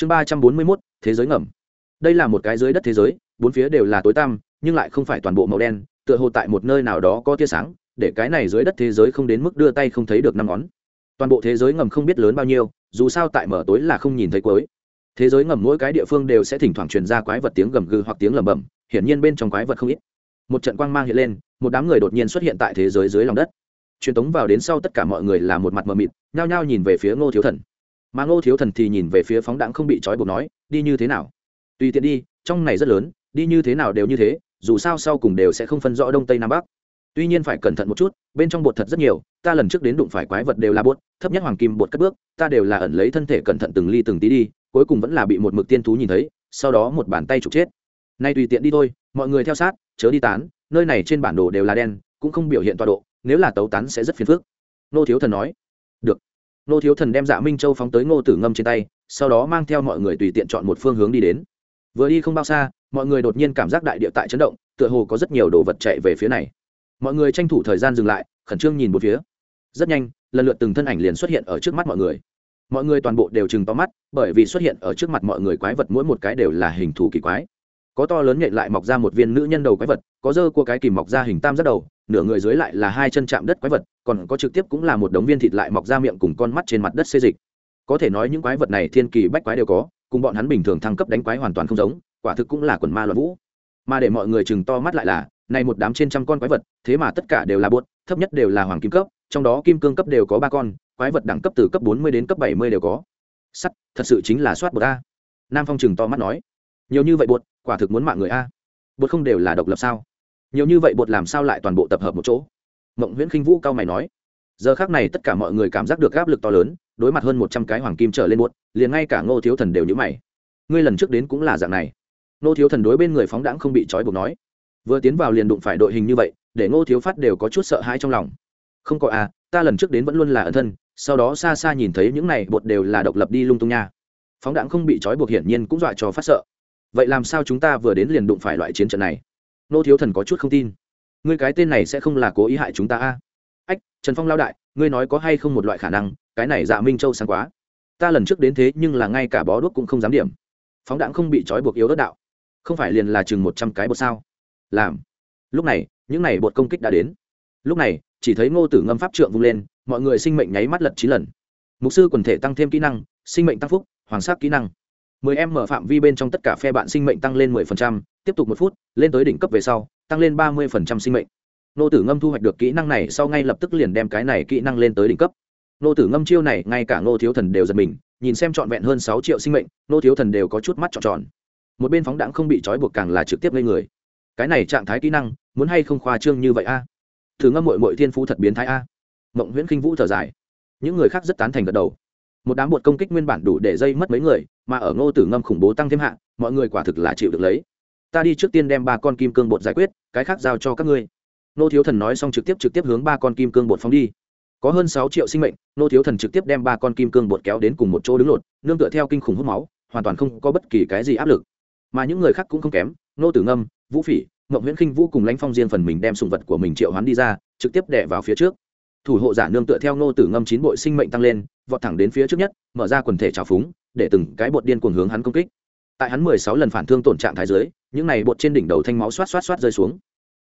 chương ba trăm bốn mươi mốt, thế giới ngầm. Đây là một cái dưới đất thế giới, bốn phía đều là tối tăm, nhưng lại không phải toàn bộ màu đen, tựa hồ tại một nơi nào đó có tia sáng, để cái này dưới đất thế giới không đến mức đưa tay không thấy được năm ngón. Toàn bộ thế giới ngầm không biết lớn bao nhiêu, dù sao tại mở tối là không nhìn thấy cuối. Thế giới ngầm mỗi cái địa phương đều sẽ thỉnh thoảng truyền ra quái vật tiếng gầm gừ hoặc tiếng lầm bầm hiển nhiên bên trong quái vật không ít. Một trận quang mang hiện lên, một đám người đột nhiên xuất hiện tại thế giới dưới lòng đất. Truyền tống vào đến sau tất cả mọi người là một mặt mờ mịt, nhao nhao nhìn về phía ngô thiếu thần mà ngô thiếu thần thì nhìn về phía phóng đạn không bị trói buộc nói, đi như thế nào? Tùy tiện đi, trong này rất lớn, đi như thế nào đều như thế, dù sao sau cùng đều sẽ không phân rõ đông tây nam bắc. Tuy nhiên phải cẩn thận một chút, bên trong bột thật rất nhiều, ta lần trước đến đụng phải quái vật đều là bột, thấp nhất hoàng kim bột cất bước, ta đều là ẩn lấy thân thể cẩn thận từng ly từng tí đi, cuối cùng vẫn là bị một mực tiên thú nhìn thấy, sau đó một bàn tay trục chết. Nay tùy tiện đi thôi, mọi người theo sát, chớ đi tán, nơi này trên bản đồ đều là đen, cũng không biểu hiện tọa độ, nếu là tấu tán sẽ rất phiền phức. Nô thiếu thần nói nô thiếu thần đem dạ minh châu phóng tới ngô tử ngâm trên tay, sau đó mang theo mọi người tùy tiện chọn một phương hướng đi đến. Vừa đi không bao xa, mọi người đột nhiên cảm giác đại địa tại chấn động, tựa hồ có rất nhiều đồ vật chạy về phía này. Mọi người tranh thủ thời gian dừng lại, khẩn trương nhìn một phía. Rất nhanh, lần lượt từng thân ảnh liền xuất hiện ở trước mắt mọi người. Mọi người toàn bộ đều chừng to mắt, bởi vì xuất hiện ở trước mặt mọi người quái vật mỗi một cái đều là hình thù kỳ quái. Có to lớn nhện lại mọc ra một viên nữ nhân đầu quái vật, có dơ cua cái kìm mọc ra hình tam giác đầu, nửa người dưới lại là hai chân chạm đất quái vật còn có trực tiếp cũng là một đống viên thịt lại mọc ra miệng cùng con mắt trên mặt đất xê dịch. Có thể nói những quái vật này thiên kỳ bách quái đều có, cùng bọn hắn bình thường thăng cấp đánh quái hoàn toàn không giống, quả thực cũng là quần ma loạn vũ. Mà để mọi người chừng to mắt lại là, này một đám trên trăm con quái vật, thế mà tất cả đều là buốt, thấp nhất đều là hoàng kim cấp, trong đó kim cương cấp đều có ba con, quái vật đẳng cấp từ cấp bốn mươi đến cấp bảy mươi đều có. Sắt, thật sự chính là soát bột a. Nam phong chừng to mắt nói, nhiều như vậy bột quả thực muốn mạng người a. Bột không đều là độc lập sao? Nhiều như vậy bột làm sao lại toàn bộ tập hợp một chỗ? Mộng nguyễn khinh vũ cao mày nói. Giờ khác này tất cả mọi người cảm giác được áp lực to lớn đối mặt hơn một trăm cái hoàng kim trở lên muộn, liền ngay cả ngô thiếu thần đều nhữ mày. Ngươi lần trước đến cũng là dạng này. Ngô thiếu thần đối bên người phóng đãng không bị trói buộc nói. Vừa tiến vào liền đụng phải đội hình như vậy để ngô thiếu phát đều có chút sợ hãi trong lòng. Không có à ta lần trước đến vẫn luôn là ẩn thân sau đó xa xa nhìn thấy những này bột đều là độc lập đi lung tung nha. Phóng đãng không bị trói buộc hiển nhiên cũng dọa cho phát sợ. Vậy làm sao chúng ta vừa đến liền đụng phải loại chiến trận này? Nô thiếu thần có chút không tin ngươi cái tên này sẽ không là cố ý hại chúng ta a? Ách, trần phong lao đại, ngươi nói có hay không một loại khả năng, cái này dạ minh châu sáng quá. Ta lần trước đến thế nhưng là ngay cả bó đuốc cũng không dám điểm. Phóng đạn không bị trói buộc yếu đất đạo. Không phải liền là chừng một trăm cái bột sao? Làm. Lúc này, những n à y bột công kích đã đến. Lúc này, chỉ thấy ngô tử ngâm pháp trượng vung lên, mọi người sinh mệnh nháy mắt lật chín lần. Mục sư quần thể tăng thêm kỹ năng, sinh mệnh tăng phúc, hoàng sắc kỹ năng. Mười em mở phạm vi bên trong tất cả phe bạn sinh mệnh tăng lên mười phần trăm, tiếp tục một phút, lên tới đỉnh cấp về sau tăng lên ba mươi phần trăm sinh mệnh. Nô tử ngâm thu hoạch được kỹ năng này sau ngay lập tức liền đem cái này kỹ năng lên tới đỉnh cấp. Nô tử ngâm chiêu này ngay cả nô thiếu thần đều giật mình nhìn xem trọn vẹn hơn sáu triệu sinh mệnh nô thiếu thần đều có chút mắt trọn tròn. Một bên phóng đãng không bị trói buộc càng là trực tiếp lên người. Cái này trạng thái kỹ năng muốn hay không khoa trương như vậy a? À? thử ngâm mội mội thiên phú thật biến thái a. Mộng nguyễn khinh vũ thở dài. Những người khác rất tán thành gật đầu. Một đám bột công kích nguyên bản đủ để dây mất mấy người mà ở ngô tử ngâm khủng bố tăng thêm hạng, mọi người quả thực là chịu được lấy ta đi trước tiên đem ba con kim cương bột giải quyết, cái khác giao cho các ngươi. Nô thiếu thần nói xong trực tiếp trực tiếp hướng ba con kim cương bột phóng đi. Có hơn sáu triệu sinh mệnh, nô thiếu thần trực tiếp đem ba con kim cương bột kéo đến cùng một chỗ đứng lột, nương tựa theo kinh khủng hút máu, hoàn toàn không có bất kỳ cái gì áp lực. Mà những người khác cũng không kém, nô tử ngâm, vũ phỉ ngậm nguyễn khinh vũ cùng lãnh phong riêng phần mình đem sùng vật của mình triệu hoán đi ra, trực tiếp đẻ vào phía trước. Thủ hộ giả nương tựa theo nô tử ngâm chín bội sinh mệnh tăng lên, vọt thẳng đến phía trước nhất, mở ra quần thể trào phúng, để từng cái bột điên cuồng hướng hắn công kích tại hắn mười sáu lần phản thương tổn trạng thái dưới, những này bột trên đỉnh đầu thanh máu xoát xoát xoát rơi xuống.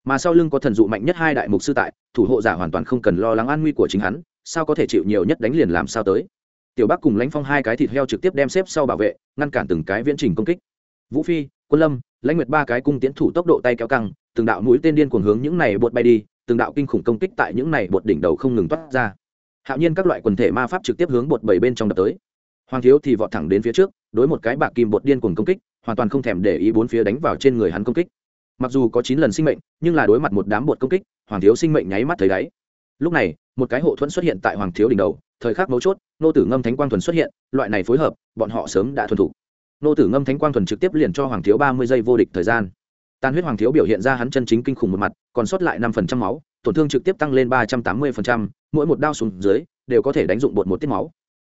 Mà sau lưng có thần dụ mạnh nhất hai đại mục sư tại, thủ hộ giả hoàn toàn không cần lo lắng an nguy của chính hắn, sao có thể chịu nhiều nhất đánh liền làm sao tới. Tiểu bắc cùng lãnh phong hai cái thịt heo trực tiếp đem xếp sau bảo vệ, ngăn cản từng cái viễn trình công kích. Vũ phi, quân lâm, lãnh nguyệt ba cái cung tiến thủ tốc độ tay kéo căng, từng đạo mũi tên điên cuồng hướng những này bột bay đi, từng đạo kinh khủng công kích tại những này bột đỉnh đầu không ngừng toát ra. Hạo nhiên các loại quần thể ma pháp trực tiếp hướng bột bảy bên trong đập tới. Hoàng thiếu thì vọt thẳng đến phía trước đối một cái bạc kim bột điên cuồng công kích, hoàn toàn không thèm để ý bốn phía đánh vào trên người hắn công kích. Mặc dù có chín lần sinh mệnh, nhưng là đối mặt một đám bột công kích, hoàng thiếu sinh mệnh nháy mắt thấy đáy. Lúc này, một cái hộ thuẫn xuất hiện tại hoàng thiếu đỉnh đầu, thời khắc mấu chốt, nô tử ngâm thánh quang thuần xuất hiện, loại này phối hợp, bọn họ sớm đã thuần thủ. Nô tử ngâm thánh quang thuần trực tiếp liền cho hoàng thiếu ba mươi giây vô địch thời gian. Tàn huyết hoàng thiếu biểu hiện ra hắn chân chính kinh khủng một mặt, còn sót lại năm phần trăm máu, tổn thương trực tiếp tăng lên ba trăm tám mươi phần trăm, mỗi một đao xuống dưới, đều có thể đánh dụng bột một tiết máu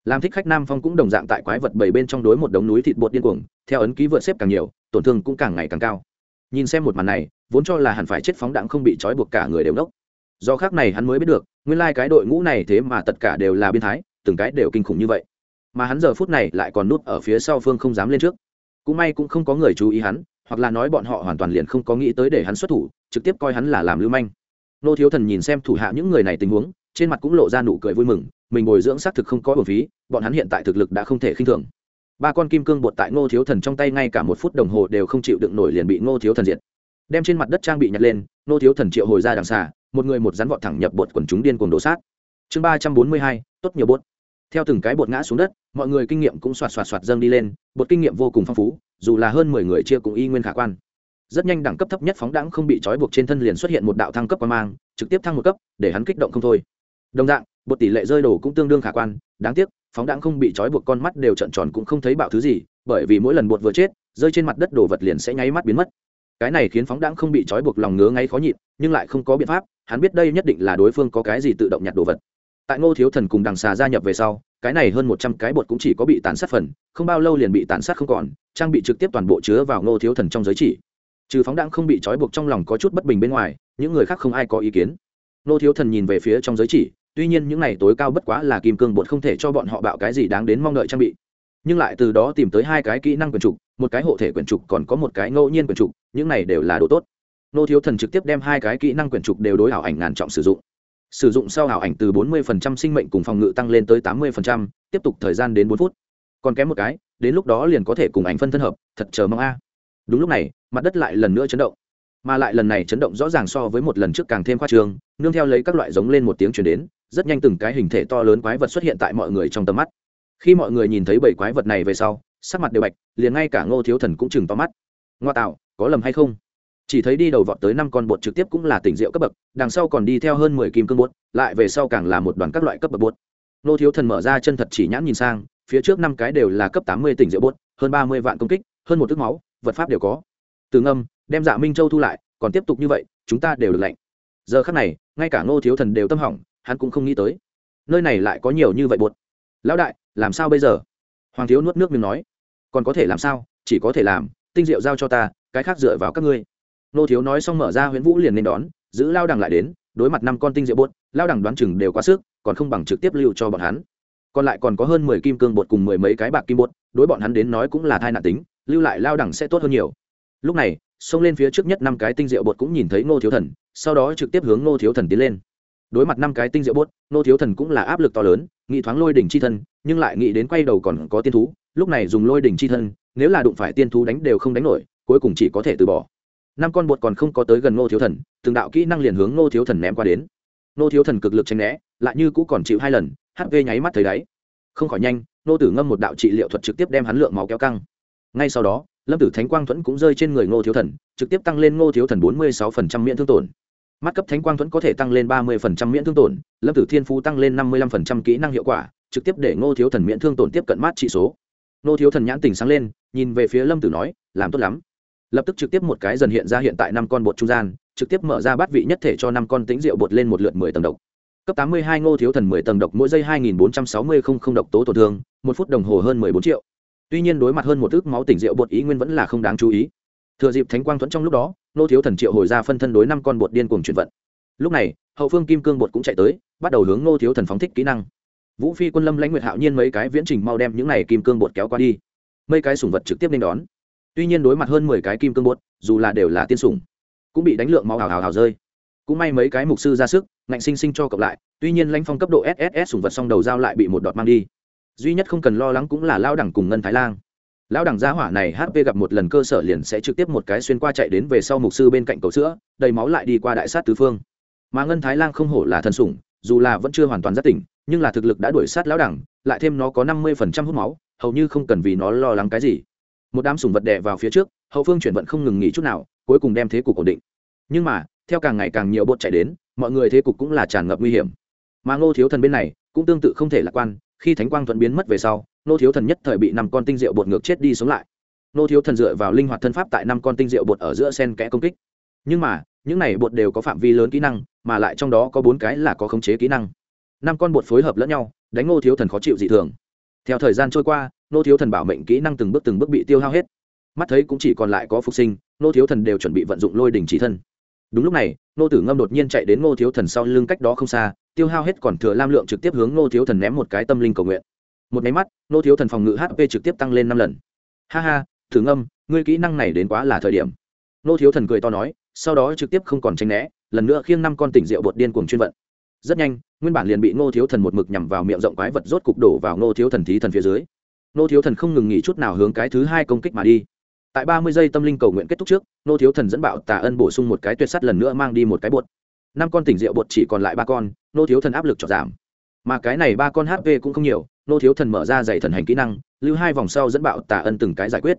làm thích khách nam phong cũng đồng dạng tại quái vật bảy bên trong đối một đống núi thịt bột điên cuồng, theo ấn ký vượt xếp càng nhiều, tổn thương cũng càng ngày càng cao. Nhìn xem một màn này, vốn cho là hẳn phải chết phóng đạn không bị trói buộc cả người đều đốc. Do khác này hắn mới biết được, nguyên lai、like、cái đội ngũ này thế mà tất cả đều là biên thái, từng cái đều kinh khủng như vậy. Mà hắn giờ phút này lại còn núp ở phía sau phương không dám lên trước. Cũng may cũng không có người chú ý hắn, hoặc là nói bọn họ hoàn toàn liền không có nghĩ tới để hắn xuất thủ, trực tiếp coi hắn là làm lưu manh. Nô thiếu thần nhìn xem thủ hạ những người này tình huống, trên mặt cũng lộ ra nụ cười vui mừng mình bồi dưỡng xác thực không có bổn phí, bọn hắn hiện tại thực lực đã không thể khinh thường. Ba con kim cương bột tại ngô thiếu thần trong tay ngay cả một phút đồng hồ đều không chịu đựng nổi liền bị ngô thiếu thần diệt. Đem trên mặt đất trang bị nhặt lên, ngô thiếu thần triệu hồi ra đằng xà, một người một rắn vọt thẳng nhập bột quần chúng điên cuồng đổ sát. Chương ba trăm bốn mươi hai, tốt nhiều bột. Theo từng cái bột ngã xuống đất, mọi người kinh nghiệm cũng xoạt xoạt xoạt dâng đi lên, bột kinh nghiệm vô cùng phong phú, dù là hơn mười người chia cũng y nguyên khả quan. Rất nhanh đẳng cấp thấp nhất phóng đãng không bị trói buộc trên thân liền xuất hiện một đạo thăng cấp qua mang, trực tiếp thăng một cấp, để hắn kích động không thôi. Đồng dạng bột tỷ lệ rơi đổ cũng tương đương khả quan, đáng tiếc, phóng đãng không bị trói buộc con mắt đều trợn tròn cũng không thấy bạo thứ gì, bởi vì mỗi lần bột vừa chết, rơi trên mặt đất đồ vật liền sẽ nháy mắt biến mất. Cái này khiến phóng đãng không bị trói buộc lòng ngứa ngay khó nhịn, nhưng lại không có biện pháp, hắn biết đây nhất định là đối phương có cái gì tự động nhặt đồ vật. Tại ngô thiếu thần cùng đằng xà gia nhập về sau, cái này hơn một trăm cái bột cũng chỉ có bị tàn sát phần, không bao lâu liền bị tàn sát không còn, trang bị trực tiếp toàn bộ chứa vào ngô thiếu thần trong giới chỉ. Trừ phóng đãng không bị trói buộc trong lòng có chút bất bình bên ngoài, những người khác không ai có ý kiến. Ngô thiếu thần nhìn về phía trong giới chỉ tuy nhiên những này tối cao bất quá là kim cương bột không thể cho bọn họ bạo cái gì đáng đến mong đợi trang bị. Nhưng lại từ đó tìm tới hai cái kỹ năng quyền trục một cái hộ thể quyền trục còn có một cái ngẫu nhiên quyền trục những này đều là đồ tốt. Nô thiếu thần trực tiếp đem hai cái kỹ năng quyền trục đều đối ảo ảnh ngàn trọng sử dụng. Sử dụng sau ảo ảnh từ 40% sinh mệnh cùng phòng ngự tăng lên tới 80%, tiếp tục thời gian đến 4 phút. Còn kém một cái đến lúc đó liền có thể cùng ảnh phân thân hợp thật chờ mong a. Đúng lúc này mặt đất lại lần nữa chấn động. Mà lại lần này chấn động rõ ràng so với một lần trước càng thêm khoa trương nương theo lấy các loại giống lên một tiếng chuyển đến rất nhanh từng cái hình thể to lớn quái vật xuất hiện tại mọi người trong tầm mắt. Khi mọi người nhìn thấy bảy quái vật này về sau, sắc mặt đều bạch, liền ngay cả ngô thiếu thần cũng chừng to mắt. Ngoa tạo, có lầm hay không? Chỉ thấy đi đầu vọt tới năm con bột trực tiếp cũng là tỉnh rượu cấp bậc, đằng sau còn đi theo hơn mười kim cương bột, lại về sau càng là một đoàn các loại cấp bậc bột. Ngô thiếu thần mở ra chân thật chỉ nhãn nhìn sang, phía trước năm cái đều là cấp tám mươi tỉnh rượu bột, hơn ba mươi vạn công kích, hơn một thước máu, vật pháp đều có. Từ ngâm, đem dạ minh châu thu lại, còn tiếp tục như vậy, chúng ta đều được lạnh giờ khắc này, ngay cả ngô thiếu thần đều tâm hỏng hắn cũng không nghĩ tới. Nơi này lại có nhiều như vậy bột lão đại, làm sao bây giờ? Hoàng thiếu nuốt nước miếng nói. Còn có thể làm sao? Chỉ có thể làm, tinh diệu giao cho ta, cái khác dựa vào các ngươi. Nô thiếu nói xong mở ra huyễn vũ liền nên đón, giữ lao đằng lại đến, đối mặt năm con tinh diệu bột lao đằng đoán chừng đều quá sức, còn không bằng trực tiếp lưu cho bọn hắn. Còn lại còn có hơn mười kim cương bột cùng mười mấy cái bạc kim bột đối bọn hắn đến nói cũng là thai nạn tính, lưu lại lao đẳng sẽ tốt hơn nhiều. Lúc này, xông lên phía trước nhất năm cái tinh diệu bột cũng nhìn thấy ngô thiếu thần, sau đó trực tiếp hướng ngô thiếu thần tiến lên đối mặt năm cái tinh diệu bốt ngô thiếu thần cũng là áp lực to lớn, nghĩ thoáng lôi đỉnh c h i thân, nhưng lại nghĩ đến quay đầu còn có tiên thú, lúc này dùng lôi đỉnh c h i thân, nếu là đụng phải tiên thú đánh đều không đánh nổi, cuối cùng chỉ có thể từ bỏ. Năm con bột còn không có tới gần ngô thiếu thần, từng đạo kỹ năng liền hướng ngô thiếu thần ném qua đến. Ngô thiếu thần cực lực tranh né, lại như cũ còn chịu hai lần hp nháy mắt thấy đáy. Không khỏi nhanh ngô tử ngâm một đạo trị liệu thuật trực tiếp đem hắn lượng máu kéo căng. Ngay sau đó, lâm tử thánh quang thuẫn cũng rơi trên người ngô thiếu thần, trực tiếp tăng lên ngô thiếu thần bốn mươi sáu phần trăm miễn thương tổn mắt cấp thánh quang thuẫn có thể tăng lên ba mươi miễn thương tổn, lâm tử thiên phú tăng lên năm mươi 55% kỹ năng hiệu quả, trực tiếp để ngô thiếu thần miễn thương tổn tiếp cận mát trị số. Ngô thiếu thần nhãn tình sáng lên, nhìn về phía lâm tử nói, làm tốt lắm. Lập tức trực tiếp một cái dần hiện ra hiện tại năm con bột trung gian, trực tiếp mở ra bát vị nhất thể cho năm con tính rượu bột lên một lượt mười tầng độc. Cấp tám mươi hai ngô thiếu thần mười tầng độc mỗi giây hai nghìn bốn trăm sáu mươi không không độc tố tổn thương, một phút đồng hồ hơn mười bốn triệu. Tuy nhiên đối mặt hơn một ước máu tỉnh rượu bột ý nguyên vẫn là không đáng chú ý. Thừa dịp thánh quang thuẫn trong lúc đó nô thiếu thần triệu hồi ra phân thân đối năm con bột điên cuồng chuyển vận. Lúc này, hậu phương kim cương bột cũng chạy tới, bắt đầu hướng nô thiếu thần phóng thích kỹ năng. Vũ phi quân lâm lãnh nguyệt hạo nhiên mấy cái viễn trình mau đem những này kim cương bột kéo qua đi. Mấy cái sủng vật trực tiếp nên đón. Tuy nhiên đối mặt hơn mười cái kim cương bột, dù là đều là tiên sủng, cũng bị đánh lượng máu hào hào hào rơi. Cũng may mấy cái mục sư ra sức, ngạnh sinh sinh cho cộng lại, tuy nhiên lãnh phong cấp độ sss sủng vật xong đầu dao lại bị một đọt mang đi. Duy nhất không cần lo lắng cũng là lao đẳng cùng ngân thái lang lão đẳng gia hỏa này hp gặp một lần cơ sở liền sẽ trực tiếp một cái xuyên qua chạy đến về sau mục sư bên cạnh cầu sữa, đầy máu lại đi qua đại sát tứ phương. Mà ngân thái lang không hổ là thần sủng, dù là vẫn chưa hoàn toàn giác tỉnh, nhưng là thực lực đã đuổi sát lão đẳng, lại thêm nó có năm mươi phần trăm hút máu, hầu như không cần vì nó lo lắng cái gì. Một đám sủng vật đè vào phía trước, hậu phương chuyển vận không ngừng nghỉ chút nào, cuối cùng đem thế cục ổn định. Nhưng mà, theo càng ngày càng nhiều bột chạy đến, mọi người thế cục cũng là tràn ngập nguy hiểm. Mà ngô thiếu thần bên này, cũng tương tự không thể lạc quan, khi thánh quang thuận biến mất về sau nô thiếu thần nhất thời bị năm con tinh rượu bột ngược chết đi sống lại. Nô thiếu thần dựa vào linh hoạt thân pháp tại năm con tinh rượu bột ở giữa sen kẽ công kích. Nhưng mà, những này bột đều có phạm vi lớn kỹ năng, mà lại trong đó có bốn cái là có khống chế kỹ năng. Năm con bột phối hợp lẫn nhau, đánh nô thiếu thần khó chịu dị thường. Theo thời gian trôi qua nô thiếu thần bảo mệnh kỹ năng từng bước từng bước bị tiêu hao hết. Mắt thấy cũng chỉ còn lại có phục sinh nô thiếu thần đều chuẩn bị vận dụng lôi đình chỉ thân. Đúng lúc này nô tử ngâm đột nhiên chạy đến nô thiếu thần sau lưng cách đó không xa, tiêu hao hết còn thừa lam lượng trực tiếp hướng nô thiếu thần ném một cái tâm linh cầu nguyện một máy mắt, nô thiếu thần phòng ngự hp trực tiếp tăng lên năm lần. Ha ha, thử ngâm, ngươi kỹ năng này đến quá là thời điểm. Nô thiếu thần cười to nói, sau đó trực tiếp không còn tranh né, lần nữa khiêng năm con tỉnh rượu bột điên cuồng chuyên vận. Rất nhanh, nguyên bản liền bị ngô thiếu thần một mực nhằm vào miệng rộng quái vật rốt cục đổ vào ngô thiếu thần thí thần phía dưới. Ngô thiếu thần không ngừng nghỉ chút nào hướng cái thứ hai công kích mà đi. Tại ba mươi giây tâm linh cầu nguyện kết thúc trước ngô thiếu thần dẫn bạo tà ân bổ sung một cái tuyệt sắt lần nữa mang đi một cái bột. Năm con tỉnh rượu bột chỉ còn lại ba con ngô thiếu thần áp lực cho giảm. Mà cái này ba con hp cũng không nhiều Nô thiếu thần mở ra giày thần hành kỹ năng, lưu hai vòng sau dẫn bạo tà ân từng cái giải quyết.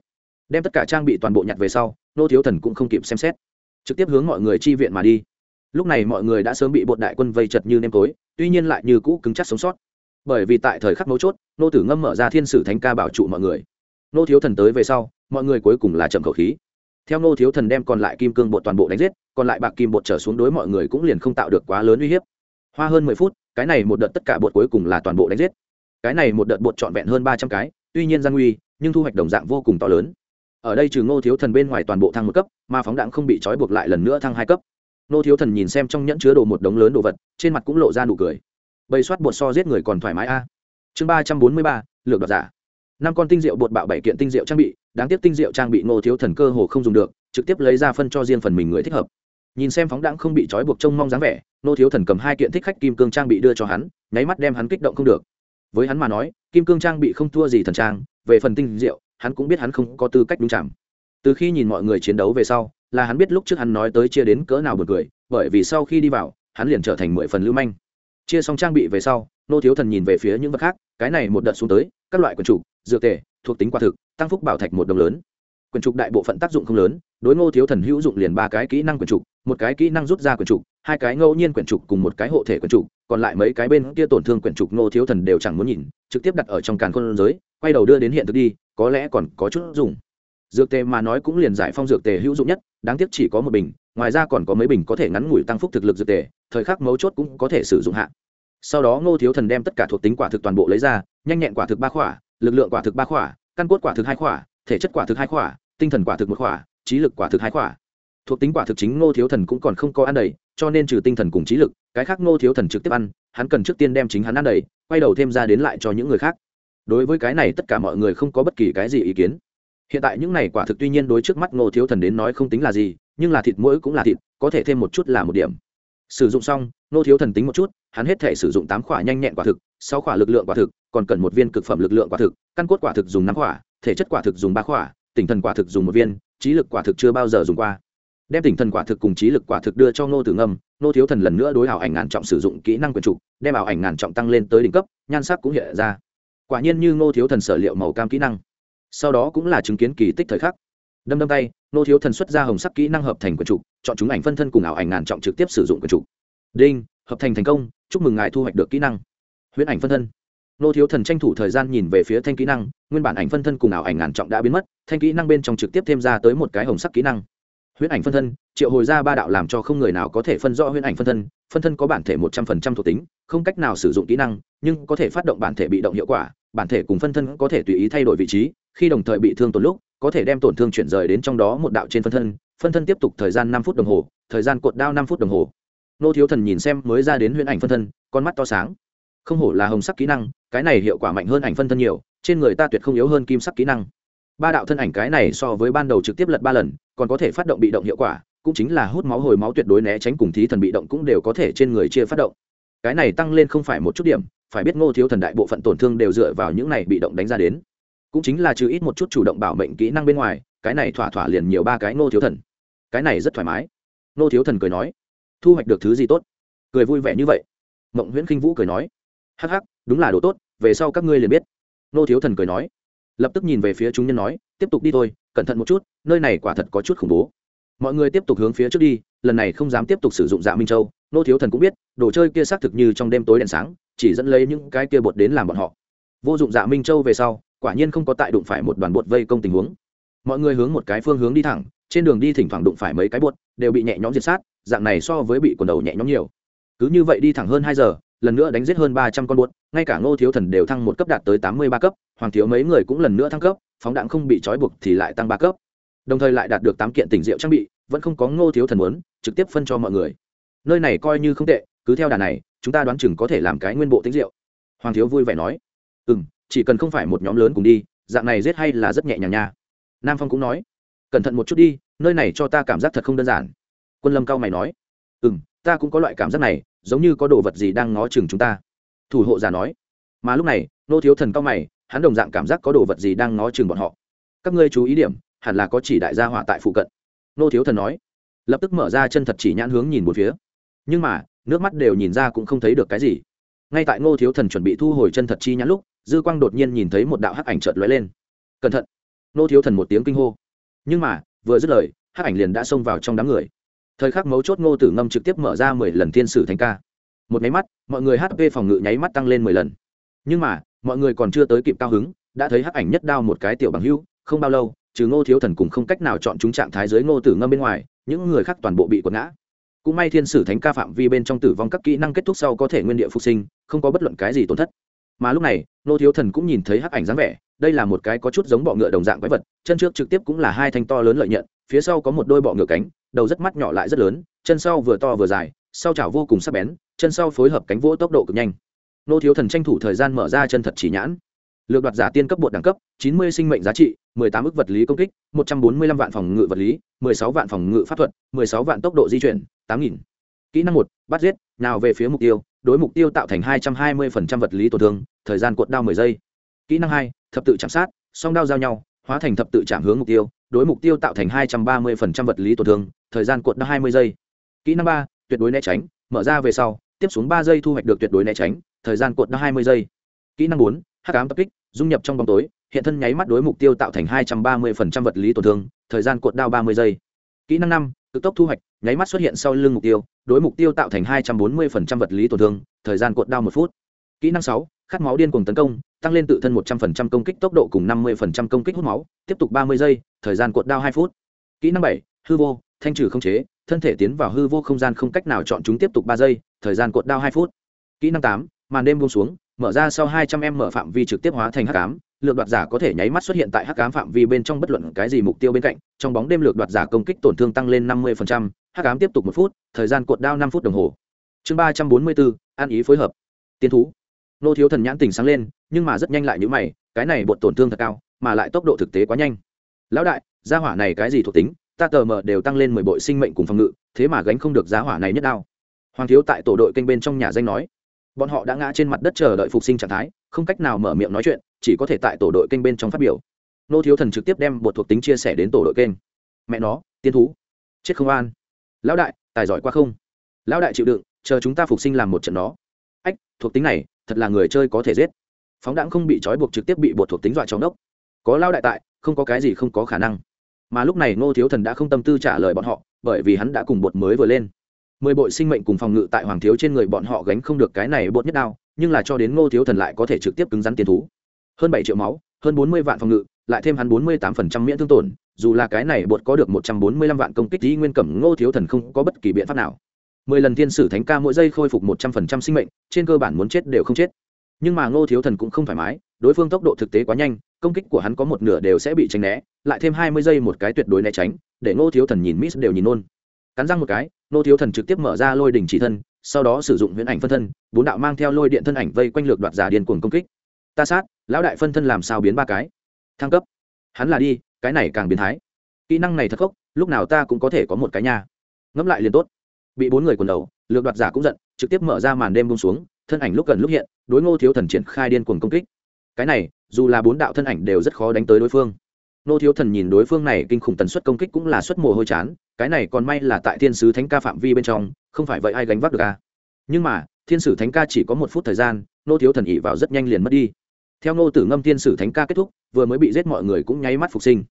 Đem tất cả trang bị toàn bộ nhặt về sau, Nô thiếu thần cũng không kịp xem xét, trực tiếp hướng mọi người chi viện mà đi. Lúc này mọi người đã sớm bị bột đại quân vây chật như nêm tối, tuy nhiên lại như cũ cứng chắc sống sót. Bởi vì tại thời khắc mấu chốt, nô tử ngâm mở ra thiên sử thánh ca bảo trụ mọi người. Nô thiếu thần tới về sau, mọi người cuối cùng là chậm khẩu khí. Theo nô thiếu thần đem còn lại kim cương bột toàn bộ đánh giết, còn lại bạc kim bột trở xuống đối mọi người cũng liền không tạo được quá lớn uy hiếp. Hoa hơn mười phút, cái này một đợt tất cả bột cuối cùng là toàn bộ đánh giết cái này một đợt bột trọn vẹn hơn ba trăm cái, tuy nhiên gian nguy nhưng thu hoạch đồng dạng vô cùng to lớn. Ở đây trừ ngô thiếu thần bên ngoài toàn bộ thăng một cấp, mà phóng đạn không bị trói buộc lại lần nữa thăng hai cấp. Nô thiếu thần nhìn xem trong nhẫn chứa đồ một đống lớn đồ vật, trên mặt cũng lộ ra nụ cười. Bầy soát bột so giết người còn thoải mái a. Chương ba trăm bốn mươi ba, lược đoạt giả. Năm con tinh diệu bột bạo bảy kiện tinh diệu trang bị, đáng tiếc tinh diệu trang bị nô thiếu thần cơ hồ không dùng được, trực tiếp lấy ra phân cho riêng phần mình người thích hợp. Nhìn xem phóng đãng không bị trói buộc trông mong dáng vẻ nô thiếu thần cầm hai kiện thích khách kim cương trang bị đưa cho hắn, nháy mắt đem hắn kích động không được với hắn mà nói, kim cương trang bị không thua gì thần trang, về phần tinh rượu hắn cũng biết hắn không có tư cách đúng chạm. Từ khi nhìn mọi người chiến đấu về sau, là hắn biết lúc trước hắn nói tới chia đến cỡ nào bật cười, bởi vì sau khi đi vào, hắn liền trở thành mười phần lưu manh. Chia xong trang bị về sau, nô thiếu thần nhìn về phía những vật khác, cái này một đợt xuống tới, các loại quần trục, dược tề, thuộc tính quả thực, tăng phúc bảo thạch một đồng lớn. Quần trục đại bộ phận tác dụng không lớn, đối ngô thiếu thần hữu dụng liền ba cái kỹ năng quần trục một cái kỹ năng rút ra quyển trục, hai cái ngẫu nhiên quyển trục cùng một cái hộ thể quyển trục, còn lại mấy cái bên kia tổn thương quyển trục ngô thiếu thần đều chẳng muốn nhìn, trực tiếp đặt ở trong càn khôn giới, quay đầu đưa đến hiện thực đi, có lẽ còn có chút dùng. Dược tề mà nói cũng liền giải phong dược tề hữu dụng nhất, đáng tiếc chỉ có một bình, ngoài ra còn có mấy bình có thể ngắn ngủi tăng phúc thực lực dược tề, thời khắc mấu chốt cũng có thể sử dụng hạ. Sau đó ngô thiếu thần đem tất cả thuộc tính quả thực toàn bộ lấy ra, nhanh nhẹn quả thực ba khỏa, lực lượng quả thực ba khỏa, căn cốt quả thực hai khỏa, thể chất quả thực hai khỏa, tinh thần quả thực một khỏa, trí lực quả thực hai khỏa thuộc tính quả thực chính ngô thiếu thần cũng còn không có ăn đầy cho nên trừ tinh thần cùng trí lực cái khác ngô thiếu thần trực tiếp ăn hắn cần trước tiên đem chính hắn ăn đầy quay đầu thêm ra đến lại cho những người khác. Đối với cái này tất cả mọi người không có bất kỳ cái gì ý kiến. Hiện tại những này quả thực tuy nhiên đối trước mắt ngô thiếu thần đến nói không tính là gì nhưng là thịt mũi cũng là thịt có thể thêm một chút là một điểm. Sử dụng xong ngô thiếu thần tính một chút hắn hết thể sử dụng tám quả nhanh nhẹn quả thực sáu quả lực lượng quả thực còn cần một viên cực phẩm lực lượng quả thực căn cốt quả thực dùng năm quả, thể chất quả thực dùng ba quả, tinh thần quả thực dùng một viên trí lực quả thực chưa bao giờ dùng qua đem tỉnh thần quả thực cùng trí lực quả thực đưa cho ngô tử ngâm, ngô thiếu thần lần nữa đối ảo ảnh ngàn trọng sử dụng kỹ năng quyền trục đem ảo ảnh ngàn trọng tăng lên tới đỉnh cấp, nhan sắc cũng hiện ra. Quả nhiên như ngô thiếu thần sở liệu màu cam kỹ năng, sau đó cũng là chứng kiến kỳ tích thời khắc. Đâm đâm tay, ngô thiếu thần xuất ra hồng sắc kỹ năng hợp thành quyền trục chọn chúng ảnh phân thân cùng ảo ảnh ngàn trọng trực tiếp sử dụng quyền trục đinh, hợp thành thành công, chúc mừng ngài thu hoạch được kỹ năng. Huyễn ảnh phân thân. Ngô thiếu thần tranh thủ thời gian nhìn về phía thanh kỹ năng, nguyên bản ảnh phân thân cùng ảo ảnh ngàn trọng đã biến mất, thanh kỹ năng bên trong trực tiếp thêm ra tới một cái hồng sắc kỹ năng huyễn ảnh phân thân, triệu hồi ra ba đạo làm cho không người nào có thể phân rõ huyễn ảnh phân thân phân thân có bản thể một trăm phần trăm thuộc tính, không cách nào sử dụng kỹ năng, nhưng có thể phát động bản thể bị động hiệu quả, bản thể cùng phân thân có thể tùy ý thay đổi vị trí, khi đồng thời bị thương tổn lúc, có thể đem tổn thương chuyển rời đến trong đó một đạo trên phân thân phân thân tiếp tục thời gian năm phút đồng hồ, thời gian cột đao năm phút đồng hồ. Nô thiếu thần nhìn xem mới ra đến huyễn ảnh phân thân, con mắt to sáng. Không hổ là hồng sắc kỹ năng, cái này hiệu quả mạnh hơn ảnh phân thân nhiều, trên người ta tuyệt không yếu hơn kim sắc kỹ năng ba đạo thân ảnh cái này so với ban đầu trực tiếp lật ba lần, còn có thể phát động bị động hiệu quả, cũng chính là hút máu hồi máu tuyệt đối né tránh cùng thí thần bị động cũng đều có thể trên người chia phát động. Cái này tăng lên không phải một chút điểm, phải biết ngô thiếu thần đại bộ phận tổn thương đều dựa vào những này bị động đánh ra đến. Cũng chính là trừ ít một chút chủ động bảo mệnh kỹ năng bên ngoài, cái này thỏa thỏa liền nhiều ba cái ngô thiếu thần. Cái này rất thoải mái. Ngô thiếu thần cười nói, thu hoạch được thứ gì tốt? Cười vui vẻ như vậy. Mộng nguyễn khinh vũ cười nói, hắc hắc, đúng là đồ tốt, về sau các ngươi liền biết. Ngô thiếu thần cười nói lập tức nhìn về phía chúng nhân nói, tiếp tục đi thôi, cẩn thận một chút, nơi này quả thật có chút khủng bố. Mọi người tiếp tục hướng phía trước đi, lần này không dám tiếp tục sử dụng dạ minh châu. Nô thiếu thần cũng biết, đồ chơi kia xác thực như trong đêm tối đèn sáng, chỉ dẫn lấy những cái kia bột đến làm bọn họ. Vô dụng dạ minh châu về sau, quả nhiên không có tại đụng phải một đoàn bột vây công tình huống. Mọi người hướng một cái phương hướng đi thẳng, trên đường đi thỉnh thoảng đụng phải mấy cái bột, đều bị nhẹ nhõm diệt sát, dạng này so với bị quần đầu nhẹ nhõm nhiều. Cứ như vậy đi thẳng hơn hai giờ, lần nữa đánh giết hơn ba trăm con bột ngay cả ngô thiếu thần đều thăng một cấp đạt tới tám mươi ba cấp, hoàng thiếu mấy người cũng lần nữa thăng cấp, phóng đạn không bị trói buộc thì lại tăng ba cấp. Đồng thời lại đạt được tám kiện tỉnh rượu trang bị, vẫn không có ngô thiếu thần muốn, trực tiếp phân cho mọi người. Nơi này coi như không tệ, cứ theo đà này, chúng ta đoán chừng có thể làm cái nguyên bộ tính rượu hoàng thiếu vui vẻ nói. Ừ m chỉ cần không phải một nhóm lớn cùng đi, dạng này giết hay là rất nhẹ nhàng nha. Nam phong cũng nói. Cẩn thận một chút đi, nơi này cho ta cảm giác thật không đơn giản. Quân lâm cao mày nói. Ừ m ta cũng có loại cảm giác này, giống như có đồ vật gì đang ngó chừng chúng ta thủ hộ giả nói. Mà lúc này, nô thiếu thần cao mày, hắn đồng dạng cảm giác có đồ vật gì đang ngó chừng bọn họ. Các ngươi chú ý điểm, hẳn là có chỉ đại gia hỏa tại phụ cận. Nô thiếu thần nói. Lập tức mở ra chân thật chỉ nhãn hướng nhìn một phía. Nhưng mà, nước mắt đều nhìn ra cũng không thấy được cái gì. Ngay tại ngô thiếu thần chuẩn bị thu hồi chân thật chi nhãn lúc, dư quang đột nhiên nhìn thấy một đạo hắc ảnh chợt lóe lên. Cẩn thận! Ngô thiếu thần một tiếng kinh hô. Nhưng mà, vừa dứt lời, hắc ảnh liền đã xông vào trong đám người. Thời khắc mấu chốt ngô tử ngâm trực tiếp mở ra mười lần thiên sử thành ca một nháy mắt, mọi người hp phòng ngự nháy mắt tăng lên mười lần. Nhưng mà, mọi người còn chưa tới kịp cao hứng, đã thấy hắc ảnh nhất đao một cái tiểu bằng hưu không bao lâu, trừ ngô thiếu thần cùng không cách nào chọn chúng trạng thái dưới ngô tử ngâm bên ngoài, những người khác toàn bộ bị quật ngã. Cũng may thiên sử thánh ca phạm vi bên trong tử vong các kỹ năng kết thúc sau có thể nguyên địa phục sinh, không có bất luận cái gì tổn thất. Mà lúc này, Ngô thiếu thần cũng nhìn thấy hắc ảnh dáng vẻ, đây là một cái có chút giống bọ ngựa đồng dạng quái vật, chân trước trực tiếp cũng là hai thanh to lớn lợi nhận, phía sau có một đôi bọ ngựa cánh, đầu rất mắt nhỏ lại rất lớn, chân sau vừa to vừa dài, sau chảo vô cùng sắc bén chân sau phối hợp cánh vỗ tốc độ cực nhanh. Nô thiếu thần tranh thủ thời gian mở ra chân thật chỉ nhãn. Lược đoạt giả tiên cấp bột đẳng cấp, chín mươi sinh mệnh giá trị, mười tám ức vật lý công kích, một trăm bốn mươi lăm vạn phòng ngự vật lý, mười sáu vạn phòng ngự pháp thuật, mười sáu vạn tốc độ di chuyển, tám nghìn. Kỹ năng một, bắt giết, nào về phía mục tiêu, đối mục tiêu tạo thành hai trăm hai mươi vật lý tổn thương, thời gian cuộn đao mười giây. Kỹ năng hai, thập tự chạm sát, song đao giao nhau, hóa thành thập tự chạm hướng mục tiêu, đối mục tiêu tạo thành hai trăm ba mươi vật lý tổn thương, thời gian cuộn đao hai mươi giây. Kỹ năng ba, tuyệt đối né tránh, mở ra về sau tiếp xuống ba giây thu hoạch được tuyệt đối né tránh, thời gian cuộn đao hai mươi giây. Kỹ năng bốn, hắc ám tập kích, dung nhập trong bóng tối, hiện thân nháy mắt đối mục tiêu tạo thành hai trăm ba mươi vật lý tổn thương, thời gian cuộn đao ba mươi giây. Kỹ năng năm cực tốc thu hoạch, nháy mắt xuất hiện sau lưng mục tiêu, đối mục tiêu tạo thành hai trăm bốn mươi vật lý tổn thương, thời gian cuộn đao một phút. Kỹ năng sáu, khát máu điên cuồng tấn công, tăng lên tự thân một trăm linh công kích tốc độ cùng năm mươi công kích hút máu, tiếp tục ba mươi giây, thời gian cuộn đao hai phút. Kỹ năng bảy, hư vô, thanh trừ không chế thân thể tiến vào hư vô không gian không cách nào chọn chúng tiếp tục ba giây, thời gian cuộn đao hai phút. Kỹ năng tám, màn đêm buông xuống, mở ra sau hai trăm m mở phạm vi trực tiếp hóa thành hắc ám. Lược đoạt giả có thể nháy mắt xuất hiện tại hắc ám phạm vi bên trong bất luận cái gì mục tiêu bên cạnh, trong bóng đêm lược đoạt giả công kích tổn thương tăng lên năm mươi hắc ám tiếp tục một phút, thời gian cuộn đao năm phút đồng hồ. Chương ba trăm bốn mươi bốn, an ý phối hợp. Tiến thú. Nô thiếu thần nhãn tình sáng lên, nhưng mà rất nhanh lại như mày, cái này bột tổn thương thật cao, mà lại tốc độ thực tế quá nhanh. Lão đại, gia hỏa này cái gì thuộc tính? Ta tờ mờ đều tăng lên mười bội sinh mệnh cùng phòng ngự, thế mà gánh không được giá hỏa này nhất đao. Hoàng thiếu tại tổ đội kênh bên trong nhà danh nói. Bọn họ đã ngã trên mặt đất chờ đợi phục sinh trạng thái, không cách nào mở miệng nói chuyện, chỉ có thể tại tổ đội kênh bên trong phát biểu. Nô thiếu thần trực tiếp đem bột thuộc tính chia sẻ đến tổ đội kênh. Mẹ nó, tiên thú, chết không an. Lão đại, tài giỏi quá không. Lão đại chịu đựng, chờ chúng ta phục sinh làm một trận đó. Ách, thuộc tính này, thật là người chơi có thể giết. Phóng đãng không bị trói buộc trực tiếp bị bột thuộc tính dọa trong đốc có lao đại tại, không có cái gì không có khả năng mà lúc này ngô thiếu thần đã không tâm tư trả lời bọn họ, bởi vì hắn đã cùng bột mới vừa lên. Mười bội sinh mệnh cùng phòng ngự tại hoàng thiếu trên người bọn họ gánh không được cái này bột nhất đao, nhưng là cho đến ngô thiếu thần lại có thể trực tiếp cứng rắn tiền thú. Hơn bảy triệu máu, hơn bốn mươi vạn phòng ngự, lại thêm hắn bốn mươi tám phần trăm miễn thương tổn, dù là cái này bột có được một trăm bốn mươi lăm vạn công kích dĩ nguyên cẩm ngô thiếu thần không có bất kỳ biện pháp nào. Mười lần thiên sử thánh ca mỗi giây khôi phục một trăm phần trăm sinh mệnh, trên cơ bản muốn chết đều không chết nhưng mà ngô thiếu thần cũng không thoải mái, đối phương tốc độ thực tế quá nhanh, công kích của hắn có một nửa đều sẽ bị tránh né, lại thêm hai mươi giây một cái tuyệt đối né tránh, để ngô thiếu thần nhìn miss đều nhìn nôn cắn răng một cái, ngô thiếu thần trực tiếp mở ra lôi đỉnh chỉ thân, sau đó sử dụng huyễn ảnh phân thân, bốn đạo mang theo lôi điện thân ảnh vây quanh lược đoạt giả điên cuồng công kích. Ta sát, lão đại phân thân làm sao biến ba cái? Thăng cấp. Hắn là đi, cái này càng biến thái. Kỹ năng này thật khốc, lúc nào ta cũng có thể có một cái nhà. ngẫm lại liền tốt. Bị bốn người quần đầu, lược đoạt giả cũng giận, trực tiếp mở ra màn đêm bông xuống thân ảnh lúc gần lúc hiện, đối ngô thiếu thần triển khai điên cuồng công kích. Cái này, dù là bốn đạo thân ảnh đều rất khó đánh tới đối phương. Ngô thiếu thần nhìn đối phương này kinh khủng tần suất công kích cũng là suất mồ hôi chán, cái này còn may là tại thiên sứ thánh ca phạm vi bên trong, không phải vậy ai gánh vác được à? Nhưng mà, thiên sử thánh ca chỉ có một phút thời gian, ngô thiếu thần ỉ vào rất nhanh liền mất đi. Theo ngô tử ngâm thiên sử thánh ca kết thúc, vừa mới bị giết mọi người cũng nháy mắt phục sinh.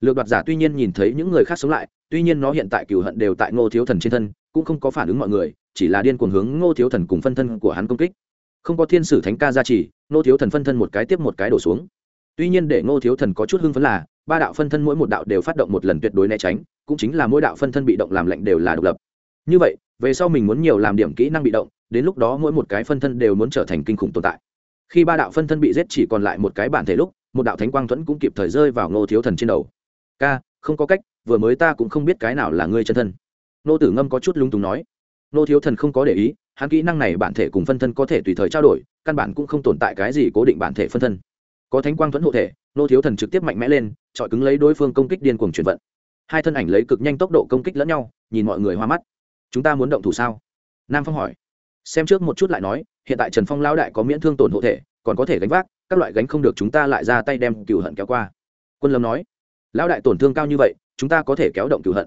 Lược đoạt giả tuy nhiên nhìn thấy những người khác sống lại, tuy nhiên nó hiện tại cừu hận đều tại ngô thiếu thần trên thân cũng không có phản ứng mọi người, chỉ là điên cuồng hướng ngô thiếu thần cùng phân thân của hắn công kích. Không có thiên sử thánh ca gia trì, ngô thiếu thần phân thân một cái tiếp một cái đổ xuống. Tuy nhiên để ngô thiếu thần có chút hưng phấn là, ba đạo phân thân mỗi một đạo đều phát động một lần tuyệt đối né tránh, cũng chính là mỗi đạo phân thân bị động làm lệnh đều là độc lập. Như vậy, về sau mình muốn nhiều làm điểm kỹ năng bị động, đến lúc đó mỗi một cái phân thân đều muốn trở thành kinh khủng tồn tại. Khi ba đạo phân thân bị giết chỉ còn lại một cái bản thể lúc, một đạo thánh quang thuẫn cũng kịp thời rơi vào ngô thiếu thần trên đầu. Ca, không có cách, vừa mới ta cũng không biết cái nào là ngươi chân thân nô tử ngâm có chút lung túng nói, nô thiếu thần không có để ý, hắn kỹ năng này bản thể cùng phân thân có thể tùy thời trao đổi, căn bản cũng không tồn tại cái gì cố định bản thể phân thân. Có thánh quang thuẫn hộ thể, nô thiếu thần trực tiếp mạnh mẽ lên, chọi cứng lấy đối phương công kích điên cuồng chuyển vận. Hai thân ảnh lấy cực nhanh tốc độ công kích lẫn nhau, nhìn mọi người hoa mắt. Chúng ta muốn động thủ sao? Nam phong hỏi. Xem trước một chút lại nói, hiện tại trần phong lao đại có miễn thương tổn hộ thể, còn có thể gánh vác, các loại gánh không được chúng ta lại ra tay đem cựu hận kéo qua. Quân lâm nói. Lão đại tổn thương cao như vậy, chúng ta có thể kéo động cựu hận.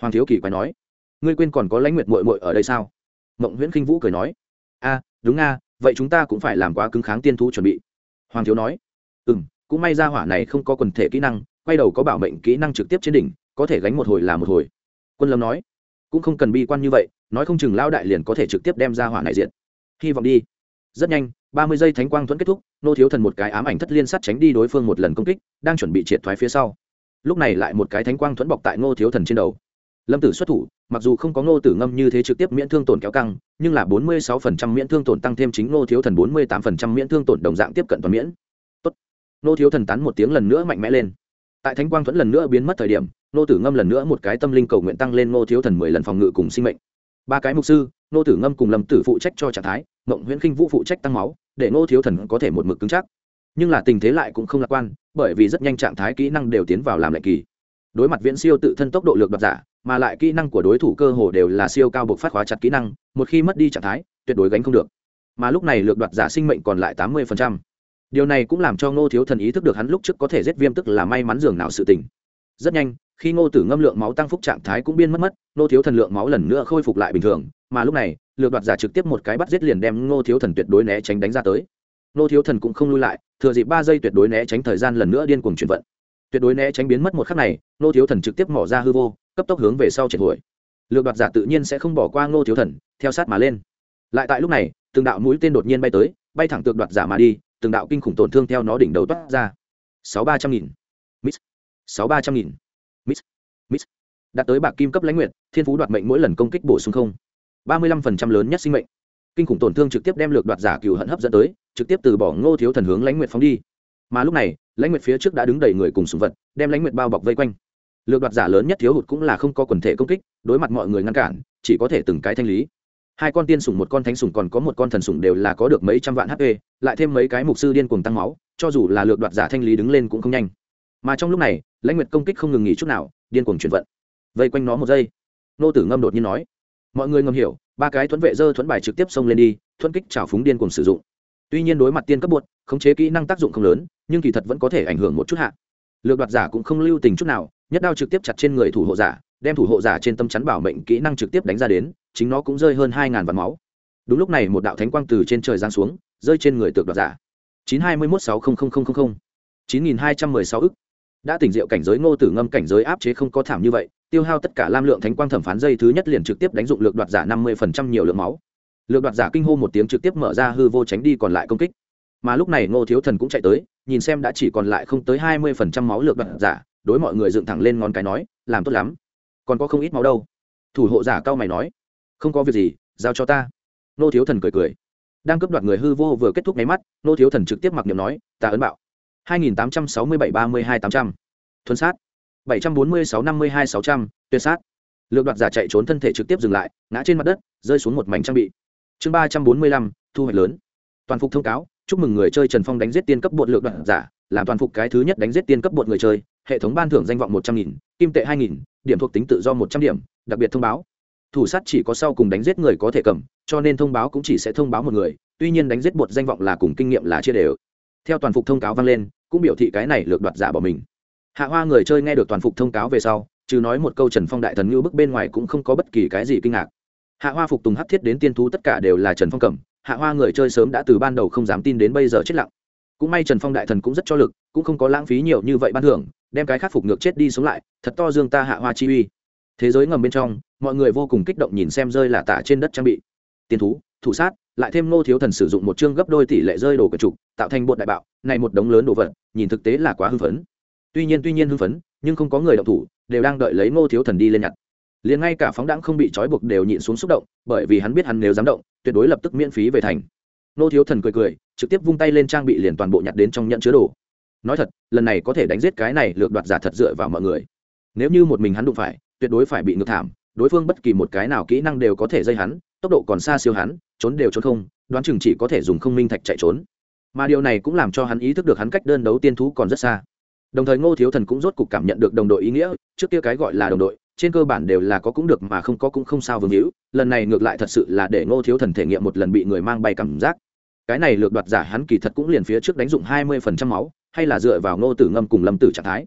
Hoàng thiếu kỳ quay nói ngươi quên còn có lãnh nguyệt mội mội ở đây sao? Mộng nguyễn khinh vũ cười nói. A, đúng nga, vậy chúng ta cũng phải làm quá cứng kháng tiên thú chuẩn bị. Hoàng thiếu nói. Ừ m cũng may ra hỏa này không có quần thể kỹ năng, quay đầu có bảo mệnh kỹ năng trực tiếp trên đỉnh, có thể gánh một hồi là một hồi. Quân lâm nói. Cũng không cần bi quan như vậy, nói không chừng lao đại liền có thể trực tiếp đem ra hỏa này diện hy vọng đi. Rất nhanh, ba mươi giây thánh quang thuẫn kết thúc, nô thiếu thần một cái ám ảnh thất liên sắt tránh đi đối phương một lần công kích, đang chuẩn bị triệt thoái phía sau. Lúc này lại một cái thánh quang thuẫn bọc tại ngô thiếu thần trên đầu lâm tử xuất thủ, mặc dù không có ngô tử ngâm như thế trực tiếp miễn thương tổn kéo căng, nhưng là bốn mươi sáu phần trăm miễn thương tổn tăng thêm chính ngô thiếu thần bốn mươi tám phần trăm miễn thương tổn đồng dạng tiếp cận toàn miễn. Tốt. ngô thiếu thần tán một tiếng lần nữa mạnh mẽ lên. Tại thánh quang thuẫn lần nữa biến mất thời điểm, ngô tử ngâm lần nữa một cái tâm linh cầu nguyện tăng lên ngô thiếu thần mười lần phòng ngự cùng sinh mệnh. Ba cái mục sư, ngô tử ngâm cùng lâm tử phụ trách cho trạng thái mộng nguyễn khinh vũ phụ trách tăng máu, để ngô thiếu thần có thể một mực cứng chắc. Nhưng là tình thế lại cũng không lạc quan, bởi vì rất nhanh trạng thái kỹ năng đều tiến vào làm lệ kỳ. Đối mặt viễn siêu tự thân tốc độ lược đoạt giả mà lại kỹ năng của đối thủ cơ hồ đều là siêu cao buộc phát khóa chặt kỹ năng, một khi mất đi trạng thái, tuyệt đối gánh không được. Mà lúc này lược đoạt giả sinh mệnh còn lại tám mươi điều này cũng làm cho ngô thiếu thần ý thức được hắn lúc trước có thể giết viêm tức là may mắn dường nào sự tình. Rất nhanh, khi ngô tử ngâm lượng máu tăng phúc trạng thái cũng biên mất mất, ngô thiếu thần lượng máu lần nữa khôi phục lại bình thường, mà lúc này, lược đoạt giả trực tiếp một cái bắt giết liền đem ngô thiếu thần tuyệt đối né tránh đánh ra tới. Ngô thiếu thần cũng không lui lại, thừa dịp ba giây tuyệt đối né tránh thời gian lần nữa điên cuồng chuyển vận. Tuyệt đối né tránh biến mất một khắc này, ngô thiếu thần trực tiếp mỏ ra hư vô cấp tốc hướng về sau triệt hồi lược đoạt giả tự nhiên sẽ không bỏ qua ngô thiếu thần, theo sát mà lên. Lại tại lúc này, từng đạo mũi tên đột nhiên bay tới, bay thẳng tược đoạt giả mà đi, từng đạo kinh khủng tổn thương theo nó đỉnh đầu toát ra. Sáu ba trăm nghìn. Miss sáu ba trăm nghìn. Miss miss đạt tới bạc kim cấp lãnh nguyện thiên phú đoạt mệnh mỗi lần công kích bổ sung không. Ba mươi lăm phần trăm lớn nhất sinh mệnh. Kinh khủng tổn thương trực tiếp đem lược đoạt giả cừu hận hấp dẫn tới, trực tiếp từ bỏ ngô thiếu thần hướng lãnh nguyện phóng đi. Mà lúc này, lãnh nguyệt phía trước đã đứng đầy người cùng sùng vật, đem lãnh nguyệt bao bọc vây quanh lược đoạt giả lớn nhất thiếu hụt cũng là không có quần thể công kích, đối mặt mọi người ngăn cản, chỉ có thể từng cái thanh lý. Hai con tiên sùng một con thánh sùng còn có một con thần sùng đều là có được mấy trăm vạn hp lại thêm mấy cái mục sư điên cuồng tăng máu, cho dù là lược đoạt giả thanh lý đứng lên cũng không nhanh. Mà trong lúc này, lãnh nguyệt công kích không ngừng nghỉ chút nào, điên cuồng chuyển vận. Vây quanh nó một giây, nô tử ngâm đột nhiên nói, mọi người ngầm hiểu, ba cái thuẫn vệ dơ thuẫn bài trực tiếp xông lên đi, thuẫn kích trào phúng điên cuồng sử dụng. Tuy nhiên đối mặt tiên cấp bột khống chế kỹ năng tác dụng không lớn, nhưng kỳ thật vẫn có thể ảnh hưởng một chút hạ. Lược đoạt giả cũng không lưu tình chút nào nhất đao trực tiếp chặt trên người thủ hộ giả, đem thủ hộ giả trên tâm chắn bảo mệnh kỹ năng trực tiếp đánh ra đến, chính nó cũng rơi hơn hai ngàn vạn máu. Đúng lúc này một đạo thánh quang từ trên trời giáng xuống, rơi trên người tược đoạt giả. Chín hai mươi mốt sáu chín nghìn hai trăm mười sáu ức. Đã tỉnh rượu cảnh giới ngô tử ngâm cảnh giới áp chế không có thảm như vậy, tiêu hao tất cả lam lượng thánh quang thẩm phán dây thứ nhất liền trực tiếp đánh dụng lược đoạt giả năm mươi phần trăm nhiều lượng máu. Lược đoạt giả kinh hô một tiếng trực tiếp mở ra hư vô tránh đi còn lại công kích. Mà lúc này ngô thiếu thần cũng chạy tới, nhìn xem đã chỉ còn lại không tới hai mươi phần trăm máu lược đoạt giả đối mọi người dựng thẳng lên ngón cái nói, làm tốt lắm. Còn có không ít máu đâu. Thủ hộ giả cao mày nói, không có việc gì, giao cho ta. Nô thiếu thần cười cười. Đang cướp đoạt người hư vô vừa kết thúc máy mắt, nô thiếu thần trực tiếp mặc niệm nói, ta ấn bạo. hai nghìn tám trăm sáu mươi bảy ba mươi hai tám trăm. Thuần sát. bảy trăm bốn mươi sáu năm mươi hai sáu trăm, tuyệt sát. Lược đoạt giả chạy trốn thân thể trực tiếp dừng lại, ngã trên mặt đất, rơi xuống một mảnh trang bị. Chương ba trăm bốn mươi lăm, thu hoạch lớn. Toàn phục thông cáo, chúc mừng người chơi trần phong đánh giết tiên cấp bột lược đoạt giả, làm toàn phục cái thứ nhất đánh giết tiên cấp bột người chơi hệ thống ban thưởng danh vọng một trăm nghìn, kim tệ hai nghìn, điểm thuộc tính tự do một trăm điểm, đặc biệt thông báo. Thủ sát chỉ có sau cùng đánh giết người có thể cầm, cho nên thông báo cũng chỉ sẽ thông báo một người, tuy nhiên đánh giết bột danh vọng là cùng kinh nghiệm là chia đều. Theo toàn phục thông cáo vang lên, cũng biểu thị cái này lược đoạt giả bỏ mình. Hạ hoa người chơi nghe được toàn phục thông cáo về sau chứ nói một câu trần phong đại thần như bức bên ngoài cũng không có bất kỳ cái gì kinh ngạc. Hạ hoa phục tùng hắc thiết đến tiên thú tất cả đều là trần phong cầm, hạ hoa người chơi sớm đã từ ban đầu không dám tin đến bây giờ chết lặng. Cũng may trần phong đại thần cũng rất cho lực, cũng không có lãng phí nhiều như vậy ban thưởng đem cái khắc phục ngược chết đi sống lại, thật to dương ta hạ hoa chi uy. Thế giới ngầm bên trong, mọi người vô cùng kích động nhìn xem rơi là tả trên đất trang bị. Tiền thú, thủ sát, lại thêm ngô thiếu thần sử dụng một chương gấp đôi tỷ lệ rơi đồ cờ trục tạo thành bột đại bạo, này một đống lớn đồ vật, nhìn thực tế là quá hưng phấn. Tuy nhiên tuy nhiên hưng phấn, nhưng không có người động thủ, đều đang đợi lấy ngô thiếu thần đi lên nhặt. Liền ngay cả phóng đãng không bị trói buộc đều nhịn xuống xúc động, bởi vì hắn biết hắn nếu dám động, tuyệt đối lập tức miễn phí về thành. Ngô thiếu thần cười cười, trực tiếp vung tay lên trang bị liền toàn bộ nhặt đến trong nhận chứa đồ nói thật, lần này có thể đánh giết cái này lược đoạt giả thật dựa vào mọi người. Nếu như một mình hắn đụng phải, tuyệt đối phải bị ngược thảm. Đối phương bất kỳ một cái nào kỹ năng đều có thể dây hắn, tốc độ còn xa siêu hắn, trốn đều trốn không, đoán chừng chỉ có thể dùng không minh thạch chạy trốn. Mà điều này cũng làm cho hắn ý thức được hắn cách đơn đấu tiên thú còn rất xa. Đồng thời ngô thiếu thần cũng rốt cục cảm nhận được đồng đội ý nghĩa, trước kia cái gọi là đồng đội, trên cơ bản đều là có cũng được mà không có cũng không sao vương hữu, lần này ngược lại thật sự là để ngô thiếu thần thể nghiệm một lần bị người mang bay cảm giác. Cái này lược đoạt giả hắn kỳ thật cũng liền phía trước đánh dụng hai mươi phần trăm máu hay là dựa vào ngô tử ngâm cùng lâm tử trạng thái?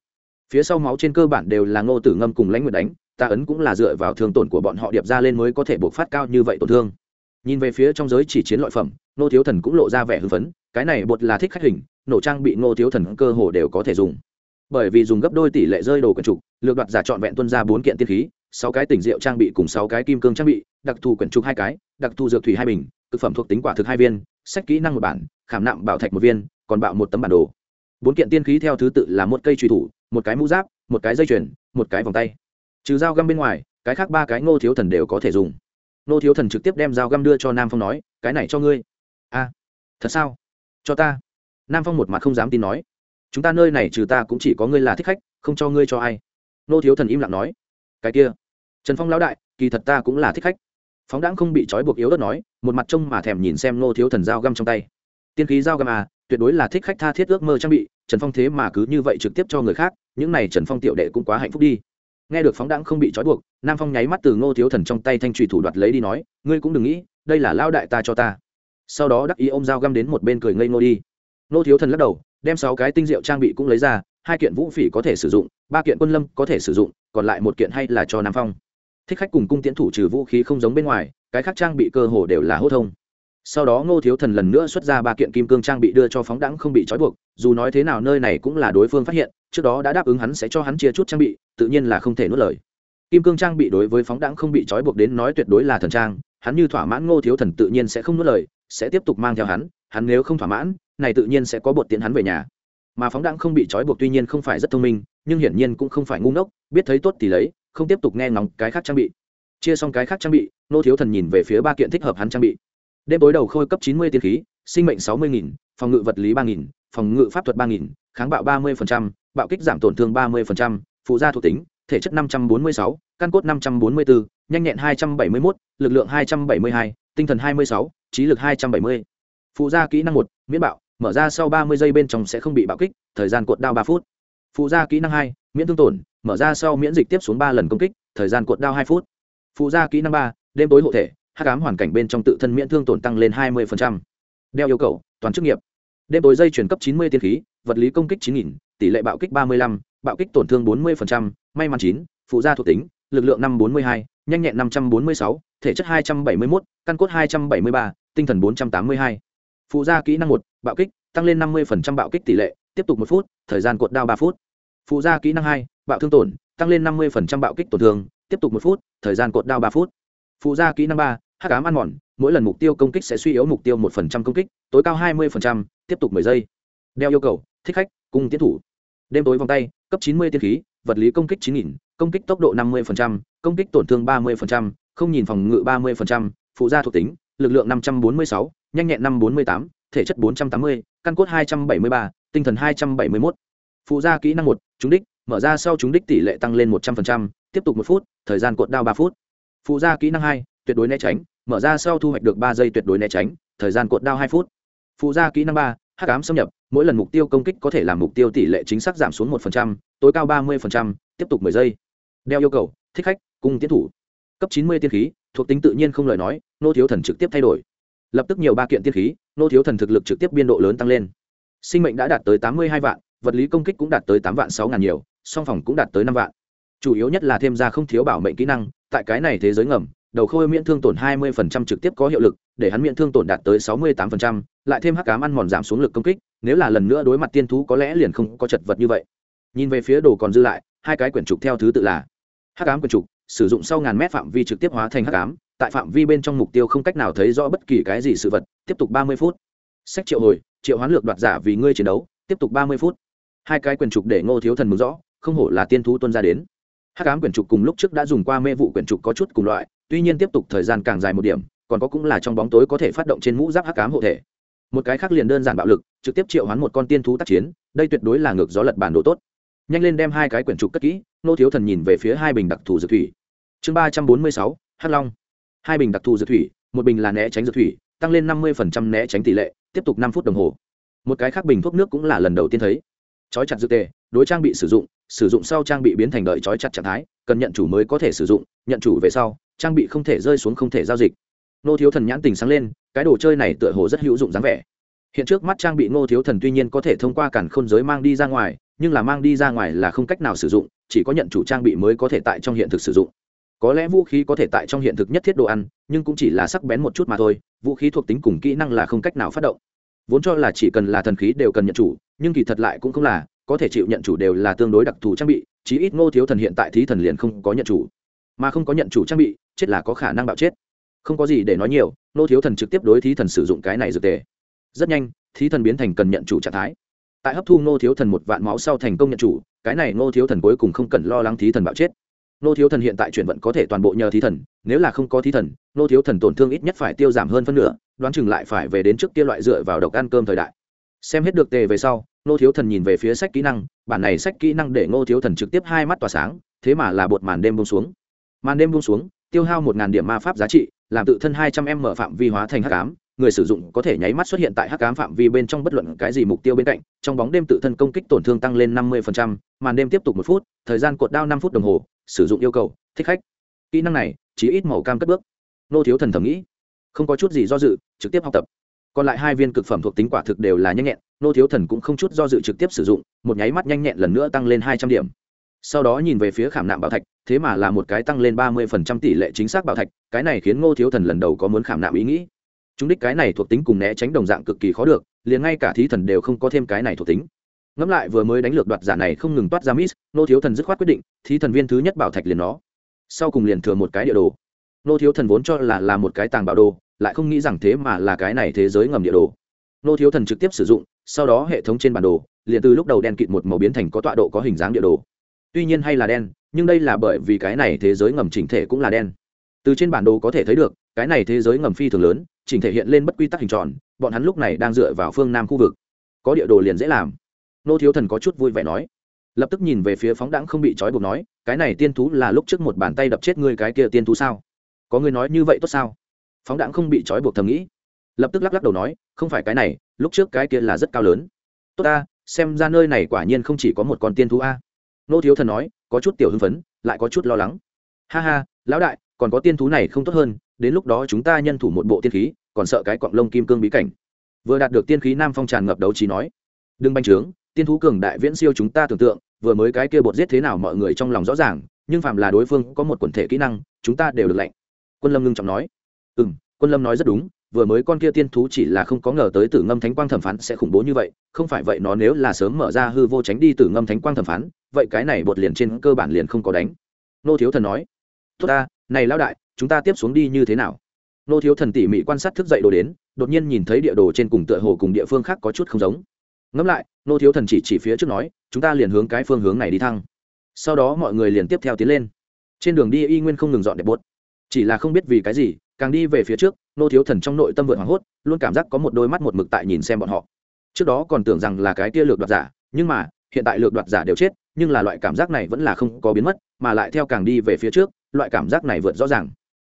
Phía sau máu trên cơ bản đều là ngô tử ngâm cùng lãnh nguyệt đánh ta ấn cũng là dựa vào thương tổn của bọn họ điệp ra lên mới có thể buộc phát cao như vậy tổn thương. Nhìn về phía trong giới chỉ chiến loại phẩm, ngô thiếu thần cũng lộ ra vẻ hưng phấn, cái này bột là thích khách hình, nổ trang bị ngô thiếu thần cơ hồ đều có thể dùng. Bởi vì dùng gấp đôi tỷ lệ rơi đồ quyển trục, lược đoạt giả trọn vẹn tuân ra bốn kiện tiên khí, sáu cái tỉnh rượu trang bị cùng sáu cái kim cương trang bị, đặc thù quyển trục hai cái, đặc thù dược thủy hai bình thực phẩm thuộc tính quả thực hai viên, sách kỹ năng một bản, khảm nạm bảo thạch một viên, còn bạo một tấm bản đồ bốn kiện tiên khí theo thứ tự là một cây truy thủ, một cái mũ giáp, một cái dây chuyền, một cái vòng tay. Trừ dao găm bên ngoài, cái khác ba cái ngô thiếu thần đều có thể dùng. Ngô thiếu thần trực tiếp đem dao găm đưa cho nam phong nói, cái này cho ngươi. A, thật sao? Cho ta. Nam phong một mặt không dám tin nói, chúng ta nơi này trừ ta cũng chỉ có ngươi là thích khách, không cho ngươi cho ai. Ngô thiếu thần im lặng nói, cái kia, trần phong lão đại, kỳ thật ta cũng là thích khách. Phóng đãng không bị trói buộc yếu đất nói, một mặt trông mà thèm nhìn xem ngô thiếu thần dao găm trong tay. Tiên khí dao găm à tuyệt đối là thích khách tha thiết ước mơ trang bị, trần phong thế mà cứ như vậy trực tiếp cho người khác, những này trần phong tiểu đệ cũng quá hạnh phúc đi. Nghe được phóng đãng không bị trói buộc, nam phong nháy mắt từ ngô thiếu thần trong tay thanh trùy thủ đoạt lấy đi nói, ngươi cũng đừng nghĩ, đây là lao đại ta cho ta. Sau đó đắc ý ôm dao găm đến một bên cười ngây ngô đi. Ngô thiếu thần lắc đầu, đem sáu cái tinh diệu trang bị cũng lấy ra, hai kiện vũ phỉ có thể sử dụng, ba kiện quân lâm có thể sử dụng, còn lại một kiện hay là cho nam phong. Thích khách cùng cung tiễn thủ trừ vũ khí không giống bên ngoài, cái khác trang bị cơ hồ đều là hô thông sau đó ngô thiếu thần lần nữa xuất ra ba kiện kim cương trang bị đưa cho phóng đẳng không bị trói buộc, dù nói thế nào nơi này cũng là đối phương phát hiện, trước đó đã đáp ứng hắn sẽ cho hắn chia chút trang bị, tự nhiên là không thể nuốt lời. Kim cương trang bị đối với phóng đẳng không bị trói buộc đến nói tuyệt đối là thần trang, hắn như thỏa mãn ngô thiếu thần tự nhiên sẽ không nuốt lời, sẽ tiếp tục mang theo hắn hắn nếu không thỏa mãn, này tự nhiên sẽ có bột tiến hắn về nhà. Mà phóng đẳng không bị trói buộc tuy nhiên không phải rất thông minh, nhưng hiển nhiên cũng không phải ngu ngốc, biết thấy tốt thì lấy, không tiếp tục nghe ngóng cái khác trang bị. Chia xong cái khác trang bị, Ngô thiếu thần nhìn về phía ba kiện thích hợp hắn trang bị đêm tối đầu khôi cấp chín mươi tiên khí, sinh mệnh sáu mươi nghìn, phòng ngự vật lý ba nghìn, phòng ngự pháp thuật ba nghìn, kháng bạo ba mươi bạo kích giảm tổn thương ba mươi phụ gia thuộc tính, thể chất năm trăm bốn mươi sáu, căn cốt năm trăm bốn mươi bốn, nhanh nhẹn hai trăm bảy mươi một lực lượng hai trăm bảy mươi hai, tinh thần hai mươi sáu, trí lực hai trăm bảy mươi. Phụ gia kỹ năng một, miễn bạo, mở ra sau ba mươi giây bên trong sẽ không bị bạo kích, thời gian cuộn đao ba phút. Phụ gia kỹ năng hai, miễn thương tổn, mở ra sau miễn dịch tiếp xuống ba lần công kích, thời gian cuộn đao hai phút. Phụ gia kỹ năng ba, đêm tối hộ thể hắc ám hoàn cảnh bên trong tự thân miễn thương tổn tăng lên hai mươi đeo yêu cầu, toàn chức nghiệp. Đêm tối dây chuyển cấp chín mươi tiên khí, vật lý công kích chín nghìn, tỷ lệ bạo kích ba mươi lăm, bạo kích tổn thương bốn mươi may mắn chín, phụ gia thuộc tính, lực lượng năm bốn mươi hai, nhanh nhẹn năm trăm bốn mươi sáu, thể chất hai trăm bảy mươi một căn cốt hai trăm bảy mươi ba, tinh thần bốn trăm tám mươi hai. Phụ gia kỹ năng một, bạo kích, tăng lên năm mươi bạo kích tỷ lệ, tiếp tục một phút, thời gian cột đao ba phút. Phụ gia kỹ năng hai, bạo thương tổn, tăng lên năm mươi bạo kích tổn thương, tiếp tục một phút, thời gian cột đao ba phút. Phụ gia kỹ năng ba hắc ám ăn mòn mỗi lần mục tiêu công kích sẽ suy yếu mục tiêu một phần trăm công kích tối cao hai mươi phần trăm tiếp tục mười giây. Đeo yêu cầu thích khách cung tiến thủ. Đêm tối vòng tay cấp chín mươi tiên khí vật lý công kích chín nghìn công kích tốc độ năm mươi phần trăm công kích tổn thương ba mươi phần trăm không nhìn phòng ngự ba mươi phần trăm phụ gia thuộc tính lực lượng năm trăm bốn mươi sáu nhanh nhẹn năm bốn mươi tám thể chất bốn trăm tám mươi căn cốt hai trăm bảy mươi ba tinh thần hai trăm bảy mươi một phụ gia kỹ năng một trúng đích mở ra sau trúng đích tỷ lệ tăng lên một trăm phần trăm, tiếp tục một phút thời gian cuộn đao ba phút. Phụ gia kỹ năng hai tuyệt đối né tránh, mở ra sau thu hoạch được ba giây tuyệt đối né tránh, thời gian cuộn đao hai phút. Phụ gia kỹ năng ba, hắc ám xâm nhập, mỗi lần mục tiêu công kích có thể làm mục tiêu tỷ lệ chính xác giảm xuống một tối cao ba mươi tiếp tục mười giây. Đeo yêu cầu, thích khách, cung tiến thủ. Cấp chín mươi tiên khí, thuộc tính tự nhiên không lời nói, nô thiếu thần trực tiếp thay đổi. Lập tức nhiều ba kiện tiên khí, nô thiếu thần thực lực trực tiếp biên độ lớn tăng lên. Sinh mệnh đã đạt tới tám mươi hai vạn, vật lý công kích cũng đạt tới tám vạn sáu ngàn nhiều, song phòng cũng đạt tới năm vạn. Chủ yếu nhất là thêm ra không thiếu bảo mệnh kỹ năng, tại cái này thế giới ngầm đầu khôi miễn thương tổn 20% trực tiếp có hiệu lực để hắn miễn thương tổn đạt tới 68%, lại thêm hắc ám ăn mòn giảm xuống lực công kích nếu là lần nữa đối mặt tiên thú có lẽ liền không có chật vật như vậy. Nhìn về phía đồ còn dư lại hai cái quyển trục theo thứ tự là hắc ám quyển trục sử dụng sau ngàn mét phạm vi trực tiếp hóa thành hắc ám tại phạm vi bên trong mục tiêu không cách nào thấy rõ bất kỳ cái gì sự vật tiếp tục 30 phút. Sách triệu hồi triệu hoán lược đoạt giả vì ngươi chiến đấu tiếp tục 30 phút. Hai cái quyển trục để ngô thiếu thần mừng rõ không hổ là tiên thú tuân ra đến. Hắc ám quyển trục cùng lúc trước đã dùng qua mê vụ quyển trục có chút cùng loại tuy nhiên tiếp tục thời gian càng dài một điểm, còn có cũng là trong bóng tối có thể phát động trên mũ giáp hắc ám hộ thể. Một cái khác liền đơn giản bạo lực, trực tiếp triệu hoán một con tiên thú tác chiến, đây tuyệt đối là ngược gió lật bản đồ tốt. Nhanh lên đem hai cái quyển trục cất kỹ, nô thiếu thần nhìn về phía hai bình đặc thù dược thủy. Chương ba trăm bốn mươi sáu, hắc long. Hai bình đặc thù dược thủy, một bình là né tránh dược thủy, tăng lên năm mươi né tránh tỷ lệ, tiếp tục năm phút đồng hồ. Một cái khác bình thuốc nước cũng là lần đầu tiên thấy. Trói chặt dược tề, đối trang bị sử dụng sử dụng sau trang bị biến thành đợi trói chặt trạng thái, cần nhận chủ mới có thể sử dụng, nhận chủ về sau trang bị không thể rơi xuống không thể giao dịch. Nô thiếu thần nhãn tình sáng lên, cái đồ chơi này tựa hồ rất hữu dụng dáng vẻ. Hiện trước mắt trang bị nô thiếu thần tuy nhiên có thể thông qua cản khôn giới mang đi ra ngoài, nhưng là mang đi ra ngoài là không cách nào sử dụng, chỉ có nhận chủ trang bị mới có thể tại trong hiện thực sử dụng. Có lẽ vũ khí có thể tại trong hiện thực nhất thiết đồ ăn, nhưng cũng chỉ là sắc bén một chút mà thôi, vũ khí thuộc tính cùng kỹ năng là không cách nào phát động. Vốn cho là chỉ cần là thần khí đều cần nhận chủ, nhưng kỳ thật lại cũng không là, có thể chịu nhận chủ đều là tương đối đặc thù trang bị, chí ít ngô thiếu thần hiện tại thí thần liền không có nhận chủ. Mà không có nhận chủ trang bị chết là có khả năng bạo chết. Không có gì để nói nhiều, Nô thiếu thần trực tiếp đối thí thần sử dụng cái này dược tề. Rất nhanh, thí thần biến thành cần nhận chủ trạng thái. Tại hấp thu nô thiếu thần một vạn máu sau thành công nhận chủ, cái này nô thiếu thần cuối cùng không cần lo lắng thí thần bạo chết. Nô thiếu thần hiện tại chuyển vận có thể toàn bộ nhờ thí thần, nếu là không có thí thần, nô thiếu thần tổn thương ít nhất phải tiêu giảm hơn phân nửa, đoán chừng lại phải về đến trước kia loại dựa vào độc ăn cơm thời đại. Xem hết được tề về sau, nô thiếu thần nhìn về phía sách kỹ năng, bản này sách kỹ năng để nô thiếu thần trực tiếp hai mắt tỏa sáng, thế mà là bột màn đêm bông xuống. Màn đêm bông xuống tiêu hao một điểm ma pháp giá trị, làm tự thân hai trăm m mở phạm vi hóa thành hắc ám, người sử dụng có thể nháy mắt xuất hiện tại hắc ám phạm vi bên trong bất luận cái gì mục tiêu bên cạnh, trong bóng đêm tự thân công kích tổn thương tăng lên năm mươi màn đêm tiếp tục một phút, thời gian cột đao năm phút đồng hồ, sử dụng yêu cầu, thích khách. Kỹ năng này, chỉ ít màu cam cất bước. Nô thiếu thần thầm nghĩ, không có chút gì do dự, trực tiếp học tập. Còn lại hai viên cực phẩm thuộc tính quả thực đều là nhanh nhẹn, nô thiếu thần cũng không chút do dự trực tiếp sử dụng, một nháy mắt nhanh nhẹn lần nữa tăng lên hai trăm điểm. Sau đó nhìn về phía khảm nạm bảo thạch thế mà là một cái tăng lên ba mươi tỷ lệ chính xác bảo thạch, cái này khiến ngô thiếu thần lần đầu có muốn khảm nạm ý nghĩ. Chúng đích cái này thuộc tính cùng né tránh đồng dạng cực kỳ khó được, liền ngay cả thí thần đều không có thêm cái này thuộc tính. Ngẫm lại vừa mới đánh lược đoạt giả này không ngừng toát ra miss nô thiếu thần dứt khoát quyết định, thí thần viên thứ nhất bảo thạch liền nó. Sau cùng liền thừa một cái địa đồ. Nô thiếu thần vốn cho là là một cái tàng bảo đồ, lại không nghĩ rằng thế mà là cái này thế giới ngầm địa đồ. Nô thiếu thần trực tiếp sử dụng, sau đó hệ thống trên bản đồ, liền từ lúc đầu đen kịt một màu biến thành có tọa độ có hình dáng địa đồ tuy nhiên hay là đen, nhưng đây là bởi vì cái này thế giới ngầm chỉnh thể cũng là đen. Từ trên bản đồ có thể thấy được, cái này thế giới ngầm phi thường lớn, chỉnh thể hiện lên bất quy tắc hình tròn, bọn hắn lúc này đang dựa vào phương nam khu vực. Có địa đồ liền dễ làm. Nô thiếu thần có chút vui vẻ nói. Lập tức nhìn về phía phóng đãng không bị trói buộc nói, cái này tiên thú là lúc trước một bàn tay đập chết ngươi cái kia tiên thú sao? Có người nói như vậy tốt sao? Phóng đãng không bị trói buộc thầm nghĩ. Lập tức lắc lắc đầu nói, không phải cái này, lúc trước cái kia là rất cao lớn. Tốt ta, xem ra nơi này quả nhiên không chỉ có một con tiên thú a nô thiếu thần nói, có chút tiểu hưng phấn, lại có chút lo lắng. Ha ha, lão đại, còn có tiên thú này không tốt hơn, đến lúc đó chúng ta nhân thủ một bộ tiên khí, còn sợ cái cọng lông kim cương bí cảnh. Vừa đạt được tiên khí nam phong tràn ngập đấu trí nói, đừng banh trướng, tiên thú cường đại viễn siêu chúng ta tưởng tượng, vừa mới cái kia bột giết thế nào mọi người trong lòng rõ ràng, nhưng phạm là đối phương có một quần thể kỹ năng, chúng ta đều được lệnh. Quân lâm ngưng trọng nói ừ m quân lâm nói rất đúng vừa mới con kia tiên thú chỉ là không có ngờ tới tử ngâm thánh quang thẩm phán sẽ khủng bố như vậy, không phải vậy nó nếu là sớm mở ra hư vô tránh đi tử ngâm thánh quang thẩm phán, vậy cái này bột liền trên cơ bản liền không có đánh. Nô thiếu thần nói, tốt ta, này lao đại, chúng ta tiếp xuống đi như thế nào? Nô thiếu thần tỉ mỉ quan sát thức dậy đồ đến, đột nhiên nhìn thấy địa đồ trên cùng tựa hồ cùng địa phương khác có chút không giống. Ngẫm lại, nô thiếu thần chỉ chỉ phía trước nói, chúng ta liền hướng cái phương hướng này đi thăng. Sau đó mọi người liền tiếp theo tiến lên. Trên đường đi y nguyên không ngừng dọn đẹp bột. Chỉ là không biết vì cái gì càng đi về phía trước, nô thiếu thần trong nội tâm vượt hoảng hốt, luôn cảm giác có một đôi mắt một mực tại nhìn xem bọn họ. Trước đó còn tưởng rằng là cái tia lược đoạt giả, nhưng mà, hiện tại lược đoạt giả đều chết, nhưng là loại cảm giác này vẫn là không có biến mất, mà lại theo càng đi về phía trước, loại cảm giác này vượt rõ ràng.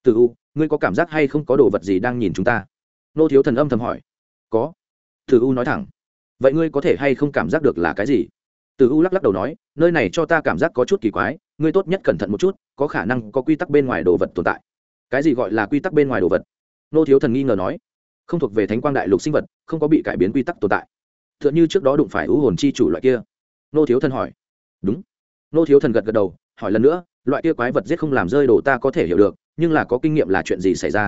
Từ u, ngươi có cảm giác hay không có đồ vật gì đang nhìn chúng ta? Nô thiếu thần âm thầm hỏi. Có. Từ u nói thẳng. Vậy ngươi có thể hay không cảm giác được là cái gì? Từ u lắc lắc đầu nói, nơi này cho ta cảm giác có chút kỳ quái, ngươi tốt nhất cẩn thận một chút, có khả năng có quy tắc bên ngoài đồ vật tồn tại cái gì gọi là quy tắc bên ngoài đồ vật? Nô thiếu thần nghi ngờ nói. Không thuộc về thánh quang đại lục sinh vật, không có bị cải biến quy tắc tồn tại. T h ư ợ n h ư trước đó đụng phải ưu hồn chi chủ loại kia. Nô thiếu thần hỏi. Đúng. Nô thiếu thần gật gật đầu, hỏi lần nữa, loại kia quái vật giết không làm rơi đồ ta có thể hiểu được, nhưng là có kinh nghiệm là chuyện gì xảy ra?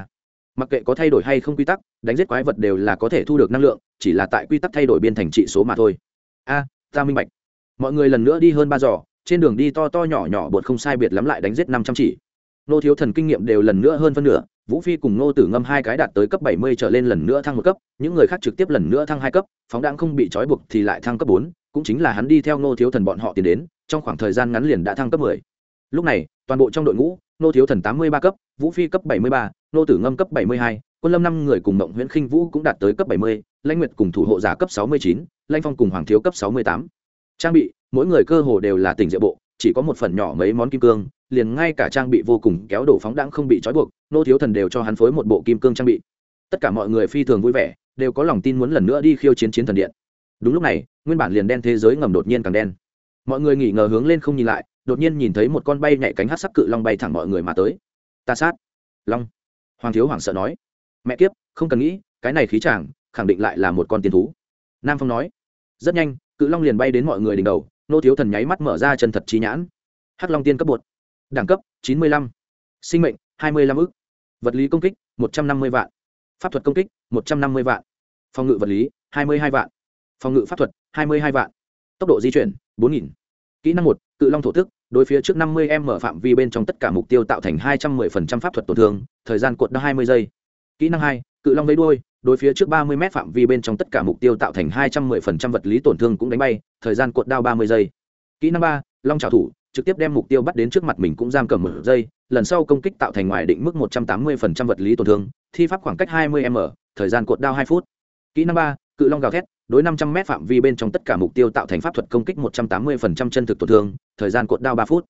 Mặc kệ có thay đổi hay không quy tắc, đánh giết quái vật đều là có thể thu được năng lượng, chỉ là tại quy tắc thay đổi biên thành trị số mà thôi. A, ta minh bạch. Mọi người lần nữa đi hơn ba giò, trên đường đi to to nhỏ nhỏ bột không sai biệt lắm lại đánh giết năm trăm chỉ nô thiếu thần kinh nghiệm đều lần nữa hơn phân nửa, vũ phi cùng nô tử ngâm hai cái đạt tới cấp bảy mươi trở lên lần nữa thăng một cấp, những người khác trực tiếp lần nữa thăng hai cấp, phóng đãng không bị trói buộc thì lại thăng cấp bốn, cũng chính là hắn đi theo nô thiếu thần bọn họ tiến đến, trong khoảng thời gian ngắn liền đã thăng cấp mười. Lúc này, toàn bộ trong đội ngũ, nô thiếu thần tám mươi ba cấp, vũ phi cấp bảy mươi ba, nô tử ngâm cấp bảy mươi hai, quân lâm năm người cùng mộng nguyễn khinh vũ cũng đạt tới cấp bảy mươi, lãnh nguyệt cùng thủ hộ giả cấp sáu mươi chín, lãnh phong cùng hoàng thiếu cấp sáu mươi tám. Trang bị, mỗi người cơ hồ đều là tỉnh diệu bộ, chỉ có một phần nhỏ mấy món kim cương liền ngay cả trang bị vô cùng kéo đổ phóng đãng không bị trói buộc, nô thiếu thần đều cho hắn phối một bộ kim cương trang bị. Tất cả mọi người phi thường vui vẻ, đều có lòng tin muốn lần nữa đi khiêu chiến chiến thần điện. Đúng lúc này, nguyên bản liền đen thế giới ngầm đột nhiên càng đen. Mọi người nghỉ ngờ hướng lên không nhìn lại, đột nhiên nhìn thấy một con bay nhảy cánh hát sắc cự long bay thẳng mọi người mà tới. Ta sát. Long. Hoàng thiếu hoảng sợ nói. Mẹ kiếp, không cần nghĩ, cái này khí chàng, khẳng định lại là một con tiên thú. Nam phong nói. Rất nhanh, cự long liền bay đến mọi người đỉnh đầu, nô thiếu thần nháy mắt mở ra chân thật trí nhãn. Hắc long tiên cấp bột đẳng cấp 95. sinh mệnh 25 ức. Vật lý công kích 150 vạn. Pháp thuật công kích 150 vạn. Phòng ngự vật lý 22 vạn. Phòng ngự pháp thuật 22 vạn. Tốc độ di chuyển 4.000 kỹ năng 1, cự long thổ tức. Đối phía trước 50 m phạm vi bên trong tất cả mục tiêu tạo thành 210% pháp thuật tổn thương thời gian cuộn đau 20 giây. Kỹ năng 2, cự long lấy đuôi. Đối phía trước 30 m phạm vi bên trong tất cả mục tiêu tạo thành 210% vật lý tổn thương cũng đánh bay thời gian cuộn đau 30 giây. Kỹ năng 3, long trào thủ trực tiếp đem mục tiêu bắt đến trước mặt mình cũng giam cầm một giây lần sau công kích tạo thành ngoài định mức một trăm tám mươi vật lý tổn thương thi pháp khoảng cách hai mươi m thời gian cột đao hai phút. Kỹ năng ba cự long gào thét đối năm trăm m phạm vi bên trong tất cả mục tiêu tạo thành pháp thuật công kích một trăm tám mươi chân thực tổn thương thời gian cột đao ba phút.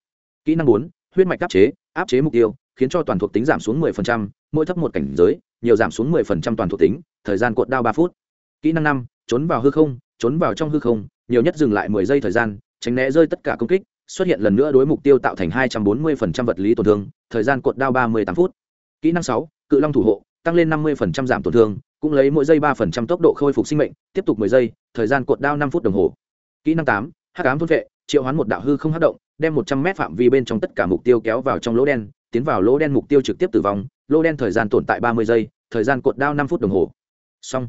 Kỹ năng bốn huyết mạch áp chế áp chế mục tiêu khiến cho toàn thuộc tính giảm xuống 10%, mỗi thấp một cảnh giới nhiều giảm xuống 10% toàn thuộc tính thời gian cột đao ba phút. Kỹ năng năm trốn vào hư không trốn vào trong hư không nhiều nhất dừng lại mười giây thời gian tránh né rơi tất cả công kích xuất hiện lần nữa đối mục tiêu tạo thành hai trăm bốn mươi vật lý tổn thương, thời gian cột đao ba mươi tám phút. Kỹ năng sáu, cự long thủ hộ, tăng lên năm mươi giảm tổn thương, cũng lấy mỗi giây ba tốc độ khôi phục sinh mệnh, tiếp tục mười giây, thời gian cột đao năm phút đồng hồ. Kỹ năng tám, hắc ám thôn vệ, triệu hoán một đạo hư không hắc động, đem một trăm mét phạm vi bên trong tất cả mục tiêu kéo vào trong lỗ đen, tiến vào lỗ đen mục tiêu trực tiếp tử vong, lỗ đen thời gian tồn tại ba mươi giây, thời gian cột đao năm phút đồng hồ. Xong.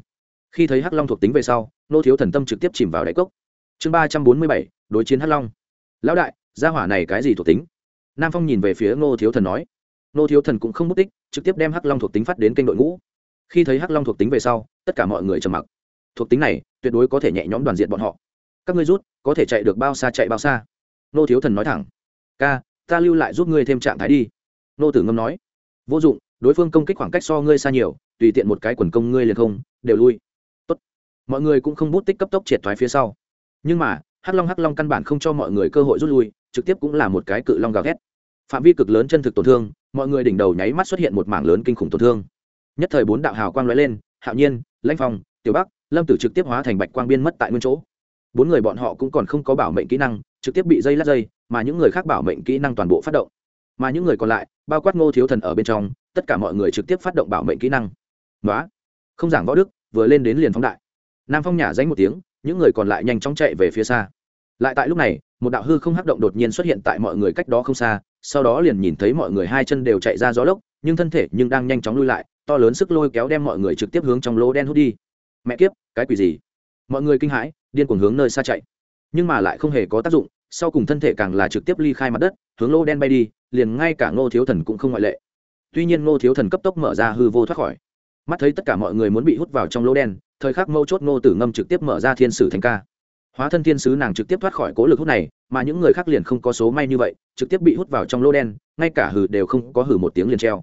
Khi thấy hắc long thuộc tính về sau, nô thiếu thần tâm trực tiếp chìm vào đáy cốc. Chương ba trăm bốn mươi bảy, đối chiến hắc long lão đại, gia hỏa này cái gì thuộc tính? Nam phong nhìn về phía ngô thiếu thần nói. Ngô thiếu thần cũng không mất tích, trực tiếp đem hắc long thuộc tính phát đến kênh đội ngũ. Khi thấy hắc long thuộc tính về sau, tất cả mọi người trầm mặc. Thuộc tính này, tuyệt đối có thể nhẹ nhõm đoàn diện bọn họ. Các ngươi rút, có thể chạy được bao xa chạy bao xa. Ngô thiếu thần nói thẳng. Ca, ta lưu lại giúp ngươi thêm trạng thái đi. Ngô tử ngâm nói. Vô dụng, đối phương công kích khoảng cách so ngươi xa nhiều, tùy tiện một cái quần công ngươi liền không, đều lui. Tốt. mọi người cũng không bút tích cấp tốc triệt thoái phía sau. Nhưng mà hắc long hắc long căn bản không cho mọi người cơ hội rút lui, trực tiếp cũng là một cái cự long gào ghét. Phạm vi cực lớn chân thực tổn thương, mọi người đỉnh đầu nháy mắt xuất hiện một mảng lớn kinh khủng tổn thương. Nhất thời bốn đạo hào quang lóe lên, hạo nhiên, lãnh phong, tiểu bắc, lâm tử trực tiếp hóa thành bạch quang biên mất tại nguyên chỗ. Bốn người bọn họ cũng còn không có bảo mệnh kỹ năng, trực tiếp bị dây lát dây, mà những người khác bảo mệnh kỹ năng toàn bộ phát động. Mà những người còn lại, bao quát ngô thiếu thần ở bên trong, tất cả mọi người trực tiếp phát động bảo mệnh kỹ năng. Nói không giảng võ đức, vừa lên đến liền phóng đại. Nam phong nhả danh một tiếng những người còn lại nhanh chóng chạy về phía xa. Lại tại lúc này, một đạo hư không hắc động đột nhiên xuất hiện tại mọi người cách đó không xa, sau đó liền nhìn thấy mọi người hai chân đều chạy ra gió lốc, nhưng thân thể nhưng đang nhanh chóng lui lại, to lớn sức lôi kéo đem mọi người trực tiếp hướng trong lỗ đen hút đi. Mẹ kiếp, cái quỷ gì? Mọi người kinh hãi, điên cuồng hướng nơi xa chạy. Nhưng mà lại không hề có tác dụng, sau cùng thân thể càng là trực tiếp ly khai mặt đất, hướng lỗ đen bay đi, liền ngay cả ngô thiếu thần cũng không ngoại lệ. Tuy nhiên ngô thiếu thần cấp tốc mở ra hư vô thoát khỏi. Mắt thấy tất cả mọi người muốn bị hút vào trong lỗ đen thời khắc mâu chốt ngô tử ngâm trực tiếp mở ra thiên sử Thánh ca. Hóa thân thiên sứ nàng trực tiếp thoát khỏi cố lực hút này, mà những người khác liền không có số may như vậy, trực tiếp bị hút vào trong lô đen, ngay cả hử đều không có hử một tiếng liền treo.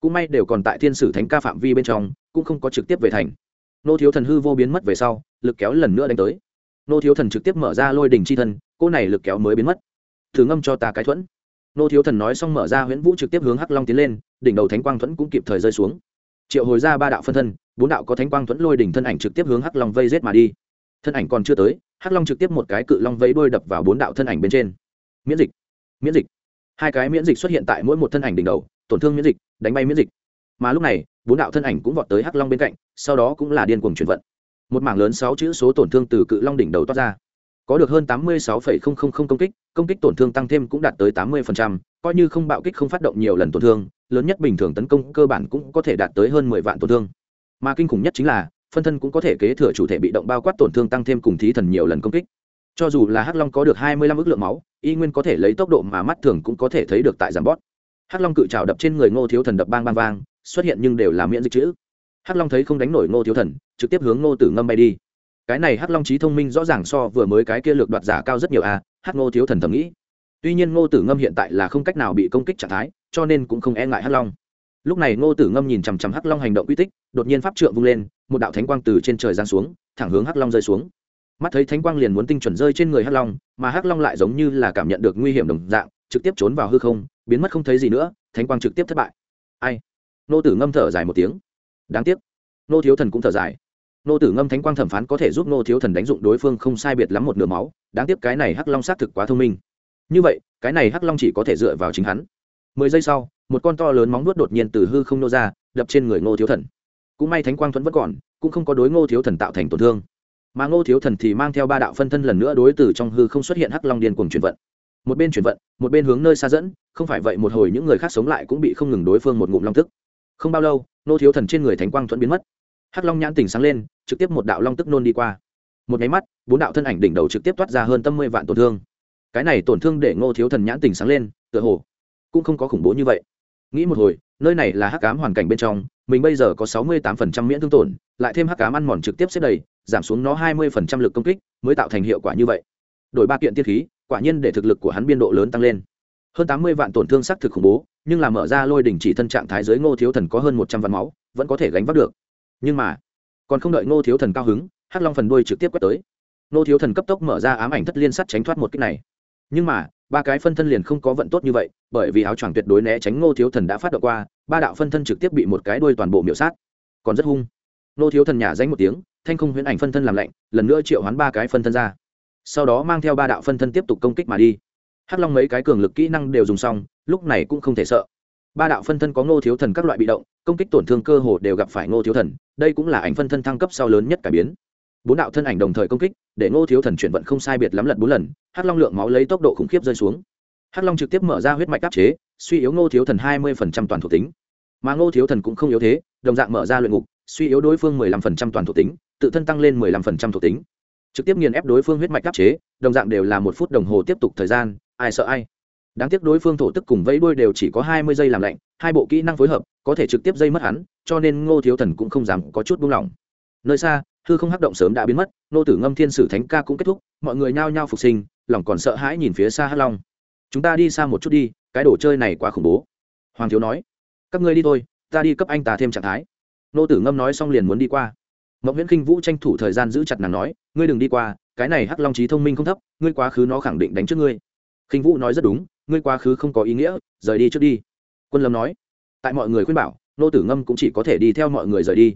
Cũng may đều còn tại thiên sử thánh ca phạm vi bên trong, cũng không có trực tiếp về thành. Nô thiếu thần hư vô biến mất về sau, lực kéo lần nữa đánh tới. Nô thiếu thần trực tiếp mở ra lôi đình c h i thân cô này lực kéo mới biến mất. Thử ngâm cho ta cái thuẫn. Nô thiếu thần nói xong mở ra huyễn vũ trực tiếp hướng hắc long tiến lên, đỉnh đầu thánh quang thuẫn cũng kịp thời rơi xuống triệu hồi ra ba đạo phân thân, bốn đạo có thánh quang thuẫn lôi đỉnh thân ảnh trực tiếp hướng hắc long vây rết mà đi. Thân ảnh còn chưa tới, hắc long trực tiếp một cái cự long vây đôi đập vào bốn đạo thân ảnh bên trên. Miễn dịch miễn dịch. Hai cái miễn dịch xuất hiện tại mỗi một thân ảnh đỉnh đầu, tổn thương miễn dịch, đánh bay miễn dịch. Mà lúc này, bốn đạo thân ảnh cũng vọt tới hắc long bên cạnh, sau đó cũng là điên cuồng chuyển vận. Một mảng lớn sáu chữ số tổn thương từ cự long đỉnh đầu toát ra. Có được hơn tám mươi sáu công kích công kích tổn thương tăng thêm cũng đạt tới tám mươi coi như không bạo kích không phát động nhiều lần tổn thương, lớn nhất bình thường tấn công cơ bản cũng có thể đạt tới hơn mười vạn tổn thương. Mà kinh khủng nhất chính là, phân thân cũng có thể kế thừa chủ thể bị động bao quát tổn thương tăng thêm cùng thí thần nhiều lần công kích. Cho dù là hắc long có được hai mươi lăm ước lượng máu, y nguyên có thể lấy tốc độ mà mắt thường cũng có thể thấy được tại giảm bót. Hắc long cự trào đập trên người ngô thiếu thần đập bang bang vang, xuất hiện nhưng đều là miễn dịch chữ. Hắc long thấy không đánh nổi ngô thiếu thần, trực tiếp hướng ngô tử ngâm bay đi. Cái này hắc long trí thông minh rõ ràng so vừa mới cái kia lược đoạt giả cao rất nhiều à hắc ngô thiếu thần thầm nghĩ tuy nhiên ngô tử ngâm hiện tại là không cách nào bị công kích trạng thái, cho nên cũng không e ngại hắc long. Lúc này ngô tử ngâm nhìn chằm chằm hắc long hành động uy tích, đột nhiên pháp trượng vung lên, một đạo thánh quang từ trên trời giáng xuống, thẳng hướng hắc long rơi xuống. Mắt thấy thánh quang liền muốn tinh chuẩn rơi trên người hắc long, mà hắc long lại giống như là cảm nhận được nguy hiểm đồng dạng, trực tiếp trốn vào hư không, biến mất không thấy gì nữa, thánh quang trực tiếp thất bại. Ai? Nô tử ngâm thở dài một tiếng. Đáng tiếc. Nô thiếu thần cũng thở dài. Nô tử ngâm thánh quang thẩm phán có thể giúp nô thiếu thần đánh dụng đối phương không sai biệt lắm một nửa máu, đáng tiếc cái này hắc long xác thực quá thông minh như vậy, cái này hắc long chỉ có thể dựa vào chính hắn. Mười giây sau, một con to lớn móng nuốt đột nhiên từ hư không nô ra, đập trên người ngô thiếu thần. Cũng may thánh quang thuẫn vẫn còn, cũng không có đối ngô thiếu thần tạo thành tổn thương. Mà ngô thiếu thần thì mang theo ba đạo phân thân lần nữa đối từ trong hư không xuất hiện hắc long điên cuồng chuyển vận. Một bên chuyển vận, một bên hướng nơi xa dẫn, không phải vậy một hồi những người khác sống lại cũng bị không ngừng đối phương một ngụm long tức. Không bao lâu, ngô thiếu thần trên người thánh quang thuẫn biến mất. Hắc long nhãn tỉnh sáng lên, trực tiếp một đạo long tức nôn đi qua. Một máy mắt, bốn đạo thân ảnh đỉnh đầu trực tiếp toát ra hơn tâm mươi vạn tổn thương cái này tổn thương để ngô thiếu thần nhãn tình sáng lên, tựa hồ cũng không có khủng bố như vậy. Nghĩ một hồi, nơi này là hắc cám hoàn cảnh bên trong, mình bây giờ có sáu mươi tám phần trăm miễn thương tổn, lại thêm hắc cám ăn mòn trực tiếp xếp đầy, giảm xuống nó hai mươi phần trăm lực công kích, mới tạo thành hiệu quả như vậy. Đổi ba kiện tiên khí, quả nhiên để thực lực của hắn biên độ lớn tăng lên. Hơn tám mươi vạn tổn thương xác thực khủng bố, nhưng là mở ra lôi đỉnh chỉ thân trạng thái giới ngô thiếu thần có hơn một trăm vạn máu, vẫn có thể gánh vác được. Nhưng mà, còn không đợi ngô thiếu thần cao hứng, hắc long phần đuôi trực tiếp quét tới. Ngô thiếu thần cấp tốc mở ra ám ảnh thất liên sắt tránh thoát một cách này nhưng mà, ba cái phân thân liền không có vận tốt như vậy, bởi vì áo choàng tuyệt đối né tránh ngô thiếu thần đã phát động qua, ba đạo phân thân trực tiếp bị một cái đuôi toàn bộ miểu sát. Còn rất hung. Ngô thiếu thần nhả danh một tiếng, thanh không huyễn ảnh phân thân làm lạnh, lần nữa triệu hoán ba cái phân thân ra. Sau đó mang theo ba đạo phân thân tiếp tục công kích mà đi. Hắc long mấy cái cường lực kỹ năng đều dùng xong, lúc này cũng không thể sợ. Ba đạo phân thân có ngô thiếu thần các loại bị động, công kích tổn thương cơ hồ đều gặp phải ngô thiếu thần, đây cũng là ảnh phân thân thăng cấp sau lớn nhất cải biến bốn đạo thân ảnh đồng thời công kích, để ngô thiếu thần chuyển vận không sai biệt lắm lật bốn lần, hắc long lượng máu lấy tốc độ khủng khiếp rơi xuống. Hắc long trực tiếp mở ra huyết mạch áp chế, suy yếu ngô thiếu thần hai mươi toàn thuộc tính. Mà ngô thiếu thần cũng không yếu thế, đồng dạng mở ra luyện ngục, suy yếu đối phương mười lăm phần trăm toàn thuộc tính, tự thân tăng lên mười lăm phần trăm thuộc tính. Trực tiếp nghiền ép đối phương huyết mạch áp chế, đồng dạng đều là một phút đồng hồ tiếp tục thời gian, ai sợ ai. Đáng tiếc đối phương thổ tức cùng vẫy đuôi đều chỉ có hai mươi giây làm lạnh, hai bộ kỹ năng phối hợp, có thể trực tiếp dây mất hắn, cho nên ngô thiếu thần cũng không dám có chút buông lỏng. Nơi xa hư không hắc động sớm đã biến mất, nô tử ngâm thiên sử thánh ca cũng kết thúc, mọi người nhao nhao phục sinh, lòng còn sợ hãi nhìn phía xa hắc long. Chúng ta đi xa một chút đi, cái đồ chơi này quá khủng bố. Hoàng thiếu nói, các ngươi đi thôi, ta đi cấp anh ta thêm trạng thái. Nô tử ngâm nói xong liền muốn đi qua. Mộng viễn khinh vũ tranh thủ thời gian giữ chặt nàng nói, ngươi đừng đi qua, cái này hắc long trí thông minh không thấp, ngươi quá khứ nó khẳng định đánh trước ngươi. Khinh vũ nói rất đúng, ngươi quá khứ không có ý nghĩa, rời đi trước đi. Quân lâm nói, tại mọi người khuyên bảo, nô tử ngâm cũng chỉ có thể đi theo mọi người rời đi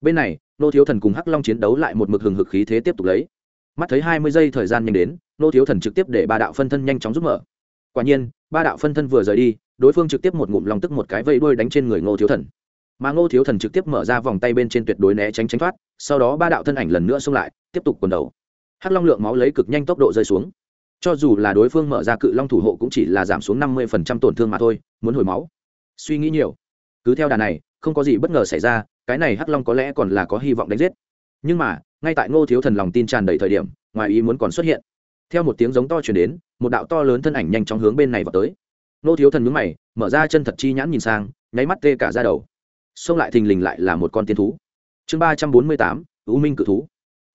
bên này, nô thiếu thần cùng hắc long chiến đấu lại một mực hừng hực khí thế tiếp tục lấy. Mắt thấy hai mươi giây thời gian nhanh đến, nô thiếu thần trực tiếp để ba đạo phân thân nhanh chóng giúp mở. Quả nhiên, ba đạo phân thân vừa rời đi, đối phương trực tiếp một ngụm lòng tức một cái vây đuôi đánh trên người ngô thiếu thần. Mà ngô thiếu thần trực tiếp mở ra vòng tay bên trên tuyệt đối né tránh tránh thoát, sau đó ba đạo thân ảnh lần nữa xông lại, tiếp tục quần đầu. Hắc long lượng máu lấy cực nhanh tốc độ rơi xuống. Cho dù là đối phương mở ra cự long thủ hộ cũng chỉ là giảm xuống năm mươi tổn thương mà thôi, muốn hồi máu. Suy nghĩ nhiều. Cứ theo đà này không có gì bất ngờ xảy ra, cái này hắc long có lẽ còn là có hy vọng đánh giết. Nhưng mà, ngay tại ngô thiếu thần lòng tin tràn đầy thời điểm, ngoài ý muốn còn xuất hiện. Theo một tiếng giống to chuyển đến, một đạo to lớn thân ảnh nhanh chóng hướng bên này vào tới. Ngô thiếu thần nhướng mày, mở ra chân thật chi nhãn nhìn sang, nháy mắt tê cả ra đầu. Xông lại thình lình lại là một con tiên thú. Chương ba trăm bốn mươi tám, u minh cự thú.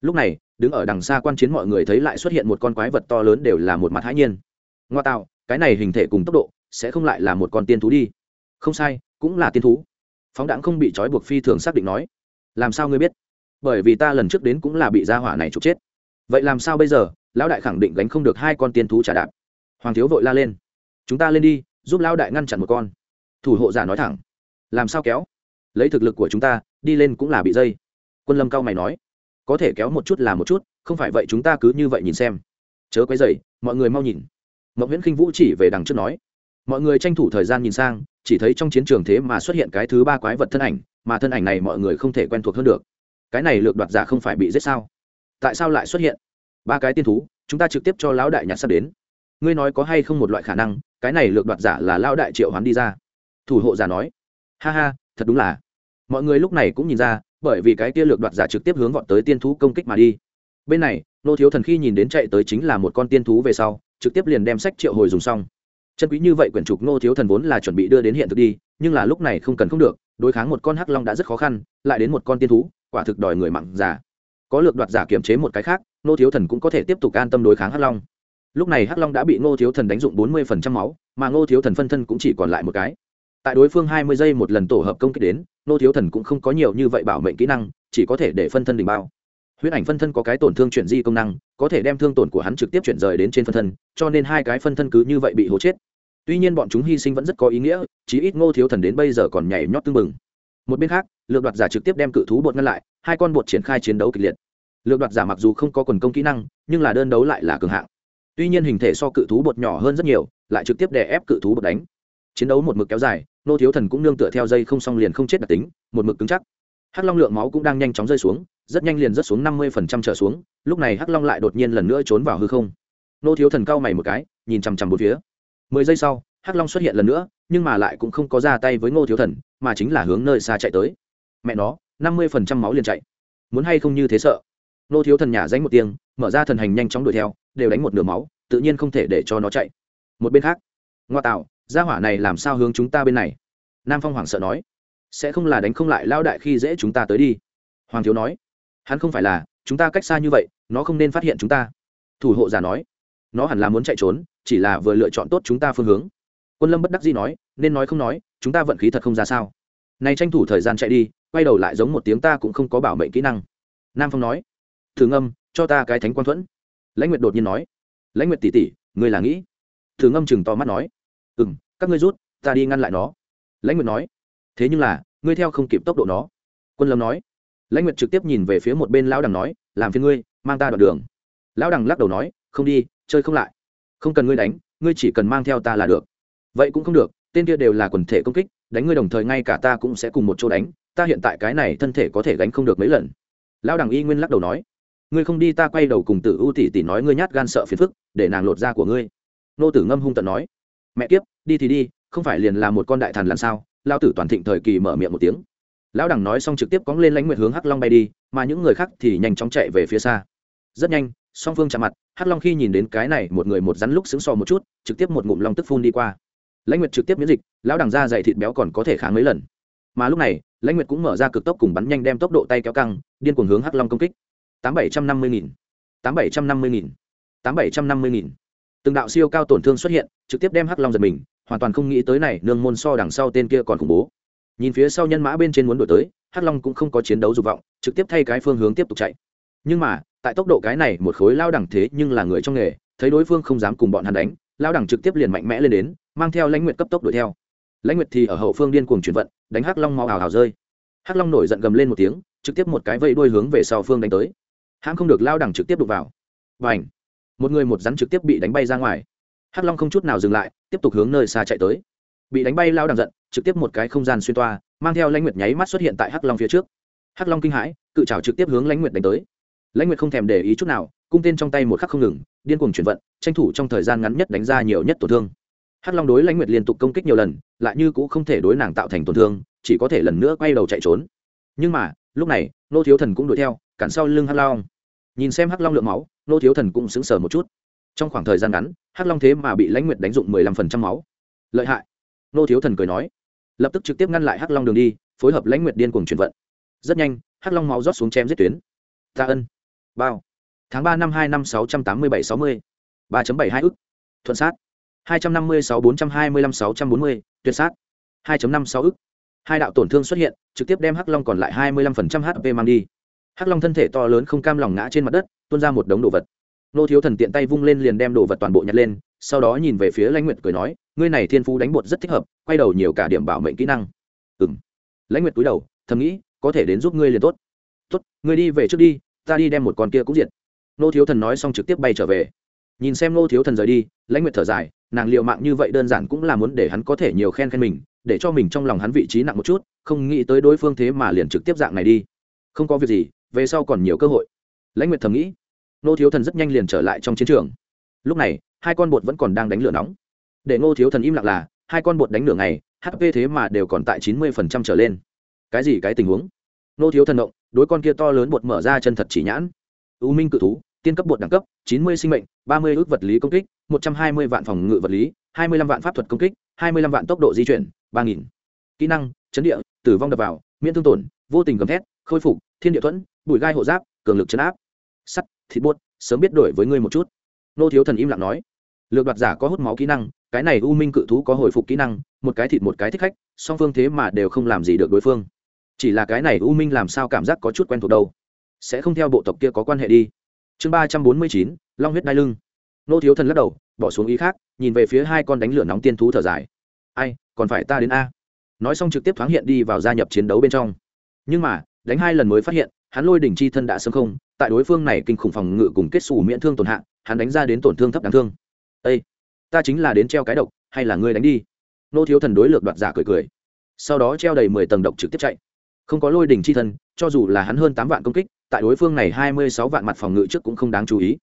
Lúc này, đứng ở đằng xa quan chiến mọi người thấy lại xuất hiện một con quái vật to lớn đều là một mặt hãi nhiên. Ngoa tạo, cái này hình thể cùng tốc độ, sẽ không lại là một con tiên thú đi. Không sai, cũng là tiên thú phóng đãng không bị trói buộc phi thường xác định nói, làm sao ngươi biết? Bởi vì ta lần trước đến cũng là bị gia hỏa này trục chết. Vậy làm sao bây giờ? Lão đại khẳng định gánh không được hai con tiên thú trả đạp. Hoàng thiếu vội la lên, chúng ta lên đi, giúp lão đại ngăn chặn một con. Thủ hộ giả nói thẳng, làm sao kéo? Lấy thực lực của chúng ta, đi lên cũng là bị dây. Quân lâm cao mày nói, có thể kéo một chút là một chút, không phải vậy chúng ta cứ như vậy nhìn xem. Chớ quấy dày mọi người mau nhìn. Mậu nguyễn khinh vũ chỉ về đằng trước nói mọi người tranh thủ thời gian nhìn sang, chỉ thấy trong chiến trường thế mà xuất hiện cái thứ ba quái vật thân ảnh, mà thân ảnh này mọi người không thể quen thuộc hơn được. Cái này lược đoạt giả không phải bị giết sao? Tại sao lại xuất hiện? Ba cái tiên thú, chúng ta trực tiếp cho lão đại nhặt sắp đến. Ngươi nói có hay không một loại khả năng, cái này lược đoạt giả là lão đại triệu hoán đi ra? Thủ hộ giả nói. Ha ha, thật đúng là. Mọi người lúc này cũng nhìn ra, bởi vì cái kia lược đoạt giả trực tiếp hướng vọt tới tiên thú công kích mà đi. Bên này, nô thiếu thần khi nhìn đến chạy tới chính là một con tiên thú về sau, trực tiếp liền đem sách triệu hồi dùng xong chân quý như vậy quyển trục nô thiếu thần vốn là chuẩn bị đưa đến hiện thực đi, nhưng là lúc này không cần không được, đối kháng một con hắc long đã rất khó khăn, lại đến một con tiên thú, quả thực đòi người mặn giả có lược đoạt giả kiểm chế một cái khác nô thiếu thần cũng có thể tiếp tục an tâm đối kháng hắc long. Lúc này hắc long đã bị ngô thiếu thần đánh dụng bốn mươi phần trăm máu, mà ngô thiếu thần phân thân cũng chỉ còn lại một cái. Tại đối phương hai mươi giây một lần tổ hợp công kích đến, ngô thiếu thần cũng không có nhiều như vậy bảo mệnh kỹ năng, chỉ có thể để phân thân đỉnh bao. Huyết ảnh phân thân có cái tổn thương chuyển di công năng, có thể đem thương tổn của hắn trực tiếp chuyển rời đến trên phân thân, cho nên hai cái phân thân cứ như vậy bị hố chết tuy nhiên bọn chúng hy sinh vẫn rất có ý nghĩa, chí ít ngô thiếu thần đến bây giờ còn nhảy nhót tưng bừng. Một bên khác, lược đoạt giả trực tiếp đem cự thú bột ngăn lại, hai con bột triển khai chiến đấu kịch liệt. Lược đoạt giả mặc dù không có quần công kỹ năng, nhưng là đơn đấu lại là cường hạng. Tuy nhiên hình thể so cự thú bột nhỏ hơn rất nhiều, lại trực tiếp đè ép cự thú bột đánh. Chiến đấu một mực kéo dài nô thiếu thần cũng nương tựa theo dây không xong liền không chết đặc tính, một mực cứng chắc. Hắc long lượng máu cũng đang nhanh chóng rơi xuống, rất nhanh liền rớt xuống năm mươi phần trăm trở xuống, lúc này hắc long lại đột nhiên lần nữa trốn vào hư không. Nô thiếu thần cau mày một cái, nhìn chằm chằm bốn phía mười giây sau, hắc long xuất hiện lần nữa, nhưng mà lại cũng không có ra tay với ngô thiếu thần, mà chính là hướng nơi xa chạy tới. Mẹ nó, năm mươi phần trăm máu liền chạy. Muốn hay không như thế sợ. Ngô thiếu thần nhả danh một tiếng, mở ra thần hành nhanh chóng đuổi theo, đều đánh một nửa máu, tự nhiên không thể để cho nó chạy. Một bên khác, ngoa tạo gia hỏa này làm sao hướng chúng ta bên này? Nam phong hoảng sợ nói. Sẽ không là đánh không lại lao đại khi dễ chúng ta tới đi. Hoàng thiếu nói. Hắn không phải là, chúng ta cách xa như vậy, nó không nên phát hiện chúng ta. Thủ hộ giả nói nó hẳn là muốn chạy trốn, chỉ là vừa lựa chọn tốt chúng ta phương hướng. Quân lâm bất đắc dĩ nói, nên nói không nói, chúng ta vận khí thật không ra sao. Này tranh thủ thời gian chạy đi, quay đầu lại giống một tiếng ta cũng không có bảo mệnh kỹ năng. Nam phong nói, thử ngâm, cho ta cái thánh quang thuẫn. Lãnh nguyệt đột nhiên nói, lãnh nguyệt tỉ tỉ ngươi là nghĩ? Thử ngâm chừng to mắt nói ừ m các ngươi rút, ta đi ngăn lại nó. Lãnh nguyệt nói, thế nhưng là, ngươi theo không kịp tốc độ nó. Quân lâm nói, lãnh nguyệt trực tiếp nhìn về phía một bên lão đằng nói, làm phiền ngươi, mang ta đoạn đường. Lão đằng lắc đầu nói, không đi chơi không lại. Không cần ngươi đánh, ngươi chỉ cần mang theo ta là được. Vậy cũng không được, tên kia đều là quần thể công kích, đánh ngươi đồng thời ngay cả ta cũng sẽ cùng một chỗ đánh, ta hiện tại cái này thân thể có thể gánh không được mấy lần. Lão đằng y nguyên lắc đầu nói, ngươi không đi ta quay đầu cùng tử ưu tỷ tỷ nói ngươi nhát gan sợ phiền phức, để nàng lột da của ngươi. Nô tử ngâm hung tận nói, mẹ kiếp, đi thì đi, không phải liền là một con đại thần làm sao? Lao tử toàn thịnh thời kỳ mở miệng một tiếng. Lão đằng nói xong trực tiếp cóng lên lãnh nguyệt hướng hắc long bay đi, mà những người khác thì nhanh chóng chạy về phía xa. Rất nhanh, song phương chạm mặt hắc long khi nhìn đến cái này, một người một rắn lúc xứng so một chút, trực tiếp một ngụm long tức phun đi qua. Lãnh nguyệt trực tiếp miễn dịch, lão đằng ra dày thịt béo còn có thể kháng mấy lần. Mà lúc này, lãnh nguyệt cũng mở ra cực tốc cùng bắn nhanh đem tốc độ tay kéo căng, điên cuồng hướng hắc long công kích. Tám bảy trăm năm mươi nghìn. Tám bảy trăm năm mươi nghìn. Tám bảy trăm năm mươi nghìn. Từng đạo siêu cao tổn thương xuất hiện, trực tiếp đem hắc long giật mình, hoàn toàn không nghĩ tới này, nương môn so đằng sau tên kia còn khủng bố. Nhìn phía sau nhân mã bên trên muốn đổi tới, hắc long cũng không có chiến đấu dục vọng, trực tiếp thay cái phương hướng tiếp tục chạy. Nhưng mà tại tốc độ cái này một khối lao đẳng thế nhưng là người trong nghề, thấy đối phương không dám cùng bọn hắn đánh, lao đẳng trực tiếp liền mạnh mẽ lên đến, mang theo lãnh nguyệt cấp tốc đuổi theo. Lãnh nguyệt thì ở hậu phương điên cuồng chuyển vận, đánh hắc long mau hào hào rơi. Hắc long nổi giận gầm lên một tiếng, trực tiếp một cái vây đuôi hướng về sau phương đánh tới. Hãng không được lao đẳng trực tiếp đục vào. Và ảnh một người một rắn trực tiếp bị đánh bay ra ngoài. Hắc long không chút nào dừng lại, tiếp tục hướng nơi xa chạy tới. Bị đánh bay lao đẳng giận, trực tiếp một cái không gian xuyên toa, mang theo lãnh nguyệt nháy mắt xuất hiện tại hắc long phía trước. Hắc long kinh hãi, cự trào trực tiếp hướng lãnh nguyệt đánh tới lãnh nguyệt không thèm để ý chút nào, cung tên trong tay một khắc không ngừng, điên cuồng chuyển vận, tranh thủ trong thời gian ngắn nhất đánh ra nhiều nhất tổn thương. Hắc long đối lãnh nguyệt liên tục công kích nhiều lần, lại như cũng không thể đối nàng tạo thành tổn thương, chỉ có thể lần nữa quay đầu chạy trốn. Nhưng mà, lúc này, nô thiếu thần cũng đuổi theo, cản sau lưng hắc long. Nhìn xem hắc long lượng máu, nô thiếu thần cũng sững sờ một chút. Trong khoảng thời gian ngắn, hắc long thế mà bị lãnh nguyệt đánh dụng mười lăm phần trăm máu. Lợi hại. Nô thiếu thần cười nói. Lập tức trực tiếp ngăn lại hắc long đường đi, phối hợp lãnh nguyệt điên cuồng chuyển vận. Rất nhanh, hắc long máu rót xuống chém giết tuyến. Ta ân bao. Tháng ba năm hai năm sáu trăm tám mươi bảy sáu mươi. Ba bảy hai ức. Thuận sát. Hai trăm năm mươi sáu bốn trăm hai mươi năm sáu trăm bốn mươi. Tuyệt sát. Hai năm sáu ức. Hai đạo tổn thương xuất hiện, trực tiếp đem hắc long còn lại hai mươi lăm phần trăm hp mang đi. Hắc long thân thể to lớn không cam lòng ngã trên mặt đất, tuôn ra một đống đồ vật. Nô thiếu thần tiện tay vung lên liền đem đồ vật toàn bộ nhặt lên, sau đó nhìn về phía lãnh nguyệt cười nói, ngươi này thiên phú đánh bột rất thích hợp, quay đầu nhiều cả điểm bảo mệnh kỹ năng. Ừ m lãnh nguyệt cúi đầu, thầm nghĩ, có thể đến giúp ngươi liền tốt. Tốt, ngươi đi về trước đi ta đi đem một con kia cũng diệt. Nô thiếu thần nói xong trực tiếp bay trở về. Nhìn xem nô thiếu thần rời đi, lãnh nguyệt thở dài, nàng liệu mạng như vậy đơn giản cũng là muốn để hắn có thể nhiều khen khen mình, để cho mình trong lòng hắn vị trí nặng một chút, không nghĩ tới đối phương thế mà liền trực tiếp dạng này đi. Không có việc gì, về sau còn nhiều cơ hội. Lãnh nguyệt thầm nghĩ. Nô thiếu thần rất nhanh liền trở lại trong chiến trường. Lúc này, hai con bột vẫn còn đang đánh lửa nóng. Để ngô thiếu thần im lặng là, hai con bột đánh lửa này hp thế mà đều còn tại chín mươi phần trăm trở lên. Cái gì cái tình huống? Nô thiếu thần động đối con kia to lớn bột mở ra chân thật chỉ nhãn. U minh cự thú, tiên cấp bột đẳng cấp, chín mươi sinh mệnh, ba mươi ước vật lý công kích, một trăm hai mươi vạn phòng ngự vật lý, hai mươi lăm vạn pháp thuật công kích, hai mươi lăm vạn tốc độ di chuyển, ba nghìn. Kỹ năng, chấn địa, tử vong đập vào, miễn thương tổn, vô tình gầm thét, khôi phục, thiên địa thuẫn, bụi gai hộ giáp, cường lực chấn áp. Sắt, thịt bột, sớm biết đổi với ngươi một chút. Nô thiếu thần im lặng nói. Lược đoạt giả có hút máu kỹ năng, cái này u minh cự thú có hồi phục kỹ năng, một cái thịt một cái thích khách, song phương thế mà đều không làm gì được đối phương chỉ là cái này u minh làm sao cảm giác có chút quen thuộc đâu. Sẽ không theo bộ tộc kia có quan hệ đi. Chương ba trăm bốn mươi chín, long huyết đai lưng. Nô thiếu thần lắc đầu, bỏ xuống ý khác, nhìn về phía hai con đánh lửa nóng tiên thú thở dài. Ai, còn phải ta đến a. Nói xong trực tiếp thoáng hiện đi vào gia nhập chiến đấu bên trong. Nhưng mà, đánh hai lần mới phát hiện, hắn lôi đỉnh chi thân đã sớm không, tại đối phương này kinh khủng phòng ngự cùng kết xù miễn thương tổn hạng hắn đánh ra đến tổn thương thấp đáng thương. Ây ta chính là đến treo cái độc, hay là ngươi đánh đi? Nô thiếu thần đối lược đoạt giả cười cười. Sau đó treo đầy mười tầng độc trực tiếp chạy không có lôi đỉnh chi thân, cho dù là hắn hơn tám vạn công kích, tại đối phương này hai mươi sáu vạn mặt phòng ngự trước cũng không đáng chú ý.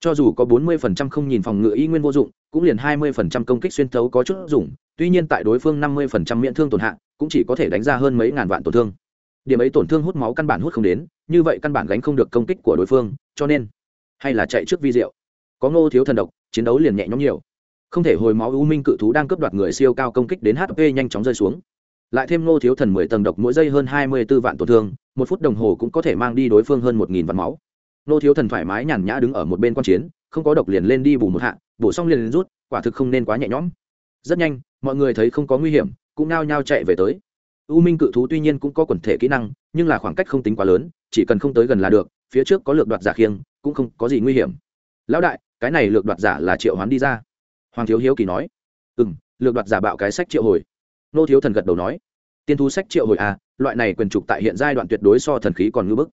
Cho dù có bốn mươi phần trăm không nhìn phòng ngự y nguyên vô dụng, cũng liền hai mươi phần trăm công kích xuyên thấu có chút dùng, tuy nhiên tại đối phương năm mươi phần trăm miễn thương tổn hạng cũng chỉ có thể đánh ra hơn mấy ngàn vạn tổn thương. Điểm ấy tổn thương hút máu căn bản hút không đến, như vậy căn bản gánh không được công kích của đối phương, cho nên, hay là chạy trước vi diệu. Có ngô thiếu thần độc, chiến đấu liền nhẹ nhõm nhiều. Không thể hồi máu u minh cự thú đang cướp đoạt người siêu cao công kích đến hp nhanh chóng rơi xuống lại thêm ngô thiếu thần mười tầng độc mỗi giây hơn hai mươi b ố vạn tổn thương, một phút đồng hồ cũng có thể mang đi đối phương hơn một nghìn vạn máu. Ngô thiếu thần thoải mái nhàn nhã đứng ở một bên q u a n chiến, không có độc liền lên đi bù một hạ, bổ xong liền rút, quả thực không nên quá nhẹ nhõm. Rất nhanh, mọi người thấy không có nguy hiểm, cũng nao nhao chạy về tới. U minh cự thú tuy nhiên cũng có quần thể kỹ năng, nhưng là khoảng cách không tính quá lớn, chỉ cần không tới gần là được, phía trước có lược đoạt giả khiêng, cũng không có gì nguy hiểm. Lão đại, cái này lược đoạt giả là triệu hoán đi ra. Hoàng thiếu hiếu kỳ nói. Ừ m lược đoạt giả bạo cái sách triệu hồi nô thiếu thần gật đầu nói, tiên thú sách triệu hồi à loại này quyền trục tại hiện giai đoạn tuyệt đối so thần khí còn ngưỡng bức.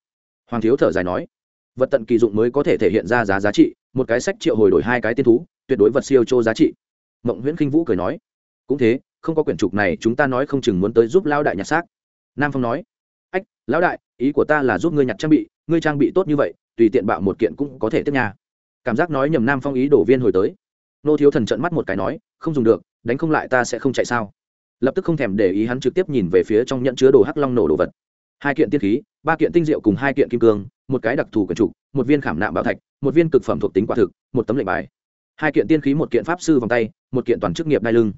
Hoàng thiếu thở dài nói, vật tận kỳ dụng mới có thể thể hiện ra giá giá trị, một cái sách triệu hồi đổi hai cái tiên thú, tuyệt đối vật siêu chô giá trị. Mộng nguyễn khinh vũ cười nói, cũng thế, không có quyển trục này, chúng ta nói không chừng muốn tới giúp lao đại nhặt xác. Nam phong nói, ách, lão đại, ý của ta là giúp ngươi nhặt trang bị, ngươi trang bị tốt như vậy, tùy tiện bạo một kiện cũng có thể tiếp nhà cảm giác nói nhầm nam phong ý đổ viên hồi tới. Nô thiếu thần trận mắt một cái nói, không dùng được, đánh không lại ta sẽ không chạy sao? Lập tức không thèm để ý hắn trực tiếp nhìn về phía trong nhận chứa đồ hắc long nổ đồ vật. Hai kiện tiên khí, ba kiện tinh diệu cùng hai kiện kim cương, một cái đặc thù quần trục, một viên khảm nạm bảo thạch, một viên cực phẩm thuộc tính quả thực, một tấm lệnh bài. Hai kiện tiên khí, một kiện pháp sư vòng tay, một kiện toàn chức nghiệp đai lưng.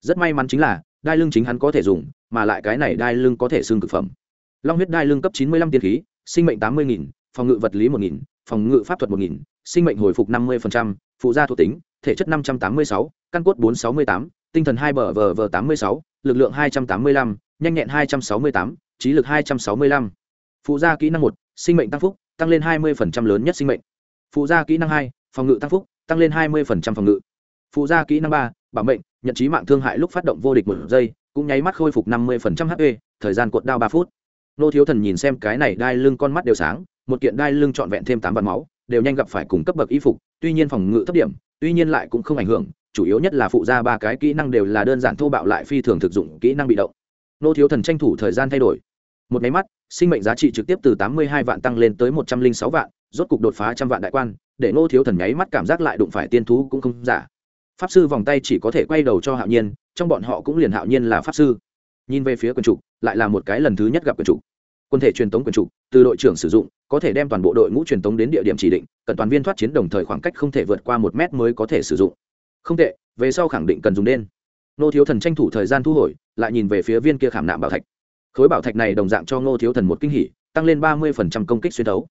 Rất may mắn chính là, đai lưng chính hắn có thể dùng, mà lại cái này đai lưng có thể xương cực phẩm. Long huyết đai lưng cấp chín mươi lăm tiên khí, sinh mệnh tám mươi nghìn, phòng ngự vật lý một nghìn, phòng ngự pháp thuật một nghìn, sinh mệnh hồi phục năm mươi phụ gia thuộc tính, thể chất năm trăm tám mươi sáu, căn cốt bốn sáu mươi tám tinh thần hai bờ vờ vờ tám mươi sáu, lực lượng hai trăm tám mươi lăm, nhanh nhẹn hai trăm sáu mươi tám, trí lực hai trăm sáu mươi lăm. Phụ gia kỹ năng một, sinh mệnh tăng phúc, tăng lên hai mươi lớn nhất sinh mệnh. Phụ gia kỹ năng hai, phòng ngự tăng phúc, tăng lên hai mươi phòng ngự. Phụ gia kỹ năng ba, bảo mệnh, nhận trí mạng thương hại lúc phát động vô địch một giây, cũng nháy mắt khôi phục năm mươi hp thời gian cuộn đao ba phút. Nô thiếu thần nhìn xem cái này đai lưng con mắt đều sáng, một kiện đai lưng trọn vẹn thêm tám vạn máu, đều nhanh gặp phải cùng cấp bậc y phục, tuy nhiên phòng ngự thấp điểm, tuy nhiên lại cũng không ảnh hưởng chủ yếu nhất là phụ ra ba cái kỹ năng đều là đơn giản thô bạo lại phi thường thực dụng kỹ năng bị động. Nô thiếu thần tranh thủ thời gian thay đổi. Một máy mắt, sinh mệnh giá trị trực tiếp từ tám mươi hai vạn tăng lên tới một trăm linh sáu vạn, rốt cục đột phá trăm vạn đại quan, để nô thiếu thần nháy mắt cảm giác lại đụng phải tiên thú cũng không giả. Pháp sư vòng tay chỉ có thể quay đầu cho hạo nhiên, trong bọn họ cũng liền hạo nhiên là pháp sư. Nhìn về phía quần trục lại là một cái lần thứ nhất gặp quần trục quân thể truyền tống quần trục từ đội trưởng sử dụng, có thể đem toàn bộ đội ngũ truyền tống đến địa điểm chỉ định, cần toàn viên thoát chiến đồng thời khoảng cách không thể vượt qua một mét mới có thể sử dụng không tệ, về sau khẳng định cần dùng đen. Nô thiếu thần tranh thủ thời gian thu hồi, lại nhìn về phía viên kia khảm nạm bảo thạch. Khối bảo thạch này đồng dạng cho nô thiếu thần một kinh hỉ, tăng lên ba mươi công kích xuyên thấu.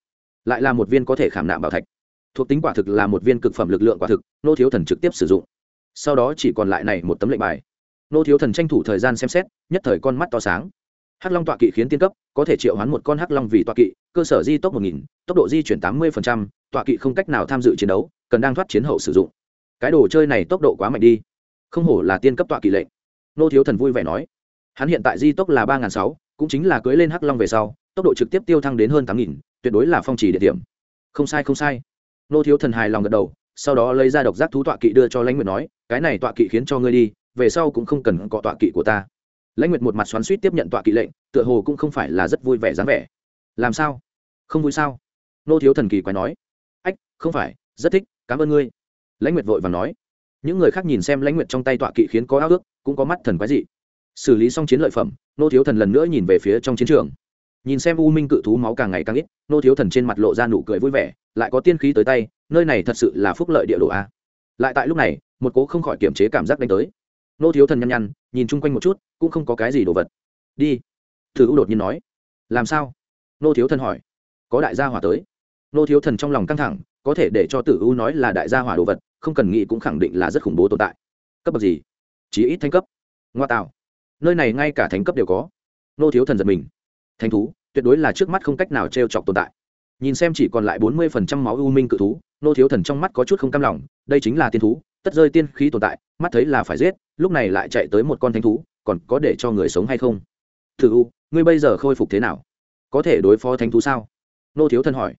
Lại là một viên có thể khảm nạm bảo thạch. Thuộc tính quả thực là một viên cực phẩm lực lượng quả thực nô thiếu thần trực tiếp sử dụng. Sau đó chỉ còn lại này một tấm lệnh bài. Nô thiếu thần tranh thủ thời gian xem xét, nhất thời con mắt to sáng. Hắc long tọa kỵ khiến tiên cấp, có thể triệu hoán một con hắc long vì tọa kỵ, cơ sở di tốc một nghìn, tốc độ di chuyển tám mươi tọa kỵ không cách nào tham dự chiến đấu, cần đang thoát chiến hậu sử dụng cái đồ chơi này tốc độ quá mạnh đi. Không hổ là tiên cấp tọa kỵ lệnh. Nô thiếu thần vui vẻ nói. Hắn hiện tại di tốc là ba sáu, cũng chính là cưới lên hắc long về sau, tốc độ trực tiếp tiêu thăng đến hơn tám nghìn, tuyệt đối là phong trì địa điểm. Không sai không sai. Nô thiếu thần hài lòng gật đầu, sau đó lấy ra độc giác thú tọa kỵ đưa cho lãnh nguyệt nói, cái này tọa kỵ khiến cho ngươi đi, về sau cũng không cần cọ tọa kỵ của ta. Lãnh nguyệt một mặt xoắn suýt tiếp nhận tọa kỵ lệnh, tựa hồ cũng không phải là rất vui vẻ dáng vẻ. Làm sao? Không vui sao? Nô thiếu thần kỳ quái nói. Ách, không phải, rất thích, cảm ơn ngươi lãnh nguyệt vội và nói. Những người khác nhìn xem lãnh nguyệt trong tay tọa kỵ khiến có ao ước, cũng có mắt thần quái dị. Xử lý xong chiến lợi phẩm, nô thiếu thần lần nữa nhìn về phía trong chiến trường. Nhìn xem u minh cự thú máu càng ngày càng ít, nô thiếu thần trên mặt lộ ra nụ cười vui vẻ, lại có tiên khí tới tay, nơi này thật sự là phúc lợi địa đồ a. Lại tại lúc này, một cố không khỏi kiểm chế cảm giác đánh tới. Nô thiếu thần nhăn nhăn, nhìn chung quanh một chút, cũng không có cái gì đồ vật. Đi. Thử u đột nhiên nói. Làm sao? Nô thiếu thần hỏi. Có đại gia hỏa tới. Nô thiếu thần trong lòng căng thẳng có thể để cho tử u nói là đại gia hỏa đồ vật, không cần nghĩ cũng khẳng định là rất khủng bố tồn tại. Cấp bậc gì? Chí ít thanh cấp. Ngoa tạo. Nơi này ngay cả thánh cấp đều có. Nô thiếu thần giật mình. Thánh thú, tuyệt đối là trước mắt không cách nào t r e o chọc tồn tại. Nhìn xem chỉ còn lại bốn mươi phần trăm máu u minh cự thú, nô thiếu thần trong mắt có chút không cam lòng, đây chính là tiên thú, tất rơi tiên khí tồn tại, mắt thấy là phải giết, lúc này lại chạy tới một con thánh thú, còn có để cho người sống hay không? Thử u, ngươi bây giờ khôi phục thế nào? Có thể đối phó thánh thú sao? Nô thiếu thần hỏi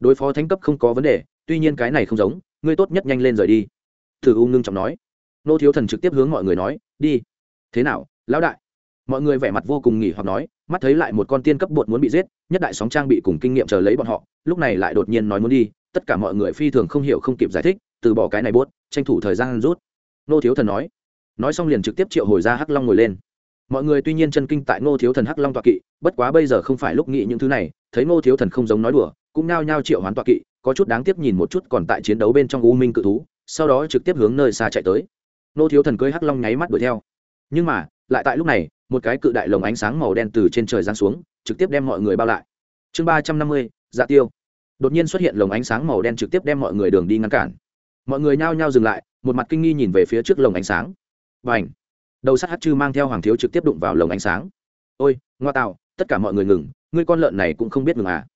đối phó thánh cấp không có vấn đề, tuy nhiên cái này không giống, ngươi tốt nhất nhanh lên rời đi. Thử u ngưng trọng nói. Nô thiếu thần trực tiếp hướng mọi người nói, đi. Thế nào, lão đại? Mọi người vẻ mặt vô cùng nghỉ hoặc nói, mắt thấy lại một con tiên cấp bột muốn bị giết, nhất đại sóng trang bị cùng kinh nghiệm chờ lấy bọn họ, lúc này lại đột nhiên nói muốn đi, tất cả mọi người phi thường không hiểu không kịp giải thích, từ bỏ cái này bốt tranh thủ thời gian rút. Nô thiếu thần nói. Nói xong liền trực tiếp triệu hồi ra hắc long ngồi lên. Mọi người tuy nhiên chân kinh tại Nô thiếu thần hắc long toạ kỵ, bất quá bây giờ không phải lúc nghĩ những thứ này, thấy Nô thiếu thần không giống nói đùa cũng nao nhao triệu hoán toạ kỵ, có chút đáng tiếc nhìn một chút còn tại chiến đấu bên trong u minh cự thú, sau đó trực tiếp hướng nơi xa chạy tới. Nô thiếu thần cưới hắc long nháy mắt đuổi theo. Nhưng mà, lại tại lúc này, một cái cự đại lồng ánh sáng màu đen từ trên trời giáng xuống, trực tiếp đem mọi người bao lại. Chương ba trăm năm mươi dạ tiêu. Đột nhiên xuất hiện lồng ánh sáng màu đen trực tiếp đem mọi người đường đi ngăn cản. Mọi người nhao nhao dừng lại, một mặt kinh nghi nhìn về phía trước lồng ánh sáng. Và ảnh đầu sắt hát chư mang theo hoàng thiếu trực tiếp đụng vào lồng ánh sáng. Ôi, ngoa tạo, tất cả mọi người ngừng, ngươi con lợn này cũng không biết ngừng à?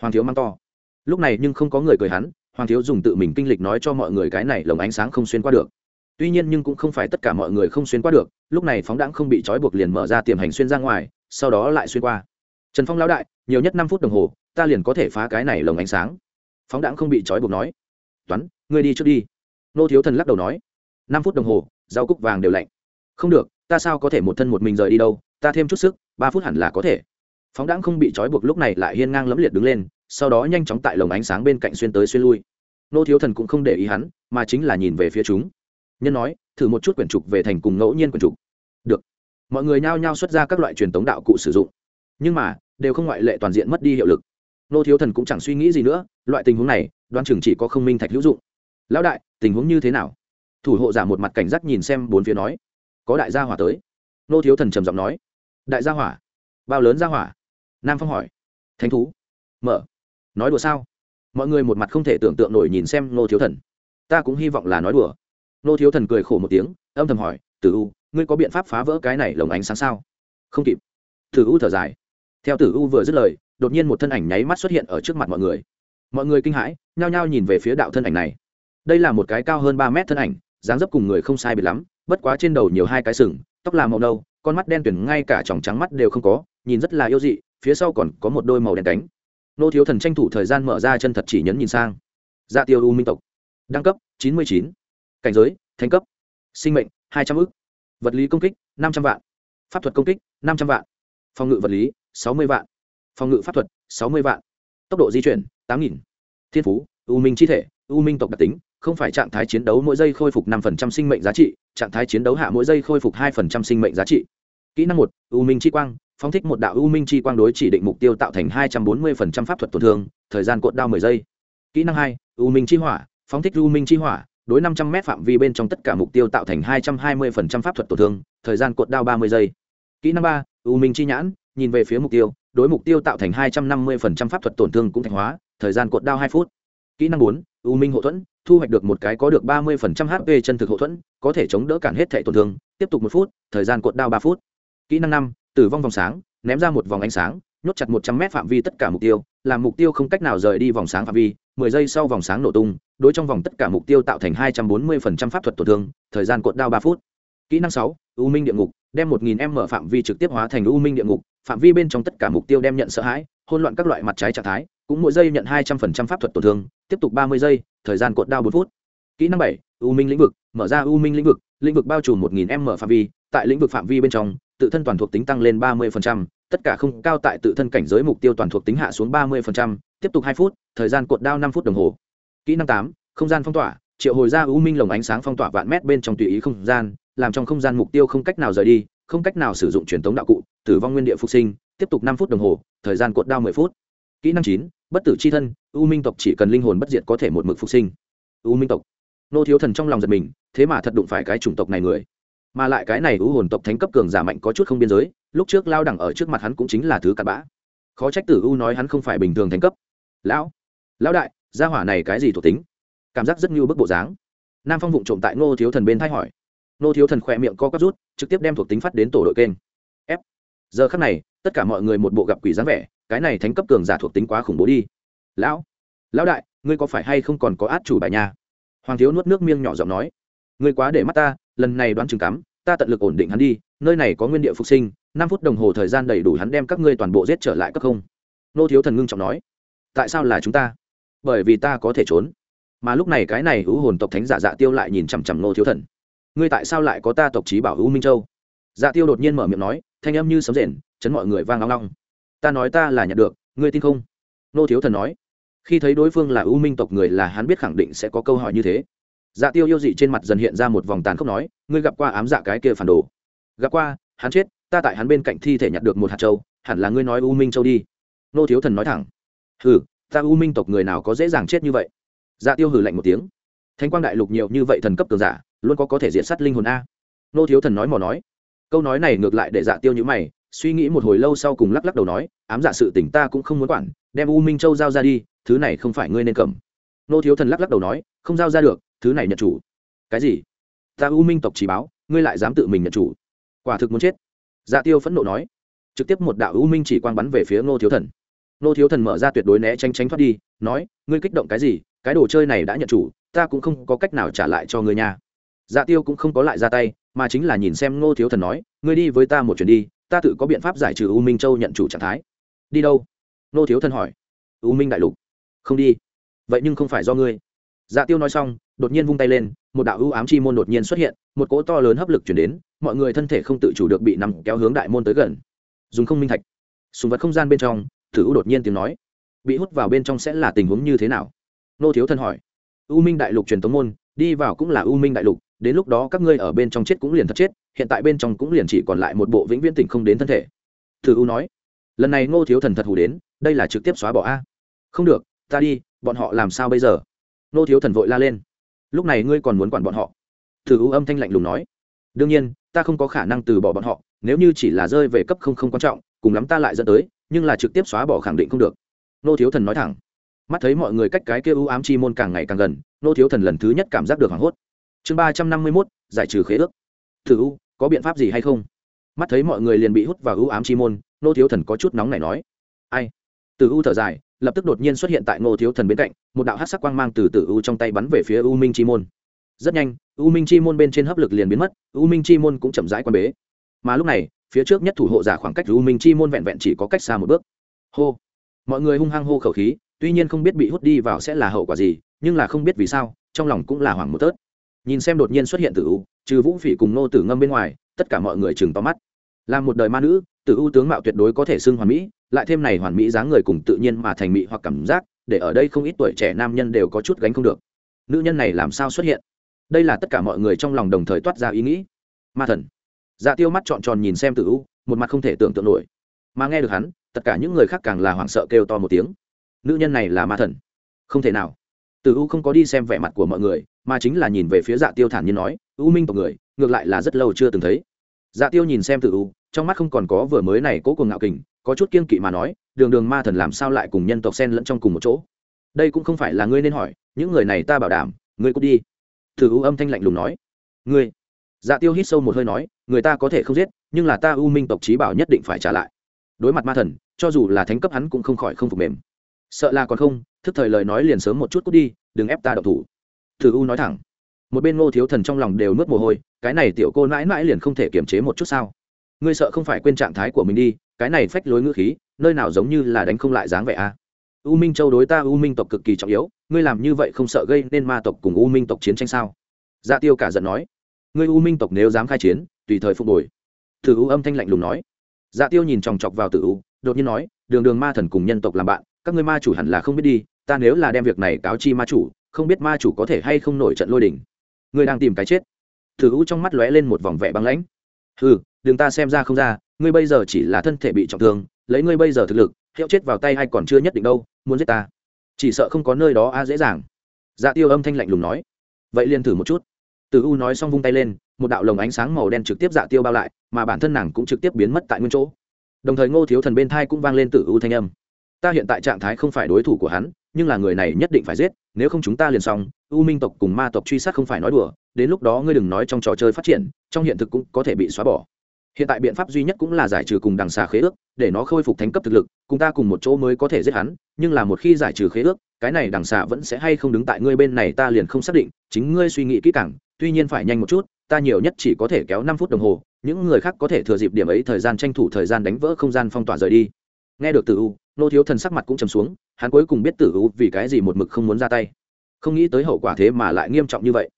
Hoàng thiếu mang to. Lúc này nhưng không có người cười hắn, hoàng thiếu dùng tự mình kinh lịch nói cho mọi người cái này lồng ánh sáng không xuyên qua được. Tuy nhiên nhưng cũng không phải tất cả mọi người không xuyên qua được, lúc này phóng đãng không bị trói buộc liền mở ra tiềm hành xuyên ra ngoài, sau đó lại xuyên qua. Trần phong lão đại, nhiều nhất năm phút đồng hồ, ta liền có thể phá cái này lồng ánh sáng. Phóng đãng không bị trói buộc nói. Toán, ngươi đi trước đi. Nô thiếu thần lắc đầu nói. Năm phút đồng hồ, rau cúc vàng đều lạnh. Không được, ta sao có thể một thân một mình rời đi đâu, ta thêm chút sức, ba phút hẳn là có thể phóng đãng không bị trói buộc lúc này lại hiên ngang lẫm liệt đứng lên, sau đó nhanh chóng tại lồng ánh sáng bên cạnh xuyên tới xuyên lui. Nô thiếu thần cũng không để ý hắn, mà chính là nhìn về phía chúng. Nhân nói, thử một chút quyển trục về thành cùng ngẫu nhiên quyển trục. Được. Mọi người nhao nhao xuất ra các loại truyền tống đạo cụ sử dụng. Nhưng mà, đều không ngoại lệ toàn diện mất đi hiệu lực. Nô thiếu thần cũng chẳng suy nghĩ gì nữa, loại tình huống này đoan chừng chỉ có không minh thạch hữu dụng. Lão đại, tình huống như thế nào? Thủ hộ giả một mặt cảnh giác nhìn xem bốn phía nói. Có đại gia hỏa tới. Nô thiếu thần trầm giọng nói. Đại gia hỏa? Bao lớn gia hỏa? Nam phong hỏi thánh thú mở nói đùa sao mọi người một mặt không thể tưởng tượng nổi nhìn xem nô thiếu thần ta cũng hy vọng là nói đùa nô thiếu thần cười khổ một tiếng âm thầm hỏi tử u ngươi có biện pháp phá vỡ cái này lồng ánh sáng sao không kịp tử u thở dài theo tử u vừa dứt lời đột nhiên một thân ảnh nháy mắt xuất hiện ở trước mặt mọi người mọi người kinh hãi nhao nhao nhìn về phía đạo thân ảnh này đây là một cái cao hơn ba mét thân ảnh dáng dấp cùng người không sai biệt lắm bất quá trên đầu nhiều hai cái sừng tóc là màu nâu con mắt đen tuyển ngay cả tròng trắng mắt đều không có nhìn rất là yêu dị phía sau còn có một đôi màu đen cánh. Nô thiếu thần tranh thủ thời gian mở ra chân thật chỉ nhấn nhìn sang. Dạ tiêu u minh tộc. Đăng cấp, chín mươi chín. Cảnh giới thành cấp. Sinh mệnh, hai trăm ư vật lý công kích, năm trăm vạn. Pháp thuật công kích, năm trăm vạn. Phòng ngự vật lý, sáu mươi vạn. Phòng ngự pháp thuật, sáu mươi vạn. Tốc độ di chuyển, tám nghìn. Thiên phú, u minh chi thể, u minh tộc đặc tính, không phải trạng thái chiến đấu mỗi giây khôi phục năm sinh mệnh giá trị, trạng thái chiến đấu hạ mỗi giây khôi phục hai sinh mệnh giá trị. Kỹ năng một, u minh chi quang phóng thích một đạo u minh chi quang đối chỉ định mục tiêu tạo thành hai trăm bốn mươi phần trăm pháp thuật tổn thương, thời gian cuộn đao mười giây. Kỹ năng hai, u minh chi hỏa, phóng thích u minh chi hỏa, đối năm trăm m phạm vi bên trong tất cả mục tiêu tạo thành hai trăm hai mươi phần trăm pháp thuật tổn thương, thời gian cuộn đao ba mươi giây. Kỹ năng ba, u minh chi nhãn, nhìn về phía mục tiêu, đối mục tiêu tạo thành hai trăm năm mươi phần trăm pháp thuật tổn thương cũng thành hóa, thời gian cuộn đao hai phút. Kỹ năng bốn, u minh hậu thuẫn, thu hoạch được một cái có được ba mươi phần trăm hp chân thực hậu thuẫn, có thể chống đỡ cản hết thệ tổn thương, tiếp tục một phút, thời gian cuộn đao ba phút. Kỹ năng năm tử vong vòng sáng, ném ra một vòng ánh sáng, nhốt chặt một trăm mét phạm vi tất cả mục tiêu, làm mục tiêu không cách nào rời đi vòng sáng phạm vi, mười giây sau vòng sáng nổ tung, đối trong vòng tất cả mục tiêu tạo thành hai trăm bốn mươi phần trăm pháp thuật tổn thương, thời gian cuộn đao ba phút. Kỹ năng sáu, u minh địa ngục, đem một nghìn m phạm vi trực tiếp hóa thành u minh địa ngục, phạm vi bên trong tất cả mục tiêu đem nhận sợ hãi hôn loạn các loại mặt trái trạng thái, cũng mỗi giây nhận hai trăm phần trăm pháp thuật tổn thương, tiếp tục ba mươi giây, thời gian cuộn đao bốn phút. Kỹ năng bảy, u minh lĩnh vực, mở ra u minh lĩnh vực lĩnh vực bao trùm một nghìn m phạm vi, tại lĩnh vực phạm vi bên trong tự thân toàn thuộc tính tăng lên ba mươi tất cả không cao tại tự thân cảnh giới mục tiêu toàn thuộc tính hạ xuống ba mươi tiếp tục hai phút, thời gian cột đao năm phút đồng hồ. Kỹ năng tám, không gian phong tỏa, triệu hồi ra u minh lồng ánh sáng phong tỏa vạn mét bên trong tùy ý không gian, làm trong không gian mục tiêu không cách nào rời đi, không cách nào sử dụng truyền thống đạo cụ, tử vong nguyên địa phục sinh, tiếp tục năm phút đồng hồ, thời gian cột đao mười phút. Kỹ năng chín, bất tử chi thân, u minh tộc chỉ cần linh hồn bất diệt có thể một mực phục sinh. U minh tộc. Nô thiếu thần trong lòng giật mình, thế mà thật đụng phải cái chủng tộc này người mà lại cái này u hồn tộc thánh cấp cường giả mạnh có chút không biên giới, lúc trước lao đẳng ở trước mặt hắn cũng chính là thứ cặn bã. Khó trách tử u nói hắn không phải bình thường thánh cấp. Lão lão đại, gia hỏa này cái gì thuộc tính? Cảm giác rất như bức bộ dáng. Nam phong vụng trộm tại ngô thiếu thần bên thay hỏi. Ngô thiếu thần khỏe miệng co quắp rút, trực tiếp đem thuộc tính phát đến tổ đội kênh. F. Giờ khắc này, tất cả mọi người một bộ gặp quỷ dáng vẻ, cái này thánh cấp cường giả thuộc tính quá khủng bố đi. Lão lão đại, ngươi có phải hay không còn có át chủ bài nha? Hoàng thiếu nuốt nước miêng nhỏ giọng nói. Ngươi quá để mắt ta lần này đoán chừng cắm, ta tận lực ổn định hắn đi, nơi này có nguyên địa phục sinh, năm phút đồng hồ thời gian đầy đủ hắn đem các ngươi toàn bộ giết trở lại cấp không. Nô thiếu thần ngưng trọng nói, tại sao là chúng ta? Bởi vì ta có thể trốn. Mà lúc này cái này hữu hồn tộc thánh giả dạ tiêu lại nhìn chằm chằm nô thiếu thần. Ngươi tại sao lại có ta tộc trí bảo hữu minh châu? Dạ tiêu đột nhiên mở miệng nói, thanh âm như sấm rền, chấn mọi người vang long long. Ta nói ta là nhận được, ngươi tin không? Nô thiếu thần nói, khi thấy đối phương là ưu minh tộc người là hắn biết khẳng định sẽ có câu hỏi như thế dạ tiêu yêu dị trên mặt dần hiện ra một vòng tàn khốc nói, ngươi gặp qua ám dạ cái kia phản đồ? Gặp qua, hắn chết, ta tại hắn bên cạnh thi thể nhặt được một hạt châu, hẳn là ngươi nói u minh châu đi. Nô thiếu thần nói thẳng, hừ, ta u minh tộc người nào có dễ dàng chết như vậy? Dạ tiêu hừ lạnh một tiếng, thánh quang đại lục nhiều như vậy thần cấp cường giả, luôn có có thể diện sát linh hồn a. Nô thiếu thần nói mò nói, câu nói này ngược lại để dạ tiêu như mày, suy nghĩ một hồi lâu sau cùng lắc lắc đầu nói, ám dạ sự tỉnh ta cũng không muốn quản, đem u minh châu giao ra đi, thứ này không phải ngươi nên cầm. Nô thiếu thần lắc lắc đầu nói, không giao ra được thứ này nhận chủ. Cái gì? Ta u minh tộc chỉ báo, ngươi lại dám tự mình nhận chủ. Quả thực muốn chết. Dạ tiêu phẫn nộ nói. Trực tiếp một đạo u minh chỉ quang bắn về phía ngô thiếu thần. Ngô thiếu thần mở ra tuyệt đối né tránh tránh thoát đi, nói, ngươi kích động cái gì? Cái đồ chơi này đã nhận chủ, ta cũng không có cách nào trả lại cho ngươi nha. Dạ tiêu cũng không có lại ra tay, mà chính là nhìn xem ngô thiếu thần nói, ngươi đi với ta một chuyến đi, ta tự có biện pháp giải trừ u minh châu nhận chủ trạng thái. Đi đâu? Ngô thiếu thần hỏi. U minh đại lục. Không đi. Vậy nhưng không phải do ngươi dạ tiêu nói xong, đột nhiên vung tay lên, một đạo ưu ám chi môn đột nhiên xuất hiện, một cỗ to lớn hấp lực chuyển đến, mọi người thân thể không tự chủ được bị nằm kéo hướng đại môn tới gần. Dùng không minh thạch. Sùng vật không gian bên trong thử u đột nhiên tiếng nói. Bị hút vào bên trong sẽ là tình huống như thế nào? Nô thiếu thân hỏi. U minh đại lục truyền tống môn, đi vào cũng là u minh đại lục, đến lúc đó các ngươi ở bên trong chết cũng liền thật chết, hiện tại bên trong cũng liền chỉ còn lại một bộ vĩnh viễn tỉnh không đến thân thể. Thử u nói. Lần này ngô thiếu thần thật hù đến, đây là trực tiếp xóa bỏ a. Không được, ta đi, bọn họ làm sao bây giờ? Nô thiếu thần vội la lên. Lúc này ngươi còn muốn quản bọn họ? Thử u âm thanh lạnh lùng nói. Đương nhiên, ta không có khả năng từ bỏ bọn họ, nếu như chỉ là rơi về cấp không không quan trọng, cùng lắm ta lại dẫn tới, nhưng là trực tiếp xóa bỏ khẳng định không được. Nô thiếu thần nói thẳng. Mắt thấy mọi người cách cái kia u ám chi môn càng ngày càng gần, nô thiếu thần lần thứ nhất cảm giác được hoảng hốt. Chương ba trăm năm mươi mốt, giải trừ khế ước. Thử u, có biện pháp gì hay không? Mắt thấy mọi người liền bị hút vào u ám chi môn, nô thiếu thần có chút nóng này nói. Ai? Từ u thở dài lập tức đột nhiên xuất hiện tại ngô thiếu thần bên cạnh, một đạo hát sắc quang mang từ từ u trong tay bắn về phía u minh chi môn. Rất nhanh, u minh chi môn bên trên hấp lực liền biến mất, u minh chi môn cũng chậm rãi quan bế. Mà lúc này, phía trước nhất thủ hộ giả khoảng cách u minh chi môn vẹn vẹn chỉ có cách xa một bước. Hô! Mọi người hung hăng hô khẩu khí, tuy nhiên không biết bị hút đi vào sẽ là hậu quả gì, nhưng là không biết vì sao, trong lòng cũng là hoảng một tớt. Nhìn xem đột nhiên xuất hiện tử u, trừ vũ phỉ cùng nô tử ngâm bên ngoài, tất cả mọi người chừng to mắt là một đời ma nữ, tử u tướng mạo tuyệt đối có thể xưng hoàn mỹ, lại thêm này hoàn mỹ dáng người cùng tự nhiên mà thành mỹ hoặc cảm giác, để ở đây không ít tuổi trẻ nam nhân đều có chút gánh không được. Nữ nhân này làm sao xuất hiện? Đây là tất cả mọi người trong lòng đồng thời toát ra ý nghĩ. Ma thần. Dạ tiêu mắt trọn tròn nhìn xem tử u một mặt không thể tưởng tượng nổi. Mà nghe được hắn, tất cả những người khác càng là hoảng sợ kêu to một tiếng. Nữ nhân này là ma thần. Không thể nào. Tử u không có đi xem vẻ mặt của mọi người, mà chính là nhìn về phía dạ tiêu thản nhiên nói, u minh tộc người, ngược lại là rất lâu chưa từng thấy. Dạ tiêu nhìn xem tử u trong mắt không còn có vừa mới này cố cùng ngạo kình, có chút kiên kỵ mà nói, đường đường ma thần làm sao lại cùng nhân tộc sen lẫn trong cùng một chỗ? Đây cũng không phải là ngươi nên hỏi, những người này ta bảo đảm, ngươi cút đi. Thử u âm thanh lạnh lùng nói. Ngươi? Dạ tiêu hít sâu một hơi nói, người ta có thể không giết, nhưng là ta u minh tộc trí bảo nhất định phải trả lại. Đối mặt ma thần, cho dù là thánh cấp hắn cũng không khỏi không phục mềm. Sợ là còn không, thức thời lời nói liền sớm một chút cút đi, đừng ép ta độc thủ. Thử u nói thẳng. Một bên ngô thiếu thần trong lòng đều nuốt mồ hôi, cái này tiểu cô mãi mãi liền không thể kiềm chế một chút sao? Ngươi sợ không phải quên trạng thái của mình đi, cái này phách lối ngữ khí, nơi nào giống như là đánh không lại dáng vẻ a. À? u minh châu đối ta u minh tộc cực kỳ trọng yếu, ngươi làm như vậy không sợ gây nên ma tộc cùng u minh tộc chiến tranh sao? Dạ tiêu cả giận nói. Ngươi u minh tộc nếu dám khai chiến, tùy thời phục hồi. Thử u âm thanh lạnh lùng nói. Dạ tiêu nhìn chòng chọc vào tử u, đột nhiên nói, đường đường ma thần cùng nhân tộc làm bạn, các ngươi ma chủ hẳn là không biết đi, ta nếu là đem việc này cáo chi ma chủ, không biết ma chủ có thể hay không nổi trận lôi đỉnh ngươi đang tìm cái chết. Thử u trong mắt lóe lên một vòng vẻ băng lãnh. Ừ đừng ta xem ra không ra, ngươi bây giờ chỉ là thân thể bị trọng thương, lấy ngươi bây giờ thực lực, hiệu chết vào tay hay còn chưa nhất định đâu, muốn giết ta. Chỉ sợ không có nơi đó a dễ dàng. Dạ tiêu âm thanh lạnh lùng nói. Vậy liền thử một chút. Từ u nói xong vung tay lên, một đạo lồng ánh sáng màu đen trực tiếp dạ tiêu bao lại, mà bản thân nàng cũng trực tiếp biến mất tại nguyên chỗ. Đồng thời ngô thiếu thần bên thai cũng vang lên từ u thanh âm. Ta hiện tại trạng thái không phải đối thủ của hắn, nhưng là người này nhất định phải giết, nếu không chúng ta liền xong, u minh tộc cùng ma tộc truy sát không phải nói đùa, đến lúc đó ngươi đừng nói trong trò chơi phát triển, trong hiện thực cũng có thể bị xóa bỏ hiện tại biện pháp duy nhất cũng là giải trừ cùng đằng xà khế ước, để nó khôi phục thánh cấp thực lực, cùng ta cùng một chỗ mới có thể giết hắn, nhưng là một khi giải trừ khế ước, cái này đằng xà vẫn sẽ hay không đứng tại ngươi bên này ta liền không xác định, chính ngươi suy nghĩ kỹ càng, tuy nhiên phải nhanh một chút, ta nhiều nhất chỉ có thể kéo năm phút đồng hồ, những người khác có thể thừa dịp điểm ấy thời gian tranh thủ thời gian đánh vỡ không gian phong tỏa rời đi. Nghe được tử u, nô thiếu thần sắc mặt cũng trầm xuống, hắn cuối cùng biết tử u vì cái gì một mực không muốn ra tay. Không nghĩ tới hậu quả thế mà lại nghiêm trọng như vậy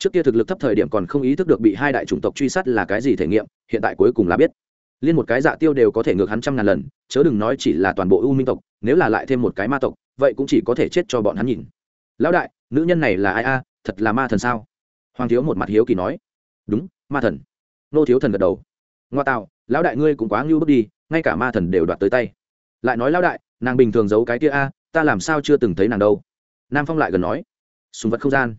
trước kia thực lực thấp thời điểm còn không ý thức được bị hai đại chủng tộc truy sát là cái gì thể nghiệm, hiện tại cuối cùng là biết. Liên một cái dạ tiêu đều có thể ngược hắn trăm ngàn lần, chớ đừng nói chỉ là toàn bộ u minh tộc, nếu là lại thêm một cái ma tộc, vậy cũng chỉ có thể chết cho bọn hắn nhìn. Lão đại, nữ nhân này là ai a? Thật là ma thần sao? Hoàng thiếu một mặt hiếu kỳ nói. Đúng, ma thần. Nô thiếu thần gật đầu. Ngoa tạo, lão đại ngươi cũng quá ngưu bước đi, ngay cả ma thần đều đoạt tới tay. Lại nói lão đại, nàng bình thường giấu cái kia a, ta làm sao chưa từng thấy nàng đâu? Nam phong lại gần nói. Sùng vật không gian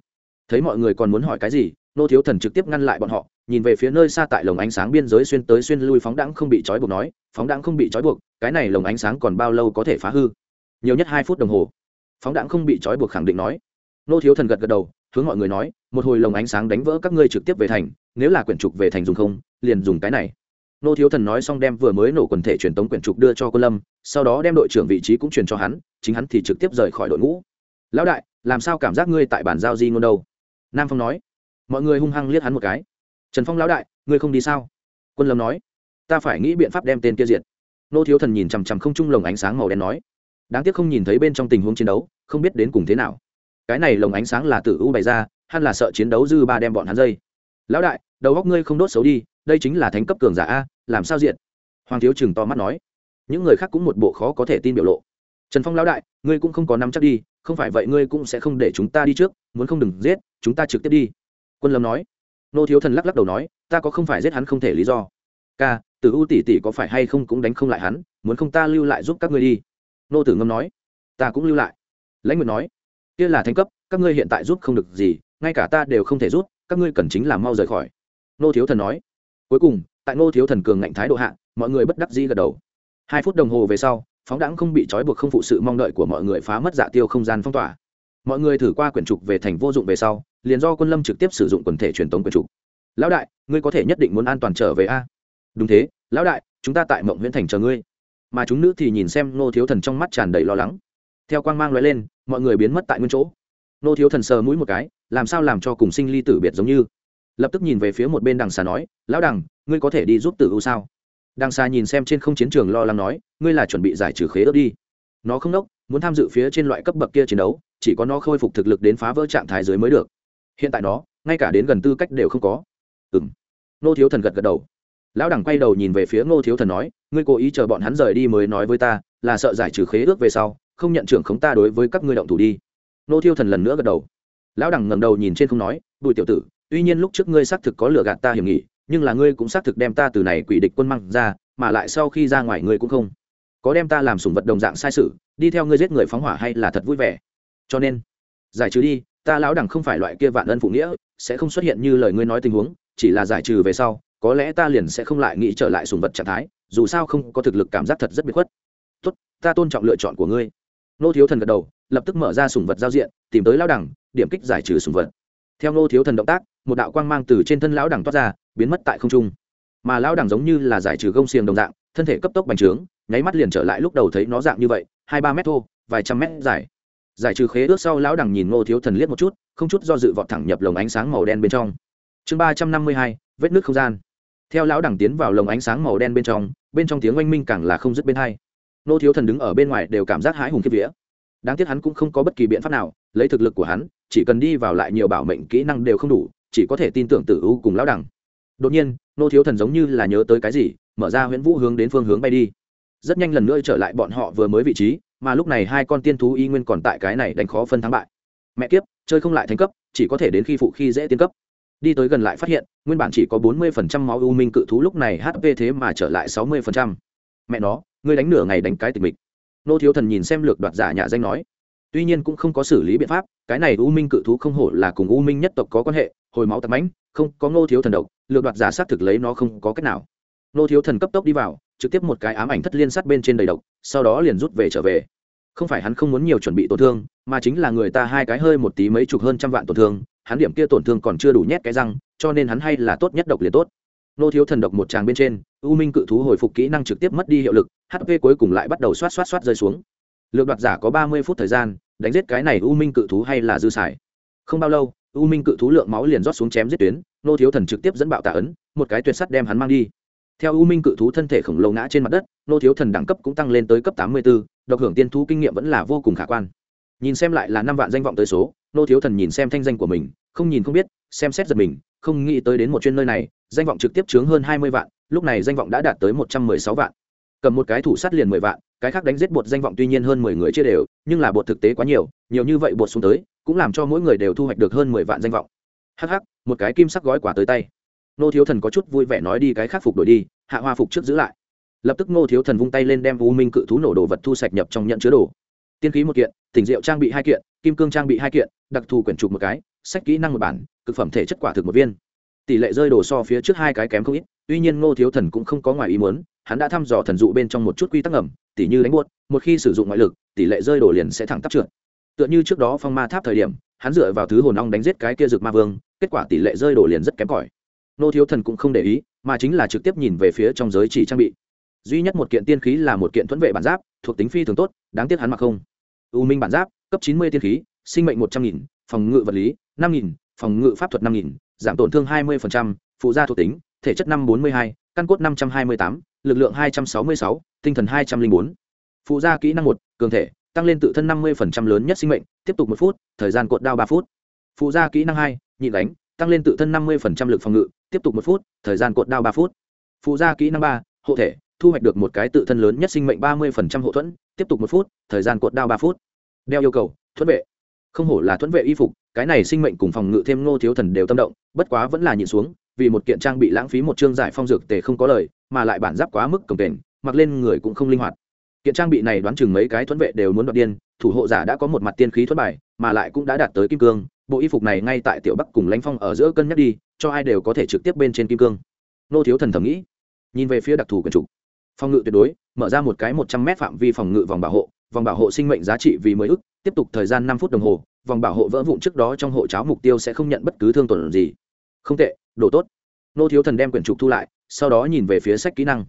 thấy mọi người còn muốn hỏi cái gì, nô thiếu thần trực tiếp ngăn lại bọn họ, nhìn về phía nơi xa tại lồng ánh sáng biên giới xuyên tới xuyên lui phóng đãng không bị trói buộc nói, phóng đãng không bị trói buộc, cái này lồng ánh sáng còn bao lâu có thể phá hư? Nhiều nhất hai phút đồng hồ. Phóng đãng không bị trói buộc khẳng định nói. Nô thiếu thần gật gật đầu, hướng mọi người nói, một hồi lồng ánh sáng đánh vỡ các ngươi trực tiếp về thành, nếu là quyển trục về thành dùng không, liền dùng cái này. Nô thiếu thần nói xong đem vừa mới nổ quần thể truyền tống quyển trục đưa cho cô lâm, sau đó đem đội trưởng vị trí cũng truyền cho hắn, chính hắn thì trực tiếp rời khỏi đội ngũ. Lão đại, làm sao cảm giác ngươi tại bản giao di ngôn đâu? Nam phong nói, mọi người hung hăng liếc hắn một cái. Trần phong lão đại, ngươi không đi sao? Quân lâm nói, ta phải nghĩ biện pháp đem tên kia diệt. Nô thiếu thần nhìn chằm chằm không trung lồng ánh sáng màu đen nói, đáng tiếc không nhìn thấy bên trong tình huống chiến đấu, không biết đến cùng thế nào. Cái này lồng ánh sáng là tự ưu bày ra, hắn là sợ chiến đấu dư ba đem bọn hắn dây. Lão đại, đầu góc ngươi không đốt xấu đi, đây chính là thánh cấp cường giả a, làm sao diện hoàng thiếu chừng to mắt nói, những người khác cũng một bộ khó có thể tin biểu lộ trần phong lão đại, ngươi cũng không có nắm chắc đi, không phải vậy ngươi cũng sẽ không để chúng ta đi trước, muốn không đừng giết, chúng ta trực tiếp đi. Quân lâm nói. Nô thiếu thần lắc lắc đầu nói, ta có không phải giết hắn không thể lý do. Ca từ u tỷ tỷ có phải hay không cũng đánh không lại hắn, muốn không ta lưu lại giúp các ngươi đi. Nô tử ngâm nói. Ta cũng lưu lại. Lãnh nguyệt nói. Kia là thanh cấp, các ngươi hiện tại giúp không được gì, ngay cả ta đều không thể giúp, các ngươi cần chính là mau rời khỏi. Nô thiếu thần nói. Cuối cùng, tại nô thiếu thần cường ngạnh thái độ hạ, mọi người bất đắc dĩ gật đầu. Hai phút đồng hồ về sau phóng đãng không bị trói buộc không phụ sự mong đợi của mọi người phá mất dạ tiêu không gian phong tỏa. Mọi người thử qua quyển trục về thành vô dụng về sau, liền do quân lâm trực tiếp sử dụng quần thể truyền tống quyển trục. Lão đại, ngươi có thể nhất định muốn an toàn trở về a? Đúng thế, lão đại, chúng ta tại mộng huyễn thành chờ ngươi. Mà chúng nữ thì nhìn xem nô thiếu thần trong mắt tràn đầy lo lắng. Theo quang mang loại lên, mọi người biến mất tại nguyên chỗ. Nô thiếu thần sờ mũi một cái, làm sao làm cho cùng sinh ly tử biệt giống như? Lập tức nhìn về phía một bên đằng xà nói, lão đằng, ngươi có thể đi giúp tử u sao? Đằng xa nhìn xem trên không chiến trường lo lắng nói, ngươi là chuẩn bị giải trừ khế ước đi. Nó không đốc muốn tham dự phía trên loại cấp bậc kia chiến đấu, chỉ có nó khôi phục thực lực đến phá vỡ trạng thái dưới mới được. Hiện tại nó, ngay cả đến gần tư cách đều không có. Ừng nô thiếu thần gật gật đầu. Lão đẳng quay đầu nhìn về phía ngô thiếu thần nói, ngươi cố ý chờ bọn hắn rời đi mới nói với ta, là sợ giải trừ khế ước về sau, không nhận trưởng khống ta đối với các ngươi động thủ đi. Nô thiếu thần lần nữa gật đầu. Lão đẳng ngẩng đầu nhìn trên không nói, bùi tiểu tử, tuy nhiên lúc trước ngươi xác thực có lừa gạt ta hiểm nghị nhưng là ngươi cũng xác thực đem ta từ này quỷ địch quân măng ra, mà lại sau khi ra ngoài ngươi cũng không có đem ta làm sủng vật đồng dạng sai sự, đi theo ngươi giết người phóng hỏa hay là thật vui vẻ? Cho nên, giải trừ đi, ta lão đẳng không phải loại kia vạn ân phụ nghĩa, sẽ không xuất hiện như lời ngươi nói tình huống, chỉ là giải trừ về sau, có lẽ ta liền sẽ không lại nghĩ trở lại sùng vật trạng thái, dù sao không có thực lực cảm giác thật rất biệt khuất. Tốt, ta tôn trọng lựa chọn của ngươi. Nô thiếu thần gật đầu, lập tức mở ra sùng vật giao diện, tìm tới lão đẳng, điểm kích giải trừ sùng vật. Theo nô thiếu thần động tác, một đạo quang mang từ trên thân lão đẳng toát ra biến mất tại không trung. Mà lão đẳng giống như là giải trừ gông xiềng đồng dạng, thân thể cấp tốc bành trướng, nháy mắt liền trở lại lúc đầu thấy nó dạng như vậy, hai ba mét thô, vài trăm mét dài. Giải trừ khế ước sau lão đẳng nhìn ngô thiếu thần liếc một chút, không chút do dự vọt thẳng nhập lồng ánh sáng màu đen bên trong. Chương ba trăm năm mươi hai, vết nước không gian. Theo lão đẳng tiến vào lồng ánh sáng màu đen bên trong bên trong tiếng oanh minh càng là không dứt bên hai. Ngô thiếu thần đứng ở bên ngoài đều cảm giác hãi hùng kiếp vía. Đáng tiếc hắn cũng không có bất kỳ biện pháp nào, lấy thực lực của hắn, chỉ cần đi vào lại nhiều bảo mệnh kỹ năng đều không đủ, chỉ có thể tin tưởng tử u cùng lão đẳng đột nhiên, nô thiếu thần giống như là nhớ tới cái gì, mở ra huyễn vũ hướng đến phương hướng bay đi. Rất nhanh lần nữa trở lại bọn họ vừa mới vị trí, mà lúc này hai con tiên thú y nguyên còn tại cái này đánh khó phân thắng bại. Mẹ kiếp, chơi không lại thành cấp, chỉ có thể đến khi phụ khi dễ tiến cấp. Đi tới gần lại phát hiện, nguyên bản chỉ có bốn mươi phần trăm máu u minh cự thú lúc này hp thế mà trở lại sáu mươi phần trăm. Mẹ nó, ngươi đánh nửa ngày đánh cái tịch mịch. Nô thiếu thần nhìn xem lược đoạt giả nhà danh nói. Tuy nhiên cũng không có xử lý biện pháp, cái này u minh cự thú không hổ là cùng u minh nhất tộc có quan hệ hồi máu tật mãnh, không có ngô thiếu thần độc, lược đoạt giả sát thực lấy nó không có cách nào. Ngô thiếu thần cấp tốc đi vào, trực tiếp một cái ám ảnh thất liên sát bên trên đầy độc, sau đó liền rút về trở về. Không phải hắn không muốn nhiều chuẩn bị tổn thương, mà chính là người ta hai cái hơi một tí mấy chục hơn trăm vạn tổn thương, hắn điểm kia tổn thương còn chưa đủ nhét cái răng, cho nên hắn hay là tốt nhất độc liền tốt. Nô thiếu thần độc một tràng bên trên, u minh cự thú hồi phục kỹ năng trực tiếp mất đi hiệu lực hp cuối cùng lại bắt đầu xoát xoát xoát rơi xuống. Lược đoạt giả có ba mươi phút thời gian, đánh giết cái này u minh cự thú hay là dư xài. Không bao lâu u minh cự thú lượng máu liền rót xuống chém giết tuyến, nô thiếu thần trực tiếp dẫn bạo tạ ấn, một cái tuyệt sắt đem hắn mang đi. Theo u minh cự thú thân thể khổng lồ ngã trên mặt đất, nô thiếu thần đẳng cấp cũng tăng lên tới cấp tám mươi b ố độc hưởng tiên thú kinh nghiệm vẫn là vô cùng khả quan. Nhìn xem lại là năm vạn danh vọng tới số, nô thiếu thần nhìn xem thanh danh của mình, không nhìn không biết, xem xét giật mình, không nghĩ tới đến một chuyên nơi này, danh vọng trực tiếp chướng hơn hai mươi vạn, lúc này danh vọng đã đạt tới một trăm mười sáu vạn. Cầm một cái thủ sát liền mười vạn, cái khác đánh giết bột danh vọng tuy nhiên hơn mười người chia đều, nhưng là bột thực tế quá nhiều nhiều như vậy bột xuống tới cũng làm cho mỗi người đều thu hoạch được hơn mười vạn danh vọng. Hh một cái kim sắc gói quả tới tay. Nô thiếu thần có chút vui vẻ nói đi cái khắc phục đổi đi, hạ hoa phục trước giữ lại. Lập tức nô thiếu thần vung tay lên đem u minh cự thú nổ đồ vật thu sạch nhập trong nhận chứa đồ. Tiên khí một kiện tỉnh rượu trang bị hai kiện, kim cương trang bị hai kiện, đặc thù quyển trục một cái, sách kỹ năng một bản, cực phẩm thể chất quả thực một viên. Tỷ lệ rơi đồ so phía trước hai cái kém không ít, tuy nhiên ngô thiếu thần cũng không có ngoài ý muốn, hắn đã thăm dò thần dụ bên trong một chút quy tắc ẩm tỷ như đánh buốt, một khi sử dụng ngoại lực, tỷ lệ rơi đồ liền sẽ thẳng tắp trượt tựa như trước đó phong ma tháp thời điểm, hắn dựa vào thứ hồn ong đánh giết cái kia rực ma vương, kết quả tỷ lệ rơi đổ liền rất kém cỏi. Nô thiếu thần cũng không để ý, mà chính là trực tiếp nhìn về phía trong giới chỉ trang bị. Duy nhất một kiện tiên khí là một kiện thuẫn vệ bản giáp, thuộc tính phi thường tốt, đáng tiếc hắn mặc không. U minh bản giáp, cấp chín mươi tiên khí, sinh mệnh một trăm nghìn, phòng ngự vật lý, năm nghìn, phòng ngự pháp thuật năm nghìn, giảm tổn thương hai mươi phụ gia thuộc tính, thể chất năm bốn mươi hai, căn cốt năm trăm hai mươi tám, lực lượng hai trăm sáu mươi sáu, tinh thần hai trăm linh bốn. Phụ gia kỹ năng một, cường thể tăng lên tự thân năm mươi lớn nhất sinh mệnh, tiếp tục một phút, thời gian cột đao ba phút. Phụ gia kỹ năng hai nhịn đánh, tăng lên tự thân năm mươi lực phòng ngự, tiếp tục một phút, thời gian cột đao ba phút. Phụ gia kỹ năng ba, hộ thể, thu hoạch được một cái tự thân lớn nhất sinh mệnh ba mươi hộ thuẫn, tiếp tục một phút, thời gian cột đao ba phút. Đeo yêu cầu, thuẫn vệ. Không hổ là thuẫn vệ y phục, cái này sinh mệnh cùng phòng ngự thêm ngô thiếu thần đều tâm động, bất quá vẫn là nhịn xuống, vì một kiện trang bị lãng phí một chương giải phong dược tề không có lời, mà lại bản giáp quá mức cổng kềnh, mặc lên người cũng không linh hoạt kiện trang bị này đoán chừng mấy cái thuẫn vệ đều muốn đoạt điên, thủ hộ giả đã có một mặt tiên khí thuẫn bài, mà lại cũng đã đạt tới kim cương. Bộ y phục này ngay tại tiểu bắc cùng lãnh phong ở giữa cân nhắc đi, cho ai đều có thể trực tiếp bên trên kim cương. Nô thiếu thần thầm nghĩ, nhìn về phía đặc thù quần trục phòng ngự tuyệt đối, mở ra một cái một trăm mét phạm vi phòng ngự vòng bảo hộ, vòng bảo hộ sinh mệnh giá trị vì mười ức, tiếp tục thời gian năm phút đồng hồ, vòng bảo hộ vỡ vụn trước đó trong hộ cháo mục tiêu sẽ không nhận bất cứ thương tổn gì. Không tệ, đồ tốt. Nô thiếu thần đem quyển trục thu lại, sau đó nhìn về phía sách kỹ năng.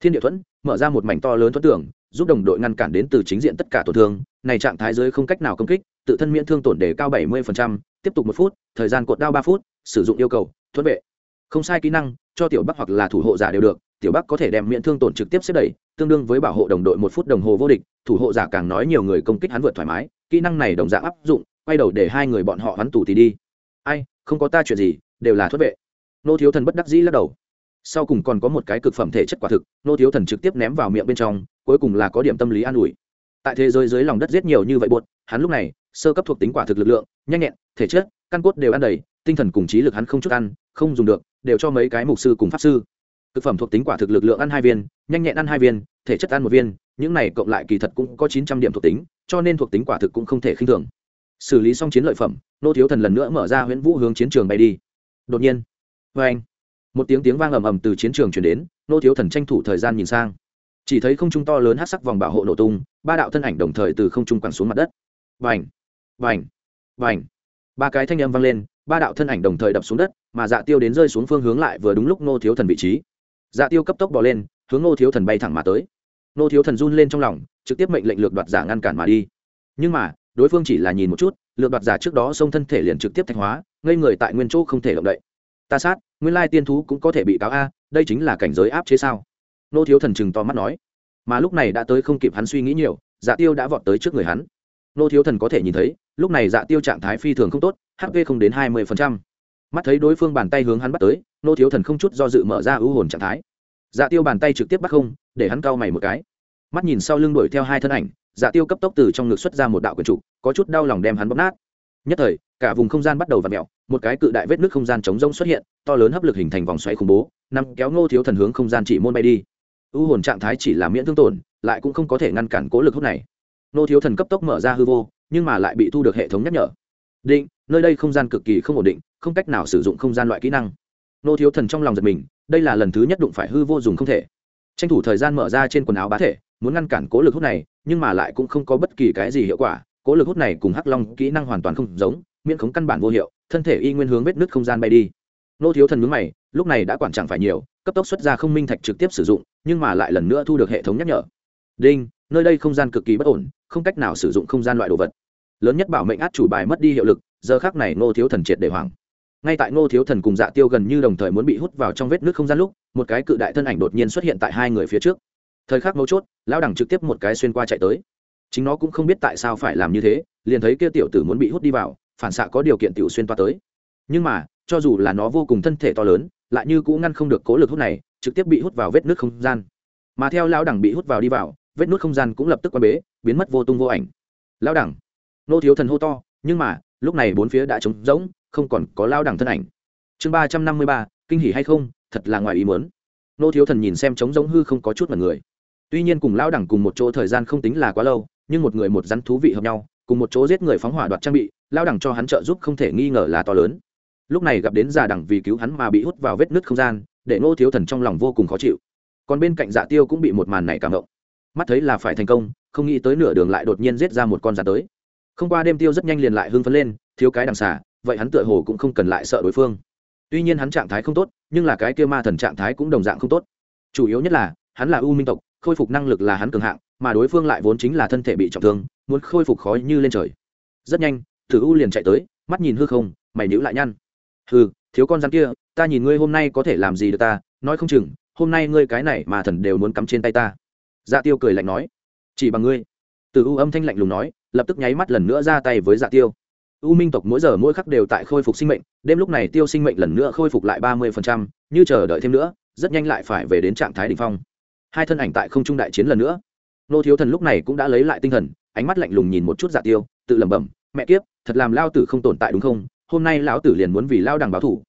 Thiên địa thuẫn, mở ra một mảnh to lớn thuẫn tưởng giúp đồng đội ngăn cản đến từ chính diện tất cả tổn thương này trạng thái giới không cách nào công kích tự thân miễn thương tổn đề cao 70%, tiếp tục một phút thời gian cột đao ba phút sử dụng yêu cầu thuẫn vệ. Không sai kỹ năng cho tiểu bắc hoặc là thủ hộ giả đều được tiểu bắc có thể đem miễn thương tổn trực tiếp xếp đẩy tương đương với bảo hộ đồng đội một phút đồng hồ vô địch thủ hộ giả càng nói nhiều người công kích hắn vượt thoải mái kỹ năng này đồng dạng áp dụng quay đầu để hai người bọn họ hắn tù thì đi. Ai không có ta chuyện gì đều là thuất vệ. Nô thiếu thần bất đắc dĩ lắc đầu sau cùng còn có một cái cực phẩm thể chất quả thực, nô thiếu thần trực tiếp ném vào miệng bên trong, cuối cùng là có điểm tâm lý an ủi. Tại thế giới dưới lòng đất giết nhiều như vậy buột hắn lúc này, sơ cấp thuộc tính quả thực lực lượng, nhanh nhẹn, thể chất, căn cốt đều ăn đầy, tinh thần cùng trí lực hắn không chút ăn, không dùng được, đều cho mấy cái mục sư cùng pháp sư. Thực phẩm thuộc tính quả thực lực lượng ăn hai viên, nhanh nhẹn ăn hai viên, thể chất ăn một viên, những này cộng lại kỳ thật cũng có chín trăm điểm thuộc tính, cho nên thuộc tính quả thực cũng không thể khinh thường. Xử lý xong chiến lợi phẩm, nô thiếu thần lần nữa mở ra huyễn vũ hướng chiến trường bay đi. Đột nhiên vê anh một tiếng tiếng vang ầm ầm từ chiến trường chuyển đến, nô thiếu thần tranh thủ thời gian nhìn sang. Chỉ thấy không trung to lớn hát sắc vòng bảo hộ nổ tung, ba đạo thân ảnh đồng thời từ không trung quẳng xuống mặt đất. Vành vành vành ba cái thanh âm vang lên, ba đạo thân ảnh đồng thời đập xuống đất, mà dạ tiêu đến rơi xuống phương hướng lại vừa đúng lúc nô thiếu thần vị trí. Dạ tiêu cấp tốc bỏ lên, hướng nô thiếu thần bay thẳng mà tới. Nô thiếu thần run lên trong lòng, trực tiếp mệnh lệnh lược đoạt giả ngăn cản mà đi. Nhưng mà, đối phương chỉ là nhìn một chút, lược đoạt giả trước đó xông thân thể liền trực tiếp thanh hóa, ngây người tại nguyên chỗ không thể động đậy. Ta sát nguyên lai tiên thú cũng có thể bị cáo a, đây chính là cảnh giới áp chế sao? Nô thiếu thần chừng to mắt nói. Mà lúc này đã tới không kịp hắn suy nghĩ nhiều dạ tiêu đã vọt tới trước người hắn. Nô thiếu thần có thể nhìn thấy, lúc này dạ tiêu trạng thái phi thường không tốt hp không đến hai mươi mắt thấy đối phương bàn tay hướng hắn bắt tới, nô thiếu thần không chút do dự mở ra ưu hồn trạng thái. Dạ tiêu bàn tay trực tiếp bắt không, để hắn cau mày một cái. Mắt nhìn sau lưng đuổi theo hai thân ảnh dạ tiêu cấp tốc từ trong ngực xuất ra một đạo quyền trục có chút đau lòng đem hắn bóp nát. Nhất thời, cả vùng không gian bắt đầu v ặ mẹo một cái cự đại vết nước không gian chống rông xuất hiện, to lớn hấp lực hình thành vòng xoáy khủng bố nằm kéo ngô thiếu thần hướng không gian chỉ môn bay đi. U hồn trạng thái chỉ là miễn thương tổn, lại cũng không có thể ngăn cản cố lực hút này. Ngô thiếu thần cấp tốc mở ra hư vô, nhưng mà lại bị thu được hệ thống nhắc nhở. Định, nơi đây không gian cực kỳ không ổn định, không cách nào sử dụng không gian loại kỹ năng. Ngô thiếu thần trong lòng giật mình, đây là lần thứ nhất đụng phải hư vô dùng không thể. Tranh thủ thời gian mở ra trên quần áo bá thể, muốn ngăn cản cố lực hút này, nhưng mà lại cũng không có bất kỳ cái gì hiệu quả, cố lực hút này cùng hắc long kỹ năng hoàn toàn không giống, miễn khống căn bản vô hiệu thân thể y nguyên hướng vết nứt không gian bay đi. Nô thiếu thần mướn mày, lúc này đã quản chẳng phải nhiều, cấp tốc xuất ra không minh thạch trực tiếp sử dụng, nhưng mà lại lần nữa thu được hệ thống nhắc nhở. Đinh, nơi đây không gian cực kỳ bất ổn, không cách nào sử dụng không gian loại đồ vật. Lớn nhất bảo mệnh át chủ bài mất đi hiệu lực, giờ khác này nô thiếu thần triệt để hoảng. Ngay tại nô thiếu thần cùng dạ tiêu gần như đồng thời muốn bị hút vào trong vết nước không gian lúc, một cái cự đại thân ảnh đột nhiên xuất hiện tại hai người phía trước. Thời khắc mấu chốt, lão đẳng trực tiếp một cái xuyên qua chạy tới. Chính nó cũng không biết tại sao phải làm như thế, liền thấy kia tiểu tử muốn bị hút đi vào phản xạ có điều kiện tiểu xuyên toa tới. Nhưng mà, cho dù là nó vô cùng thân thể to lớn, lại như cũng ngăn không được cố lực hút này, trực tiếp bị hút vào vết nước không gian. Mà theo lão đẳng bị hút vào đi vào, vết nước không gian cũng lập tức quan bế, biến mất vô tung vô ảnh. Lão đẳng. Nô thiếu thần hô to, nhưng mà, lúc này bốn phía đã trống rỗng, không còn có lão đẳng thân ảnh. Chương ba trăm năm mươi ba, kinh hỉ hay không, thật là ngoài ý muốn. Nô thiếu thần nhìn xem trống rỗng hư không có chút mật người. Tuy nhiên cùng lão đẳng cùng một chỗ thời gian không tính là quá lâu, nhưng một người một rắn thú vị hợp nhau cùng một chỗ giết người phóng hỏa đoạt trang bị, lao đẳng cho hắn trợ giúp không thể nghi ngờ là to lớn. Lúc này gặp đến già đẳng vì cứu hắn mà bị hút vào vết nứt không gian, để ngô thiếu thần trong lòng vô cùng khó chịu. Còn bên cạnh dạ tiêu cũng bị một màn này cảm động. Mắt thấy là phải thành công, không nghĩ tới nửa đường lại đột nhiên giết ra một con rắn tới. Không qua đêm tiêu rất nhanh liền lại hưng phấn lên, thiếu cái đằng xả vậy hắn tựa hồ cũng không cần lại sợ đối phương. Tuy nhiên hắn trạng thái không tốt, nhưng là cái kia ma thần trạng thái cũng đồng dạng không tốt. Chủ yếu nhất là, hắn là u minh tộc, khôi phục năng lực là hắn cường hạng mà đối phương lại vốn chính là thân thể bị trọng thương, muốn khôi phục khó như lên trời. Rất nhanh thử u liền chạy tới, mắt nhìn hư không, mày nhữ lại nhăn. Hừ, thiếu con rắn kia, ta nhìn ngươi hôm nay có thể làm gì được ta, nói không chừng, hôm nay ngươi cái này mà thần đều muốn cắm trên tay ta. Dạ tiêu cười lạnh nói. Chỉ bằng ngươi. Từ u âm thanh lạnh lùng nói, lập tức nháy mắt lần nữa ra tay với dạ tiêu. U minh tộc mỗi giờ mỗi khắc đều tại khôi phục sinh mệnh, đêm lúc này tiêu sinh mệnh lần nữa khôi phục lại ba mươi như chờ đợi thêm nữa, rất nhanh lại phải về đến trạng thái đ ỉ n h phong. Hai thân ảnh tại không trung đại chiến lần nữa nô thiếu thần lúc này cũng đã lấy lại tinh thần, ánh mắt lạnh lùng nhìn một chút dạ tiêu, tự lẩm bẩm, mẹ kiếp, thật làm lao tử không tồn tại đúng không? Hôm nay lão tử liền muốn vì lao đằng báo thủ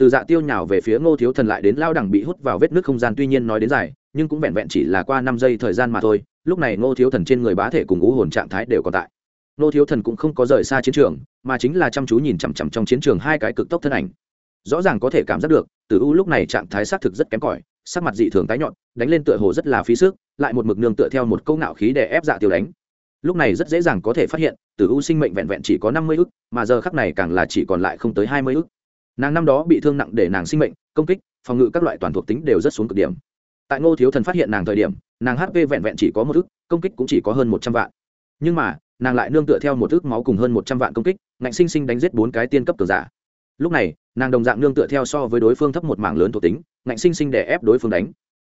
từ dạ tiêu nhào về phía ngô thiếu thần lại đến lao đằng bị hút vào vết nước không gian tuy nhiên nói đến dài, nhưng cũng vẹn vẹn chỉ là qua năm giây thời gian mà thôi, lúc này ngô thiếu thần trên người bá thể cùng ngũ hồn trạng thái đều còn tại. Ngô thiếu thần cũng không có rời xa chiến trường, mà chính là chăm chú nhìn chằm chằm trong chiến trường hai cái cực tốc thân ảnh. Rõ ràng có thể cảm giác được từ u lúc này trạng thái xác thực rất kém cỏi sắc mặt dị thường tái nhọn, đánh lên tựa hồ rất là phí sức, lại một mực nương tựa theo một câu nạo khí để ép dạ tiêu đánh. Lúc này rất dễ dàng có thể phát hiện từ u sinh mệnh vẹn vẹn chỉ có năm mươi ức, mà giờ khắc này càng là chỉ còn lại không tới hai mươi ức. Nàng năm đó bị thương nặng để nàng sinh mệnh, công kích, phòng ngự các loại toàn thuộc tính đều rất xuống cực điểm. Tại ngô thiếu thần phát hiện nàng thời điểm, nàng hp vẹn vẹn chỉ có một ức, công kích cũng chỉ có hơn một trăm vạn. Nhưng mà, nàng lại nương tựa theo một ức máu cùng hơn một trăm vạn công kích, ngạnh sinh sinh đánh giết bốn cái tiên cấp cường giả. Lúc này, nàng đồng dạng nương tựa theo so với đối phương thấp một mảng lớn thuộc tính ngạnh sinh sinh để ép đối phương đánh.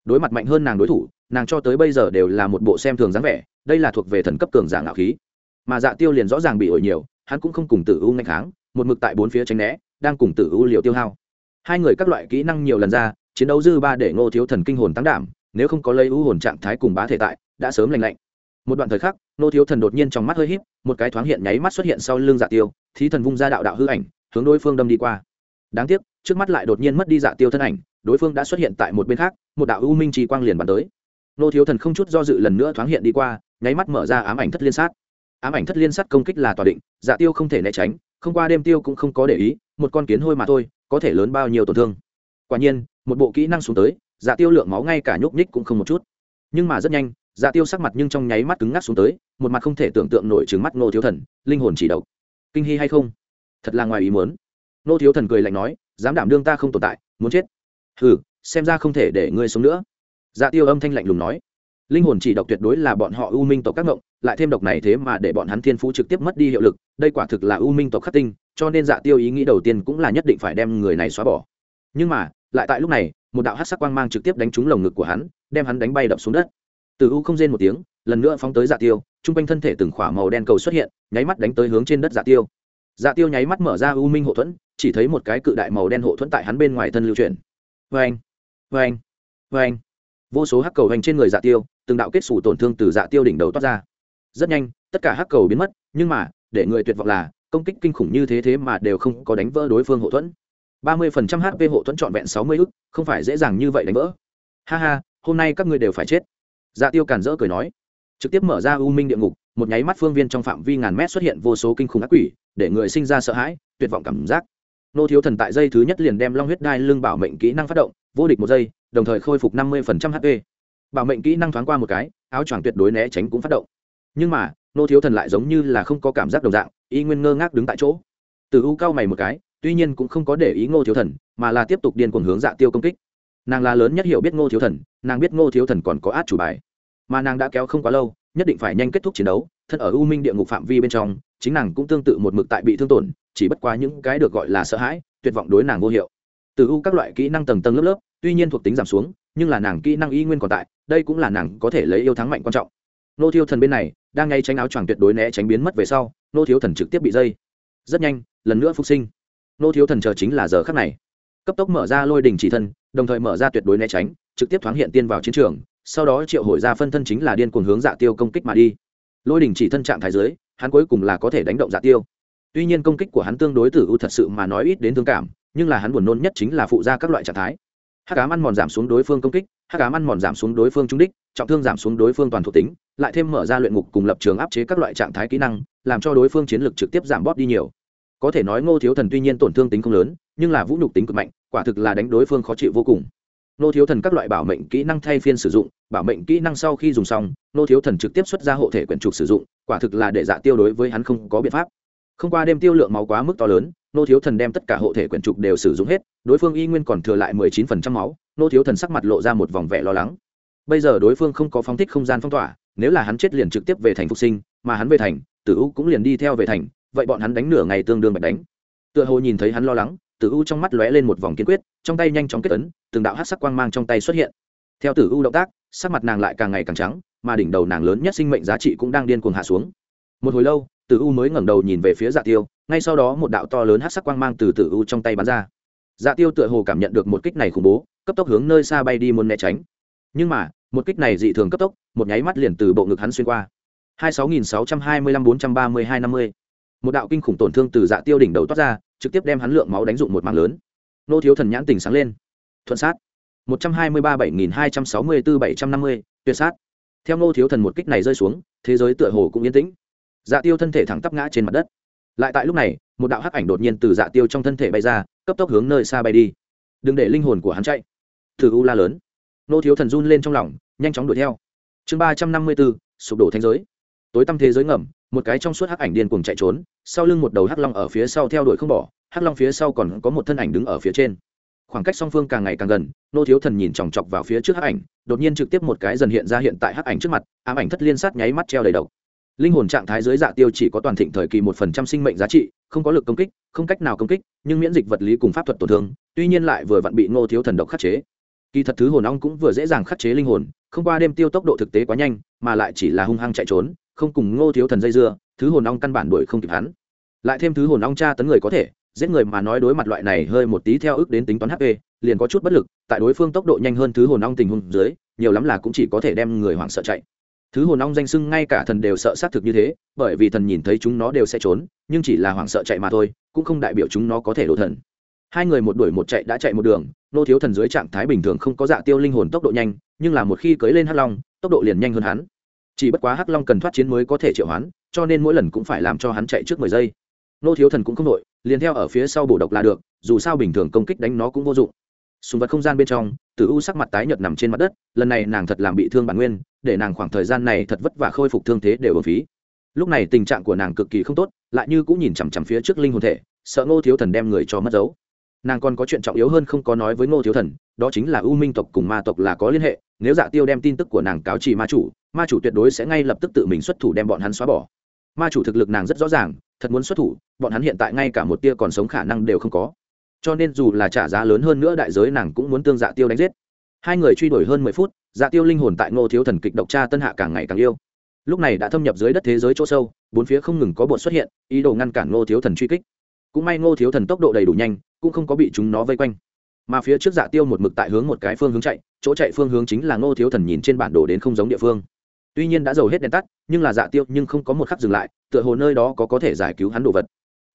Đối mặt mạnh hơn nàng đối thủ, nàng cho tới bây giờ đều là một bộ xem thường dáng vẻ, đây là thuộc về thần cấp cường giả ngạo khí. Mà dạ tiêu liền rõ ràng bị ổi nhiều, hắn cũng không cùng tử u ngạnh kháng, một mực tại bốn phía tránh né, đang cùng tử u liều tiêu hao. Hai người các loại kỹ năng nhiều lần ra, chiến đấu dư ba để ngô thiếu thần kinh hồn tăng đảm, nếu không có lấy u hồn trạng thái cùng bá thể tại, đã sớm lành lạnh. Một đoạn thời khắc, ngô thiếu thần đột nhiên trong mắt hơi híp, một cái thoáng hiện nháy mắt xuất hiện sau lưng dạ tiêu, thí thần vung ra đạo đạo hư ảnh, hướng đối phương đâm đi qua. Đáng tiếc, trước mắt lại đột nhiên mất đi dạ tiêu thân ảnh đối phương đã xuất hiện tại một bên khác, một đạo u minh trì quang liền bắn tới. Nô thiếu thần không chút do dự lần nữa thoáng hiện đi qua, nháy mắt mở ra ám ảnh thất liên sát. Ám ảnh thất liên sát công kích là tòa định dạ tiêu không thể né tránh, không qua đêm tiêu cũng không có để ý, một con kiến hôi mà thôi, có thể lớn bao nhiêu tổn thương. Quả nhiên, một bộ kỹ năng xuống tới dạ tiêu lượng máu ngay cả nhúc nhích cũng không một chút. Nhưng mà rất nhanh dạ tiêu sắc mặt nhưng trong nháy mắt cứng ngắc xuống tới, một mặt không thể tưởng tượng nổi trừng mắt nô thiếu thần, linh hồn chỉ độc. Kinh hy hay không? Thật là ngoài ý muốn. Nô thiếu thần cười lạnh nói, dám đảm đương ta không tồn tại, muốn chết ừ xem ra không thể để ngươi sống nữa. Dạ tiêu âm thanh lạnh lùng nói. Linh hồn chỉ độc tuyệt đối là bọn họ u minh tộc các ngộng, lại thêm độc này thế mà để bọn hắn thiên phú trực tiếp mất đi hiệu lực, đây quả thực là u minh tộc khắc tinh, cho nên dạ tiêu ý nghĩ đầu tiên cũng là nhất định phải đem người này xóa bỏ. Nhưng mà, lại tại lúc này, một đạo hát sắc quang mang trực tiếp đánh trúng lồng ngực của hắn, đem hắn đánh bay đập xuống đất. Từ u không rên một tiếng, lần nữa phóng tới dạ tiêu chung quanh thân thể từng khỏa màu đen cầu xuất hiện, nháy mắt đánh tới hướng trên đất dạ tiêu. Dạ tiêu nháy mắt mở ra u minh hộ thuẫn, chỉ thấy một cái cự đại màu đen hộ thuẫn tại hắn bên ngoài thân lưu chuyển vê anh vê anh vê anh vô số hắc cầu hành trên người dạ tiêu, từng đạo kết xù tổn thương từ dạ tiêu đỉnh đầu toát ra. Rất nhanh, tất cả hắc cầu biến mất, nhưng mà, để người tuyệt vọng là, công kích kinh khủng như thế thế mà đều không có đánh vỡ đối phương hộ thuẫn. Ba mươi phần trăm hp hộ thuẫn trọn vẹn sáu mươi ức, không phải dễ dàng như vậy đánh vỡ. Ha ha, hôm nay các ngươi đều phải chết. Dạ tiêu càn rỡ cười nói. Trực tiếp mở ra u minh địa ngục, một nháy mắt phương viên trong phạm vi ngàn mét xuất hiện vô số kinh khủng ác quỷ, để người sinh ra sợ hãi, tuyệt vọng cảm giác nô thiếu thần tại dây thứ nhất liền đem long huyết đai lưng bảo mệnh kỹ năng phát động, vô địch một giây, đồng thời khôi phục năm mươi hp bảo mệnh kỹ năng thoáng qua một cái, áo choàng tuyệt đối né tránh cũng phát động. Nhưng mà, nô thiếu thần lại giống như là không có cảm giác đồng dạng, y nguyên ngơ ngác đứng tại chỗ. Từ u cao mày một cái, tuy nhiên cũng không có để ý ngô thiếu thần, mà là tiếp tục điên cuồng hướng dạ tiêu công kích. Nàng là lớn nhất hiểu biết ngô thiếu thần, nàng biết ngô thiếu thần còn có át chủ bài. Mà nàng đã kéo không quá lâu, nhất định phải nhanh kết thúc chiến đấu, thân ở u minh địa ngục phạm vi bên trong chính nàng cũng tương tự một mực tại bị thương tổn, chỉ bất quá những cái được gọi là sợ hãi, tuyệt vọng đối nàng vô hiệu. Từ u các loại kỹ năng tầng tầng lớp lớp, tuy nhiên thuộc tính giảm xuống, nhưng là nàng kỹ năng y nguyên còn tại, đây cũng là nàng có thể lấy yêu thắng mạnh quan trọng. Nô thiếu thần bên này, đang ngay tránh áo choàng tuyệt đối né tránh biến mất về sau, nô thiếu thần trực tiếp bị dây. Rất nhanh, lần nữa phục sinh. Nô thiếu thần chờ chính là giờ khắc này. Cấp tốc mở ra lôi đình chỉ thân, đồng thời mở ra tuyệt đối né tránh, trực tiếp thoáng hiện tiên vào chiến trường, sau đó triệu hồi ra phân thân chính là điên cuồng hướng dạ tiêu công kích mà đi lôi đình chỉ thân trạng thái dưới, hắn cuối cùng là có thể đánh động dạ tiêu. Tuy nhiên công kích của hắn tương đối tử u thật sự mà nói ít đến thương cảm, nhưng là hắn buồn nôn nhất chính là phụ ra các loại trạng thái. Hắc ám ăn mòn giảm xuống đối phương công kích, hắc ám ăn mòn giảm xuống đối phương trung đích, trọng thương giảm xuống đối phương toàn thuộc tính, lại thêm mở ra luyện ngục cùng lập trường áp chế các loại trạng thái kỹ năng, làm cho đối phương chiến lược trực tiếp giảm bóp đi nhiều. Có thể nói ngô thiếu thần tuy nhiên tổn thương tính không lớn, nhưng là vũ nhục tính cực mạnh, quả thực là đánh đối phương khó chịu vô cùng nô thiếu thần các loại bảo mệnh kỹ năng thay phiên sử dụng, bảo mệnh kỹ năng sau khi dùng xong, nô thiếu thần trực tiếp xuất ra hộ thể quyển trục sử dụng, quả thực là để dạ tiêu đối với hắn không có biện pháp. Không qua đêm tiêu lượng máu quá mức to lớn, nô thiếu thần đem tất cả hộ thể quyển trục đều sử dụng hết, đối phương y nguyên còn thừa lại mười chín phần trăm máu, nô thiếu thần sắc mặt lộ ra một vòng vẻ lo lắng. Bây giờ đối phương không có phóng thích không gian phong tỏa, nếu là hắn chết liền trực tiếp về thành phục sinh, mà hắn về thành, tử u cũng liền đi theo về thành, vậy bọn hắn đánh nửa ngày tương đương bạch đánh. Tựa hồ nhìn thấy hắn lo lắng tử u trong mắt lóe lên một vòng kiên quyết, trong tay nhanh chóng kết ấn, từng đạo hát sắc quang mang trong tay xuất hiện. Theo tử u động tác, sắc mặt nàng lại càng ngày càng trắng, mà đỉnh đầu nàng lớn nhất sinh mệnh giá trị cũng đang điên cuồng hạ xuống. Một hồi lâu, tử u mới ngẩng đầu nhìn về phía dạ tiêu, ngay sau đó một đạo to lớn hát sắc quang mang từ tử u trong tay bắn ra. Dạ tiêu tựa hồ cảm nhận được một kích này khủng bố, cấp tốc hướng nơi xa bay đi muốn né tránh. Nhưng mà, một kích này dị thường cấp tốc, một nháy mắt liền từ bộ ngực hắn xuyên qua. Hai sáu nghìn sáu trăm hai mươi lăm bốn trăm ba mươi hai năm mươi. Một đạo kinh khủng tổn thương từ dạ tiêu đỉnh đầu toát ra trực tiếp đem hắn lượng máu đánh dụng một mạng lớn. Nô thiếu thần nhãn tình sáng lên. Thuận sát. Một trăm hai mươi ba bảy nghìn hai trăm sáu mươi bốn bảy trăm năm mươi, tuyệt sát. Theo nô thiếu thần một kích này rơi xuống, thế giới tựa hồ cũng yên tĩnh. Dạ tiêu thân thể thẳng tắp ngã trên mặt đất. Lại tại lúc này, một đạo hắc ảnh đột nhiên từ dạ tiêu trong thân thể bay ra, cấp tốc hướng nơi xa bay đi. Đừng để linh hồn của hắn chạy. Thử u la lớn. Nô thiếu thần run lên trong lòng, nhanh chóng đuổi theo. Chương ba trăm năm mươi bốn sụp đổ thanh giới. Tối tăm thế giới ngầm, một cái trong suốt hắc ảnh điên cuồng chạy trốn sau lưng một đầu hắc long ở phía sau theo đuổi không bỏ, hắc long phía sau còn có một thân ảnh đứng ở phía trên. Khoảng cách song phương càng ngày càng gần, nô thiếu thần nhìn chòng chọc vào phía trước hắc ảnh, đột nhiên trực tiếp một cái dần hiện ra hiện tại hắc ảnh trước mặt, ám ảnh thất liên sát nháy mắt treo đầy đầu. Linh hồn trạng thái dưới dạ tiêu chỉ có toàn thịnh thời kỳ một phần trăm sinh mệnh giá trị, không có lực công kích, không cách nào công kích, nhưng miễn dịch vật lý cùng pháp thuật tổn thương, tuy nhiên lại vừa vặn bị ngô thiếu thần độc khắc chế. Kỳ thật thứ hồn ong cũng vừa dễ dàng khắc chế linh hồn, không qua đêm tiêu tốc độ thực tế quá nhanh, mà lại chỉ là hung hăng chạy trốn, không cùng ngô thiếu thần dây dưa thứ hồn ong căn bản đuổi không kịp hắn. Lại thêm thứ hồn ong tra tấn người có thể, giết người mà nói đối mặt loại này hơi một tí theo ước đến tính toán hp liền có chút bất lực, tại đối phương tốc độ nhanh hơn thứ hồn ong tình huống dưới, nhiều lắm là cũng chỉ có thể đem người hoảng sợ chạy. Thứ hồn ong danh sưng ngay cả thần đều sợ xác thực như thế, bởi vì thần nhìn thấy chúng nó đều sẽ trốn, nhưng chỉ là hoảng sợ chạy mà thôi, cũng không đại biểu chúng nó có thể đổ thần. Hai người một đuổi một chạy đã chạy một đường, nô thiếu thần dưới trạng thái bình thường không có dạ tiêu linh hồn tốc độ nhanh, nhưng là một khi cưới lên hắc long, tốc độ liền nhanh hơn hắn. Chỉ bất quá hắc long cần thoát chiến mới có thể triệu hoán cho nên mỗi lần cũng phải làm cho hắn chạy trước mười giây. Nô thiếu thần cũng không đội liền theo ở phía sau bổ độc là được, dù sao bình thường công kích đánh nó cũng vô dụng. Sùng vật không gian bên trong, tử u sắc mặt tái nhợt nằm trên mặt đất, lần này nàng thật làm bị thương bản nguyên, để nàng khoảng thời gian này thật vất vả khôi phục thương thế đều ở phí. Lúc này tình trạng của nàng cực kỳ không tốt, lại như cũng nhìn chằm chằm phía trước linh hồn thể, sợ ngô thiếu thần đem người cho mất dấu. Nàng còn có chuyện trọng yếu hơn không có nói với ngô thiếu thần, đó chính là u minh tộc cùng ma tộc là có liên hệ, nếu dạ tiêu đem tin tức của nàng cáo trì ma chủ ma chủ tuyệt đối sẽ ngay lập tức tự mình xuất thủ đem bọn hắn xóa bỏ ma chủ thực lực nàng rất rõ ràng, thật muốn xuất thủ, bọn hắn hiện tại ngay cả một tia còn sống khả năng đều không có. Cho nên dù là trả giá lớn hơn nữa đại giới nàng cũng muốn tương dạ tiêu đánh giết. Hai người truy đuổi hơn mười phút dạ tiêu linh hồn tại ngô thiếu thần kịch độc cha tân hạ càng ngày càng yêu. Lúc này đã thâm nhập dưới đất thế giới chỗ sâu, bốn phía không ngừng có bột xuất hiện, ý đồ ngăn cản ngô thiếu thần truy kích. Cũng may ngô thiếu thần tốc độ đầy đủ nhanh, cũng không có bị chúng nó vây quanh. Mà phía trước dạ tiêu một mực tại hướng một cái phương hướng chạy, chỗ chạy phương hướng chính là ngô thiếu thần nhìn trên bản đồ đến không giống địa phương tuy nhiên đã dầu hết đèn tắt, nhưng là dạ tiêu nhưng không có một khắc dừng lại, tựa hồ nơi đó có có thể giải cứu hắn đồ vật.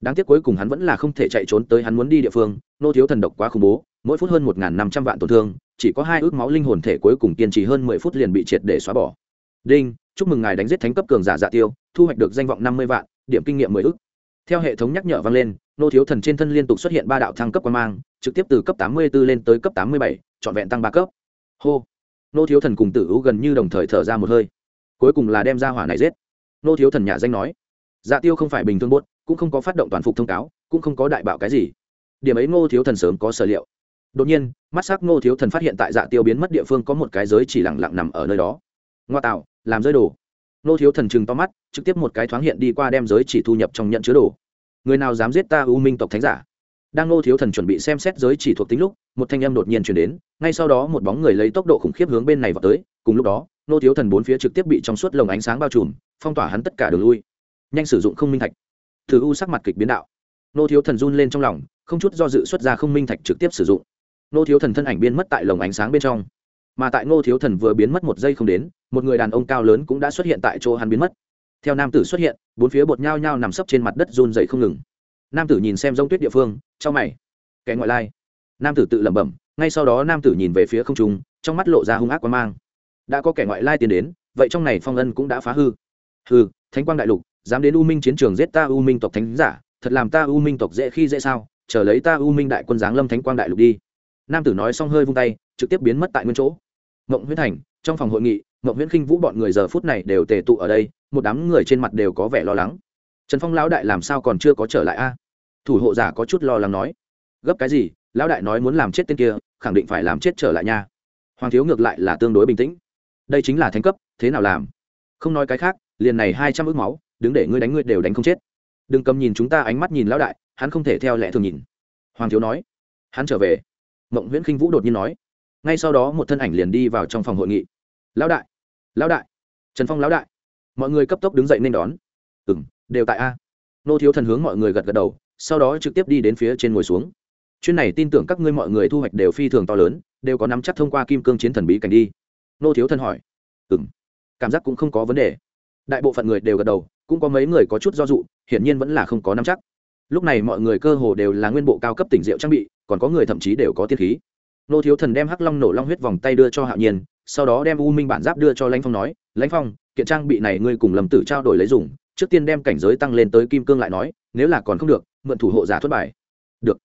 Đáng tiếc cuối cùng hắn vẫn là không thể chạy trốn tới hắn muốn đi địa phương, nô thiếu thần độc quá khủng bố, mỗi phút hơn một năm trăm vạn tổn thương, chỉ có hai ước máu linh hồn thể cuối cùng kiên trì hơn mười phút liền bị triệt để xóa bỏ. Đinh, chúc mừng ngài đánh giết thánh cấp cường giả dạ tiêu, thu hoạch được danh vọng năm mươi vạn, điểm kinh nghiệm mười ước. Theo hệ thống nhắc nhở vang lên, nô thiếu thần trên thân liên tục xuất hiện ba đạo thăng cấp quan mang, trực tiếp từ cấp tám mươi b ố lên tới cấp tám mươi bảy, trọn vẹn tăng ba cấp. Hô. Nô thiếu thần cùng tử u gần như đồng thời thở ra một hơi cuối cùng là đem ra hỏa này giết. Nô thiếu thần nhà danh nói dạ tiêu không phải bình thường buốt, cũng không có phát động toàn phục thông cáo, cũng không có đại bạo cái gì. Điểm ấy ngô thiếu thần sớm có sở liệu. Đột nhiên, mắt s ắ c ngô thiếu thần phát hiện tại dạ tiêu biến mất địa phương có một cái giới chỉ lẳng lặng nằm ở nơi đó. Ngoa tạo, làm rơi đồ. Ngô thiếu thần chừng to mắt, trực tiếp một cái thoáng hiện đi qua đem giới chỉ thu nhập trong nhận chứa đồ. Người nào dám giết ta, u minh tộc thánh giả? Đang ngô thiếu thần chuẩn bị xem xét giới chỉ thuộc tính lúc, một thanh âm đột nhiên chuyển đến, ngay sau đó một bóng người lấy tốc độ khủng khiếp hướng bên này vào tới, cùng lúc đó, ngô thiếu thần bốn phía trực tiếp bị trong suốt lồng ánh sáng bao trùm, phong tỏa hắn tất cả đường lui. Nhanh sử dụng không minh thạch. Thử u sắc mặt kịch biến đạo. Ngô thiếu thần run lên trong lòng, không chút do dự xuất ra không minh thạch trực tiếp sử dụng. Ngô thiếu thần thân ảnh biến mất tại lồng ánh sáng bên trong. Mà tại ngô thiếu thần vừa biến mất một giây không đến, một người đàn ông cao lớn cũng đã xuất hiện tại chỗ hắn biến mất. Theo nam tử xuất hiện, bốn phía bột nhao nhao nằm sấp trên mặt đất run dậy không ngừng nam tử nhìn xem giống tuyết địa phương trong mày. Kẻ ngoại lai. Nam tử tự lẩm bẩm, ngay sau đó nam tử nhìn về phía không trung, trong mắt lộ ra hung ác quan mang. Đã có kẻ ngoại lai tiến đến, vậy trong này phong ân cũng đã phá hư. Hư thánh quang đại lục, dám đến u minh chiến trường giết ta u minh tộc thánh giả, thật làm ta u minh tộc dễ khi dễ sao? Chờ lấy ta u minh đại quân giáng lâm thánh quang đại lục đi. Nam tử nói xong hơi vung tay, trực tiếp biến mất tại nguyên chỗ. Mộng huyết thành, trong phòng hội nghị, mộng huyễn khinh vũ bọn người giờ phút này đều tề tụ ở đây, một đám người trên mặt đều có vẻ lo lắng trần phong lão đại làm sao còn chưa có trở lại a? Thủ hộ giả có chút lo lắng nói. Gấp cái gì? Lão đại nói muốn làm chết tên kia, khẳng định phải làm chết trở lại nha. Hoàng thiếu ngược lại là tương đối bình tĩnh. Đây chính là thánh cấp, thế nào làm? Không nói cái khác, liền này hai trăm ước máu, đứng để ngươi đánh ngươi đều đánh không chết. Đừng cầm nhìn chúng ta ánh mắt nhìn lão đại, hắn không thể theo lẽ thường nhìn. Hoàng thiếu nói. Hắn trở về. Mộng nguyễn khinh vũ đột nhiên nói. Ngay sau đó một thân ảnh liền đi vào trong phòng hội nghị. Lão đại! Lão đại! Trần phong lão đại! Mọi người cấp tốc đứng dậy nên đón. Ừ m đều tại a. Nô thiếu thần hướng mọi người gật gật đầu, sau đó trực tiếp đi đến phía trên ngồi xuống. Chuyên này tin tưởng các ngươi mọi người thu hoạch đều phi thường to lớn, đều có nắm chắc thông qua kim cương chiến thần bí cảnh đi. Nô thiếu thần hỏi. Ừ m cảm giác cũng không có vấn đề. Đại bộ phận người đều gật đầu, cũng có mấy người có chút do dụ hiển nhiên vẫn là không có nắm chắc. Lúc này mọi người cơ hồ đều là nguyên bộ cao cấp tỉnh rượu trang bị, còn có người thậm chí đều có tiết khí. Nô thiếu thần đem hắc long nổ long huyết vòng tay đưa cho hạo nhiên, sau đó đem u minh bản giáp đưa cho lãnh phong nói, lãnh phong, kiện trang bị này ngươi cùng lâm tử trao đổi lấy dùng trước tiên đem cảnh giới tăng lên tới kim cương lại nói, nếu là còn không được, mượn thủ hộ giả thất bài. Được.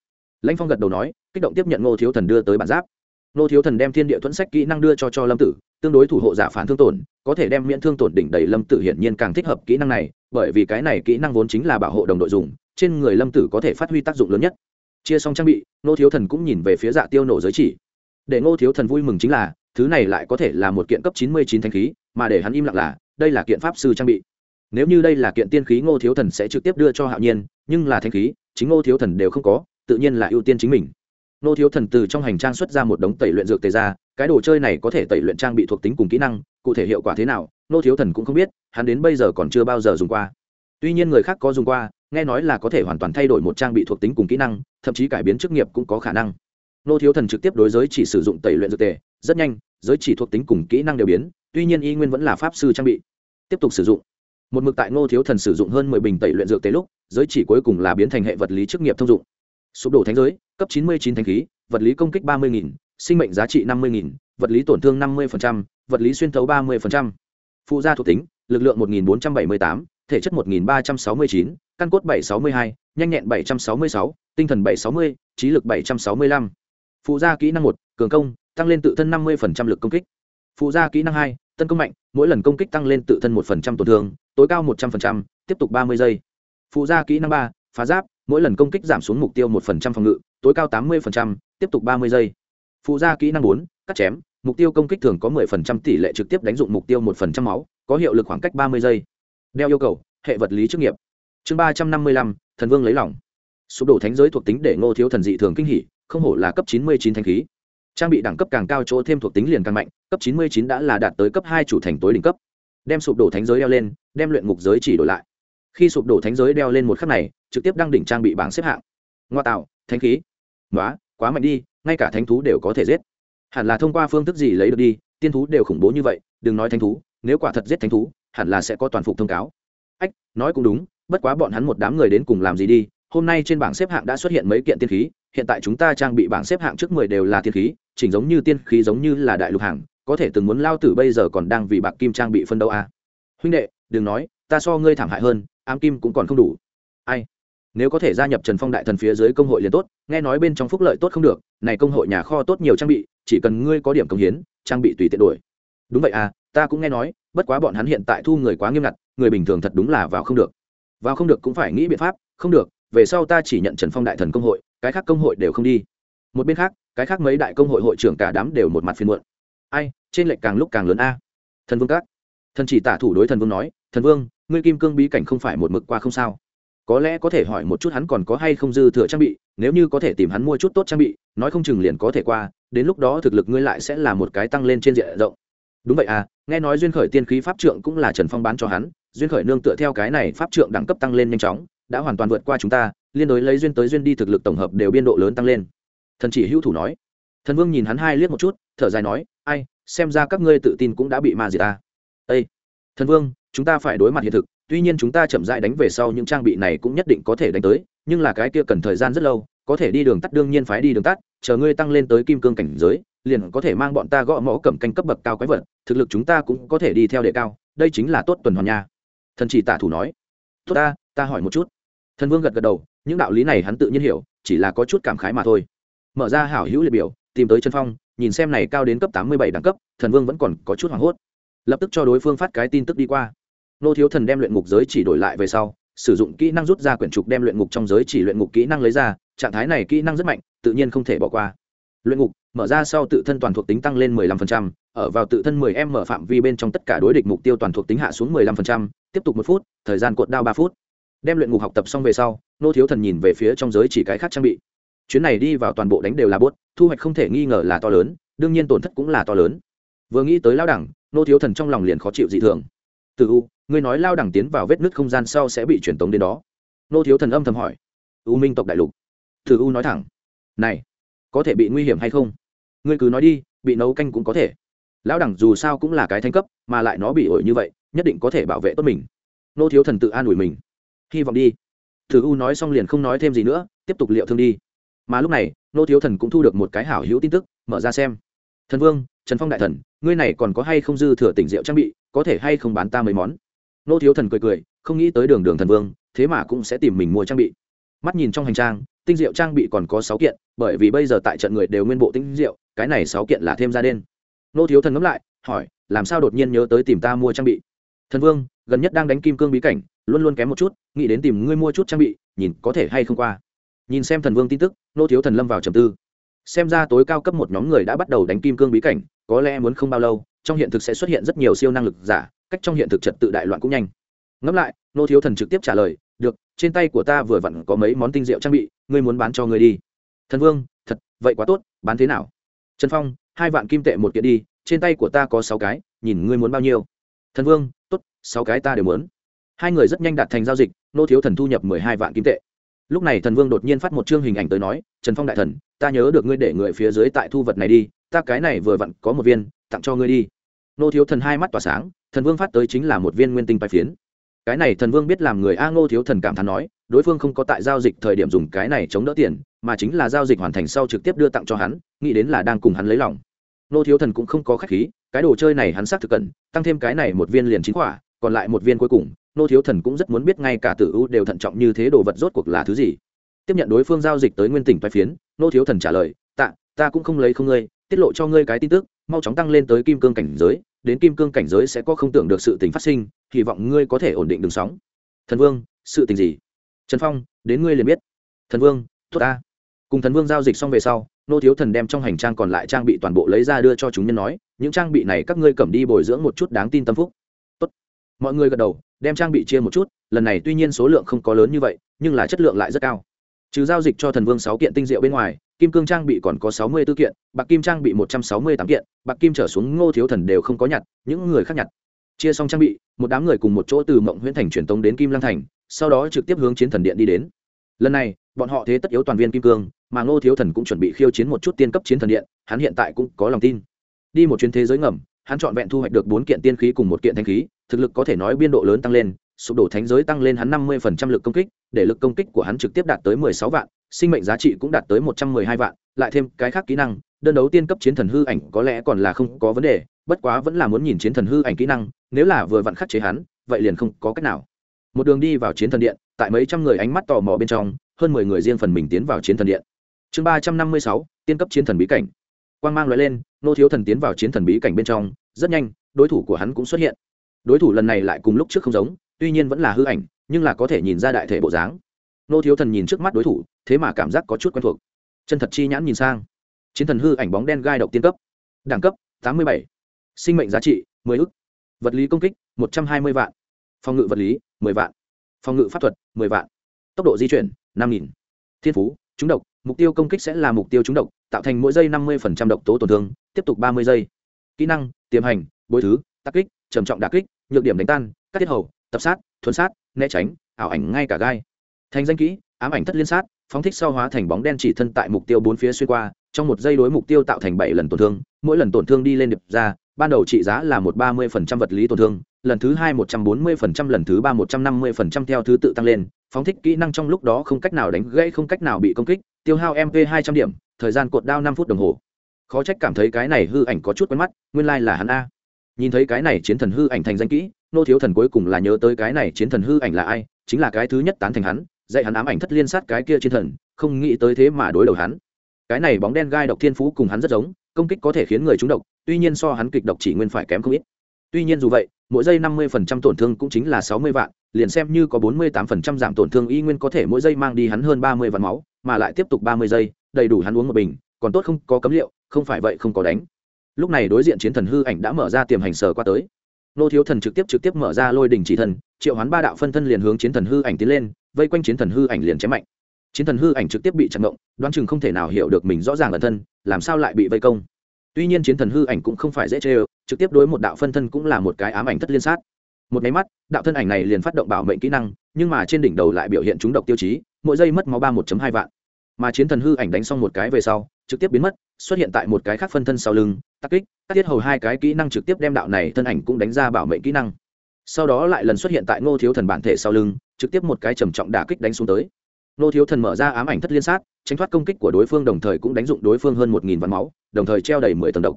Lãnh phong gật đầu nói, kích động tiếp nhận ngô thiếu thần đưa tới bản giáp. Ngô thiếu thần đem thiên địa thuẫn sách kỹ năng đưa cho cho lâm tử, tương đối thủ hộ giả phản thương tổn, có thể đem miễn thương tổn đỉnh đầy lâm tử hiển nhiên càng thích hợp kỹ năng này, bởi vì cái này kỹ năng vốn chính là bảo hộ đồng đội dùng, trên người lâm tử có thể phát huy tác dụng lớn nhất. Chia xong trang bị, ngô thiếu thần cũng nhìn về phía dạ tiêu nổ giới chỉ. Để ngô thiếu thần vui mừng chính là, thứ này lại có thể là một kiện cấp chín mươi chín thanh khí, mà để hắn im lặng là, đây là kiện pháp sư trang bị nếu như đây là kiện tiên khí ngô thiếu thần sẽ trực tiếp đưa cho hạo nhiên, nhưng là thanh khí, chính ngô thiếu thần đều không có, tự nhiên là ưu tiên chính mình. Ngô thiếu thần từ trong hành trang xuất ra một đống tẩy luyện dược tề ra, cái đồ chơi này có thể tẩy luyện trang bị thuộc tính cùng kỹ năng, cụ thể hiệu quả thế nào, ngô thiếu thần cũng không biết, hắn đến bây giờ còn chưa bao giờ dùng qua. Tuy nhiên người khác có dùng qua, nghe nói là có thể hoàn toàn thay đổi một trang bị thuộc tính cùng kỹ năng, thậm chí cải biến chức nghiệp cũng có khả năng. Ngô thiếu thần trực tiếp đối giới chỉ sử dụng tẩy luyện dược tề, rất nhanh, giới chỉ thuộc tính cùng kỹ năng đều biến, tuy nhiên y nguyên vẫn là pháp sư trang bị. Tiếp tục sử dụng một mực tại ngô thiếu thần sử dụng hơn mười bình tẩy luyện dược tế lúc, giới chỉ cuối cùng là biến thành hệ vật lý chức nghiệp thông dụng. Sụp đổ thánh giới, cấp chín mươi chín thanh khí, vật lý công kích ba mươi nghìn, sinh mệnh giá trị năm mươi nghìn, vật lý tổn thương năm mươi vật lý xuyên thấu ba mươi phụ gia thuộc tính, lực lượng một nghìn bốn trăm bảy mươi tám, thể chất một nghìn ba trăm sáu mươi chín, căn cốt bảy sáu mươi hai, nhanh nhẹn bảy trăm sáu mươi sáu, tinh thần bảy sáu mươi, trí lực bảy trăm sáu mươi lăm. Phụ gia kỹ năng một, cường công, tăng lên tự thân năm mươi lực công kích. Phụ gia kỹ năng hai tân công mạnh, mỗi lần công kích tăng lên tự thân một phần trăm tổn thương tối cao một trăm linh tiếp tục ba mươi giây. Phụ gia kỹ năng ba, phá giáp, mỗi lần công kích giảm xuống mục tiêu một phần phòng ngự, tối cao tám mươi tiếp tục ba mươi giây. Phụ gia kỹ năng bốn, cắt chém, mục tiêu công kích thường có mười phần trăm tỷ lệ trực tiếp đánh dụng mục tiêu 1% máu, có hiệu lực khoảng cách ba mươi giây. Đeo yêu cầu, hệ vật lý chức nghiệp. Chương ba trăm năm mươi lăm, thần vương lấy lòng. Sụp đổ thánh giới thuộc tính để ngô thiếu thần dị thường kinh hỉ, không hổ là cấp chín mươi chín thanh khí. Trang bị đẳng cấp càng cao chỗ thêm thuộc tính liền càng mạnh, cấp chín mươi chín đã là đạt tới cấp hai chủ thành tối đỉnh cấp đem sụp đổ thánh giới đeo lên, đem luyện ngục giới chỉ đổi lại. Khi sụp đổ thánh giới đeo lên một khắc này, trực tiếp đăng đỉnh trang bị bảng xếp hạng. Ngoa tạo, thánh khí. Nói quá mạnh đi, ngay cả thánh thú đều có thể giết. Hẳn là thông qua phương thức gì lấy được đi, tiên thú đều khủng bố như vậy, đừng nói thánh thú, nếu quả thật giết thánh thú, hẳn là sẽ có toàn phục thông cáo. Ách, nói cũng đúng, bất quá bọn hắn một đám người đến cùng làm gì đi, hôm nay trên bảng xếp hạng đã xuất hiện mấy kiện tiên khí, hiện tại chúng ta trang bị bảng xếp hạng trước mười đều là tiên khí, chỉnh giống như tiên khí giống như là đại lục hàng có thể từng muốn lao tử bây giờ còn đang vì bạc kim trang bị phân đấu à. huynh đệ, đừng nói, ta so ngươi thảm hại hơn, ám kim cũng còn không đủ. Ai? Nếu có thể gia nhập trần phong đại thần phía dưới công hội liền tốt, nghe nói bên trong phúc lợi tốt không được, này công hội nhà kho tốt nhiều trang bị, chỉ cần ngươi có điểm công hiến, trang bị tùy tiện đổi. Đúng vậy à ta cũng nghe nói, bất quá bọn hắn hiện tại thu người quá nghiêm ngặt, người bình thường thật đúng là vào không được. Vào không được cũng phải nghĩ biện pháp, không được, về sau ta chỉ nhận trần phong đại thần công hội, cái khác công hội đều không đi. Một bên khác, cái khác mấy đại công hội hội trưởng cả đám đều một mặt phiên muộn ai, trên lệnh càng lúc càng lớn a. Thần vương các. Thần chỉ tả thủ đối thần vương nói, thần vương, ngươi kim cương bí cảnh không phải một mực qua không sao. Có lẽ có thể hỏi một chút hắn còn có hay không dư thừa trang bị, nếu như có thể tìm hắn mua chút tốt trang bị, nói không chừng liền có thể qua, đến lúc đó thực lực ngươi lại sẽ là một cái tăng lên trên diện rộng. Đúng vậy à nghe nói duyên khởi tiên khí pháp trượng cũng là trần phong bán cho hắn, duyên khởi nương tựa theo cái này pháp trượng đẳng cấp tăng lên nhanh chóng, đã hoàn toàn vượt qua chúng ta, liên đối lấy duyên tới duyên đi thực lực tổng hợp đều biên độ lớn tăng lên. Thần chỉ hữu thủ nói thần vương nhìn hắn hai liếc một chút, thở dài nói, ai, xem ra các ngươi tự tin cũng đã bị ma diệt ta. Ây thần vương, chúng ta phải đối mặt hiện thực, tuy nhiên chúng ta chậm rãi đánh về sau những trang bị này cũng nhất định có thể đánh tới, nhưng là cái kia cần thời gian rất lâu, có thể đi đường tắt đương nhiên phải đi đường tắt, chờ ngươi tăng lên tới kim cương cảnh giới, liền có thể mang bọn ta gõ mõ cầm canh cấp bậc cao quái vật, thực lực chúng ta cũng có thể đi theo đề cao, đây chính là tốt tuần hoàn nha. Thần chỉ tả thủ nói. Tốt ta ta hỏi một chút. Thần vương gật gật đầu, những đạo lý này hắn tự nhiên hiểu, chỉ là có chút cảm khái mà thôi. Mở ra hảo hữu liệt biểu tìm tới chân phong nhìn xem này cao đến cấp tám mươi bảy đẳng cấp thần vương vẫn còn có chút hoảng hốt. Lập tức cho đối phương phát cái tin tức đi qua. Nô thiếu thần đem luyện ngục giới chỉ đổi lại về sau sử dụng kỹ năng rút ra quyển trục đem luyện ngục trong giới chỉ luyện ngục kỹ năng lấy ra trạng thái này kỹ năng rất mạnh tự nhiên không thể bỏ qua. Luyện ngục mở ra sau tự thân toàn thuộc tính tăng lên 15%, ở vào tự thân 10 m phạm vi bên trong tất cả đối địch mục tiêu toàn thuộc tính hạ xuống 15%, tiếp tục một phút thời gian cuộn đao ba phút. Đem luyện ngục học tập xong về sau nô thiếu thần nhìn về phía trong giới chỉ cái khác trang bị chuyến này đi vào toàn bộ đánh đều là bốt thu hoạch không thể nghi ngờ là to lớn, đương nhiên tổn thất cũng là to lớn. Vừa nghĩ tới lao đẳng, nô thiếu thần trong lòng liền khó chịu dị thường. Từ u, ngươi nói lao đẳng tiến vào vết nứt không gian sau sẽ bị truyền tống đến đó. Nô thiếu thần âm thầm hỏi. U minh tộc đại lục. Từ u nói thẳng. Này, có thể bị nguy hiểm hay không? Ngươi cứ nói đi, bị nấu canh cũng có thể. Lão đẳng dù sao cũng là cái thanh cấp, mà lại nó bị ổi như vậy, nhất định có thể bảo vệ tốt mình. Nô thiếu thần tự an ủi mình. Hy vọng đi. Thử u nói xong liền không nói thêm gì nữa, tiếp tục liệu thương đi mà lúc này, nô thiếu thần cũng thu được một cái hảo hữu tin tức, mở ra xem. Thần vương, trần phong đại thần, ngươi này còn có hay không dư thừa tỉnh rượu trang bị, có thể hay không bán ta mấy món? Nô thiếu thần cười cười, không nghĩ tới đường đường thần vương, thế mà cũng sẽ tìm mình mua trang bị. Mắt nhìn trong hành trang, tinh diệu trang bị còn có sáu kiện, bởi vì bây giờ tại trận người đều nguyên bộ tinh diệu cái này sáu kiện là thêm ra đen. Nô thiếu thần ngẫm lại, hỏi, làm sao đột nhiên nhớ tới tìm ta mua trang bị? Thần vương, gần nhất đang đánh kim cương bí cảnh, luôn luôn kém một chút, nghĩ đến tìm ngươi mua chút trang bị, nhìn có thể hay không qua? Nhìn xem thần vương tin tức, nô thiếu thần lâm vào trầm tư. Xem ra tối cao cấp một nhóm người đã bắt đầu đánh kim cương bí cảnh, có lẽ muốn không bao lâu, trong hiện thực sẽ xuất hiện rất nhiều siêu năng lực giả, cách trong hiện thực trật tự đại loạn cũng nhanh. Ngẫm lại, nô thiếu thần trực tiếp trả lời, được, trên tay của ta vừa vặn có mấy món tinh diệu trang bị, ngươi muốn bán cho ngươi đi. Thần vương, thật, vậy quá tốt, bán thế nào? Trần phong, hai vạn kim tệ một kiện đi, trên tay của ta có sáu cái, nhìn ngươi muốn bao nhiêu. Thần vương, tốt, sáu cái ta đều muốn. Hai người rất nhanh đạt thành giao dịch, nô thiếu thần thu nhập mười hai vạn kim tệ lúc này thần vương đột nhiên phát một chương hình ảnh tới nói, trần phong đại thần, ta nhớ được ngươi để người phía dưới tại thu vật này đi, ta cái này vừa vặn có một viên, tặng cho ngươi đi. Nô thiếu thần hai mắt tỏa sáng, thần vương phát tới chính là một viên nguyên tinh bài phiến. Cái này thần vương biết làm người a ngô thiếu thần cảm thán nói, đối phương không có tại giao dịch thời điểm dùng cái này chống đỡ tiền, mà chính là giao dịch hoàn thành sau trực tiếp đưa tặng cho hắn, nghĩ đến là đang cùng hắn lấy lòng. Nô thiếu thần cũng không có khách khí, cái đồ chơi này hắn xác thực cần, tăng thêm cái này một viên liền chính quả, còn lại một viên cuối cùng nô thiếu thần cũng rất muốn biết ngay cả tử u đều thận trọng như thế đồ vật rốt cuộc là thứ gì. Tiếp nhận đối phương giao dịch tới nguyên tỉnh toai phiến, nô thiếu thần trả lời, tạ, ta cũng không lấy không ngươi, tiết lộ cho ngươi cái tin tức, mau chóng tăng lên tới kim cương cảnh giới, đến kim cương cảnh giới sẽ có không tưởng được sự tình phát sinh, hy vọng ngươi có thể ổn định đường sóng. Thần vương, sự tình gì? Trần phong, đến ngươi liền biết. Thần vương, tốt ta. Cùng thần vương giao dịch xong về sau, nô thiếu thần đem trong hành trang còn lại trang bị toàn bộ lấy ra đưa cho chúng nhân nói, những trang bị này các ngươi cầm đi bồi dưỡng một chút đáng tin tâm phúc mọi người gật đầu, đem trang bị chia một chút, lần này tuy nhiên số lượng không có lớn như vậy, nhưng là chất lượng lại rất cao. Trừ giao dịch cho thần vương sáu kiện tinh diệu bên ngoài, kim cương trang bị còn có sáu mươi tư kiện, bạc kim trang bị một trăm sáu mươi tám kiện, bạc kim trở xuống ngô thiếu thần đều không có nhặt, những người khác nhặt. Chia xong trang bị, một đám người cùng một chỗ từ mộng huyễn thành truyền tống đến kim Lang thành, sau đó trực tiếp hướng chiến thần điện đi đến. Lần này, bọn họ thế tất yếu toàn viên kim cương, mà ngô thiếu thần cũng chuẩn bị khiêu chiến một chút tiên cấp chiến thần điện, hắn hiện tại cũng có lòng tin. Đi một chuyến thế giới ngầm hắn chọn vẹn thu hoạch được bốn kiện tiên khí cùng một kiện thanh khí, thực lực có thể nói biên độ lớn tăng lên, sụp đổ thánh giới tăng lên hắn năm mươi phần trăm lực công kích, để lực công kích của hắn trực tiếp đạt tới mười sáu vạn, sinh mệnh giá trị cũng đạt tới một trăm mười hai vạn, lại thêm cái khác kỹ năng, đơn đấu tiên cấp chiến thần hư ảnh có lẽ còn là không có vấn đề, bất quá vẫn là muốn nhìn chiến thần hư ảnh kỹ năng, nếu là vừa vặn khắc chế hắn, vậy liền không có cách nào. Một đường đi vào chiến thần điện, tại mấy trăm người ánh mắt tò mò bên trong, hơn mười người riêng phần mình tiến vào chiến thần điện. Chương ba trăm năm mươi sáu, tiên cấp chiến thần bí cảnh. Quang mang loại lên nô thiếu thần tiến vào chiến thần bí cảnh bên trong, rất nhanh, đối thủ của hắn cũng xuất hiện. Đối thủ lần này lại cùng lúc trước không giống, tuy nhiên vẫn là hư ảnh, nhưng là có thể nhìn ra đại thể bộ dáng. Nô thiếu thần nhìn trước mắt đối thủ, thế mà cảm giác có chút quen thuộc. Chân thật chi nhãn nhìn sang. Chiến thần hư ảnh bóng đen gai độc tiên cấp. Đẳng cấp, tám mươi bảy. Sinh mệnh giá trị, mười ức. Vật lý công kích, một trăm hai mươi vạn. Phòng ngự vật lý, mười vạn. Phòng ngự pháp thuật, mười vạn. Tốc độ di chuyển, năm nghìn. Thiên phú, trúng độc mục tiêu công kích sẽ là mục tiêu trúng độc, tạo thành mỗi giây năm mươi độc tố tổn thương, tiếp tục ba mươi giây. Kỹ năng, tiềm hành, bối thứ, tác kích, trầm trọng đà kích, nhược điểm đánh tan, cắt tiết hầu, tập sát, thuần sát, né tránh, ảo ảnh ngay cả gai. Thành danh kỹ, ám ảnh thất liên sát, phóng thích sau hóa thành bóng đen chỉ thân tại mục tiêu bốn phía xuyên qua, trong một giây đối mục tiêu tạo thành bảy lần tổn thương, mỗi lần tổn thương đi lên điệp ra, ban đầu trị giá là một ba mươi phần trăm vật lý tổn thương, lần thứ hai một trăm bốn mươi phần trăm, lần thứ ba một trăm năm mươi phần trăm theo thứ tự tăng lên phóng thích kỹ năng trong lúc đó không cách nào đánh gãy, không cách nào bị công kích, tiêu hao mp hai trăm điểm, thời gian cột đao năm phút đồng hồ. Khó trách cảm thấy cái này hư ảnh có chút quen mắt, nguyên lai、like、là hắn a. Nhìn thấy cái này chiến thần hư ảnh thành danh kỹ, nô thiếu thần cuối cùng là nhớ tới cái này chiến thần hư ảnh là ai, chính là cái thứ nhất tán thành hắn, dạy hắn ám ảnh thất liên sát cái kia chiến thần, không nghĩ tới thế mà đối đầu hắn. Cái này bóng đen gai độc thiên phú cùng hắn rất giống, công kích có thể khiến người trúng độc, tuy nhiên so hắn kịch độc chỉ nguyên phải kém không ít tuy nhiên dù vậy, mỗi giây năm mươi phần trăm tổn thương cũng chính là sáu mươi vạn, liền xem như có bốn mươi tám phần trăm giảm tổn thương y nguyên có thể mỗi giây mang đi hắn hơn ba mươi vạn máu, mà lại tiếp tục ba mươi giây, đầy đủ hắn uống một bình, còn tốt không có cấm liệu, không phải vậy không có đánh. Lúc này đối diện chiến thần hư ảnh đã mở ra tiềm hành sở qua tới. Nô thiếu thần trực tiếp trực tiếp mở ra lôi đỉnh chỉ thần, triệu hoán ba đạo phân thân liền hướng chiến thần hư ảnh tiến lên, vây quanh chiến thần hư ảnh liền chém mạnh. Chiến thần hư ảnh trực tiếp bị chặn động đoán chừng không thể nào hiểu được mình rõ ràng ẩn thân, làm sao lại bị vây công? Tuy nhiên chiến thần hư ảnh cũng không phải dễ chê ơ trực tiếp đối một đạo phân thân cũng là một cái ám ảnh thất liên sát. Một máy mắt, đạo thân ảnh này liền phát động bảo mệnh kỹ năng, nhưng mà trên đỉnh đầu lại biểu hiện trúng độc tiêu chí, mỗi giây mất máu ba một hai vạn. Mà chiến thần hư ảnh đánh xong một cái về sau, trực tiếp biến mất, xuất hiện tại một cái khác phân thân sau lưng tắc kích tắc tiết hầu hai cái kỹ năng trực tiếp đem đạo này thân ảnh cũng đánh ra bảo mệnh kỹ năng. Sau đó lại lần xuất hiện tại ngô thiếu thần bản thể sau lưng, trực tiếp một cái trầm trọng đả kích đánh xuống tới. Nô thiếu thần mở ra ám ảnh thất liên sát, tránh thoát công kích của đối phương, đồng thời cũng đánh dụng đối phương hơn một nghìn vạn máu, đồng thời treo đầy mười tầng độc.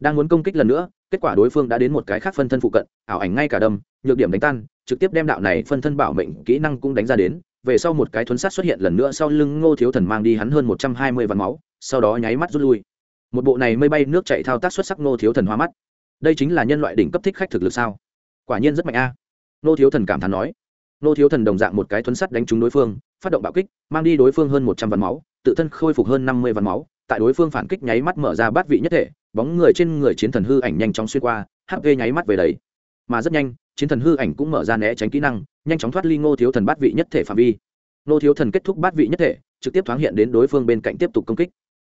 Đang muốn công kích lần nữa, kết quả đối phương đã đến một cái khác phân thân phụ cận, ảo ảnh ngay cả đâm, nhược điểm đánh tan, trực tiếp đem đạo này phân thân bảo mệnh kỹ năng cũng đánh ra đến. Về sau một cái thuấn sát xuất hiện lần nữa, sau lưng ngô thiếu thần mang đi hắn hơn một trăm hai mươi vạn máu, sau đó nháy mắt rút lui. Một bộ này mây bay nước chạy thao tác xuất sắc ngô thiếu thần hoa mắt. Đây chính là nhân loại đỉnh cấp thích khách thực lực sao? Quả nhiên rất mạnh a. À. ngô thiếu thần cảm thán nói. Ngô thiếu thần đồng dạng một cái thuấn sắt đánh trúng đối phương phát động bạo kích, mang đi đối phương hơn một trăm vạn máu, tự thân khôi phục hơn năm mươi vạn máu. Tại đối phương phản kích nháy mắt mở ra bát vị nhất thể, bóng người trên người chiến thần hư ảnh nhanh chóng xuyên qua hp nháy mắt về đấy mà rất nhanh, chiến thần hư ảnh cũng mở ra né tránh kỹ năng, nhanh chóng thoát ly ngô thiếu thần bát vị nhất thể phạm vi. Ngô thiếu thần kết thúc bát vị nhất thể, trực tiếp thoáng hiện đến đối phương bên cạnh tiếp tục công kích.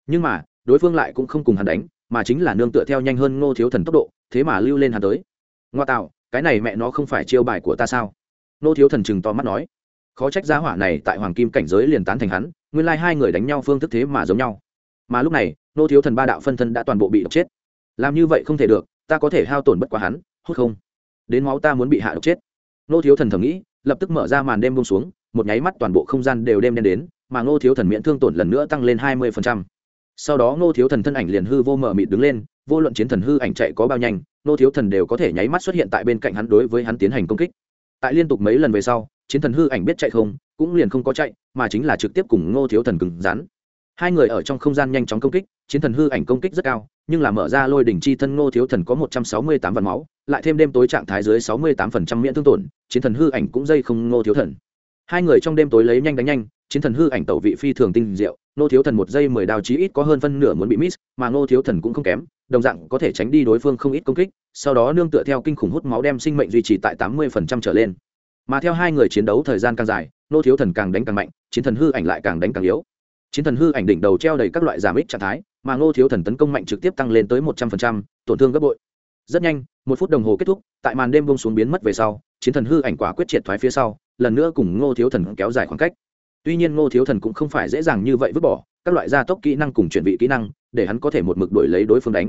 Nhưng mà, đối phương lại cũng không cùng hắn đánh, mà chính là nương tựa theo nhanh hơn ngô thiếu thần tốc độ, thế mà lưu lên hắn tới. Ngoa tạo, cái này mẹ nó không phải chiêu bài của ta sao? Ngô thiếu thần chừng to mắt nói khó trách giá hỏa này tại hoàng kim cảnh giới liền tán thành hắn, nguyên lai hai người đánh nhau phương thức thế mà giống nhau. Mà lúc này, nô thiếu thần ba đạo phân thân đã toàn bộ bị độc chết. Làm như vậy không thể được, ta có thể hao tổn bất quá hắn hốt không? Đến máu ta muốn bị hạ độc chết. Nô thiếu thần thầm nghĩ, lập tức mở ra màn đêm bông xuống, một nháy mắt toàn bộ không gian đều đêm đen đến, mà ngô thiếu thần miễn thương tổn lần nữa tăng lên hai mươi sau đó ngô thiếu thần thân ảnh liền hư vô mở mịt đứng lên, vô luận chiến thần hư ảnh chạy có bao nhanh ngô thiếu thần đều có thể nháy mắt xuất hiện tại bên cạnh hắn đối với hắn tiến hành công kích. Tại liên tục mấy lần về sau chiến thần hư ảnh biết chạy không, cũng liền không có chạy, mà chính là trực tiếp cùng ngô thiếu thần cứng rắn. Hai người ở trong không gian nhanh chóng công kích, chiến thần hư ảnh công kích rất cao, nhưng là mở ra lôi đỉnh chi thân ngô thiếu thần có một trăm sáu mươi tám vạn máu, lại thêm đêm tối trạng thái dưới sáu mươi tám phần trăm miễn thương tổn, chiến thần hư ảnh cũng dây không ngô thiếu thần. Hai người trong đêm tối lấy nhanh đánh nhanh, chiến thần hư ảnh tẩu vị phi thường tinh diệu, ngô thiếu thần một giây mười đào chí ít có hơn phân nửa muốn bị miss, mà ngô thiếu thần cũng không kém, đồng dạng có thể tránh đi đối phương không ít công kích, sau đó nương tựa theo kinh khủng hút máu đem sinh mệnh duy trì tại tám mươi phần trăm trở lên mà theo hai người chiến đấu thời gian càng dài ngô thiếu thần càng đánh càng mạnh chiến thần hư ảnh lại càng đánh càng yếu. Chiến thần hư ảnh đỉnh đầu treo đầy các loại giảm ích trạng thái mà ngô thiếu thần tấn công mạnh trực tiếp tăng lên tới một trăm phần trăm, tổn thương gấp bội. Rất nhanh một phút đồng hồ kết thúc tại màn đêm bông xuống biến mất về sau chiến thần hư ảnh quả quyết triệt thoái phía sau lần nữa cùng ngô thiếu thần kéo dài khoảng cách. Tuy nhiên ngô thiếu thần cũng không phải dễ dàng như vậy vứt bỏ các loại gia tốc kỹ năng cùng chuẩn bị kỹ năng để hắn có thể một mực đổi lấy đối phương đánh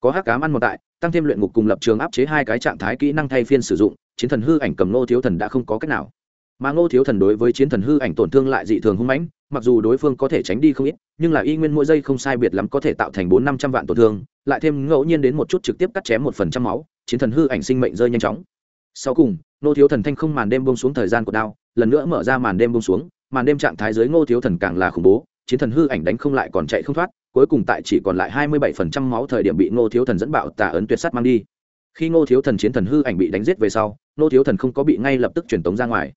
có hắc cám ăn một tại, tăng thêm luyện ngục cùng lập trường áp chế hai cái trạng thái kỹ năng thay phiên sử dụng, chiến thần hư ảnh cầm ngô thiếu thần đã không có cách nào. Mà ngô thiếu thần đối với chiến thần hư ảnh tổn thương lại dị thường hung mãnh, mặc dù đối phương có thể tránh đi không ít, nhưng là y nguyên mỗi giây không sai biệt lắm có thể tạo thành bốn năm trăm vạn tổn thương, lại thêm ngẫu nhiên đến một chút trực tiếp cắt chém một phần trăm máu, chiến thần hư ảnh sinh mệnh rơi nhanh chóng. Sau cùng, ngô thiếu thần thanh không màn đêm bông xuống thời gian của đao, lần nữa mở ra màn đêm bông xuống, màn đêm trạng thái dưới ngô thiếu thần càng là khủng bố, chiến thần hư ảnh đánh không lại còn chạy không thoát cuối cùng tại chỉ còn lại hai mươi bảy phần trăm máu thời điểm bị ngô thiếu thần dẫn bạo tà ấn tuyệt sắt mang đi. Khi ngô thiếu thần chiến thần hư ảnh bị đánh giết về sau, ngô thiếu thần không có bị ngay lập tức truyền tống ra ngoài.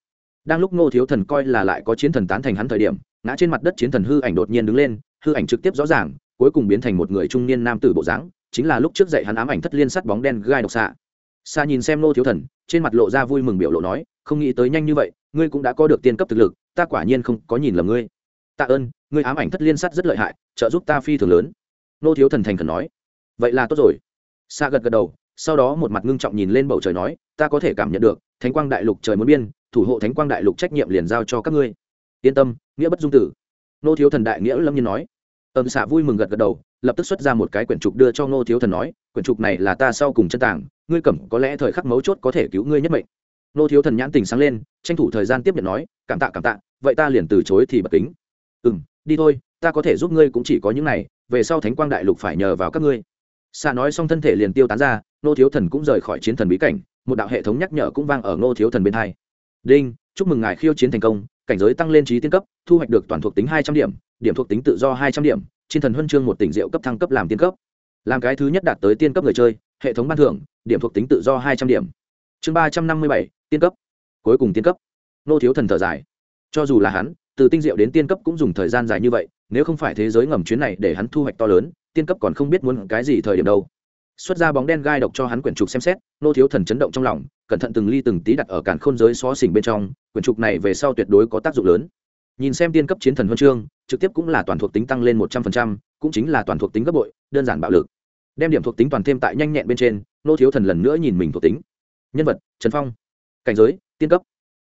Đang lúc ngô thiếu thần coi là lại có chiến thần tán thành hắn thời điểm, ngã trên mặt đất chiến thần hư ảnh đột nhiên đứng lên, hư ảnh trực tiếp rõ ràng, cuối cùng biến thành một người trung niên nam tử bộ dáng, chính là lúc trước dạy hắn ám ảnh thất liên sắt bóng đen gai độc xạ. Xa nhìn xem ngô thiếu thần, trên mặt lộ ra vui mừng biểu lộ nói, không nghĩ tới nhanh như vậy, ngươi cũng đã có được tiên cấp thực lực, ta quả nhiên không có nhìn lầm ngươi. Tạ ơn người ám ảnh thất liên sắt rất lợi hại, trợ giúp ta phi thường lớn. Nô thiếu thần thành khẩn nói. Vậy là tốt rồi. Xa gật gật đầu, sau đó một mặt ngưng trọng nhìn lên bầu trời nói, ta có thể cảm nhận được, thánh quang đại lục trời muốn biên, thủ hộ thánh quang đại lục trách nhiệm liền giao cho các ngươi. Yên tâm, nghĩa bất dung tử. Nô thiếu thần đại nghĩa lâm nhiên nói. Ẩm xạ vui mừng gật gật đầu, lập tức xuất ra một cái quyển trục đưa cho nô thiếu thần nói, quyển trục này là ta sau cùng chân tảng ngươi cầm, có lẽ thời khắc mấu chốt có thể cứu ngươi nhất mệnh. Nô thiếu thần nhãn tình sáng lên, tranh thủ thời gian tiếp nhận nói, cảm tạ cảm tạ, vậy ta liền từ chối thì bật kính. Ừ m đi thôi, ta có thể giúp ngươi cũng chỉ có những này, về sau thánh quang đại lục phải nhờ vào các ngươi. Xạ nói xong thân thể liền tiêu tán ra nô thiếu thần cũng rời khỏi chiến thần bí cảnh, một đạo hệ thống nhắc nhở cũng vang ở nô thiếu thần bên hai. Đinh, chúc mừng ngài khiêu chiến thành công, cảnh giới tăng lên trí tiên cấp, thu hoạch được toàn thuộc tính hai trăm điểm điểm thuộc tính tự do hai trăm điểm, chiến thần huân chương một tỉnh rượu cấp thăng cấp làm tiên cấp. Làm cái thứ nhất đạt tới tiên cấp người chơi, hệ thống ban thưởng, điểm thuộc tính tự do hai trăm điểm. Chương ba trăm năm mươi bảy, tiên cấp. Cuối cùng tiên cấp. Nô thiếu thần thở dài. Cho dù là hắn từ tinh diệu đến tiên cấp cũng dùng thời gian dài như vậy, nếu không phải thế giới ngầm chuyến này để hắn thu hoạch to lớn, tiên cấp còn không biết muốn cái gì thời điểm đâu. Xuất ra bóng đen gai độc cho hắn quyển trục xem xét, nô thiếu thần chấn động trong lòng, cẩn thận từng ly từng tí đặt ở cản khôn giới xó xỉnh bên trong, quyển trục này về sau tuyệt đối có tác dụng lớn. Nhìn xem tiên cấp chiến thần huân chương, trực tiếp cũng là toàn thuộc tính tăng lên một trăm phần trăm, cũng chính là toàn thuộc tính gấp bội, đơn giản bạo lực. Đem điểm thuộc tính toàn thêm tại nhanh nhẹn bên trên, nô thiếu thần lần nữa nhìn mình thuộc tính. Nhân vật, trần phong. Cảnh giới, tiên cấp.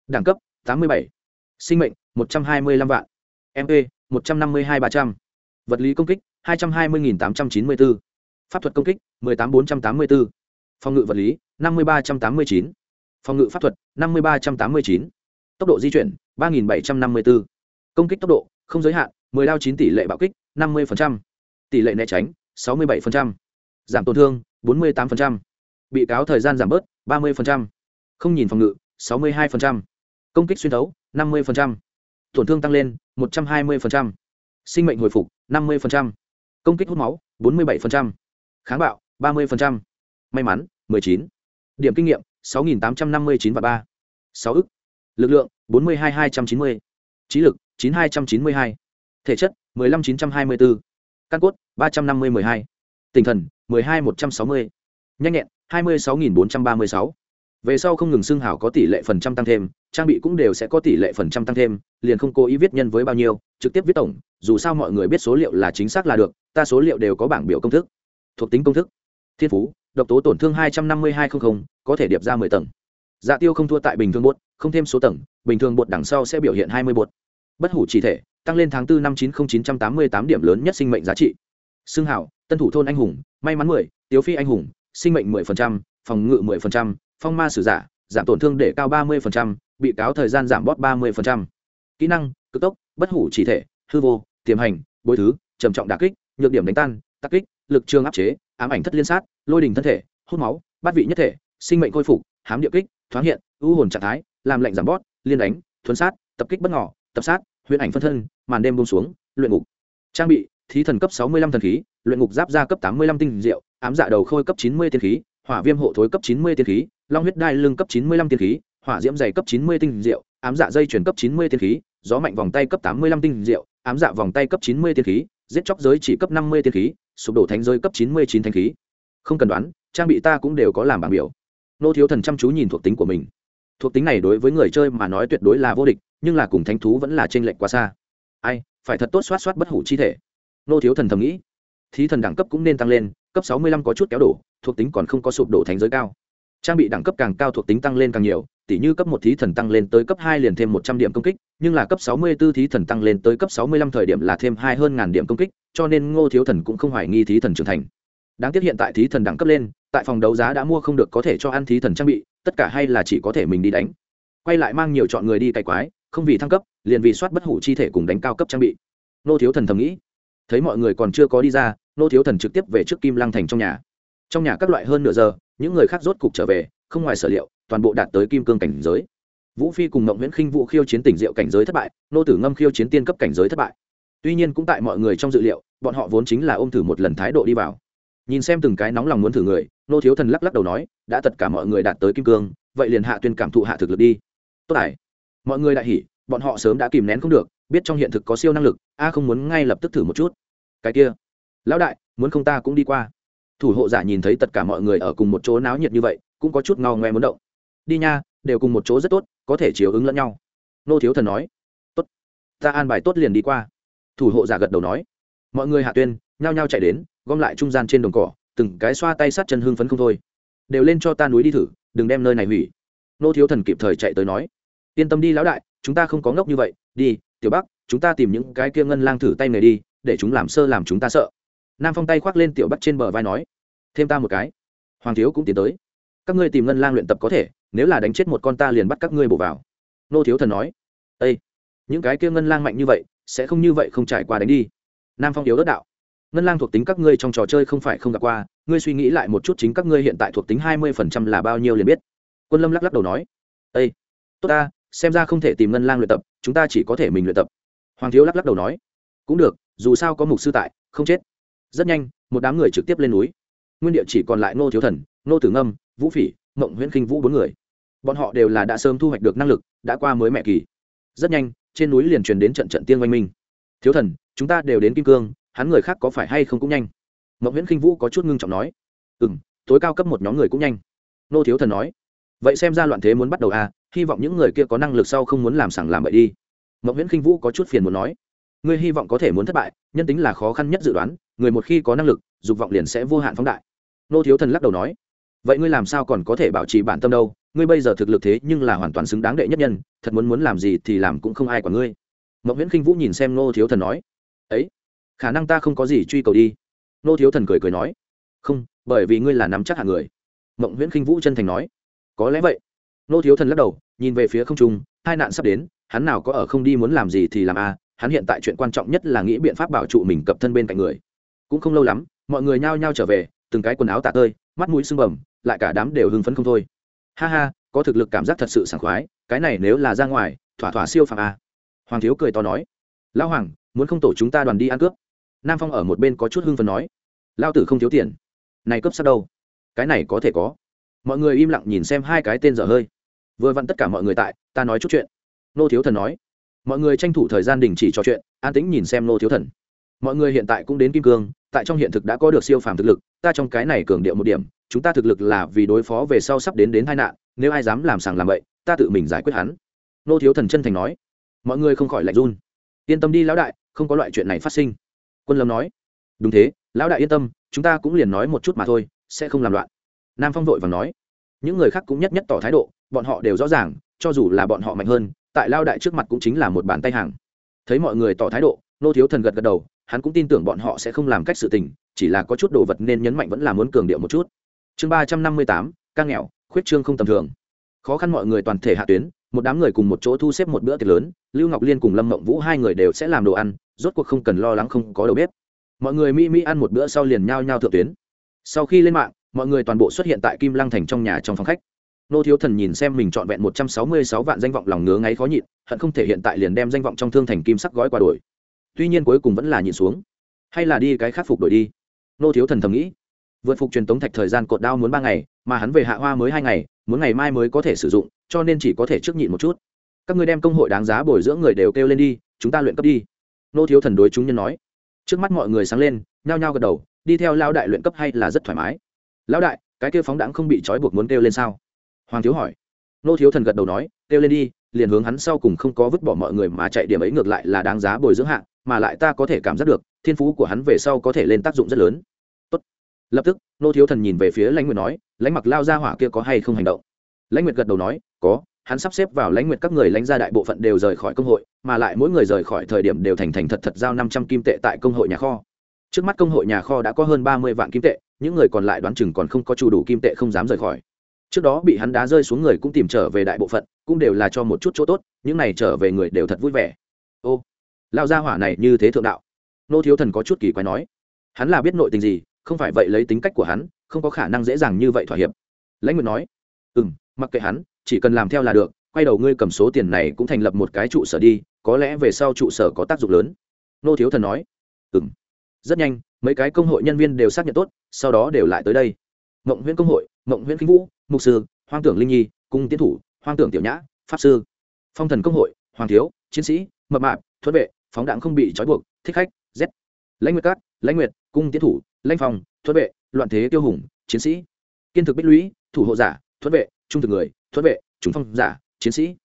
Đẳng cấp, tám mươi bảy. Sinh mệnh một trăm hai mươi lăm vạn. Mp một trăm năm mươi hai ba trăm. Vật lý công kích, hai trăm hai mươi tám trăm chín mươi bốn pháp thuật công kích, mười tám bốn trăm tám mươi bốn phòng ngự vật lý, năm mươi ba trăm tám mươi chín. Phòng ngự pháp thuật, năm mươi ba trăm tám mươi chín. Tốc độ di chuyển, ba nghìn bảy trăm năm mươi bốn công kích tốc độ, không giới hạn, mười đao chín tỷ lệ bạo kích, năm mươi tỷ lệ né tránh, sáu mươi bảy giảm tổn thương, bốn mươi tám bị cáo thời gian giảm bớt, ba mươi không nhìn phòng ngự, sáu mươi hai công kích xuyên thấu, năm mươi tổn thương tăng lên 120%, sinh mệnh hồi phục 50%, công kích hút máu 47%, kháng bạo 30%, may mắn 19, điểm kinh nghiệm 6.859 và 3, 6 ức, lực lượng 42.290, trí lực 9.292, thể chất 15.924, căn cốt 350-12, tinh thần 12-160, nhanh nhẹn 26.436. Về sau không ngừng xương hảo có tỷ lệ phần trăm tăng thêm, trang bị cũng đều sẽ có tỷ lệ phần trăm tăng thêm, liền không cố ý viết nhân với bao nhiêu, trực tiếp viết tổng, dù sao mọi người biết số liệu là chính xác là được, ta số liệu đều có bảng biểu công thức. Thuộc tính công thức. Thiên phú, độc tố tổn thương hai trăm năm mươi hai trăm linh có thể điệp ra mười tầng. Dạ tiêu không thua tại bình thường bột, không thêm số tầng, bình thường bột đằng sau sẽ biểu hiện hai mươi bột. Bất hủ chỉ thể, tăng lên tháng bốn năm chín nghìn chín trăm tám mươi tám điểm lớn nhất sinh mệnh giá trị. Xưng hảo, tân thủ thôn anh hùng, may mắn mười, tiếu phi anh hùng, sinh mệnh mười phần trăm, phòng ngự mười phần trăm, phong ma sử giả giảm tổn thương để cao ba mươi phần trăm, bị cáo thời gian giảm bót ba mươi phần trăm. Kỹ năng, cực tốc, bất hủ chỉ thể, hư vô, tiềm hành bồi thứ, trầm trọng đả kích, nhược điểm đánh tan tác kích, lực trường áp chế, ám ảnh thất liên sát, lôi đình thân thể, hút máu, bát vị nhất thể, sinh mệnh khôi phục, hám địa kích, thoáng hiện, ưu hồn trạng thái, làm lệnh giảm bót liên đánh, thuấn sát, tập kích bất ngỏ, tập sát huyền ảnh phân thân, màn đêm buông xuống, luyện ngục. Trang bị, thí thần cấp sáu mươi lăm thần khí, luyện ngục giáp da cấp tám mươi lăm tinh diệu, ám dạ đầu khôi cấp chín mươi tiên khí hỏa viêm hộ thối cấp chín mươi tiên khí, long huyết đai lưng cấp chín mươi lăm tiên khí, hỏa diễm dày cấp chín mươi tinh diệu, ám dạ dây chuyển cấp chín mươi tiên khí, gió mạnh vòng tay cấp tám mươi lăm tinh diệu, ám dạ vòng tay cấp chín mươi tiên khí, giết chóc giới chỉ cấp năm mươi tiên khí, sụp đổ thánh giới cấp chín mươi chín thanh khí. Không cần đoán, trang bị ta cũng đều có làm bảng biểu. Nô thiếu thần chăm chú nhìn thuộc tính của mình. Thuộc tính này đối với người chơi mà nói tuyệt đối là vô địch, nhưng là cùng thánh thú vẫn là t r ê n lệch quá xa. Ai, phải thật tốt soát soát bất hủ chi thể. Nô thiếu thần thầm nghĩ. Thí thần đẳng cấp cũng nên tăng lên, cấp sáu mươi lăm có chút kéo đổ thuộc tính còn không có sụp đổ thánh giới cao. Trang bị đẳng cấp càng cao thuộc tính tăng lên càng nhiều, tỉ như cấp một thí thần tăng lên tới cấp hai liền thêm một trăm điểm công kích, nhưng là cấp sáu mươi 64 thí thần tăng lên tới cấp sáu mươi lăm thời điểm là thêm hai hơn ngàn điểm công kích, cho nên ngô thiếu thần cũng không hoài nghi thí thần trưởng thành. Đáng tiếc hiện tại thí thần đẳng cấp lên, tại phòng đấu giá đã mua không được có thể cho ăn thí thần trang bị, tất cả hay là chỉ có thể mình đi đánh. Quay lại mang nhiều chọn người đi cày quái, không vì thăng cấp, liền vì soát bất hủ chi thể cùng đánh cao cấp trang bị. Nô thiếu thần thầm nghĩ. Thấy mọi người còn chưa có đi ra nô thiếu thần trực tiếp về trước kim lăng thành trong nhà trong nhà các loại hơn nửa giờ, những người khác rốt cục trở về, không ngoài sở liệu, toàn bộ đạt tới kim cương cảnh giới. Vũ phi cùng mộng nguyễn khinh vũ khiêu chiến tỉnh diệu cảnh giới thất bại, nô tử ngâm khiêu chiến tiên cấp cảnh giới thất bại. Tuy nhiên cũng tại mọi người trong dự liệu, bọn họ vốn chính là ôm thử một lần thái độ đi vào. Nhìn xem từng cái nóng lòng muốn thử người, nô thiếu thần lắc lắc đầu nói, đã tất cả mọi người đạt tới kim cương, vậy liền hạ tuyên cảm thụ hạ thực lực đi. Tốt ải mọi người đại hỉ, bọn họ sớm đã kìm nén không được, biết trong hiện thực có siêu năng lực, a không muốn ngay lập tức thử một chút. Cái kia, lão đại, muốn không ta cũng đi qua thủ hộ giả nhìn thấy tất cả mọi người ở cùng một chỗ náo nhiệt như vậy, cũng có chút ngao ngoe muốn động. Đi nha, đều cùng một chỗ rất tốt, có thể chiếu ứng lẫn nhau. Nô thiếu thần nói. Tốt. Ta an bài tốt liền đi qua. Thủ hộ giả gật đầu nói. Mọi người hạ tuyên, nhao nhao chạy đến, gom lại trung gian trên đồng cỏ, từng cái xoa tay sát chân hưng phấn không thôi. Đều lên cho ta núi đi thử, đừng đem nơi này hủy. Nô thiếu thần kịp thời chạy tới nói. Yên tâm đi lão đại, chúng ta không có ngốc như vậy, đi, tiểu bắc chúng ta tìm những cái kia ngân lang thử tay người đi, để chúng làm sơ làm chúng ta sợ nam phong tay khoác lên tiểu bắt trên bờ vai nói, thêm ta một cái. Hoàng thiếu cũng tiến tới, các ngươi tìm ngân lang luyện tập có thể, nếu là đánh chết một con ta liền bắt các ngươi bổ vào. Nô thiếu thần nói ây những cái kia ngân lang mạnh như vậy, sẽ không như vậy không trải qua đánh đi. Nam phong yếu đất đạo, ngân lang thuộc tính các ngươi trong trò chơi không phải không gặp qua, ngươi suy nghĩ lại một chút chính các ngươi hiện tại thuộc tính hai mươi phần trăm là bao nhiêu liền biết. Quân lâm lắc lắc đầu nói ây tốt ta, xem ra không thể tìm ngân lang luyện tập, chúng ta chỉ có thể mình luyện tập. Hoàng thiếu lắc lắc đầu nói, cũng được, dù sao có mục sư tại, không chết rất nhanh, một đám người trực tiếp lên núi. Nguyên địa chỉ còn lại ngô thiếu thần, ngô tử ngâm, vũ phỉ, mộng nguyễn khinh vũ bốn người. Bọn họ đều là đã sớm thu hoạch được năng lực, đã qua mới mẹ kỳ. Rất nhanh, trên núi liền truyền đến trận trận tiên oanh minh. Thiếu thần, chúng ta đều đến kim cương, hắn người khác có phải hay không cũng nhanh? Mộng nguyễn khinh vũ có chút ngưng trọng nói. Ừ m tối cao cấp một nhóm người cũng nhanh. Nô thiếu thần nói. Vậy xem ra loạn thế muốn bắt đầu à hy vọng những người kia có năng lực sau không muốn làm sảng làm bậy đi. Mộng nguyễn khinh vũ có chút phiền muốn nói. Ngươi hy vọng có thể muốn thất bại, nhân tính là khó khăn nhất dự đoán người một khi có năng lực dục vọng liền sẽ vô hạn phóng đại. Nô thiếu thần lắc đầu nói vậy ngươi làm sao còn có thể bảo trì bản tâm đâu? Ngươi bây giờ thực lực thế nhưng là hoàn toàn xứng đáng đệ nhất nhân thật muốn muốn làm gì thì làm cũng không ai quản ngươi. Mậu nguyễn khinh vũ nhìn xem nô thiếu thần nói ấy khả năng ta không có gì truy cầu đi. Nô thiếu thần cười cười nói không bởi vì ngươi là nắm chắc hạng người. Mậu nguyễn khinh vũ chân thành nói có lẽ vậy. Nô thiếu thần lắc đầu nhìn về phía không trung hai nạn sắp đến hắn nào có ở không đi muốn làm gì thì làm a à, hắn hiện tại chuyện quan trọng nhất là nghĩ biện pháp bảo trụ mình cập thân bên cạnh người cũng không lâu lắm, mọi người nhao nhao trở về, từng cái quần áo tạ tơi, mắt mũi sưng bầm, lại cả đám đều hưng phấn không thôi. Ha ha, có thực lực cảm giác thật sự sảng khoái, cái này nếu là ra ngoài, thỏa thỏa siêu phàm a à. hoàng thiếu cười to nói. Lão hoàng, muốn không tổ chúng ta đoàn đi ăn cướp? Nam phong ở một bên có chút hưng phấn nói. Lao tử không thiếu tiền. Này cướp sao đâu? Cái này có thể có. Mọi người im lặng nhìn xem hai cái tên dở hơi. Vừa vặn tất cả mọi người tại, ta nói chút chuyện. Nô thiếu thần nói. Mọi người tranh thủ thời gian đình chỉ trò chuyện, an tĩnh nhìn xem nô thiếu thần mọi người hiện tại cũng đến kim cương, tại trong hiện thực đã có được siêu phàm thực lực, ta trong cái này cường điệu một điểm, chúng ta thực lực là vì đối phó về sau sắp đến đến tai nạn, nếu ai dám làm sàng làm vậy ta tự mình giải quyết hắn. Nô thiếu thần chân thành nói. Mọi người không khỏi lạnh run. Yên tâm đi lão đại, không có loại chuyện này phát sinh. Quân lâm nói. Đúng thế, lão đại yên tâm, chúng ta cũng liền nói một chút mà thôi, sẽ không làm loạn. Nam phong vội và nói. Những người khác cũng nhất nhất tỏ thái độ, bọn họ đều rõ ràng, cho dù là bọn họ mạnh hơn, tại lao đại trước mặt cũng chính là một bàn tay hàng. Thấy mọi người tỏ thái độ, nô thiếu thần gật gật đầu hắn cũng tin tưởng bọn họ sẽ không làm cách sự tình, chỉ là có chút đồ vật nên nhấn mạnh vẫn là muốn cường điệu một chút. Chương ba trăm năm mươi tám, ca nghèo, khuyết trương không tầm thường. Khó khăn mọi người toàn thể hạ tuyến, một đám người cùng một chỗ thu xếp một bữa tiệc lớn, lưu ngọc liên cùng lâm mộng vũ hai người đều sẽ làm đồ ăn, rốt cuộc không cần lo lắng không có đầu bếp. Mọi người mỹ mỹ ăn một bữa sau liền nhao nhao thượng tuyến. Sau khi lên mạng, mọi người toàn bộ xuất hiện tại kim lăng thành trong nhà trong phòng khách. Nô thiếu thần nhìn xem mình trọn vẹn một trăm sáu mươi sáu vạn danh vọng lòng ngứa ngáy khó nhịn, hận không thể hiện tại liền đem danh vọng trong thương thành kim sắc gói qua đổi tuy nhiên cuối cùng vẫn là nhịn xuống. Hay là đi cái khắc phục đổi đi. Nô thiếu thần thầm nghĩ. Vượt phục truyền tống thạch thời gian cột đao muốn ba ngày, mà hắn về hạ hoa mới hai ngày, muốn ngày mai mới có thể sử dụng, cho nên chỉ có thể trước nhịn một chút. Các người đem công hội đáng giá bồi dưỡng người đều kêu lên đi, chúng ta luyện cấp đi. Nô thiếu thần đối chúng nhân nói. Trước mắt mọi người sáng lên, nhao nhao gật đầu, đi theo lao đại luyện cấp hay là rất thoải mái. Lão đại, cái kêu phóng đãng không bị trói buộc muốn kêu lên sao? Hoàng thiếu hỏi. Nô thiếu thần gật đầu nói, kêu lên đi liền hướng hắn sau cùng không có vứt bỏ mọi người mà chạy điểm ấy ngược lại là đáng giá bồi dưỡng hạng mà lại ta có thể cảm giác được, thiên phú của hắn về sau có thể lên tác dụng rất lớn. Tốt. lập tức, nô thiếu thần nhìn về phía lãnh nguyệt nói, lãnh mặc lao ra hỏa kia có hay không hành động? Lãnh nguyệt gật đầu nói, có, hắn sắp xếp vào lãnh nguyệt các người lãnh gia đại bộ phận đều rời khỏi công hội, mà lại mỗi người rời khỏi thời điểm đều thành thành thật thật giao năm trăm kim tệ tại công hội nhà kho. Trước mắt công hội nhà kho đã có hơn ba mươi vạn kim tệ, những người còn lại đoán chừng còn không có chủ đủ kim tệ không dám rời khỏi trước đó bị hắn đá rơi xuống người cũng tìm trở về đại bộ phận, cũng đều là cho một chút chỗ tốt, những này trở về người đều thật vui vẻ. Ô lao gia hỏa này như thế thượng đạo. Nô thiếu thần có chút kỳ quái nói. Hắn là biết nội tình gì, không phải vậy lấy tính cách của hắn, không có khả năng dễ dàng như vậy thỏa hiệp. Lãnh nguyện nói. Ừ m mặc kệ hắn, chỉ cần làm theo là được, quay đầu ngươi cầm số tiền này cũng thành lập một cái trụ sở đi, có lẽ về sau trụ sở có tác dụng lớn. Nô thiếu thần nói. Ừ m rất nhanh, mấy cái công hội nhân viên đều xác nhận tốt, sau đó đều lại tới đây. Mộng huyễn công hội, mộng huyễn kinh vũ mục sư, hoang tưởng linh nhi, cung tiến thủ, hoang tưởng tiểu nhã, pháp sư, phong thần công hội, hoàng thiếu, chiến sĩ, mập mạp thuận vệ, phóng đạn không bị trói buộc, thích khách, z. Lãnh nguyệt cát lãnh nguyệt, cung tiến thủ, lãnh phòng thuận vệ, loạn thế tiêu hùng, chiến sĩ. Kiên thực bích lũy, thủ hộ giả thuận vệ, trung thực người thuận vệ, trùng phong giả, chiến sĩ.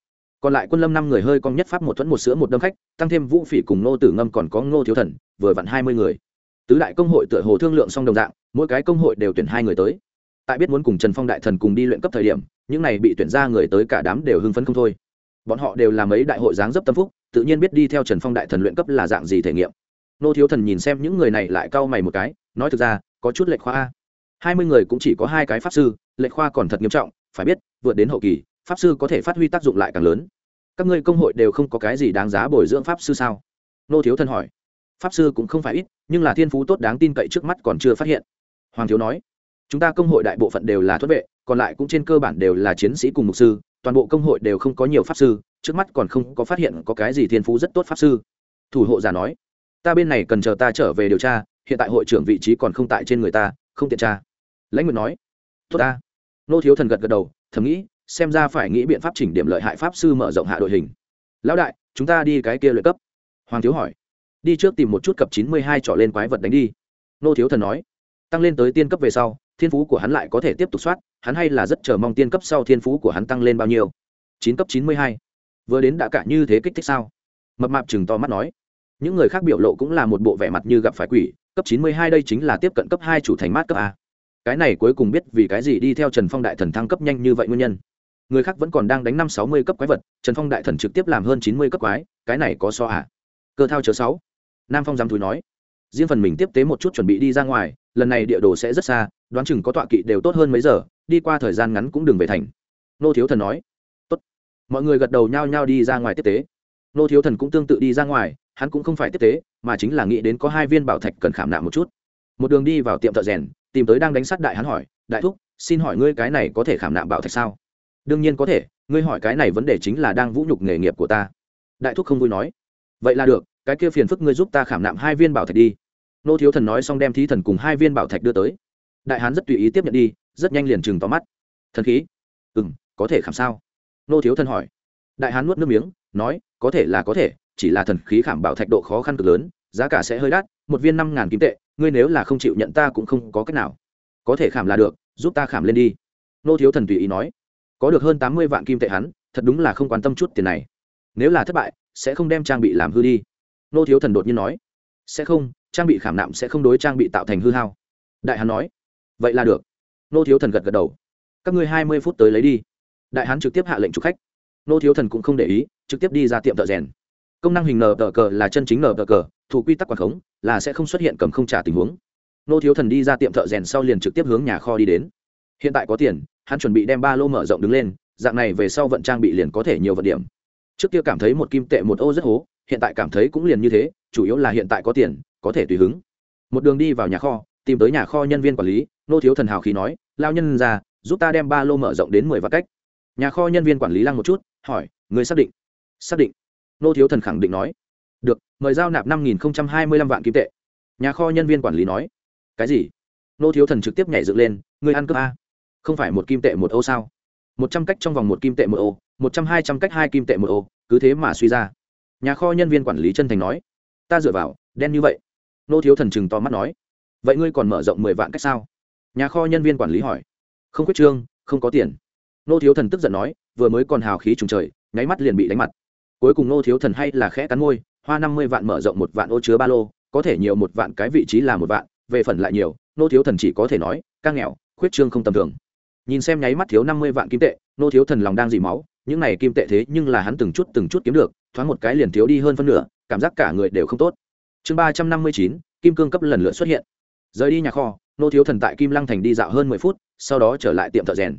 Còn lại quân lâm năm người hơi cong nhất pháp một thuẫn một sữa một đâm khách, tăng thêm vũ phỉ cùng ngô tử ngâm còn có ngô thiếu thần, vừa vặn hai mươi người. Tứ đại công hội tựa hồ thương lượng xong đồng dạng, mỗi cái công hội đều tuyển hai người tới tại biết muốn cùng trần phong đại thần cùng đi luyện cấp thời điểm, những này bị tuyển ra người tới cả đám đều hưng phấn không thôi. Bọn họ đều là mấy đại hội dáng dấp tâm phúc, tự nhiên biết đi theo trần phong đại thần luyện cấp là dạng gì thể nghiệm. Nô thiếu thần nhìn xem những người này lại cau mày một cái, nói thực ra, có chút lệch khoa hai mươi người cũng chỉ có hai cái pháp sư, lệch khoa còn thật nghiêm trọng, phải biết, vượt đến hậu kỳ, pháp sư có thể phát huy tác dụng lại càng lớn. Các ngươi công hội đều không có cái gì đáng giá bồi dưỡng pháp sư sao? Nô thiếu thần hỏi. Pháp sư cũng không phải ít, nhưng là thiên phú tốt đáng tin cậy trước mắt còn chưa phát hiện. Hoàng thiếu nói chúng ta công hội đại bộ phận đều là thuất vệ, còn lại cũng trên cơ bản đều là chiến sĩ cùng mục sư, toàn bộ công hội đều không có nhiều pháp sư, trước mắt còn không có phát hiện có cái gì thiên phú rất tốt pháp sư. Thủ hộ giả nói. Ta bên này cần chờ ta trở về điều tra, hiện tại hội trưởng vị trí còn không tại trên người ta, không tiện tra. Lãnh nguyện nói. Tốt ta. Nô thiếu thần gật gật đầu, thầm nghĩ, xem ra phải nghĩ biện pháp chỉnh điểm lợi hại pháp sư mở rộng hạ đội hình. Lão đại, chúng ta đi cái kia lợi cấp. Hoàng thiếu hỏi. Đi trước tìm một chút cập chín mươi hai trọ lên quái vật đánh đi. Nô thiếu thần nói. Tăng lên tới tiên cấp về sau thiên phú của hắn lại có thể tiếp tục soát, hắn hay là rất chờ mong tiên cấp sau thiên phú của hắn tăng lên bao nhiêu? Chín cấp chín mươi hai. Vừa đến đã cả như thế kích thích sao? Mập mạp chừng to mắt nói. Những người khác biểu lộ cũng là một bộ vẻ mặt như gặp phải quỷ, cấp chín mươi hai đây chính là tiếp cận cấp hai chủ thành mát cấp a. Cái này cuối cùng biết vì cái gì đi theo trần phong đại thần thăng cấp nhanh như vậy nguyên nhân. Người khác vẫn còn đang đánh năm sáu mươi cấp quái vật, trần phong đại thần trực tiếp làm hơn chín mươi cấp quái, cái này có so à? Cơ thao chớ sáu. Nam phong giám thúi nói. Riêng phần mình tiếp tế một chút chuẩn bị đi ra ngoài, lần này địa đồ sẽ rất xa đoán chừng có tọa kỵ đều tốt hơn mấy giờ, đi qua thời gian ngắn cũng đừng về thành. Nô thiếu thần nói. Tốt. Mọi người gật đầu nhao nhao đi ra ngoài tiếp tế. Nô thiếu thần cũng tương tự đi ra ngoài, hắn cũng không phải tiếp tế, mà chính là nghĩ đến có hai viên bảo thạch cần khảm nạm một chút. Một đường đi vào tiệm thợ rèn, tìm tới đang đánh sát đại hắn hỏi, đại thúc, xin hỏi ngươi cái này có thể khảm nạm bảo thạch sao? Đương nhiên có thể, ngươi hỏi cái này vấn đề chính là đang vũ nhục nghề nghiệp của ta. Đại thúc không vui nói. Vậy là được, cái kia phiền phức ngươi giúp ta khảm nạm hai viên bảo thạch đi. Nô thiếu thần nói xong đem thí thần cùng hai viên bảo thạch đưa tới đại hán rất tùy ý tiếp nhận đi, rất nhanh liền chừng tóm mắt. Thần khí? Ừ m có thể khảm sao? Nô thiếu thần hỏi. Đại hán nuốt nước miếng, nói, có thể là có thể, chỉ là thần khí khảm bảo thạch độ khó khăn cực lớn, giá cả sẽ hơi đắt, một viên năm ngàn kim tệ, ngươi nếu là không chịu nhận ta cũng không có cách nào. Có thể khảm là được, giúp ta khảm lên đi. Nô thiếu thần tùy ý nói. Có được hơn tám mươi vạn kim tệ hắn, thật đúng là không quan tâm chút tiền này. Nếu là thất bại, sẽ không đem trang bị làm hư đi. Nô thiếu thần đột nhiên nói. Sẽ không, trang bị khảm nạm sẽ không đối trang bị tạo thành hư hao. Đại hán nói vậy là được. Nô thiếu thần gật gật đầu. Các ngươi hai mươi phút tới lấy đi. Đại hán trực tiếp hạ lệnh chụp khách. Nô thiếu thần cũng không để ý, trực tiếp đi ra tiệm thợ rèn. Công năng hình nờ tờ cờ là chân chính nờ tờ cờ, thủ quy tắc quảng khống, là sẽ không xuất hiện cầm không trả tình huống. Nô thiếu thần đi ra tiệm thợ rèn sau liền trực tiếp hướng nhà kho đi đến. Hiện tại có tiền, hắn chuẩn bị đem ba lô mở rộng đứng lên, dạng này về sau vận trang bị liền có thể nhiều vận điểm. Trước kia cảm thấy một kim tệ một ô rất hố, hiện tại cảm thấy cũng liền như thế, chủ yếu là hiện tại có tiền, có thể tùy hứng. Một đường đi vào nhà kho tìm tới nhà kho nhân viên quản lý, nô thiếu thần hào khí nói lao nhân ra, giúp ta đem ba lô mở rộng đến mười vạn cách. Nhà kho nhân viên quản lý lăng một chút, hỏi, người xác định? Xác định. Nô thiếu thần khẳng định nói, được, mời giao nạp năm nghìn hai mươi lăm vạn kim tệ. Nhà kho nhân viên quản lý nói, cái gì? Nô thiếu thần trực tiếp nhảy dựng lên, người ăn cơm a? Không phải một kim tệ một ô sao? Một trăm cách trong vòng một kim tệ một ô, một trăm hai trăm cách hai kim tệ một ô, cứ thế mà suy ra. Nhà kho nhân viên quản lý chân thành nói, ta dựa vào, đen như vậy. Nô thiếu thần chừng to mắt nói vậy ngươi còn mở rộng mười vạn cách sao? Nhà kho nhân viên quản lý hỏi. Không quyết trương, không có tiền. Nô thiếu thần tức giận nói, vừa mới còn hào khí trùng trời, nháy mắt liền bị đánh mặt. Cuối cùng nô thiếu thần hay là khẽ cắn môi, hoa năm mươi vạn mở rộng một vạn ô chứa ba lô, có thể nhiều một vạn cái vị trí là một vạn, về phần lại nhiều, nô thiếu thần chỉ có thể nói, ca nghèo, khuyết trương không tầm thường. Nhìn xem nháy mắt thiếu năm mươi vạn kim tệ, nô thiếu thần lòng đang dì máu, những này kim tệ thế nhưng là hắn từng chút từng chút kiếm được, thoáng một cái liền thiếu đi hơn phân nửa, cảm giác cả người đều không tốt. Chương ba trăm năm mươi chín, kim cương cấp lần lượt xuất hiện rời đi nhà kho, nô thiếu thần tại kim lăng thành đi dạo hơn mười phút, sau đó trở lại tiệm thợ rèn.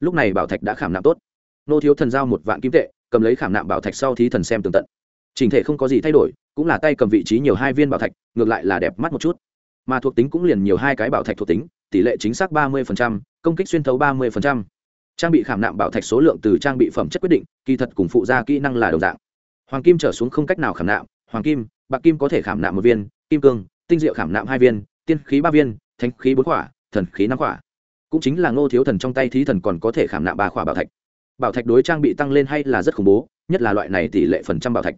Lúc này bảo thạch đã khảm nạm tốt. Nô thiếu thần giao một vạn kim tệ, cầm lấy khảm nạm bảo thạch sau thí thần xem tường tận. Trình thể không có gì thay đổi, cũng là tay cầm vị trí nhiều hai viên bảo thạch, ngược lại là đẹp mắt một chút. Mà thuộc tính cũng liền nhiều hai cái bảo thạch thuộc tính, tỷ lệ chính xác ba mươi công kích xuyên thấu ba mươi trang bị khảm nạm bảo thạch số lượng từ trang bị phẩm chất quyết định, kỳ thật cùng phụ gia kỹ năng là đồng dạng. Hoàng kim trở xuống không cách nào khảm nạm, hoàng kim, bạc kim có thể khảm nạm một viên, kim cương, tinh diệu khảm nạm hai viên tiên khí ba viên, thánh khí bốn quả thần khí năm quả cũng chính là ngô thiếu thần trong tay thí thần còn có thể khảm nạm ba quả bảo thạch. Bảo thạch đối trang bị tăng lên hay là rất khủng bố, nhất là loại này tỷ lệ phần trăm bảo thạch.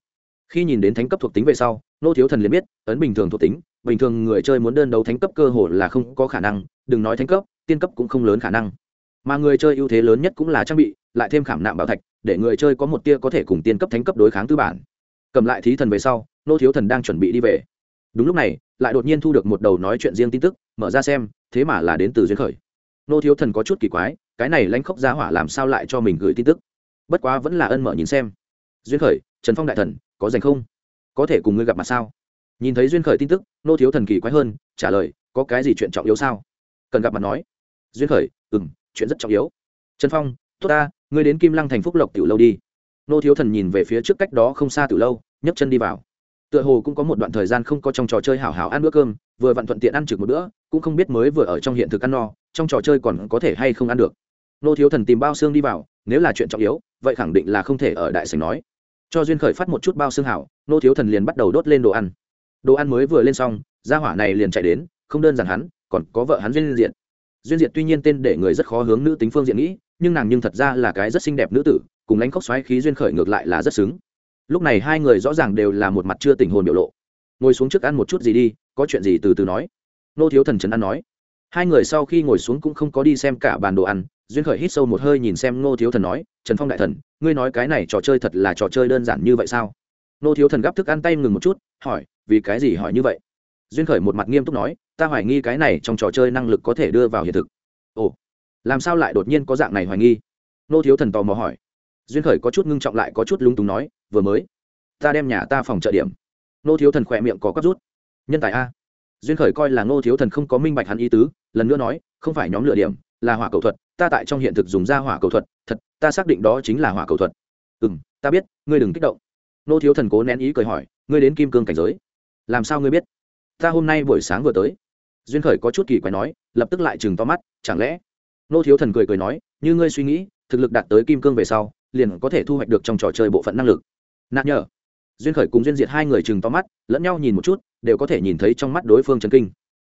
Khi nhìn đến thánh cấp thuộc tính về sau, ngô thiếu thần liền biết, ấn bình thường thuộc tính, bình thường người chơi muốn đơn đấu thánh cấp cơ hồ là không có khả năng, đừng nói thánh cấp, tiên cấp cũng không lớn khả năng. Mà người chơi ưu thế lớn nhất cũng là trang bị, lại thêm khảm nạm bảo thạch, để người chơi có một tia có thể cùng tiên cấp thánh cấp đối kháng tư bản. Cầm lại thí thần về sau nô thiếu thần đang chuẩn bị đi về. Đúng lúc này lại đột nhiên thu được một đầu nói chuyện riêng tin tức, mở ra xem, thế mà là đến từ duyên khởi. Nô thiếu thần có chút kỳ quái, cái này lãnh khốc giá hỏa làm sao lại cho mình gửi tin tức? Bất quá vẫn là ân mở nhìn xem. Duyên khởi, trần phong đại thần, có dành không? Có thể cùng ngươi gặp mặt sao? Nhìn thấy duyên khởi tin tức, nô thiếu thần kỳ quái hơn, trả lời, có cái gì chuyện trọng yếu sao? Cần gặp mặt nói. Duyên khởi ừ m chuyện rất trọng yếu. Trần phong, tốt ta, ngươi đến kim lăng thành phúc lộc tiểu lâu đi. Nô thiếu thần nhìn về phía trước cách đó không xa tiểu lâu, nhấc chân đi vào tựa hồ cũng có một đoạn thời gian không có trong trò chơi hảo hảo ăn bữa cơm, vừa vặn thuận tiện ăn trực một bữa, cũng không biết mới vừa ở trong hiện thực ăn no, trong trò chơi còn có thể hay không ăn được. Nô thiếu thần tìm bao xương đi vào, nếu là chuyện trọng yếu, vậy khẳng định là không thể ở đại sành nói. Cho duyên khởi phát một chút bao xương hảo, nô thiếu thần liền bắt đầu đốt lên đồ ăn. Đồ ăn mới vừa lên xong, gia hỏa này liền chạy đến, không đơn giản hắn, còn có vợ hắn duyên diện duyên diện tuy nhiên tên để người rất khó hướng nữ tính phương diện nghĩ, nhưng nàng nhưng thật ra là cái rất xinh đẹp nữ tử, cùng lãnh khóc xoáy khí duyên khởi ngược lại là rất xứng lúc này hai người rõ ràng đều là một mặt chưa tình hồn biểu lộ. Ngồi xuống trước ăn một chút gì đi, có chuyện gì từ từ nói. Nô thiếu thần trấn ăn nói. Hai người sau khi ngồi xuống cũng không có đi xem cả bàn đồ ăn, duyên khởi hít sâu một hơi nhìn xem nô thiếu thần nói, trần phong đại thần, ngươi nói cái này trò chơi thật là trò chơi đơn giản như vậy sao? Nô thiếu thần gắp thức ăn tay ngừng một chút, hỏi, vì cái gì hỏi như vậy? Duyên khởi một mặt nghiêm túc nói, ta hoài nghi cái này trong trò chơi năng lực có thể đưa vào hiện thực. Ồ, làm sao lại đột nhiên có dạng này hoài nghi? Nô thiếu thần tò mò hỏi. Duyên khởi có chút ngưng trọng lại có chút lúng túng nói vừa mới. Ta đem nhà ta phòng trợ điểm. Nô thiếu thần khỏe miệng có quắp rút. Nhân tài a. Duyên khởi coi là nô thiếu thần không có minh bạch hắn ý tứ, lần nữa nói, không phải nhóm lựa điểm, là hỏa cầu thuật, ta tại trong hiện thực dùng ra hỏa cầu thuật, thật, ta xác định đó chính là hỏa cầu thuật. Ừ m ta biết, ngươi đừng kích động. Nô thiếu thần cố nén ý cười hỏi, ngươi đến kim cương cảnh giới. Làm sao ngươi biết? Ta hôm nay buổi sáng vừa tới. Duyên khởi có chút kỳ quái nói, lập tức lại chừng to mắt, chẳng lẽ? Nô thiếu thần cười cười nói, như ngươi suy nghĩ, thực lực đạt tới kim cương về sau, liền có thể thu hoạch được trong trò chơi bộ phận năng lực nạn nhở. duyên khởi cùng duyên diệt hai người chừng to mắt, lẫn nhau nhìn một chút, đều có thể nhìn thấy trong mắt đối phương chấn kinh.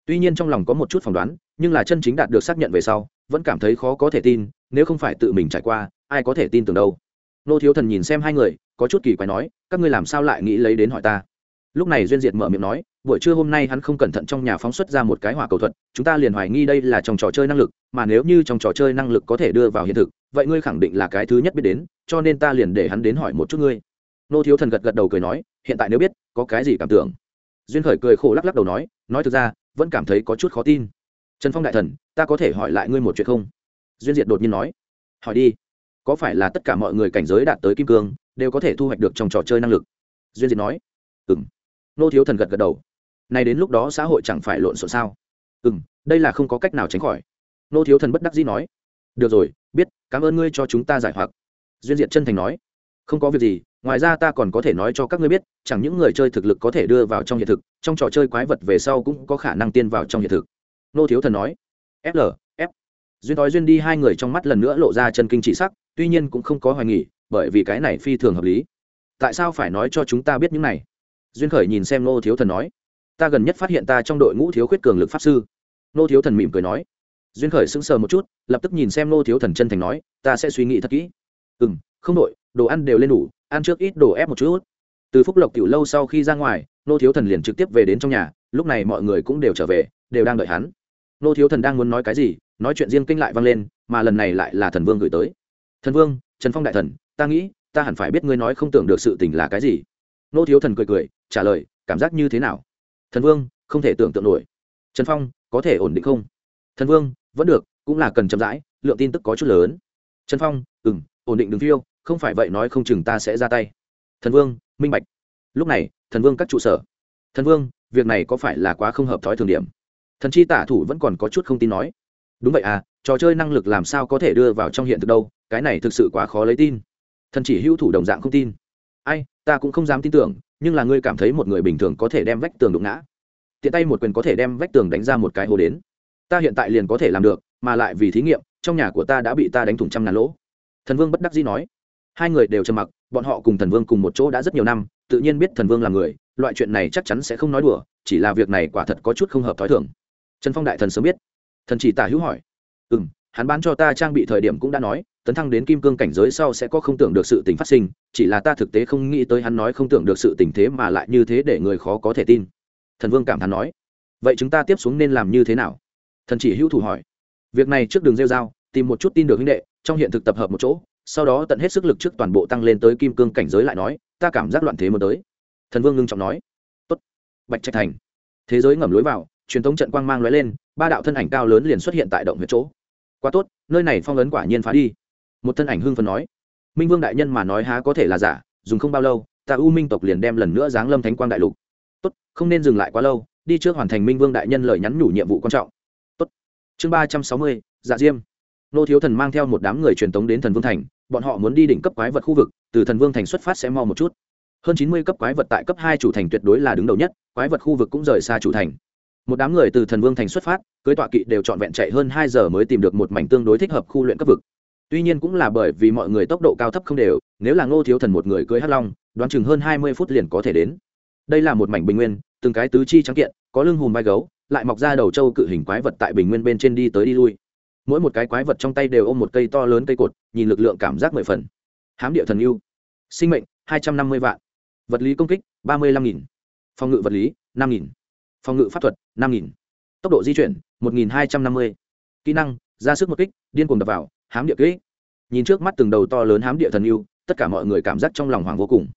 Tuy nhiên trong lòng có một chút phỏng đoán, nhưng là chân chính đạt được xác nhận về sau, vẫn cảm thấy khó có thể tin, nếu không phải tự mình trải qua, ai có thể tin tưởng đâu. Nô thiếu thần nhìn xem hai người, có chút kỳ quái nói, các ngươi làm sao lại nghĩ lấy đến hỏi ta? Lúc này duyên diệt mở miệng nói, buổi trưa hôm nay hắn không cẩn thận trong nhà phóng xuất ra một cái hỏa cầu thuật, chúng ta liền hoài nghi đây là trong trò chơi năng lực, mà nếu như trong trò chơi năng lực có thể đưa vào hiện thực, vậy ngươi khẳng định là cái thứ nhất biết đến, cho nên ta liền để hắn đến hỏi một chút ngươi nô thiếu thần gật gật đầu cười nói, hiện tại nếu biết, có cái gì cảm tưởng? Duyên khởi cười khổ lắc lắc đầu nói nói thực ra, vẫn cảm thấy có chút khó tin. Trần phong đại thần, ta có thể hỏi lại ngươi một chuyện không? Duyên diệt đột nhiên nói, hỏi đi. Có phải là tất cả mọi người cảnh giới đạt tới kim cương, đều có thể thu hoạch được trong trò chơi năng lực? Duyên diệt nói ừ m nô thiếu thần gật gật đầu, này đến lúc đó xã hội chẳng phải lộn xộn sao? Ừ m đây là không có cách nào tránh khỏi. Nô thiếu thần bất đắc dĩ nói, được rồi, biết, cảm ơn ngươi cho chúng ta giải hoặc. Duyên diệt chân thành nói không có việc gì, ngoài ra ta còn có thể nói cho các ngươi biết, chẳng những người chơi thực lực có thể đưa vào trong hiện thực, trong trò chơi quái vật về sau cũng có khả năng tiên vào trong hiện thực. Nô thiếu thần nói. Fl f. Duyên nói duyên đi hai người trong mắt lần nữa lộ ra chân kinh trị sắc, tuy nhiên cũng không có hoài nghỉ bởi vì cái này phi thường hợp lý. Tại sao phải nói cho chúng ta biết những này? Duyên khởi nhìn xem nô thiếu thần nói. Ta gần nhất phát hiện ta trong đội ngũ thiếu khuyết cường lực pháp sư. Nô thiếu thần mỉm cười nói. Duyên khởi sững sờ một chút, lập tức nhìn xem nô thiếu thần chân thành nói, ta sẽ suy nghĩ thật kỹ. Ừ m không đội đồ ăn đều lên đủ, ăn trước ít đồ ép một chút. Từ phúc lộc tiểu lâu sau khi ra ngoài, nô thiếu thần liền trực tiếp về đến trong nhà, lúc này mọi người cũng đều trở về, đều đang đợi hắn. Nô thiếu thần đang muốn nói cái gì, nói chuyện riêng kinh lại vang lên, mà lần này lại là thần vương gửi tới. Thần vương, trần phong đại thần, ta nghĩ, ta hẳn phải biết ngươi nói không tưởng được sự tình là cái gì. Nô thiếu thần cười cười, trả lời, cảm giác như thế nào? Thần vương, không thể tưởng tượng nổi. Trần phong, có thể ổn định không? Thần vương, vẫn được, cũng là cần chậm rãi, lượng tin tức có chút lớn. Trần phong ừ m ổn định đứng phiêu không phải vậy nói không chừng ta sẽ ra tay. Thần vương, minh bạch. Lúc này, thần vương các trụ sở. Thần vương, việc này có phải là quá không hợp thói thường điểm? Thần chi tả thủ vẫn còn có chút không tin nói. Đúng vậy à trò chơi năng lực làm sao có thể đưa vào trong hiện thực đâu, cái này thực sự quá khó lấy tin. Thần chỉ hữu thủ đồng dạng không tin. Ai, ta cũng không dám tin tưởng, nhưng là ngươi cảm thấy một người bình thường có thể đem vách tường đụng ngã. Tiện tay một quyền có thể đem vách tường đánh ra một cái hồ đến. Ta hiện tại liền có thể làm được, mà lại vì thí nghiệm, trong nhà của ta đã bị ta đánh thủng trăm ngàn lỗ. Thần vương bất đắc dĩ nói hai người đều trầm mặc, bọn họ cùng thần vương cùng một chỗ đã rất nhiều năm, tự nhiên biết thần vương là người, loại chuyện này chắc chắn sẽ không nói đùa, chỉ là việc này quả thật có chút không hợp t h ó i thường. Trần phong đại thần sớm biết. Thần chỉ tả hữu hỏi. Ừ m hắn bán cho ta trang bị thời điểm cũng đã nói, tấn thăng đến kim cương cảnh giới sau sẽ có không tưởng được sự tình phát sinh, chỉ là ta thực tế không nghĩ tới hắn nói không tưởng được sự tình thế mà lại như thế để người khó có thể tin. Thần vương cảm thán nói. Vậy chúng ta tiếp xuống nên làm như thế nào? Thần chỉ hữu thủ hỏi. Việc này trước đường rêu dao tìm một chút tin được huynh đệ, trong hiện thực tập hợp một chỗ sau đó tận hết sức lực trước toàn bộ tăng lên tới kim cương cảnh giới lại nói, ta cảm giác loạn thế mới tới. Thần vương ngưng trọng nói, tốt, bạch trạch thành. Thế giới ngầm lối vào, truyền thống trận quang mang lóe lên, ba đạo thân ảnh cao lớn liền xuất hiện tại động huyệt chỗ. Quá tốt, nơi này phong ấn quả nhiên phá đi. Một thân ảnh hưng phấn nói, minh vương đại nhân mà nói há có thể là giả, dùng không bao lâu, ta u minh tộc liền đem lần nữa giáng lâm thánh quang đại lục. Tốt, không nên dừng lại quá lâu, đi trước hoàn thành minh vương đại nhân lời nhắn nhủ nhiệm vụ quan trọng. Tốt. Chương ba trăm sáu mươi dạ diêm. Nô thiếu thần mang theo một đám người truyền tống đến thần vương thành bọn họ muốn đi đỉnh cấp quái vật khu vực, từ thần vương thành xuất phát sẽ mo một chút. Hơn chín mươi cấp quái vật tại cấp hai chủ thành tuyệt đối là đứng đầu nhất, quái vật khu vực cũng rời xa chủ thành. Một đám người từ thần vương thành xuất phát, cưới tọa kỵ đều trọn vẹn chạy hơn hai giờ mới tìm được một mảnh tương đối thích hợp khu luyện cấp vực. Tuy nhiên cũng là bởi vì mọi người tốc độ cao thấp không đều, nếu là ngô thiếu thần một người cưới hắc long, đoán chừng hơn hai mươi phút liền có thể đến. Đây là một mảnh bình nguyên, từng cái tứ chi trắng kiện, có lưng hùm vai gấu, lại mọc ra đầu trâu cự hình quái vật tại bình nguyên bên trên đi tới đi lui mỗi một cái quái vật trong tay đều ôm một cây to lớn cây cột, nhìn lực lượng cảm giác mười phần. Hám địa thần yêu. Sinh mệnh, hai trăm năm mươi vạn. Vật lý công kích, ba mươi lăm nghìn. Phòng ngự vật lý, năm nghìn. Phòng ngự pháp thuật, năm nghìn. Tốc độ di chuyển, một nghìn hai trăm năm mươi. Kỹ năng, ra sức một kích, điên cuồng đập vào, hám địa kỹ. Nhìn trước mắt từng đầu to lớn hám địa thần yêu, tất cả mọi người cảm giác trong lòng hoàng vô cùng.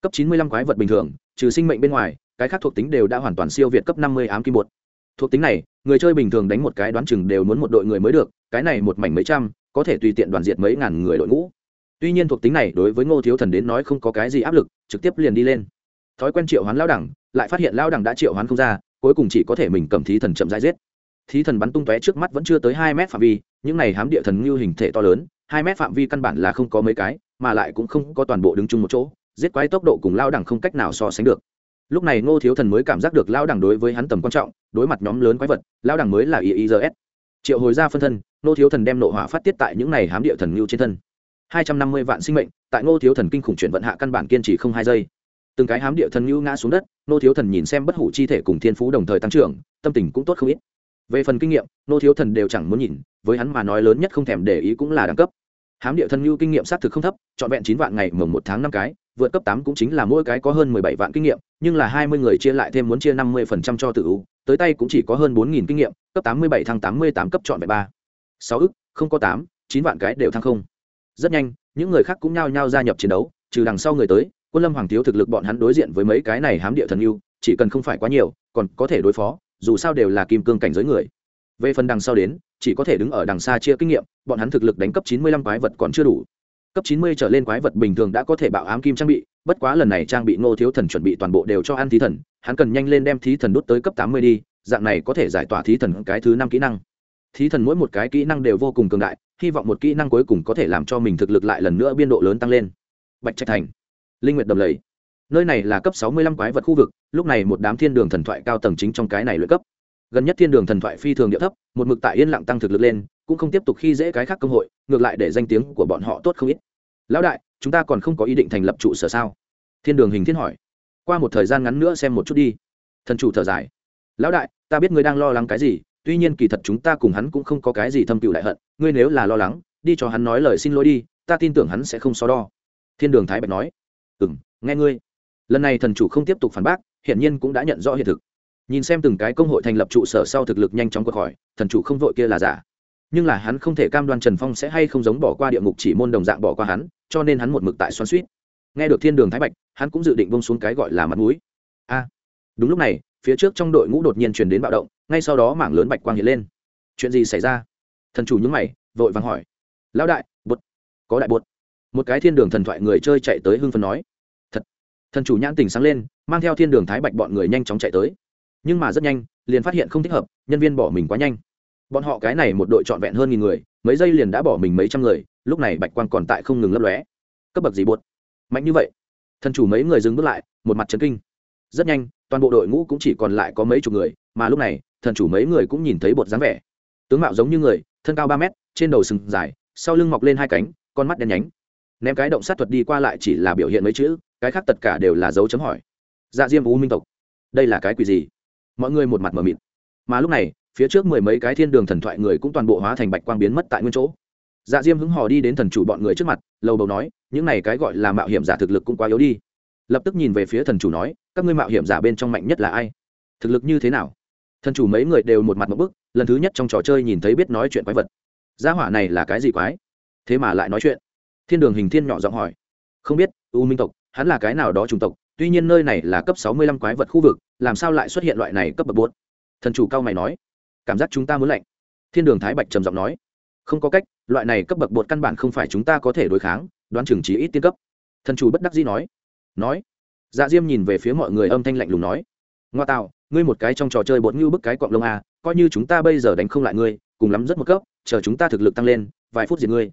Cấp chín mươi lăm quái vật bình thường, trừ sinh mệnh bên ngoài, cái khác thuộc tính đều đã hoàn toàn siêu việt cấp năm mươi ám kim bột. Thuộc tính này, người chơi bình thường đánh một cái đoán chừng đều muốn một đội người mới được cái này một mảnh mấy trăm, có thể tùy tiện đoàn diệt mấy ngàn người đội ngũ. Tuy nhiên thuộc tính này đối với ngô thiếu thần đến nói không có cái gì áp lực, trực tiếp liền đi lên. Thói quen triệu hoán lao đẳng, lại phát hiện lao đẳng đã triệu hoán không ra, cuối cùng chỉ có thể mình cầm thí thần chậm rãi giết. Thí thần bắn tung tóe trước mắt vẫn chưa tới hai mét phạm vi, những này hám địa thần như hình thể to lớn, hai mét phạm vi căn bản là không có mấy cái, mà lại cũng không có toàn bộ đứng chung một chỗ, giết quái tốc độ cùng lao đẳng không cách nào so sánh được. Lúc này ngô thiếu thần mới cảm giác được lao đẳng đối với hắn tầm quan trọng, đối mặt nhóm lớn quái vật lao đẳng mới là iis triệu hồi ra phân thân Nô thiếu thần đem nộ hỏa phát tiết tại những này hám địa thần ngưu trên thân. Hai trăm năm mươi vạn sinh mệnh, tại Nô thiếu thần kinh khủng chuyển vận hạ căn bản kiên trì không hai giây. Từng cái hám địa thần ngưu ngã xuống đất Nô thiếu thần nhìn xem bất hủ chi thể cùng thiên phú đồng thời tăng trưởng, tâm tình cũng tốt không ít. Về phần kinh nghiệm Nô thiếu thần đều chẳng muốn nhìn, với hắn mà nói lớn nhất không thèm để ý cũng là đẳng cấp. Hám địa thần ngưu kinh nghiệm xác thực không thấp, trọn vẹn chín vạn ngày mồng một tháng năm cái, vượt cấp tám cũng chính là mỗi cái có hơn mười bảy vạn kinh nghiệm, nhưng là hai mươi người chia lại thêm muốn chia năm mươi phần trăm cho tự ưu, tới tay cũng chỉ có hơn bốn nghìn kinh nghiệm, cấp tám mươi bảy thăng tám mươi tám cấp chọn vẹn ba sáu ức, không có tám, chín vạn cái đều thăng không. Rất nhanh, những người khác cũng nhao nhao gia nhập chiến đấu, trừ đằng sau người tới, quân lâm hoàng thiếu thực lực bọn hắn đối diện với mấy cái này hám địa thần yêu, chỉ cần không phải quá nhiều, còn có thể đối phó, dù sao đều là kim cương cảnh giới người. Về phần đằng sau đến, chỉ có thể đứng ở đằng xa chia kinh nghiệm, bọn hắn thực lực đánh cấp chín mươi lăm quái vật còn chưa đủ. Cấp chín mươi trở lên quái vật bình thường đã có thể bạo ám kim trang bị, bất quá lần này trang bị ngô thiếu thần chuẩn bị toàn bộ đều cho ăn thí thần, hắn cần nhanh lên đem thí thần đốt tới cấp tám mươi đi, dạng này có thể giải tỏa thí thần cái thứ năm kỹ năng thí thần mỗi một cái kỹ năng đều vô cùng cường đại, hy vọng một kỹ năng cuối cùng có thể làm cho mình thực lực lại lần nữa biên độ lớn tăng lên. Bạch trạch thành, linh nguyệt đầm lầy. Nơi này là cấp sáu mươi lăm quái vật khu vực, lúc này một đám thiên đường thần thoại cao tầng chính trong cái này luyện cấp. Gần nhất thiên đường thần thoại phi thường địa thấp, một mực tại yên lặng tăng thực lực lên, cũng không tiếp tục khi dễ cái khác công hội, ngược lại để danh tiếng của bọn họ tốt không ít. Lão đại, chúng ta còn không có ý định thành lập trụ sở sao? Thiên đường hình thiên hỏi. Qua một thời gian ngắn nữa xem một chút đi. Thần chủ thở dài. Lão đại, ta biết ngươi đang lo lắng cái gì tuy nhiên kỳ thật chúng ta cùng hắn cũng không có cái gì thâm cựu đại hận, ngươi nếu là lo lắng, đi cho hắn nói lời xin lỗi đi, ta tin tưởng hắn sẽ không so đo. Thiên đường thái bạch nói. Ừ m nghe ngươi. Lần này thần chủ không tiếp tục phản bác, hiển nhiên cũng đã nhận rõ hiện thực. Nhìn xem từng cái công hội thành lập trụ sở sau thực lực nhanh chóng qua khỏi, thần chủ không vội kia là giả. Nhưng là hắn không thể cam đoan trần phong sẽ hay không giống bỏ qua địa ngục chỉ môn đồng dạng bỏ qua hắn, cho nên hắn một mực tại xoắn suýt. Nghe được thiên đường thái bạch, hắn cũng dự định bông xuống cái gọi là mặt mũi. A, đúng lúc này phía trước trong đội ngũ đột nhiên truyền đến bạo động, ngay sau đó mảng lớn bạch quang hiện lên. Chuyện gì xảy ra? Thần chủ nhúng mày, vội vàng hỏi. Lão đại, bột. Có đại bột. Một cái thiên đường thần thoại người chơi chạy tới hưng phấn nói. Thật. Thần chủ nhãn tỉnh sáng lên, mang theo thiên đường thái bạch bọn người nhanh chóng chạy tới. Nhưng mà rất nhanh, liền phát hiện không thích hợp, nhân viên bỏ mình quá nhanh. Bọn họ cái này một đội trọn vẹn hơn nghìn người, mấy giây liền đã bỏ mình mấy trăm người, lúc này bạch quang còn tại không ngừng lấp lóe. Cấp bậc gì buột mạnh như vậy. Thần chủ mấy người dừng bước lại, một mặt trấn kinh. Rất nhanh toàn bộ đội ngũ cũng chỉ còn lại có mấy chục người, mà lúc này, thần chủ mấy người cũng nhìn thấy bột dáng vẻ. Tướng mạo giống như người, thân cao ba mét, trên đầu sừng dài, sau lưng mọc lên hai cánh, con mắt đen nhánh. Ném cái động sát thuật đi qua lại chỉ là biểu hiện mấy chữ, cái khác tất cả đều là dấu chấm hỏi. Dạ diêm u minh tộc, đây là cái quỷ gì? Mọi người một mặt mờ mịt. Mà lúc này, phía trước mười mấy cái thiên đường thần thoại người cũng toàn bộ hóa thành bạch quang biến mất tại nguyên chỗ. Dạ diêm hứng hò đi đến thần chủ bọn người trước mặt, lầu bầu nói, những này cái gọi là mạo hiểm giả thực lực cũng quá yếu đi. Lập tức nhìn về phía thần chủ nói các ngươi mạo hiểm giả bên trong mạnh nhất là ai? Thực lực như thế nào? Thần chủ mấy người đều một mặt một bức, lần thứ nhất trong trò chơi nhìn thấy biết nói chuyện quái vật. Gia hỏa này là cái gì quái? Thế mà lại nói chuyện. Thiên đường hình thiên nhỏ giọng hỏi. Không biết, u minh tộc, hắn là cái nào đó chủng tộc? Tuy nhiên nơi này là cấp sáu mươi lăm quái vật khu vực, làm sao lại xuất hiện loại này cấp bậc bốn thần chủ cao mày nói. Cảm giác chúng ta muốn lạnh. Thiên đường thái bạch trầm giọng nói. Không có cách, loại này cấp bậc bột căn bản không phải chúng ta có thể đối kháng, đoán chừng chỉ ít tiên cấp. Thần chủ bất đắc dĩ nói. Nói dạ diêm nhìn về phía mọi người âm thanh lạnh lùng nói, ngoa tạo, ngươi một cái trong trò chơi bột như bức cái cọng lông à? coi như chúng ta bây giờ đánh không lại ngươi, cùng lắm rất một cấp, chờ chúng ta thực lực tăng lên, vài phút diệt ngươi.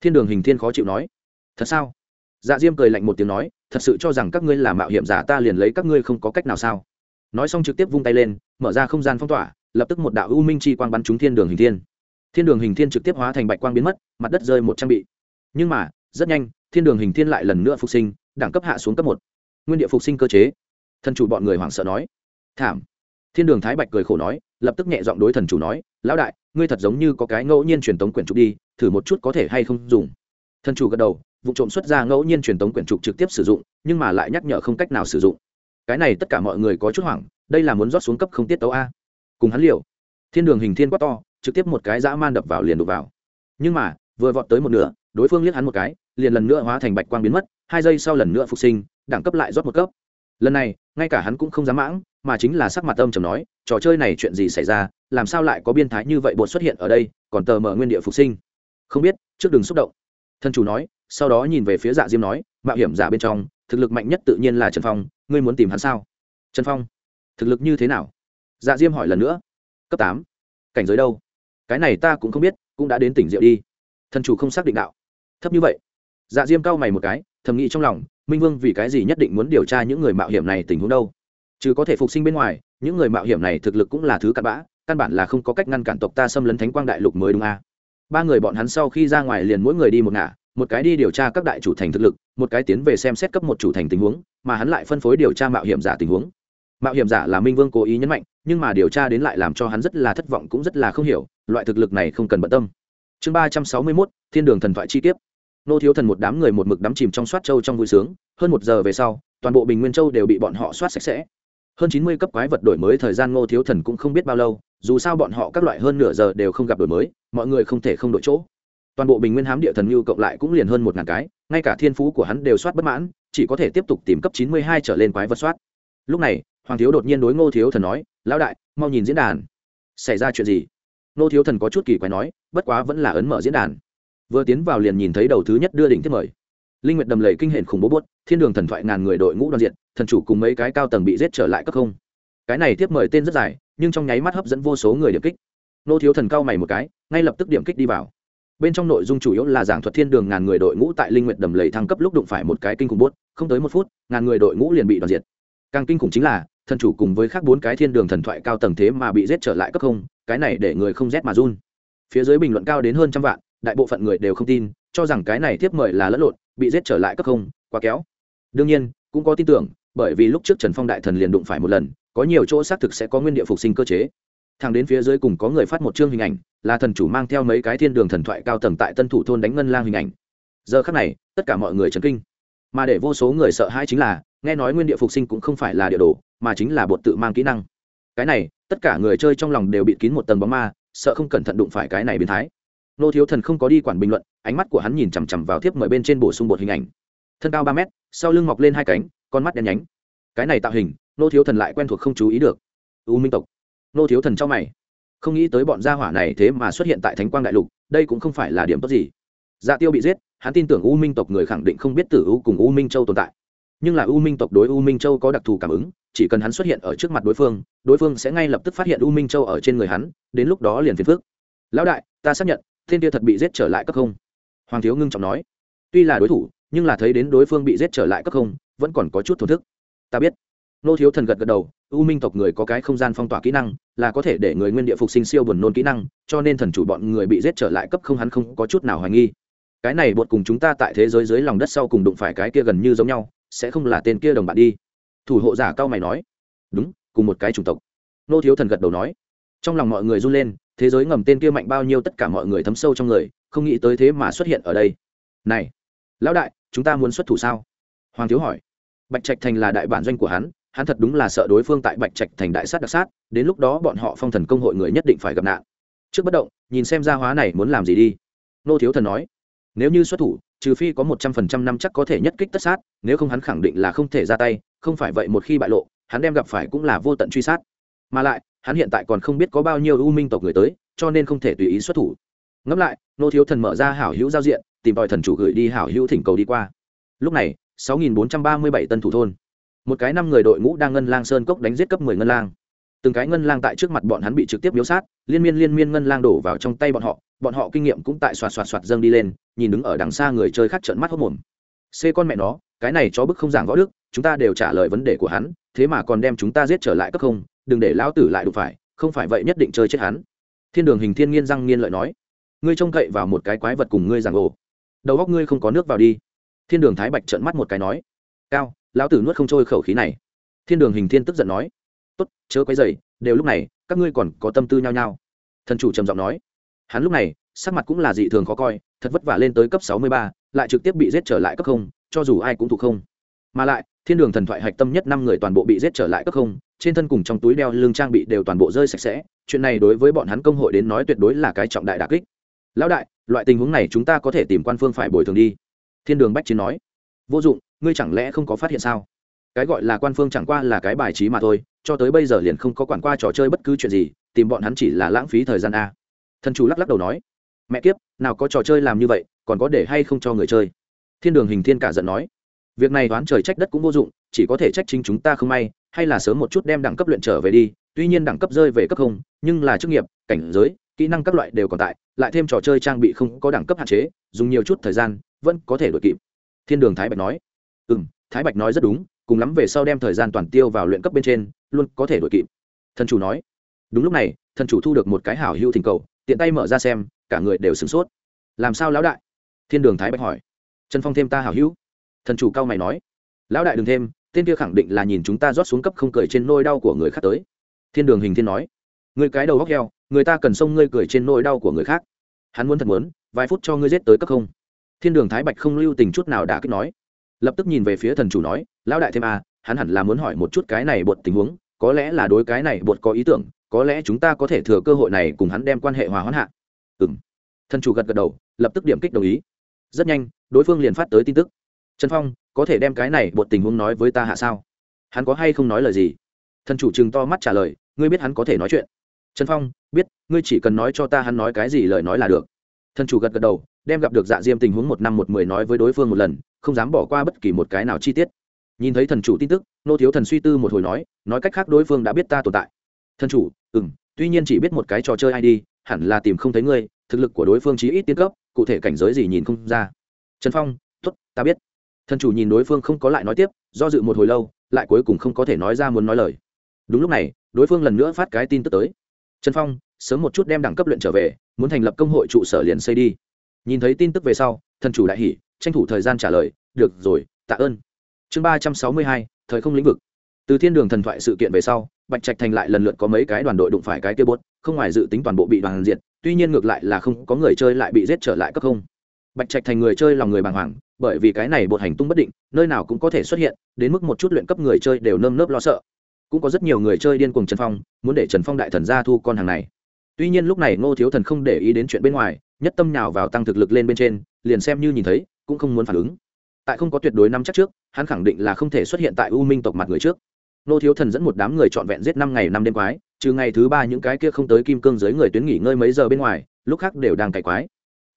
Thiên đường hình thiên khó chịu nói, thật sao? Dạ diêm cười lạnh một tiếng nói, thật sự cho rằng các ngươi là mạo hiểm giả ta liền lấy các ngươi không có cách nào sao? Nói xong trực tiếp vung tay lên, mở ra không gian phong tỏa, lập tức một đạo u minh chi quang bắn trúng thiên đường hình thiên. Thiên đường hình thiên trực tiếp hóa thành bạch quang biến mất, mặt đất rơi một trang bị. Nhưng mà, rất nhanh, thiên đường hình thiên lại lần nữa phục sinh, đẳng cấp hạ xuống cấp một nguyên địa phục sinh cơ chế. Thần chủ bọn người hoảng sợ nói. Thảm. Thiên đường thái bạch cười khổ nói, lập tức nhẹ giọng đối thần chủ nói, lão đại, ngươi thật giống như có cái ngẫu nhiên truyền tống quyển trục đi, thử một chút có thể hay không dùng. Thần chủ gật đầu, vụ trộm xuất ra ngẫu nhiên truyền tống quyển trục trực tiếp sử dụng, nhưng mà lại nhắc nhở không cách nào sử dụng. Cái này tất cả mọi người có chút hoảng, đây là muốn rót xuống cấp không tiết tấu a. Cùng hắn liều. Thiên đường hình thiên quát to, trực tiếp một cái dã man đập vào liền đục vào. Nhưng mà, vừa vọt tới một nửa, đối phương liếc hắn một cái liền lần nữa hóa thành bạch quang biến mất, hai giây sau lần nữa phục sinh, đẳng cấp lại rót một cấp. Lần này, ngay cả hắn cũng không dám mãng, mà chính là sắc mặt âm trầm nói, trò chơi này chuyện gì xảy ra? Làm sao lại có biên thái như vậy bột xuất hiện ở đây, còn tờ mở nguyên địa phục sinh? Không biết, trước đừng xúc động. Thân chủ nói, sau đó nhìn về phía dạ diêm nói, mạo hiểm giả bên trong, thực lực mạnh nhất tự nhiên là trần phong, ngươi muốn tìm hắn sao? Trần phong, thực lực như thế nào? Dạ diêm hỏi lần nữa. Cấp tám. Cảnh giới đâu? Cái này ta cũng không biết, cũng đã đến tỉnh rượu đi. Thần chủ không xác định đạo. Thấp như vậy dạ diêm cau mày một cái, thầm nghĩ trong lòng, minh vương vì cái gì nhất định muốn điều tra những người mạo hiểm này tình huống đâu? Chứ có thể phục sinh bên ngoài, những người mạo hiểm này thực lực cũng là thứ cặn bã, căn bản là không có cách ngăn cản tộc ta xâm lấn thánh quang đại lục mới đúng a. À. ba người bọn hắn sau khi ra ngoài liền mỗi người đi một ngả, một cái đi điều tra các đại chủ thành thực lực, một cái tiến về xem xét cấp một chủ thành tình huống, mà hắn lại phân phối điều tra mạo hiểm giả tình huống. Mạo hiểm giả là minh vương cố ý nhấn mạnh, nhưng mà điều tra đến lại làm cho hắn rất là thất vọng cũng rất là không hiểu, loại thực lực này không cần bận tâm. Chương ba trăm sáu mươi mốt, thiên đường thần thoại chi tiết nô thiếu thần một đám người một mực đắm chìm trong soát châu trong vui sướng, hơn một giờ về sau, toàn bộ bình nguyên châu đều bị bọn họ soát sạch sẽ. Hơn chín mươi cấp quái vật đổi mới thời gian ngô thiếu thần cũng không biết bao lâu, dù sao bọn họ các loại hơn nửa giờ đều không gặp đổi mới, mọi người không thể không đổi chỗ. Toàn bộ bình nguyên hám địa thần như cộng lại cũng liền hơn một ngàn cái, ngay cả thiên phú của hắn đều soát bất mãn, chỉ có thể tiếp tục tìm cấp chín mươi hai trở lên quái vật soát. Lúc này, hoàng thiếu đột nhiên đối ngô thiếu thần nói, lão đại, mau nhìn diễn đàn. Xảy ra chuyện gì? Ngô thiếu thần có chút kỳ quái nói, bất quá vẫn là ấn mở diễn đàn vừa tiến vào liền nhìn thấy đầu thứ nhất đưa đỉnh thiết mời. Linh nguyệt đầm lầy kinh hển khủng bố bút, thiên đường thần thoại ngàn người đội ngũ đoàn diện thần chủ cùng mấy cái cao tầng bị giết trở lại cấp không. Cái này tiếp mời tên rất dài nhưng trong nháy mắt hấp dẫn vô số người điểm kích. Nô thiếu thần cao mày một cái ngay lập tức điểm kích đi vào. Bên trong nội dung chủ yếu là giảng thuật thiên đường ngàn người đội ngũ tại linh nguyệt đầm lầy thăng cấp lúc đụng phải một cái kinh khủng bốt không tới một phút ngàn người đội ngũ liền bị đoàn diệt. Càng kinh khủng chính là thần chủ cùng với khác bốn cái thiên đường thần thoại cao tầng thế mà bị giết trở lại cấp không cái này để người không rét mà run. Phía dưới bình luận cao đến hơn trăm vạn đại bộ phận người đều không tin, cho rằng cái này tiếp mời là lẫn lộn, bị giết trở lại cấp không, quá kéo. Đương nhiên, cũng có tin tưởng, bởi vì lúc trước trần phong đại thần liền đụng phải một lần, có nhiều chỗ xác thực sẽ có nguyên địa phục sinh cơ chế. Thằng đến phía dưới cùng có người phát một chương hình ảnh, là thần chủ mang theo mấy cái thiên đường thần thoại cao tầng tại tân thủ thôn đánh ngân lang hình ảnh. Giờ khắc này, tất cả mọi người chấn kinh. Mà để vô số người sợ hãi chính là, nghe nói nguyên địa phục sinh cũng không phải là địa đồ, mà chính là bột tự mang kỹ năng. Cái này, tất cả người chơi trong lòng đều bị kín một tầng bóng ma, sợ không cẩn thận đụng phải cái này biến thái nô thiếu thần không có đi quản bình luận, ánh mắt của hắn nhìn chằm chằm vào thiếp mời bên trên bổ sung bột hình ảnh. Thân cao ba mét, sau lưng mọc lên hai cánh, con mắt đen nhánh. Cái này tạo hình, nô thiếu thần lại quen thuộc không chú ý được. U minh tộc. Nô thiếu thần cho mày. Không nghĩ tới bọn gia hỏa này thế mà xuất hiện tại thánh quang đại lục, đây cũng không phải là điểm tốt gì. Dạ tiêu bị giết, hắn tin tưởng u minh tộc người khẳng định không biết tử u cùng u minh châu tồn tại. Nhưng là u minh tộc đối u minh châu có đặc thù cảm ứng, chỉ cần hắn xuất hiện ở trước mặt đối phương đối phương sẽ ngay lập tức phát hiện u minh châu ở trên người hắn, đến lúc đó liền phiền phước lão đại, ta xác nhận Tên kia thật bị giết trở lại cấp không? Hoàng thiếu ngưng trọng nói. Tuy là đối thủ, nhưng là thấy đến đối phương bị giết trở lại cấp không, vẫn còn có chút thổn thức. Ta biết. Nô thiếu thần gật gật đầu, u minh tộc người có cái không gian phong tỏa kỹ năng, là có thể để người nguyên địa phục sinh siêu buồn nôn kỹ năng, cho nên thần chủ bọn người bị giết trở lại cấp không hắn không có chút nào hoài nghi. Cái này bột cùng chúng ta tại thế giới dưới lòng đất sau cùng đụng phải cái kia gần như giống nhau, sẽ không là tên kia đồng bạn đi. Thủ hộ giả cao mày nói. Đúng, cùng một cái chủng tộc. Nô thiếu thần gật đầu nói. Trong lòng mọi người run lên thế giới ngầm tên kia mạnh bao nhiêu tất cả mọi người thấm sâu trong người, không nghĩ tới thế mà xuất hiện ở đây. Này, lão đại, chúng ta muốn xuất thủ sao? Hoàng thiếu hỏi. Bạch trạch thành là đại bản doanh của hắn hắn thật đúng là sợ đối phương tại bạch trạch thành đại sát đặc sát, đến lúc đó bọn họ phong thần công hội người nhất định phải gặp nạn. Trước bất động, nhìn xem gia hóa này muốn làm gì đi. Nô thiếu thần nói, nếu như xuất thủ, trừ phi có một trăm phần trăm năm chắc có thể nhất kích tất sát, nếu không hắn khẳng định là không thể ra tay, không phải vậy một khi bại lộ, hắn đem gặp phải cũng là vô tận truy sát. Mà lại hắn hiện tại còn không biết có bao nhiêu u minh tộc người tới, cho nên không thể tùy ý xuất thủ. Ngẫm lại, nô thiếu thần mở ra hảo hữu giao diện, tìm tòi thần chủ gửi đi hảo hữu thỉnh cầu đi qua. Lúc này 6.437 tân thủ thôn. Một cái năm người đội ngũ đang ngân lang sơn cốc đánh giết cấp 10 ngân lang. Từng cái ngân lang tại trước mặt bọn hắn bị trực tiếp miếu sát, liên miên liên miên ngân lang đổ vào trong tay bọn họ bọn họ kinh nghiệm cũng tại xoạt xoạt xoạt dâng đi lên, nhìn đứng ở đằng xa người chơi khác trợn mắt hốc mồm. C con mẹ nó cái này chó bức không giảng võ đức, chúng ta đều trả lời vấn đề của hắn, thế mà còn đem chúng ta giết trở lại cấp không, đừng để lão tử lại đụng phải, không phải vậy nhất định chơi chết hắn. Thiên đường hình thiên nghiên răng nghiên lợi nói. Ngươi trông cậy vào một cái quái vật cùng ngươi giảng ồ. Đầu góc ngươi không có nước vào đi. Thiên đường thái bạch trợn mắt một cái nói. Cao, lão tử nuốt không trôi khẩu khí này. Thiên đường hình thiên tức giận nói. Tốt, chớ quấy dày đều lúc này, các ngươi còn có tâm tư nhau nhau thần chủ trầm giọng nói. Hắn lúc này, sắc mặt cũng là dị thường khó coi, thật vất vả lên tới cấp sáu mươi ba, lại trực tiếp bị giết trở lại cấp không cho dù ai cũng thuộc không. Mà lại, thiên đường thần thoại hạch tâm nhất năm người toàn bộ bị giết trở lại cấp không, trên thân cùng trong túi đeo lương trang bị đều toàn bộ rơi sạch sẽ, chuyện này đối với bọn hắn công hội đến nói tuyệt đối là cái trọng đại đà kích. Lão đại, loại tình huống này chúng ta có thể tìm quan phương phải bồi thường đi. Thiên đường bách chiến nói. Vô dụng, ngươi chẳng lẽ không có phát hiện sao? Cái gọi là quan phương chẳng qua là cái bài trí mà thôi, cho tới bây giờ liền không có quản qua trò chơi bất cứ chuyện gì, tìm bọn hắn chỉ là lãng phí thời gian a. Thần chủ lắc lắc đầu nói. Mẹ kiếp, nào có trò chơi làm như vậy, còn có để hay không cho người chơi? Thiên đường hình thiên cả giận nói, việc này đoán trời trách đất cũng vô dụng, chỉ có thể trách chính chúng ta không may, hay là sớm một chút đem đẳng cấp luyện trở về đi, tuy nhiên đẳng cấp rơi về cấp không, nhưng là chức nghiệp, cảnh giới, kỹ năng các loại đều còn tại, lại thêm trò chơi trang bị không có đẳng cấp hạn chế, dùng nhiều chút thời gian, vẫn có thể đ ổ i kịp. Thiên đường thái bạch nói ừ m thái bạch nói rất đúng, cùng lắm về sau đem thời gian toàn tiêu vào luyện cấp bên trên, luôn có thể đ ổ i kịp. Thần chủ nói, đúng lúc này, thần chủ thu được một cái hảo hưu thỉnh cầu, tiện tay mở ra xem, cả người đều sửng sốt. Làm sao lão đại? Thiên đường thái bạch hỏi trần phong thêm ta hảo hữu. Thần chủ cao mày nói. Lão đại đừng thêm tên kia khẳng định là nhìn chúng ta rót xuống cấp không cười trên nôi đau của người khác tới. Thiên đường hình thiên nói. Người cái đầu góc heo người ta cần xông ngươi cười trên nôi đau của người khác. Hắn muốn thật muốn vài phút cho ngươi giết tới cấp không. Thiên đường thái bạch không lưu tình chút nào đã kích nói. Lập tức nhìn về phía thần chủ nói lão đại thêm à, hắn hẳn là muốn hỏi một chút cái này bột tình huống có lẽ là đối cái này bột có ý tưởng có lẽ chúng ta có thể thừa cơ hội này cùng hắn đem quan hệ hòa hoãn hạ. Ừ m thần chủ gật gật đầu lập tức điểm kích đồng ý. Rất nhanh đối phương liền phát tới tin tức. Trần phong, có thể đem cái này bột tình huống nói với ta hạ sao? Hắn có hay không nói lời gì? Thần chủ chừng to mắt trả lời, ngươi biết hắn có thể nói chuyện. Trần phong, biết, ngươi chỉ cần nói cho ta hắn nói cái gì lời nói là được. Thần chủ gật gật đầu, đem gặp được dạ diêm tình huống một năm một mười nói với đối phương một lần, không dám bỏ qua bất kỳ một cái nào chi tiết. Nhìn thấy thần chủ tin tức, nô thiếu thần suy tư một hồi nói nói cách khác đối phương đã biết ta tồn tại. Thần chủ ừ m tuy nhiên chỉ biết một cái trò chơi id hẳn là tìm không thấy ngươi, thực lực của đối phương chí ít tiên cấp, cụ thể cảnh giới gì nhìn không ra trần phong t ố t ta biết. Thần chủ nhìn đối phương không có lại nói tiếp, do dự một hồi lâu, lại cuối cùng không có thể nói ra muốn nói lời. Đúng lúc này, đối phương lần nữa phát cái tin tức tới. Trần phong, sớm một chút đem đẳng cấp luyện trở về, muốn thành lập công hội trụ sở liền xây đi. Nhìn thấy tin tức về sau, thần chủ đại hỉ, tranh thủ thời gian trả lời, được rồi, tạ ơn. Chương ba trăm sáu mươi hai, thời không lĩnh vực. Từ thiên đường thần thoại sự kiện về sau, bạch trạch thành lại lần lượt có mấy cái đoàn đội đụng phải cái kia bốt, không ngoài dự tính toàn bộ bị đoàn diệt, tuy nhiên ngược lại là không có người chơi lại bị giết trở lại cấp không bạch trạch thành người chơi lòng người bàng hoàng, bởi vì cái này bột hành tung bất định, nơi nào cũng có thể xuất hiện, đến mức một chút luyện cấp người chơi đều nơm nớp lo sợ. Cũng có rất nhiều người chơi điên cùng trần phong, muốn để trần phong đại thần ra thu con hàng này. Tuy nhiên lúc này ngô thiếu thần không để ý đến chuyện bên ngoài, nhất tâm nhào vào tăng thực lực lên bên trên, liền xem như nhìn thấy, cũng không muốn phản ứng. Tại không có tuyệt đối năm chắc trước, hắn khẳng định là không thể xuất hiện tại u minh tộc mặt người trước. Nô thiếu thần dẫn một đám người trọn vẹn giết năm ngày năm đêm quái, trừ ngày thứ ba những cái kia không tới kim cương dưới người tuyến nghỉ ngơi mấy giờ bên ngoài, lúc khác đều đang cày quái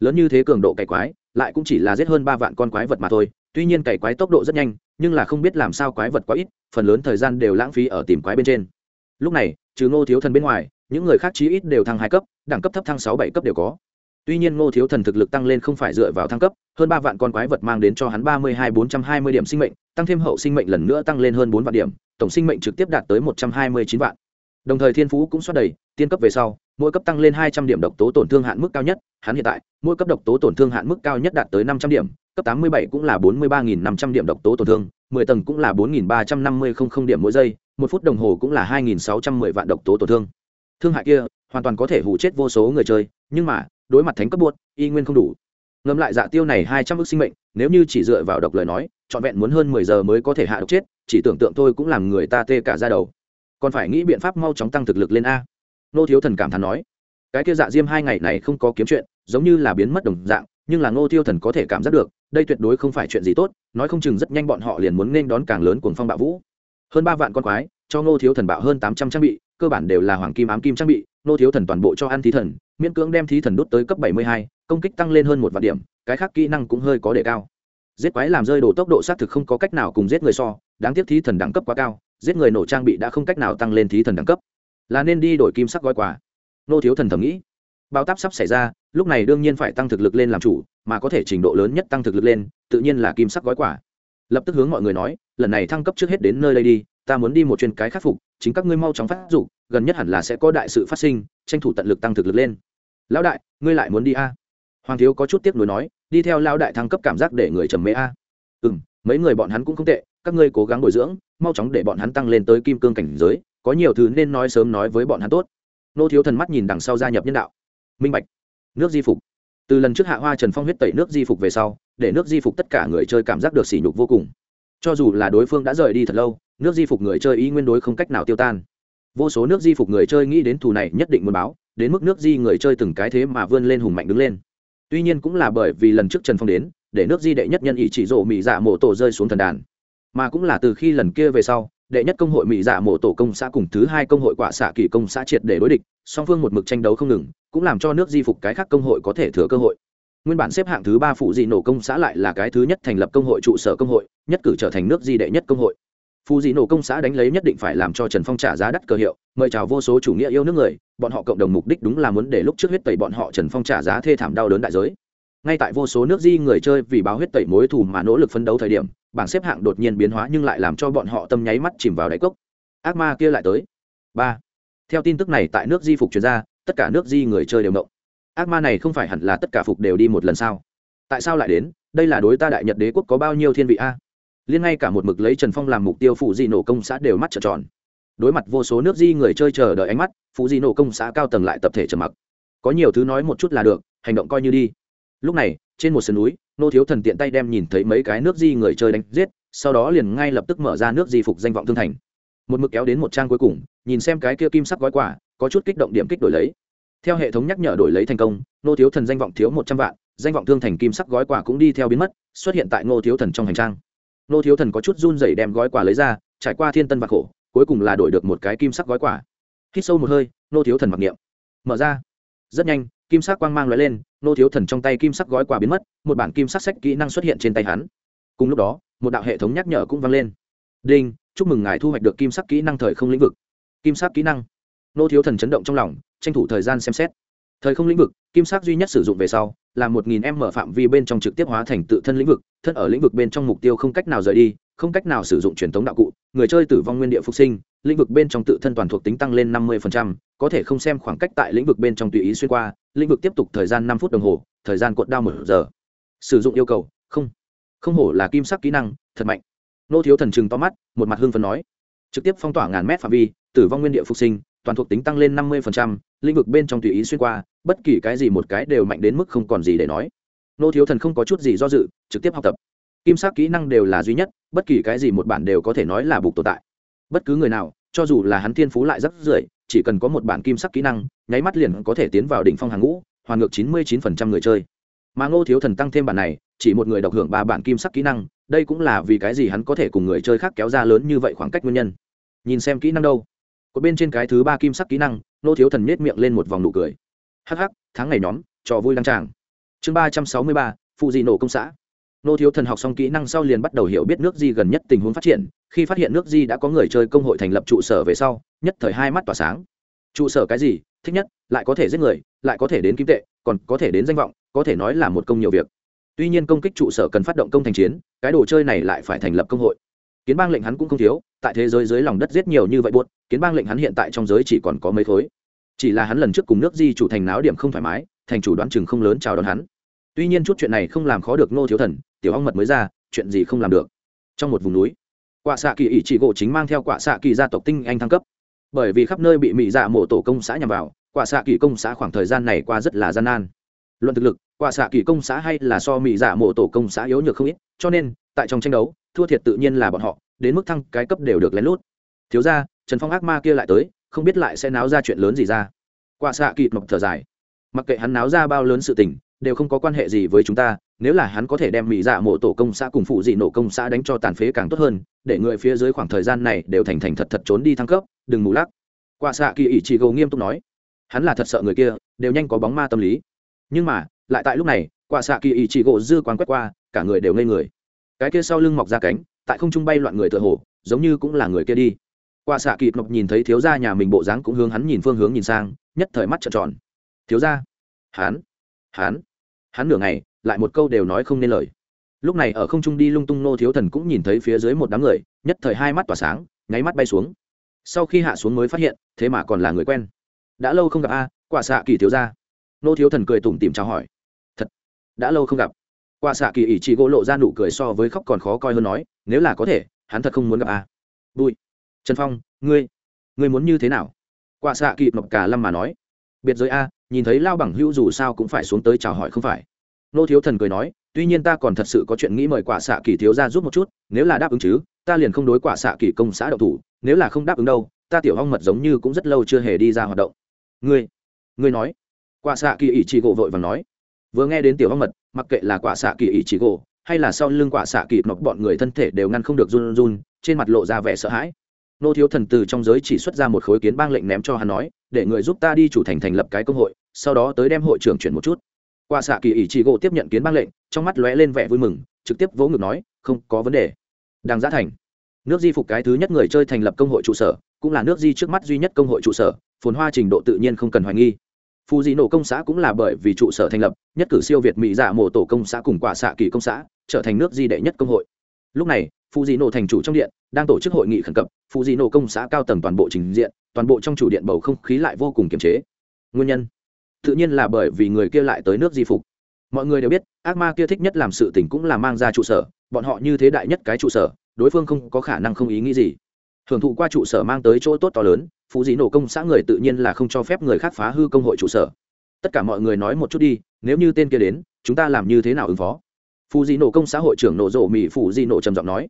lớn như thế cường độ cày quái, lại cũng chỉ là giết hơn ba vạn con quái vật mà thôi. Tuy nhiên cày quái tốc độ rất nhanh, nhưng là không biết làm sao quái vật quá ít, phần lớn thời gian đều lãng phí ở tìm quái bên trên. Lúc này, trừ ngô thiếu thần bên ngoài, những người khác chí ít đều thăng hai cấp, đẳng cấp thấp thăng sáu bảy cấp đều có. Tuy nhiên ngô thiếu thần thực lực tăng lên không phải dựa vào thăng cấp, hơn ba vạn con quái vật mang đến cho hắn ba mươi hai bốn trăm hai mươi điểm sinh mệnh, tăng thêm hậu sinh mệnh lần nữa tăng lên hơn bốn vạn điểm, tổng sinh mệnh trực tiếp đạt tới một trăm hai mươi chín vạn. Đồng thời thiên phú cũng xoát đầy, tiên cấp về sau mỗi cấp tăng lên hai trăm điểm độc tố tổn thương hạn mức cao nhất, hắn hiện tại, mỗi cấp độc tố tổn thương hạn mức cao nhất đạt tới năm trăm điểm, cấp tám mươi bảy cũng là bốn mươi ba nghìn năm trăm điểm độc tố tổn thương, mười tầng cũng là bốn nghìn ba trăm năm mươi không không điểm mỗi giây, một phút đồng hồ cũng là hai nghìn sáu trăm mười vạn độc tố tổn thương. Thương hại kia, hoàn toàn có thể hủ chết vô số người chơi, nhưng mà, đối mặt thánh cấp buốt, y nguyên không đủ. Ngâm lại dạ tiêu này hai trăm ước sinh mệnh, nếu như chỉ dựa vào độc lời nói, trọn vẹn muốn hơn mười giờ mới có thể hạ độc chết, chỉ tưởng tượng thôi cũng làm người ta tê cả ra đầu. Còn phải nghĩ biện pháp mau chóng tăng thực lực lên a nô thiếu thần cảm thán nói, cái kia dạ diêm hai ngày này không có kiếm chuyện, giống như là biến mất đồng dạng, nhưng là ngô thiêu thần có thể cảm giác được, đây tuyệt đối không phải chuyện gì tốt, nói không chừng rất nhanh bọn họ liền muốn nên đón càng lớn cuồng phong bạo vũ. Hơn ba vạn con quái, cho ngô thiếu thần bạo hơn tám trăm trang bị, cơ bản đều là hoàng kim ám kim trang bị, ngô thiếu thần toàn bộ cho ăn thí thần, miễn cưỡng đem thí thần đốt tới cấp bảy mươi hai, công kích tăng lên hơn một vạn điểm, cái khác kỹ năng cũng hơi có đề cao. Giết quái làm rơi đồ tốc độ xác thực không có cách nào cùng giết người so, đáng tiếc thí thần đẳng cấp quá cao, giết người nổ trang bị đã không cách nào tăng lên thí thần đẳng cấp là nên đi đổi kim sắc gói quà. Nô thiếu thần thầm nghĩ. Bao táp sắp xảy ra, lúc này đương nhiên phải tăng thực lực lên làm chủ, mà có thể trình độ lớn nhất tăng thực lực lên, tự nhiên là kim sắc gói quà. lập tức hướng mọi người nói, lần này thăng cấp trước hết đến nơi đây đi, ta muốn đi một chuyên cái khắc phục, chính các ngươi mau chóng phát dụng gần nhất hẳn là sẽ có đại sự phát sinh, tranh thủ tận lực tăng thực lực lên. Lão đại, ngươi lại muốn đi a? Hoàng thiếu có chút tiếc nuối nói, đi theo lão đại thăng cấp cảm giác để người trầm mê a. Ừ m mấy người bọn hắn cũng không tệ, các ngươi cố gắng bồi dưỡng, mau chóng để bọn hắn tăng lên tới kim cương cảnh giới có nhiều thứ nên nói sớm nói với bọn hắn tốt. Nô thiếu thần mắt nhìn đằng sau gia nhập nhân đạo. Minh bạch. Nước di phục. Từ lần trước hạ hoa trần phong huyết tẩy nước di phục về sau, để nước di phục tất cả người chơi cảm giác được sỉ nhục vô cùng. Cho dù là đối phương đã rời đi thật lâu, nước di phục người chơi ý nguyên đối không cách nào tiêu tan. Vô số nước di phục người chơi nghĩ đến thù này nhất định muốn báo, đến mức nước di người chơi từng cái thế mà vươn lên hùng mạnh đứng lên. Tuy nhiên cũng là bởi vì lần trước trần phong đến, để nước di đệ nhất nhân ý chỉ rộ mỹ dạ mộ tổ rơi xuống thần đàn. Mà cũng là từ khi lần kia về sau đệ nhất công hội mỹ dạ mộ tổ công xã cùng thứ hai công hội quả xạ kỳ công xã triệt để đối địch, song phương một mực tranh đấu không ngừng, cũng làm cho nước di phục cái khác công hội có thể thừa cơ hội. Nguyên bản xếp hạng thứ ba phụ dị nổ công xã lại là cái thứ nhất thành lập công hội trụ sở công hội, nhất cử trở thành nước di đệ nhất công hội. Phụ dị nổ công xã đánh lấy nhất định phải làm cho trần phong trả giá đắt cờ hiệu, mời chào vô số chủ nghĩa yêu nước người, bọn họ cộng đồng mục đích đúng là muốn để lúc trước huyết tẩy bọn họ trần phong trả giá thê thảm đau đớn đại giới. Ngay tại vô số nước di người chơi vì báo huyết tẩy mối thù mà nỗ lực phấn đấu thời điểm bảng xếp hạng đột nhiên biến hóa nhưng lại làm cho bọn họ tâm nháy mắt chìm vào đáy cốc. Ác ma kia lại tới. Ba. Theo tin tức này tại nước di phục truyền ra, tất cả nước di người chơi đều động ác ma này không phải hẳn là tất cả phục đều đi một lần sao? Tại sao lại đến? Đây là đối ta đại nhật đế quốc có bao nhiêu thiên vị a? Liên ngay cả một mực lấy trần phong làm mục tiêu phụ di nổ công xã đều mắt trợn tròn. Đối mặt vô số nước di người chơi chờ đợi ánh mắt, phụ di nổ công xã cao tầng lại tập thể trầm mặc. Có nhiều thứ nói một chút là được, hành động coi như đi lúc này, trên một sườn núi, nô thiếu thần tiện tay đem nhìn thấy mấy cái nước di người chơi đánh giết, sau đó liền ngay lập tức mở ra nước di phục danh vọng thương thành. Một mực kéo đến một trang cuối cùng, nhìn xem cái kia kim sắc gói quả có chút kích động điểm kích đổi lấy. Theo hệ thống nhắc nhở đổi lấy thành công, nô thiếu thần danh vọng thiếu một trăm vạn, danh vọng thương thành kim sắc gói quả cũng đi theo biến mất, xuất hiện tại nô thiếu thần trong hành trang. Nô thiếu thần có chút run rẩy đem gói quả lấy ra, trải qua thiên tân và khổ, cuối cùng là đổi được một cái kim sắc gói quả hít sâu một hơi, nô thiếu thần mặc niệm. Mở ra. Rất nhanh kim sắc quang mang lóe lên, nô thiếu thần trong tay kim sắc gói quà biến mất, một bản kim sắc sách kỹ năng xuất hiện trên tay hắn. Cùng lúc đó, một đạo hệ thống nhắc nhở cũng vang lên. Đinh, chúc mừng ngài thu hoạch được kim sắc kỹ năng thời không lĩnh vực. Kim sắc kỹ năng. Nô thiếu thần chấn động trong lòng, tranh thủ thời gian xem xét. Thời không lĩnh vực, kim sắc duy nhất sử dụng về sau, là một nghìn m phạm vi bên trong trực tiếp hóa thành tự thân lĩnh vực, thân ở lĩnh vực bên trong mục tiêu không cách nào rời đi, không cách nào sử dụng truyền thống đạo cụ, người chơi tử vong nguyên địa phục sinh, lĩnh vực bên trong tự thân toàn thuộc tính tăng lên năm mươi có thể không xem khoảng cách tại lĩnh vực bên trong tùy ý xuyên qua lĩnh vực tiếp tục thời gian năm phút đồng hồ, thời gian cuộn đao một giờ. Sử dụng yêu cầu, không. Không hổ là kim sắc kỹ năng, thật mạnh. Nô thiếu thần chừng to mắt, một mặt hương phần nói. Trực tiếp phong tỏa ngàn mét phạm vi, tử vong nguyên địa phục sinh, toàn thuộc tính tăng lên năm mươi lĩnh vực bên trong tùy ý xuyên qua, bất kỳ cái gì một cái đều mạnh đến mức không còn gì để nói. Nô thiếu thần không có chút gì do dự, trực tiếp học tập. Kim sắc kỹ năng đều là duy nhất, bất kỳ cái gì một bản đều có thể nói là bục tồn tại. Bất cứ người nào, cho dù là hắn thiên phú lại rất rưỡi chỉ cần có một bản kim sắc kỹ năng, nháy mắt liền có thể tiến vào đỉnh phong hàng ngũ, hoàn ngược chín mươi chín người chơi. Mà ngô thiếu thần tăng thêm bản này, chỉ một người độc hưởng ba bản kim sắc kỹ năng, đây cũng là vì cái gì hắn có thể cùng người chơi khác kéo ra lớn như vậy khoảng cách nguyên nhân. Nhìn xem kỹ năng đâu. Có bên trên cái thứ ba kim sắc kỹ năng, ngô thiếu thần nhét miệng lên một vòng nụ cười. Hắc hắc, tháng ngày nhóm, trò vui đăng tràng. Chương ba trăm sáu mươi ba, phụ dị nổ công xã. Nô thiếu thần học xong kỹ năng sau liền bắt đầu hiểu biết nước di gần nhất tình huống phát triển khi phát hiện nước di đã có người chơi công hội thành lập trụ sở về sau, nhất thời hai mắt tỏa sáng. Trụ sở cái gì? Thích nhất, lại có thể giết người, lại có thể đến kim tệ, còn có thể đến danh vọng, có thể nói là một công nhiều việc. Tuy nhiên công kích trụ sở cần phát động công thành chiến, cái đồ chơi này lại phải thành lập công hội. Kiến bang lệnh hắn cũng không thiếu, tại thế giới dưới lòng đất giết nhiều như vậy buốt kiến bang lệnh hắn hiện tại trong giới chỉ còn có mấy khối. Chỉ là hắn lần trước cùng nước di chủ thành náo điểm không thoải mái, thành chủ đoán chừng không lớn chào đón hắn. Tuy nhiên chút chuyện này không làm khó được Nô thiếu thần, tiểu ong mật mới ra, chuyện gì không làm được. Trong một vùng núi quả xạ kỳ ỷ trị gỗ chính mang theo quả xạ kỳ gia tộc tinh anh thăng cấp. Bởi vì khắp nơi bị mỹ dạ mổ tổ công xã nhằm vào, quả xạ kỳ công xã khoảng thời gian này qua rất là gian nan. Luận thực lực, quả xạ kỳ công xã hay là so mỹ dạ mổ tổ công xã yếu nhược không ít, cho nên, tại trong tranh đấu, thua thiệt tự nhiên là bọn họ, đến mức thăng cái cấp đều được lén lút. Thiếu ra trần phong ác ma kia lại tới, không biết lại sẽ náo ra chuyện lớn gì ra. Quả xạ kỳ mộc thở dài. Mặc kệ hắn náo ra bao lớn sự tình đều không có quan hệ gì với chúng ta, nếu là hắn có thể đem mỹ dạ mộ tổ công xã cùng phụ dị nổ công xã đánh cho tàn phế càng tốt hơn, để người phía dưới khoảng thời gian này đều thành thành thật thật trốn đi thăng cấp, đừng mù lắc. Qua xạ kỳ ỷ chỉ gầu nghiêm túc nói, hắn là thật sợ người kia, đều nhanh có bóng ma tâm lý. Nhưng mà, lại tại lúc này quả xạ kỳ ỷ chỉ gỗ dư quán quét qua, cả người đều ngây người. Cái kia sau lưng mọc ra cánh, tại không trung bay loạn người tựa hồ, giống như cũng là người kia đi. Quả xạ kỳ ngọc nhìn thấy thiếu gia nhà mình bộ dáng cũng hướng hắn nhìn phương hướng nhìn sang, nhất thời mắt trợn tròn. Thiếu gia? Hắn? Hắn? Hắn nửa ngày lại một câu đều nói không nên lời. Lúc này ở không trung đi lung tung nô thiếu thần cũng nhìn thấy phía dưới một đám người, nhất thời hai mắt tỏa sáng, nháy mắt bay xuống. Sau khi hạ xuống mới phát hiện, thế mà còn là người quen. Đã lâu không gặp a, quả xạ kỳ thiếu gia. Nô thiếu thần cười tủm tìm chào hỏi. Thật, đã lâu không gặp. Quả xạ kỳ ỷ chỉ gỗ lộ ra nụ cười so với khóc còn khó coi hơn nói, nếu là có thể, hắn thật không muốn gặp a. Vui trần phong, ngươi ngươi muốn như thế nào? Quả xạ kỳ mập cả lâm mà nói. Biệt giới a nhìn thấy lao bằng hữu dù sao cũng phải xuống tới chào hỏi không phải. Nô thiếu thần cười nói, tuy nhiên ta còn thật sự có chuyện nghĩ mời quả xạ kỳ thiếu ra giúp một chút, nếu là đáp ứng chứ, ta liền không đối quả xạ kỳ công xã đậu thủ, nếu là không đáp ứng đâu, ta tiểu hong mật giống như cũng rất lâu chưa hề đi ra hoạt động. Ngươi ngươi nói. Quả xạ kỳ ỷ trị gỗ vội và nói. Vừa nghe đến tiểu hong mật, mặc kệ là quả xạ kỳ ỷ trị gỗ, hay là sau lưng quả xạ kỳ nọc bọn người thân thể đều ngăn không được run run, trên mặt lộ ra vẻ sợ hãi. Nô thiếu thần từ trong giới chỉ xuất ra một khối kiến bang lệnh ném cho hắn nói, để người giúp ta đi chủ thành thành lập cái công hội sau đó tới đem hội trưởng chuyển một chút. Qua xạ kỳ ỷ trị gỗ tiếp nhận kiến bang lệnh, trong mắt lóe lên vẻ vui mừng, trực tiếp vỗ ngực nói, không có vấn đề. Đang giá thành, nước di phục cái thứ nhất người chơi thành lập công hội trụ sở, cũng là nước di trước mắt duy nhất công hội trụ sở, phồn hoa trình độ tự nhiên không cần hoài nghi. Phù dị nổ công xã cũng là bởi vì trụ sở thành lập, nhất cử siêu việt mỹ dạ mộ tổ công xã cùng quả xạ kỳ công xã, trở thành nước di đệ nhất công hội. Lúc này phù dị nổ thành chủ trong điện, đang tổ chức hội nghị khẩn cấp phù dị nổ công xã cao tầng toàn bộ trình diện, toàn bộ trong chủ điện bầu không khí lại vô cùng kiềm chế. Nguyên nhân? Tự nhiên là bởi vì người kia lại tới nước di phục. Mọi người đều biết, ác ma kia thích nhất làm sự tình cũng là mang ra trụ sở, bọn họ như thế đại nhất cái trụ sở, đối phương không có khả năng không ý nghĩ gì. Hưởng thụ qua trụ sở mang tới chỗ tốt to lớn, phú Dĩ nổ công xã người tự nhiên là không cho phép người khác phá hư công hội trụ sở. Tất cả mọi người nói một chút đi, nếu như tên kia đến, chúng ta làm như thế nào ứng phó? Phú Dĩ nổ công xã hội trưởng nổ rộ mỹ phú Dĩ nổ trầm giọng nói.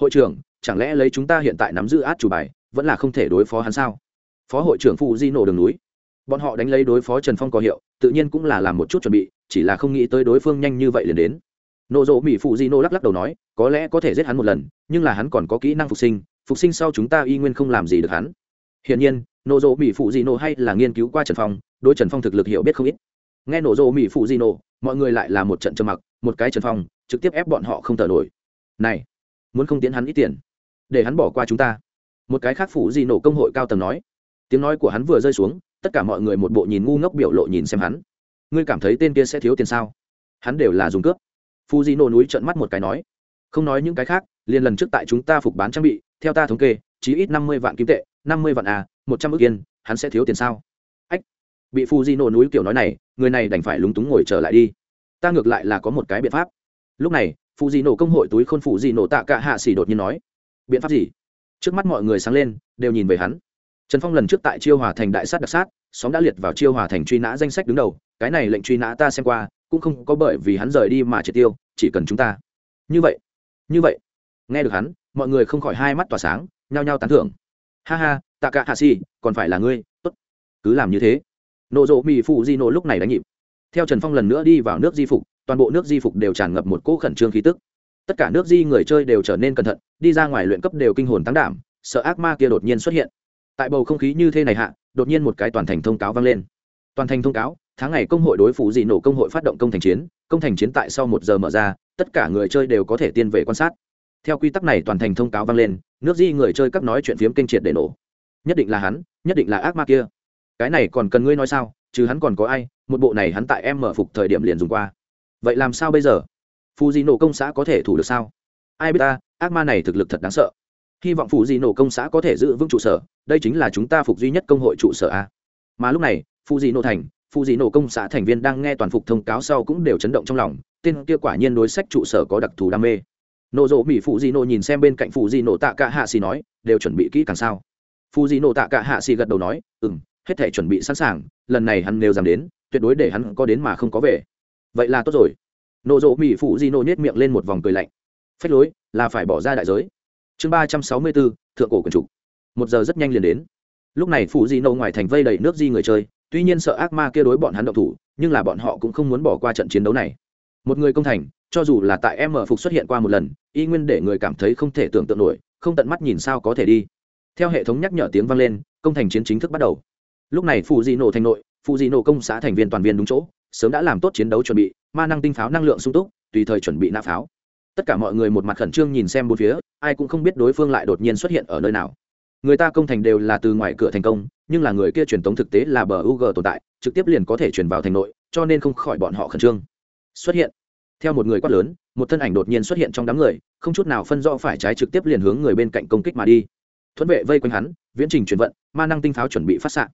Hội trưởng, chẳng lẽ lấy chúng ta hiện tại nắm giữ át chủ bài, vẫn là không thể đối phó hắn sao? Phó hội trưởng phú di nổ đường núi bọn họ đánh lấy đối phó trần phong có hiệu, tự nhiên cũng là làm một chút chuẩn bị, chỉ là không nghĩ tới đối phương nhanh như vậy liền đến. Nộ rộ mỹ phụ di nô lắc lắc đầu nói, có lẽ có thể giết hắn một lần, nhưng là hắn còn có kỹ năng phục sinh phục sinh sau chúng ta y nguyên không làm gì được hắn. Hiển nhiên, nộ rộ mỹ phụ di nô hay là nghiên cứu qua trần phong, đối trần phong thực lực hiểu biết không ít. Nghe nộ rộ mỹ phụ di nô, mọi người lại là một trận trầm mặc, một cái trần phong, trực tiếp ép bọn họ không thở nổi. Này, muốn không tiến hắn ít tiền, để hắn bỏ qua chúng ta. Một cái khác phụ di nổ công hội cao tầng nói, tiếng nói của hắn vừa rơi xuống tất cả mọi người một bộ nhìn ngu ngốc biểu lộ nhìn xem hắn. Ngươi cảm thấy tên kia sẽ thiếu tiền sao? Hắn đều là dùng cướp. Phu di nổ núi trợn mắt một cái nói. Không nói những cái khác, liền lần trước tại chúng ta phục bán trang bị, theo ta thống kê, chí ít năm mươi vạn kim tệ, năm mươi vạn à một trăm ước yên, hắn sẽ thiếu tiền sao? Ách! Bị phu di nổ núi kiểu nói này, người này đành phải lúng túng ngồi trở lại đi. Ta ngược lại là có một cái biện pháp. Lúc này phụ di nổ công hội túi khôn phụ di nổ tạ cả hạ xỉ đột nhiên nói. Biện pháp gì? Trước mắt mọi người sáng lên, đều nhìn về hắn trần phong lần trước tại chiêu hòa thành đại sát đặc sát sóng đã liệt vào chiêu hòa thành truy nã danh sách đứng đầu, cái này lệnh truy nã ta xem qua, cũng không có bởi vì hắn rời đi mà triệt tiêu, chỉ cần chúng ta. Như vậy như vậy. Nghe được hắn, mọi người không khỏi hai mắt tỏa sáng, nhao nhao tán thưởng. Ha ha tạ cả hạ si còn phải là ngươi, tốt. Cứ làm như thế. Nộ rộ mỹ phụ di nộ lúc này đánh nhịp. Theo trần phong lần nữa đi vào nước di phục, toàn bộ nước di phục đều tràn ngập một cỗ khẩn trương khí tức. Tất cả nước di người chơi đều trở nên cẩn thận, đi ra ngoài luyện cấp đều kinh hồn tăng đảm, sợ ác ma kia đột nhiên xuất hiện tại bầu không khí như thế này hạ, đột nhiên một cái toàn thành thông cáo vang lên. Toàn thành thông cáo, tháng ngày công hội đối phủ dị nổ công hội phát động công thành chiến, công thành chiến tại sau một giờ mở ra, tất cả người chơi đều có thể tiên về quan sát. Theo quy tắc này toàn thành thông cáo vang lên, nước di người chơi các nói chuyện phiếm kênh triệt để nổ. Nhất định là hắn, nhất định là ác ma kia. Cái này còn cần ngươi nói sao, chứ hắn còn có ai, một bộ này hắn tại em mở phục thời điểm liền dùng qua. Vậy làm sao bây giờ? Phù di nổ công xã có thể thủ được sao? Ai biết ta, ác ma này thực lực thật đáng sợ hy vọng phụ di nổ công xã có thể giữ vững trụ sở, đây chính là chúng ta phục duy nhất công hội trụ sở a. Mà lúc này phụ di nổ thành phụ di nổ công xã thành viên đang nghe toàn phục thông cáo sau cũng đều chấn động trong lòng, tên kia quả nhiên đối sách trụ sở có đặc thù đam mê. Nổ rộ mỹ phụ di nổ nhìn xem bên cạnh phụ di nổ tạ cả hạ xì nói, đều chuẩn bị kỹ càng sao? Phụ di nổ tạ cả hạ xì gật đầu nói ừ m hết thể chuẩn bị sẵn sàng, lần này hắn nếu dám đến, tuyệt đối để hắn có đến mà không có về. Vậy là tốt rồi. Nổ rộ mỹ phụ di nổ nhét miệng lên một vòng cười lạnh. Phách lối, là phải bỏ ra đại giới chương ba trăm sáu mươi bốn, thượng cổ quần trục. Một giờ rất nhanh liền đến. Lúc này phụ di nâu ngoài thành vây đầy nước di người chơi, tuy nhiên sợ ác ma kia đối bọn hắn động thủ, nhưng là bọn họ cũng không muốn bỏ qua trận chiến đấu này. Một người công thành, cho dù là tại em mở phục xuất hiện qua một lần, y nguyên để người cảm thấy không thể tưởng tượng nổi, không tận mắt nhìn sao có thể đi. Theo hệ thống nhắc nhở tiếng vang lên, công thành chiến chính thức bắt đầu. Lúc này phụ di nổ thành nội phụ di nổ công xã thành viên toàn viên đúng chỗ, sớm đã làm tốt chiến đấu chuẩn bị, ma năng tinh pháo năng lượng sung túc, tùy thời chuẩn bị nã pháo tất cả mọi người một mặt khẩn trương nhìn xem bốn phía, ai cũng không biết đối phương lại đột nhiên xuất hiện ở nơi nào. Người ta công thành đều là từ ngoài cửa thành công, nhưng là người kia truyền tống thực tế là bờ u g tồn tại, trực tiếp liền có thể chuyển vào thành nội, cho nên không khỏi bọn họ khẩn trương. Xuất hiện. Theo một người quát lớn, một thân ảnh đột nhiên xuất hiện trong đám người, không chút nào phân rõ phải trái trực tiếp liền hướng người bên cạnh công kích mà đi. Thuẫn vệ vây quanh hắn, viễn trình chuyển vận, ma năng tinh pháo chuẩn bị phát s ạ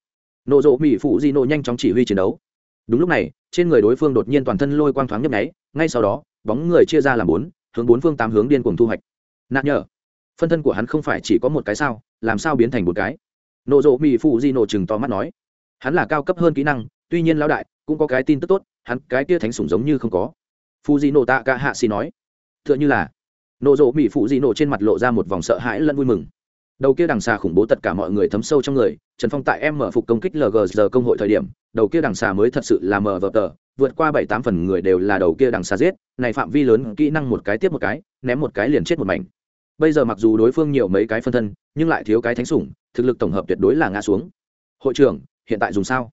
nộ rộ mỹ phụ di nộ nhanh chóng chỉ huy chiến đấu. Đúng lúc này, trên người đối phương đột nhiên toàn thân lôi quang thoáng nhấp nháy, ngay sau đó, bóng người chia ra làm bốn hướng bốn phương tám hướng điên cuồng thu hoạch. Nạn nhở phân thân của hắn không phải chỉ có một cái sao, làm sao biến thành một cái? Nộ rộ mỹ phụ di nộ chừng to mắt nói. Hắn là cao cấp hơn kỹ năng, tuy nhiên lão đại, cũng có cái tin tức tốt, hắn cái kia thánh sủng giống như không có. Phụ di nộ tạ cả hạ xì nói. T h ư ợ n h ư là, nộ rộ mỹ phụ di nộ trên mặt lộ ra một vòng sợ hãi lẫn vui mừng. Đầu kia đằng xà khủng bố tất cả mọi người thấm sâu trong người, trần phong tại em mở phục công kích lgg công hội thời điểm đầu kia đằng xà mới thật sự là mờ vờ tờ, vượt qua bảy tám phần người đều là đầu kia đằng xà giết, này phạm vi lớn kỹ năng một cái tiếp một cái, ném một cái liền chết một mảnh. Bây giờ mặc dù đối phương nhiều mấy cái phân thân, nhưng lại thiếu cái thánh sủng, thực lực tổng hợp tuyệt đối là ngã xuống. Hội trưởng, hiện tại dùng sao?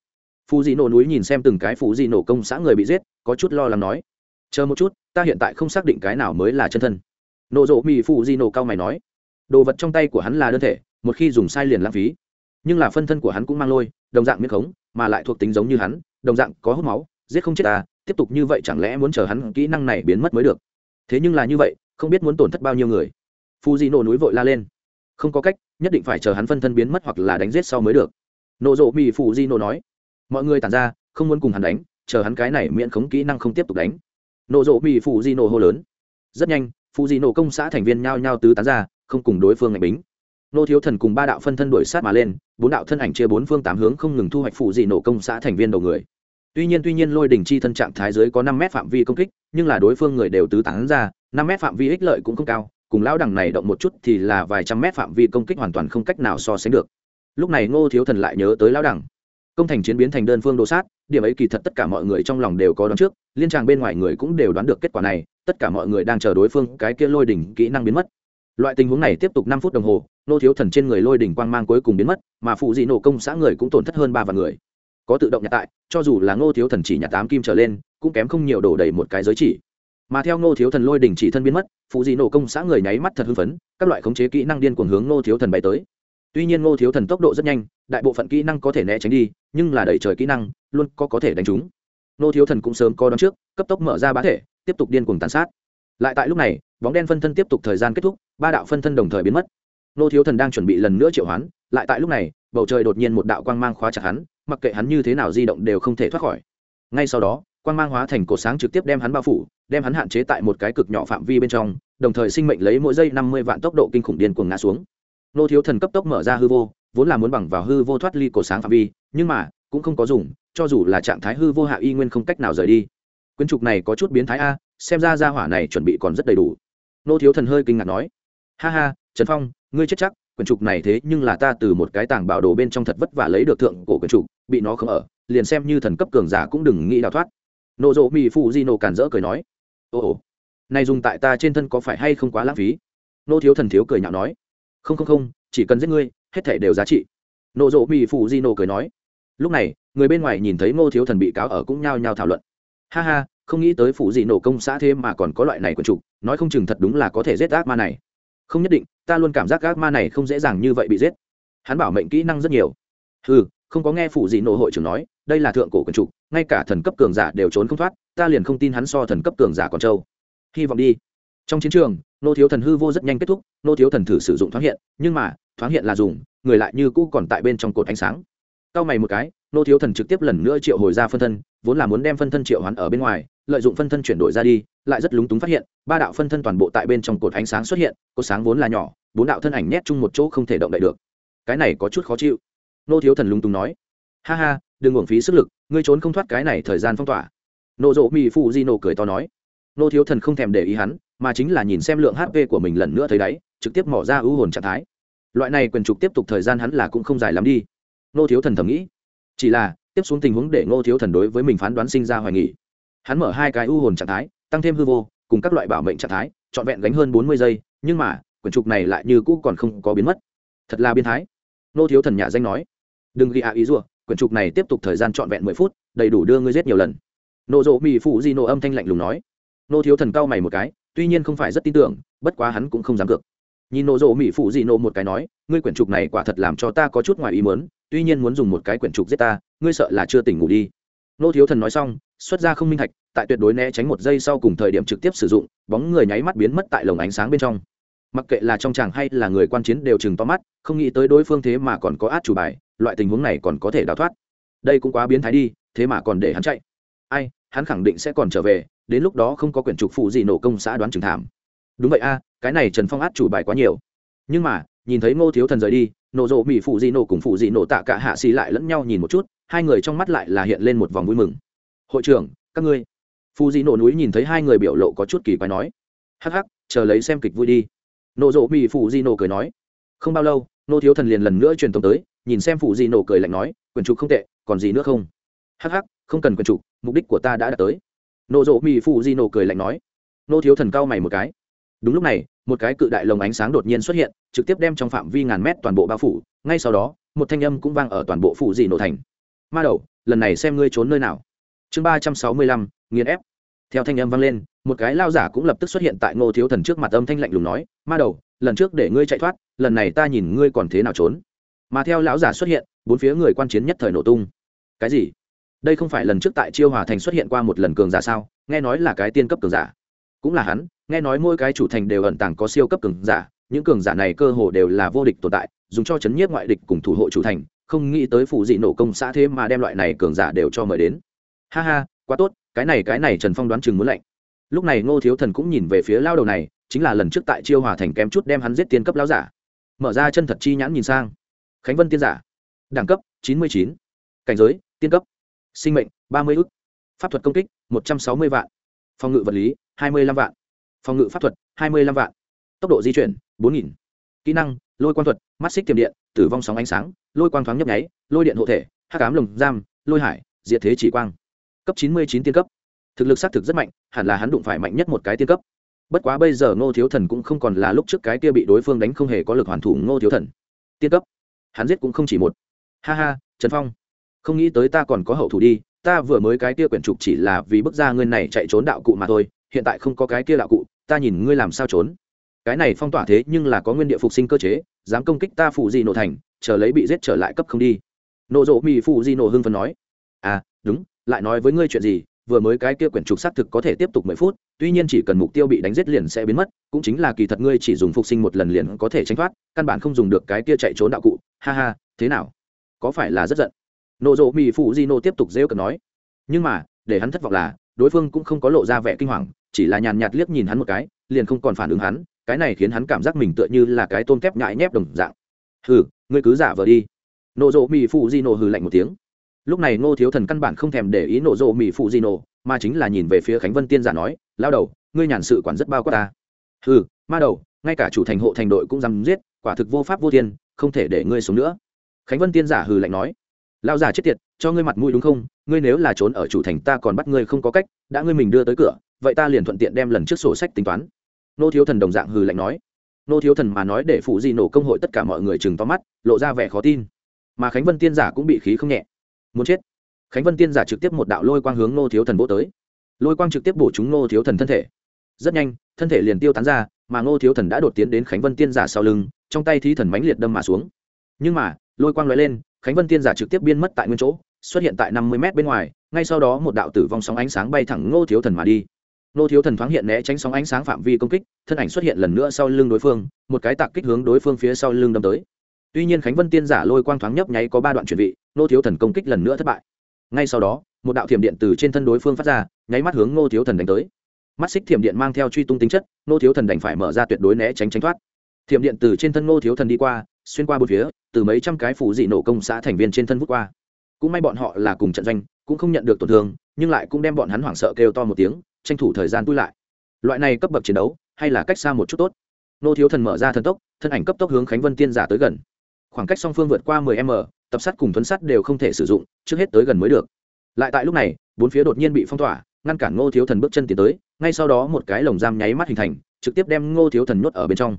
Phù dị nổ núi nhìn xem từng cái phù dị nổ công xã người bị giết, có chút lo lắng nói. Chờ một chút, ta hiện tại không xác định cái nào mới là chân thân. Nộ rộ mì phù dị nổ cao mày nói. Đồ vật trong tay của hắn là đơn thể, một khi dùng sai liền lãng phí. Nhưng là phân thân của hắn cũng mang lôi, đồng dạng miếng khống mà lại thuộc tính giống như hắn, đồng dạng có hút máu, giết không chết ta, tiếp tục như vậy chẳng lẽ muốn chờ hắn kỹ năng này biến mất mới được? Thế nhưng là như vậy, không biết muốn tổn thất bao nhiêu người. Phù dị nổ núi vội la lên. Không có cách, nhất định phải chờ hắn phân thân biến mất hoặc là đánh giết sau mới được. Nộ rộ mỹ phù di nổ nói. Mọi người tàn ra, không muốn cùng hắn đánh, chờ hắn cái này miễn khống kỹ năng không tiếp tục đánh. Nộ rộ mỹ phù di nổ hô lớn. Rất nhanh phù di nổ công xã thành viên nhao nhao tứ tán ra, không cùng đối phương ngạch bính nô thiếu thần cùng ba đạo phân thân đuổi sát mà lên, bốn đạo thân ảnh chia bốn phương tám hướng không ngừng thu hoạch phụ dị nổ công xã thành viên đầu người. Tuy nhiên tuy nhiên lôi đỉnh chi thân trạng thái dưới có năm mét phạm vi công kích, nhưng là đối phương người đều tứ tán ra, năm mét phạm vi ích lợi cũng không cao, cùng lão đẳng này động một chút thì là vài trăm mét phạm vi công kích hoàn toàn không cách nào so sánh được. Lúc này ngô thiếu thần lại nhớ tới lão đẳng. Công thành chiến biến thành đơn phương đồ sát, điểm ấy kỳ thật tất cả mọi người trong lòng đều có đoán trước, liên tràng bên ngoài người cũng đều đoán được kết quả này, tất cả mọi người đang chờ đối phương cái kia lôi đỉnh kỹ năng biến mất loại tình huống này tiếp tục năm phút đồng hồ, nô thiếu thần trên người lôi đỉnh quang mang cuối cùng biến mất, mà phụ dị nổ công xã người cũng tổn thất hơn ba vạn người. Có tự động nhặt tại, cho dù là ngô thiếu thần chỉ nhặt tám kim trở lên, cũng kém không nhiều đổ đầy một cái giới chỉ. Mà theo ngô thiếu thần lôi đỉnh chỉ thân biến mất, phụ dị nổ công xã người nháy mắt thật hưng phấn, các loại khống chế kỹ năng điên cuồng hướng ngô thiếu thần bay tới. Tuy nhiên ngô thiếu thần tốc độ rất nhanh, đại bộ phận kỹ năng có thể né tránh đi, nhưng là đẩy trời kỹ năng, luôn có có thể đánh trúng. Ngô thiếu thần cũng sớm có đón trước, cấp tốc mở ra bá thể, tiếp tục điên cuồng tàn sát. Lại tại lúc này, bóng đen phân thân tiếp tục thời gian kết thúc ba đạo phân thân đồng thời biến mất. Nô thiếu thần đang chuẩn bị lần nữa triệu hoán, lại tại lúc này, bầu trời đột nhiên một đạo quang mang khóa chặt hắn, mặc kệ hắn như thế nào di động đều không thể thoát khỏi. Ngay sau đó, quang mang hóa thành cột sáng trực tiếp đem hắn bao phủ, đem hắn hạn chế tại một cái cực nhỏ phạm vi bên trong, đồng thời sinh mệnh lấy mỗi giây năm mươi vạn tốc độ kinh khủng điên cuồng ngã xuống. Nô thiếu thần cấp tốc mở ra hư vô, vốn là muốn bằng vào hư vô thoát ly cổ sáng phạm vi, nhưng mà, cũng không có dùng, cho dù là trạng thái hư vô hạ y nguyên không cách nào rời đi. Quyến trục này có chút biến thái a, xem ra ra hỏa này chuẩn bị còn rất đầy đủ. Nô thiếu thần hơi kinh ngạc nói ha ha, trần phong, ngươi chết chắc, quyển trục này thế nhưng là ta từ một cái tàng bảo đồ bên trong thật vất vả lấy được thượng cổ quyển trục, bị nó không ở, liền xem như thần cấp cường giả cũng đừng nghĩ đào thoát. Nộ rộ mỹ phụ di nộ cản rỡ cười nói ồ ồ này dùng tại ta trên thân có phải hay không quá lãng phí? Nô thiếu thần thiếu cười nhạo nói, không không không, chỉ cần giết ngươi, hết thể đều giá trị. Nộ rộ mỹ phụ di nộ cười nói, lúc này, người bên ngoài nhìn thấy ngô thiếu thần bị cáo ở cũng nhao nhao thảo luận. Ha ha, không nghĩ tới phụ di nộ công xã thế mà còn có loại này quần trục, nói không chừng thật đúng là có thể giết ác ma này không nhất định, ta luôn cảm giác ác ma này không dễ dàng như vậy bị giết. Hắn bảo mệnh kỹ năng rất nhiều. Ừ không có nghe phụ gì nộ hội trưởng nói, đây là thượng cổ quần trục ngay cả thần cấp cường giả đều trốn không thoát, ta liền không tin hắn so thần cấp cường giả còn trâu. Hy vọng đi. Trong chiến trường, nô thiếu thần hư vô rất nhanh kết thúc, nô thiếu thần thử sử dụng thoáng hiện, nhưng mà, thoáng hiện là dùng, người lại như cũ còn tại bên trong cột ánh sáng. Cao mày một cái, nô thiếu thần trực tiếp lần nữa triệu hồi ra phân thân, vốn là muốn đem phân thân triệu hoán ở bên ngoài lợi dụng phân thân chuyển đổi ra đi, lại rất lúng túng phát hiện, ba đạo phân thân toàn bộ tại bên trong cột ánh sáng xuất hiện, cột sáng vốn là nhỏ, bốn đạo thân ảnh nhét chung một chỗ không thể động đậy được. Cái này có chút khó chịu. Nô thiếu thần lúng túng nói, ha ha, đừng uổng phí sức lực, ngươi trốn không thoát cái này thời gian phong tỏa. Nộ rộ mỹ phụ di nổ cười to nói. Nô thiếu thần không thèm để ý hắn, mà chính là nhìn xem lượng hp của mình lần nữa thấy đáy, trực tiếp mỏ ra ưu hồn trạng thái. Loại này quyền trục tiếp tục thời gian hắn là cũng không dài lắm đi. Nô thiếu thần thầm nghĩ. Chỉ là, tiếp xuống tình huống để nô thiếu thần đối với mình phán đoán sinh ra hoài nghỉ hắn mở hai cái u hồn trạng thái, tăng thêm hư vô, cùng các loại bảo mệnh trạng thái, trọn vẹn gánh hơn bốn mươi giây, nhưng mà, quyển trục này lại như cũ còn không có biến mất. Thật là biến thái. Nô thiếu thần nhà danh nói. Đừng ghi ạ ý rùa quyển trục này tiếp tục thời gian trọn vẹn mười phút, đầy đủ đưa ngươi giết nhiều lần. Nộ rộ mỹ phụ di nộ âm thanh lạnh lùng nói. Nô thiếu thần cau mày một cái, tuy nhiên không phải rất tin tưởng, bất quá hắn cũng không dám cược. Nhìn nộ rộ mỹ phụ di nộ một cái nói, ngươi quyển trục này quả thật làm cho ta có chút ngoài ý mớn tuy nhiên muốn dùng một cái quyển trục giết ta, ngươi sợ là chưa tỉnh ngủ đi nô thiếu thần nói xong, xuất ra không minh thạch, tại tuyệt đối né tránh một giây sau cùng thời điểm trực tiếp sử dụng, bóng người nháy mắt biến mất tại lồng ánh sáng bên trong. Mặc kệ là trong chàng hay là người quan chiến đều chừng to mắt, không nghĩ tới đối phương thế mà còn có át chủ bài, loại tình huống này còn có thể đào thoát. Đây cũng quá biến thái đi, thế mà còn để hắn chạy. Ai, hắn khẳng định sẽ còn trở về, đến lúc đó không có quyển trục phụ gì nổ công xã đoán trừng thảm. Đúng vậy a, cái này trần phong át chủ bài quá nhiều. Nhưng mà nhìn thấy ngô thiếu thần rời đi, nổ rộ mỹ phụ dị nổ cùng phụ dị nổ tạ cả hạ xì lại lẫn nhau nhìn một chút, hai người trong mắt lại là hiện lên một vòng vui mừng. Hội trưởng, các ngươi. Phụ dị nổ núi nhìn thấy hai người biểu lộ có chút kỳ quái nói. Hắc hắc, chờ lấy xem kịch vui đi. Nổ rộ mỹ phụ dị nổ cười nói. Không bao lâu nô thiếu thần liền lần nữa truyền tống tới, nhìn xem phụ dị nổ cười lạnh nói, quyền trục không tệ, còn gì nữa không? Hắc hắc, không cần quyền trục mục đích của ta đã đạt tới. Nô rộ mỹ phụ di nổ cười lạnh nói. Nô thiếu thần cao mày một cái đúng lúc này, một cái cự đại lồng ánh sáng đột nhiên xuất hiện, trực tiếp đem trong phạm vi ngàn mét toàn bộ bao phủ, ngay sau đó, một thanh âm cũng vang ở toàn bộ phủ dị nổ thành. Ma đầu, lần này xem ngươi trốn nơi nào. Chương ba trăm sáu mươi lăm, nghiền ép. Theo thanh âm vang lên, một cái lao giả cũng lập tức xuất hiện tại ngô thiếu thần trước mặt âm thanh lạnh lùng nói, ma đầu, lần trước để ngươi chạy thoát, lần này ta nhìn ngươi còn thế nào trốn. Mà theo lão giả xuất hiện, bốn phía người quan chiến nhất thời nổ tung. Cái gì? Đây không phải lần trước tại chiêu hòa thành xuất hiện qua một lần cường giả sao? Nghe nói là cái tiên cấp cường giả cũng là hắn, nghe nói mỗi cái chủ thành đều ẩn tàng có siêu cấp cường giả, những cường giả này cơ hồ đều là vô địch tồn tại, dùng cho chấn nhiếp ngoại địch cùng thủ hộ chủ thành, không nghĩ tới phụ dị nổ công xã thế mà đem loại này cường giả đều cho mời đến. Ha ha, quá tốt, cái này cái này trần phong đoán chừng muốn lạnh. Lúc này ngô thiếu thần cũng nhìn về phía lao đầu này, chính là lần trước tại chiêu hòa thành kém chút đem hắn giết tiên cấp lao giả. Mở ra chân thật chi nhãn nhìn sang. Khánh vân tiên giả. Đẳng cấp, chín mươi chín. Cảnh giới, tiên cấp. Sinh mệnh, ba mươi ức. Pháp thuật công kích, một trăm sáu mươi vạn phòng ngự vật lý, hai mươi năm vạn. Phòng ngự pháp thuật, hai mươi năm vạn. Tốc độ di chuyển, bốn nghìn. Kỹ năng, lôi quang thuật, mắt xích tiềm điện, tử vong sóng ánh sáng, lôi quang thoáng nhấp nháy, lôi điện hộ thể hát cám lồng giam, lôi hải, diệt thế chỉ quang. Cấp chín mươi chín tiên cấp. Thực lực xác thực rất mạnh, hẳn là hắn đụng phải mạnh nhất một cái tiên cấp. Bất quá bây giờ ngô thiếu thần cũng không còn là lúc trước cái kia bị đối phương đánh không hề có lực hoàn thủ ngô thiếu thần. Tiên cấp. Hắn giết cũng không chỉ một. Ha ha, trần phong. Không nghĩ tới ta còn có hậu thủ đi ta vừa mới cái kia quyển trục chỉ là vì bức ra ngươi này chạy trốn đạo cụ mà thôi, hiện tại không có cái kia đạo cụ, ta nhìn ngươi làm sao trốn. Cái này phong tỏa thế nhưng là có nguyên địa phục sinh cơ chế, dám công kích ta phụ di nổ thành, chờ lấy bị giết trở lại cấp không đi. Nộ rộ mỹ phụ di nổ hưng phần nói. À đúng, lại nói với ngươi chuyện gì, vừa mới cái kia quyển trục xác thực có thể tiếp tục mười phút, tuy nhiên chỉ cần mục tiêu bị đánh giết liền sẽ biến mất, cũng chính là kỳ thật ngươi chỉ dùng phục sinh một lần liền có thể tránh thoát, căn bản không dùng được cái kia chạy trốn đạo cụ, ha ha, thế nào? Có phải là rất giận? Nộ rộ mỹ phụ di nô tiếp tục rêu cần nói. Nhưng mà, để hắn thất vọng là, đối phương cũng không có lộ ra vẻ kinh hoàng, chỉ là nhàn nhạt liếc nhìn hắn một cái, liền không còn phản ứng hắn, cái này khiến hắn cảm giác mình tựa như là cái tôm kép nhãi nhép đồng dạng. Hừ, ngươi cứ giả vờ đi. Nộ rộ mỹ phụ di nô hừ lạnh một tiếng. Lúc này ngô thiếu thần căn bản không thèm để ý nộ rộ mỹ phụ di nô, mà chính là nhìn về phía khánh vân tiên giả nói, lao đầu, ngươi nhàn sự quản rất bao quát ta. Hừ, ma đầu, ngay cả chủ thành hộ thành đội cũng dám giết, quả thực vô pháp vô thiên, không thể để ngươi xuống nữa. Khánh vân tiên giả hừ lạnh nói lao già chết tiệt, cho ngươi mặt mũi đúng không? Ngươi nếu là trốn ở chủ thành ta còn bắt ngươi không có cách, đã ngươi mình đưa tới cửa, vậy ta liền thuận tiện đem lần trước sổ sách tính toán. Nô thiếu thần đồng dạng hừ lạnh nói. Nô thiếu thần mà nói để phụ di nổ công hội tất cả mọi người chừng to mắt, lộ ra vẻ khó tin. Mà khánh vân tiên giả cũng bị khí không nhẹ. Muốn chết. Khánh vân tiên giả trực tiếp một đạo lôi quang hướng nô thiếu thần bố tới. Lôi quang trực tiếp bổ trúng nô thiếu thần thân thể. Rất nhanh, thân thể liền tiêu tán ra, mà nô thiếu thần đã đột tiến đến khánh vân tiên giả sau lưng, trong tay thi thần mãnh liệt đâm mà xuống. Nhưng mà, lôi quang lóe lên khánh vân tiên giả trực tiếp biên mất tại nguyên chỗ, xuất hiện tại năm mươi m bên ngoài, ngay sau đó một đạo tử vong sóng ánh sáng bay thẳng ngô thiếu thần mà đi. Ngô thiếu thần thoáng hiện né tránh sóng ánh sáng phạm vi công kích, thân ảnh xuất hiện lần nữa sau lưng đối phương, một cái tạc kích hướng đối phương phía sau lưng đâm tới. Tuy nhiên khánh vân tiên giả lôi quang thoáng nhấp nháy có ba đoạn chuyển vị, ngô thiếu thần công kích lần nữa thất bại. Ngay sau đó, một đạo thiểm điện từ trên thân đối phương phát ra, nháy mắt hướng ngô thiếu thần đánh tới. Mắt xích thiểm điện mang theo truy tung tính chất, ngô thiếu thần đành phải mở ra tuyệt đối né tránh tránh thoát thiểm điện từ trên thân ngô thiếu thần đi qua, xuyên qua bốn phía, từ mấy trăm cái phủ dị nổ công xã thành viên trên thân vút qua. Cũng may bọn họ là cùng trận doanh, cũng không nhận được tổn thương, nhưng lại cũng đem bọn hắn hoảng sợ kêu to một tiếng, tranh thủ thời gian tui lại. Loại này cấp bậc chiến đấu, hay là cách xa một chút tốt. Nô thiếu thần mở ra thần tốc, thân ảnh cấp tốc hướng khánh vân tiên giả tới gần. Khoảng cách song phương vượt qua 10 m, tập sắt cùng thuấn sắt đều không thể sử dụng, trước hết tới gần mới được. Lại tại lúc này, bốn phía đột nhiên bị phong tỏa, ngăn cản ngô thiếu thần bước chân tiến tới, ngay sau đó một cái lồng giam nháy mắt hình thành, trực tiếp đem ngô thiếu thần nhốt ở bên trong.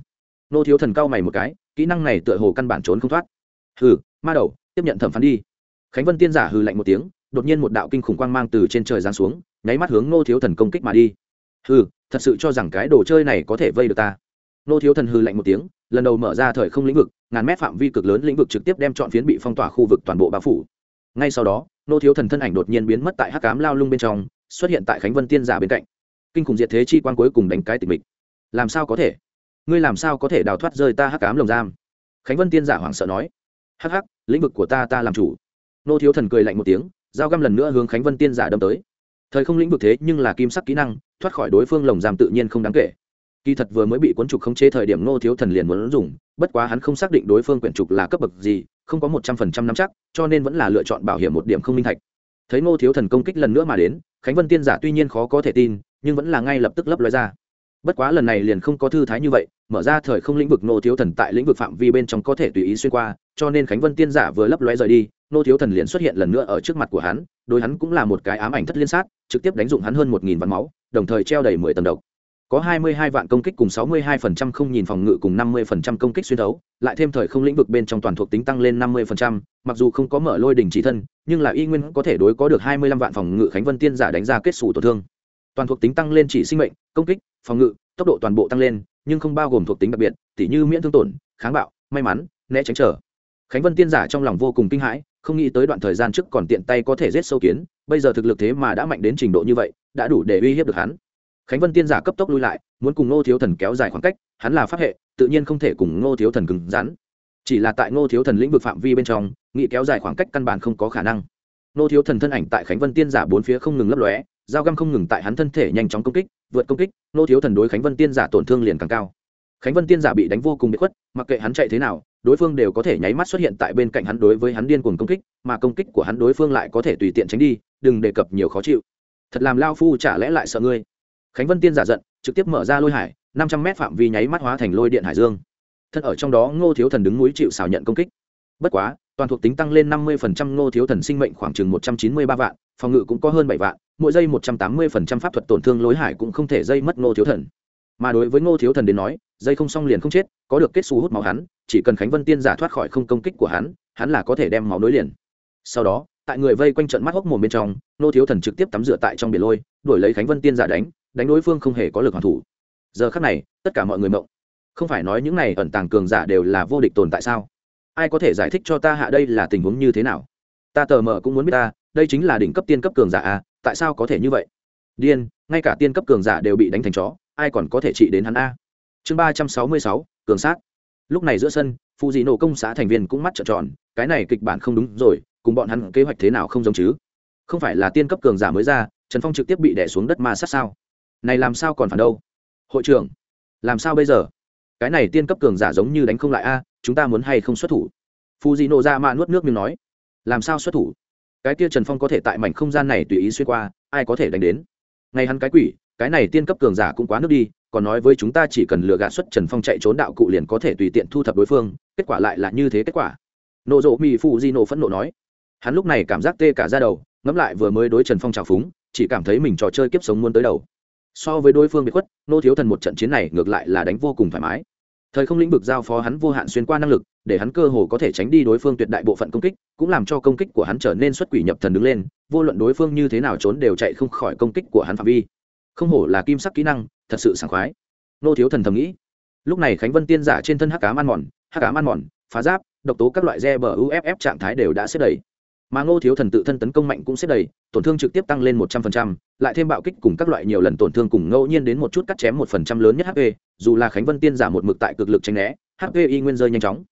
Nô thiếu thần cao mày một cái, kỹ năng này tựa hồ căn bản trốn không thoát. Hừ, ma đầu, tiếp nhận thẩm phán đi. Khánh vân tiên giả hừ lạnh một tiếng, đột nhiên một đạo kinh khủng quang mang từ trên trời giáng xuống, nháy mắt hướng Nô thiếu thần công kích mà đi. Hừ, thật sự cho rằng cái đồ chơi này có thể vây được ta. Nô thiếu thần hừ lạnh một tiếng, lần đầu mở ra thời không lĩnh vực, ngàn mét phạm vi cực lớn lĩnh vực trực tiếp đem chọn phiến bị phong tỏa khu vực toàn bộ bao phủ. Ngay sau đó, Nô thiếu thần thân ảnh đột nhiên biến mất tại hắc cám lao lung bên trong, xuất hiện tại khánh vân tiên giả bên cạnh. Kinh khủng diệt thế chi quan cuối cùng đánh cái tịch mịch. Làm sao có thể? Ngươi làm sao có thể đào thoát rơi ta hắc cám lồng giam? Khánh vân tiên giả hoảng sợ nói. Hắc hắc, lĩnh vực của ta ta làm chủ. Nô thiếu thần cười lạnh một tiếng dao găm lần nữa hướng khánh vân tiên giả đâm tới. Thời không lĩnh vực thế nhưng là kim sắc kỹ năng, thoát khỏi đối phương lồng giam tự nhiên không đáng kể. Kỳ thật vừa mới bị cuốn trục khống chế thời điểm nô thiếu thần liền muốn dùng, bất quá hắn không xác định đối phương quyển trục là cấp bậc gì, không có một trăm phần trăm nắm chắc, cho nên vẫn là lựa chọn bảo hiểm một điểm không minh thạch. Thấy nô thiếu thần công kích lần nữa mà đến, khánh vân tiên giả tuy nhiên khó có thể tin, nhưng vẫn là ngay lập tức lấp lóe ra bất quá lần này liền không có thư thái như vậy, mở ra thời không lĩnh vực nô thiếu thần tại lĩnh vực phạm vi bên trong có thể tùy ý xuyên qua, cho nên khánh vân tiên giả vừa lấp lóe rời đi, nô thiếu thần liền xuất hiện lần nữa ở trước mặt của hắn, đối hắn cũng là một cái ám ảnh thất liên sát, trực tiếp đánh dụng hắn hơn một nghìn vạn máu, đồng thời treo đầy mười tầng độc. Có hai mươi hai vạn công kích cùng sáu mươi hai phần trăm không nhìn phòng ngự cùng năm mươi phần trăm công kích xuyên thấu lại thêm thời không lĩnh vực bên trong toàn thuộc tính tăng lên năm mươi phần trăm, mặc dù không có mở lôi đỉnh chỉ thân, nhưng là y nguyên có thể đối có được hai mươi lăm vạn phòng ngự khánh vân tiên giả đánh ra kết xù tổn thương toàn thuộc tính tăng lên chỉ sinh mệnh, công kích, phòng ngự, tốc độ toàn bộ tăng lên, nhưng không bao gồm thuộc tính đặc biệt, tỉ như miễn thương tổn, kháng bạo, may mắn, né tránh trở. Khánh vân tiên giả trong lòng vô cùng kinh hãi, không nghĩ tới đoạn thời gian trước còn tiện tay có thể giết sâu kiến, bây giờ thực lực thế mà đã mạnh đến trình độ như vậy, đã đủ để uy hiếp được hắn. Khánh vân tiên giả cấp tốc lui lại, muốn cùng ngô thiếu thần kéo dài khoảng cách, hắn là pháp hệ, tự nhiên không thể cùng ngô thiếu thần cứng rắn. Chỉ là tại ngô thiếu thần lĩnh vực phạm vi bên trong nghị kéo dài khoảng cách căn bản không có khả năng. Ngô thiếu thần thân ảnh tại khánh vân tiên giả bốn phía không ngừng lấp lóe dao găm không ngừng tại hắn thân thể nhanh chóng công kích, vượt công kích ngô thiếu thần đối khánh vân tiên giả tổn thương liền càng cao. Khánh vân tiên giả bị đánh vô cùng bị khuất, mặc kệ hắn chạy thế nào, đối phương đều có thể nháy mắt xuất hiện tại bên cạnh hắn đối với hắn điên cuồng công kích, mà công kích của hắn đối phương lại có thể tùy tiện tránh đi, đừng đề cập nhiều khó chịu. Thật làm lao phu chả lẽ lại sợ ngươi? Khánh vân tiên giả giận, trực tiếp mở ra lôi hải, năm trăm mét phạm vi nháy mắt hóa thành lôi điện hải dương. Thân ở trong đó, ngô thiếu thần đứng núi chịu xào nhận công kích. Bất quá toàn thuộc tính tăng lên năm mươi ngô thiếu thần sinh mệnh khoảng chừng một trăm chín mươi ba vạn, phòng ngự cũng có hơn bảy vạn, mỗi giây một trăm tám mươi pháp thuật tổn thương lối hải cũng không thể dây mất ngô thiếu thần. Mà đối với ngô thiếu thần đến nói, dây không xong liền không chết, có được kết xu hút máu hắn, chỉ cần khánh vân tiên giả thoát khỏi không công kích của hắn hắn là có thể đem máu nối liền. Sau đó, tại người vây quanh trận mắt hốc mồm bên trong, ngô thiếu thần trực tiếp tắm rửa tại trong biển lôi, đuổi lấy khánh vân tiên giả đánh đánh đối phương không hề có lực hoàn thủ. Giờ khắc này, tất cả mọi người mộng. Không phải nói những này ẩn tàng cường giả đều là vô địch tồn tại sao? Ai có thể giải thích cho ta hạ đây là tình huống như thế nào? Ta tờ mờ cũng muốn biết ta, đây chính là đỉnh cấp tiên cấp cường giả à tại sao có thể như vậy? Điên, ngay cả tiên cấp cường giả đều bị đánh thành chó, ai còn có thể trị đến hắn a? Chương ba trăm sáu mươi sáu, cường sát. Lúc này giữa sân phụ dị nổ công xã thành viên cũng mắt trợn tròn, cái này kịch bản không đúng rồi, cùng bọn hắn kế hoạch thế nào không giống chứ? Không phải là tiên cấp cường giả mới ra, trần phong trực tiếp bị đẻ xuống đất ma sát sao? Này làm sao còn phản đâu? Hội trưởng, làm sao bây giờ? Cái này tiên cấp cường giả giống như đánh không lại a chúng ta muốn hay không xuất thủ? Phù dị nộ ra mạ nuốt nước miếng nói. Làm sao xuất thủ? Cái kia trần phong có thể tại mảnh không gian này tùy ý xuyên qua, ai có thể đánh đến? Ngay hắn cái quỷ, cái này tiên cấp cường giả cũng quá nước đi, còn nói với chúng ta chỉ cần lừa gạt xuất trần phong chạy trốn đạo cụ liền có thể tùy tiện thu thập đối phương, kết quả lại là như thế kết quả. Nộ rộ mỹ phụ di nộ phẫn nộ nói. Hắn lúc này cảm giác tê cả ra đầu, ngẫm lại vừa mới đối trần phong trào phúng, chỉ cảm thấy mình trò chơi kiếp sống muốn tới đầu. So với đối phương bị khuất, nô thiếu thần một trận chiến này ngược lại là đánh vô cùng thoải mái thời không lĩnh vực giao phó hắn vô hạn xuyên qua năng lực, để hắn cơ hồ có thể tránh đi đối phương tuyệt đại bộ phận công kích, cũng làm cho công kích của hắn trở nên xuất quỷ nhập thần đứng lên, vô luận đối phương như thế nào trốn đều chạy không khỏi công kích của hắn phạm vi. Không hổ là kim sắc kỹ năng, thật sự sảng khoái. Nô thiếu thần thầm nghĩ. Lúc này khánh vân tiên giả trên thân hắc cám ăn mòn, hắc cám ăn mòn, phá giáp, độc tố các loại re bờ uff trạng thái đều đã xếp đầy mà ngô thiếu thần tự thân tấn công mạnh cũng xếp đầy, tổn thương trực tiếp tăng lên một trăm phần trăm, lại thêm bạo kích cùng các loại nhiều lần tổn thương cùng ngẫu nhiên đến một chút cắt chém một phần trăm lớn nhất hp dù là khánh vân tiên giả một mực tại cực lực tranh né hp y nguyên rơi nhanh chóng.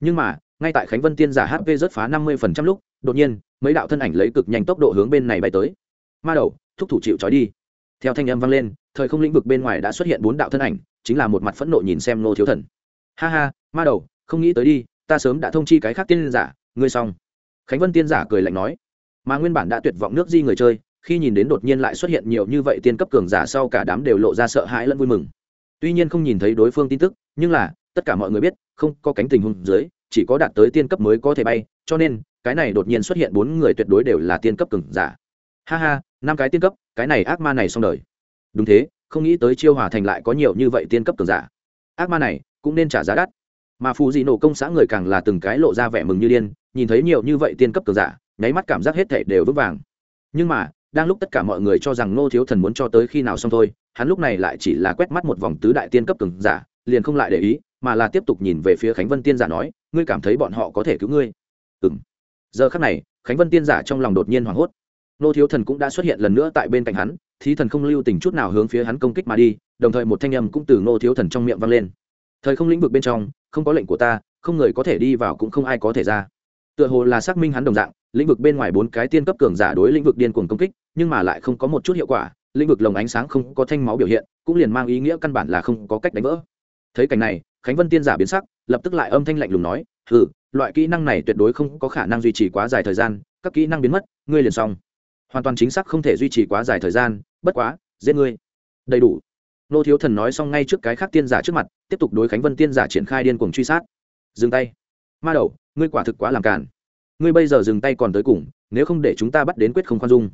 Nhưng mà, ngay tại khánh vân tiên giả hp rớt phá năm mươi phần trăm lúc, đột nhiên, mấy đạo thân ảnh lấy cực nhanh tốc độ hướng bên này bay tới. Ma đầu, thúc thủ chịu trói đi. Theo thanh âm vang lên, thời không lĩnh vực bên ngoài đã xuất hiện bốn đạo thân ảnh, chính là một mặt phẫn nộ nhìn xem nô thiếu thần. Ha ha, ma đầu, không nghĩ tới đi, ta sớm đã thông chi cái khác tiên giả, ngươi xong khánh vân tiên giả cười lạnh nói, mà nguyên bản đã tuyệt vọng nước di người chơi, khi nhìn đến đột nhiên lại xuất hiện nhiều như vậy tiên cấp cường giả sau cả đám đều lộ ra sợ hãi lẫn vui mừng. Tuy nhiên không nhìn thấy đối phương tin tức, nhưng là, tất cả mọi người biết, không có cánh tình huống dưới, chỉ có đạt tới tiên cấp mới có thể bay, cho nên, cái này đột nhiên xuất hiện bốn người tuyệt đối đều là tiên cấp cường giả. Ha ha, năm cái tiên cấp, cái này ác ma này xong đời. Đúng thế, không nghĩ tới chiêu hòa thành lại có nhiều như vậy tiên cấp cường giả. Ác ma này, cũng nên trả giá đắt mà phù dị nổ công xã người càng là từng cái lộ ra vẻ mừng như điên, nhìn thấy nhiều như vậy tiên cấp cường giả, nháy mắt cảm giác hết thể đều vững vàng. Nhưng mà, đang lúc tất cả mọi người cho rằng nô thiếu thần muốn cho tới khi nào xong thôi, hắn lúc này lại chỉ là quét mắt một vòng tứ đại tiên cấp cường giả, liền không lại để ý, mà là tiếp tục nhìn về phía khánh vân tiên giả nói, ngươi cảm thấy bọn họ có thể cứu ngươi? Ừng giờ khắc này, khánh vân tiên giả trong lòng đột nhiên hoảng hốt. Nô thiếu thần cũng đã xuất hiện lần nữa tại bên cạnh hắn, thí thần không lưu tình chút nào hướng phía hắn công kích mà đi, đồng thời một thanh âm cũng từ nô thiếu thần trong miệng vang lên thời không lĩnh vực bên trong, không có lệnh của ta, không người có thể đi vào cũng không ai có thể ra. Tựa hồ là xác minh hắn đồng dạng, lĩnh vực bên ngoài bốn cái tiên cấp cường giả đối lĩnh vực điên cuồng công kích, nhưng mà lại không có một chút hiệu quả, lĩnh vực lồng ánh sáng không có thanh máu biểu hiện, cũng liền mang ý nghĩa căn bản là không có cách đánh vỡ. Thấy cảnh này, khánh vân tiên giả biến sắc, lập tức lại âm thanh lạnh lùng nói ừ loại kỹ năng này tuyệt đối không có khả năng duy trì quá dài thời gian, các kỹ năng biến mất, ngươi liền xong. Hoàn toàn chính xác không thể duy trì quá dài thời gian, bất quá, giết ngươi. Đầy đủ nô thiếu thần nói xong ngay trước cái khác tiên giả trước mặt, tiếp tục đối khánh vân tiên giả triển khai điên cuồng truy sát. Dừng tay. Ma đầu, ngươi quả thực quá làm cản ngươi bây giờ dừng tay còn tới cùng, nếu không để chúng ta bắt đến quyết không khoan dung.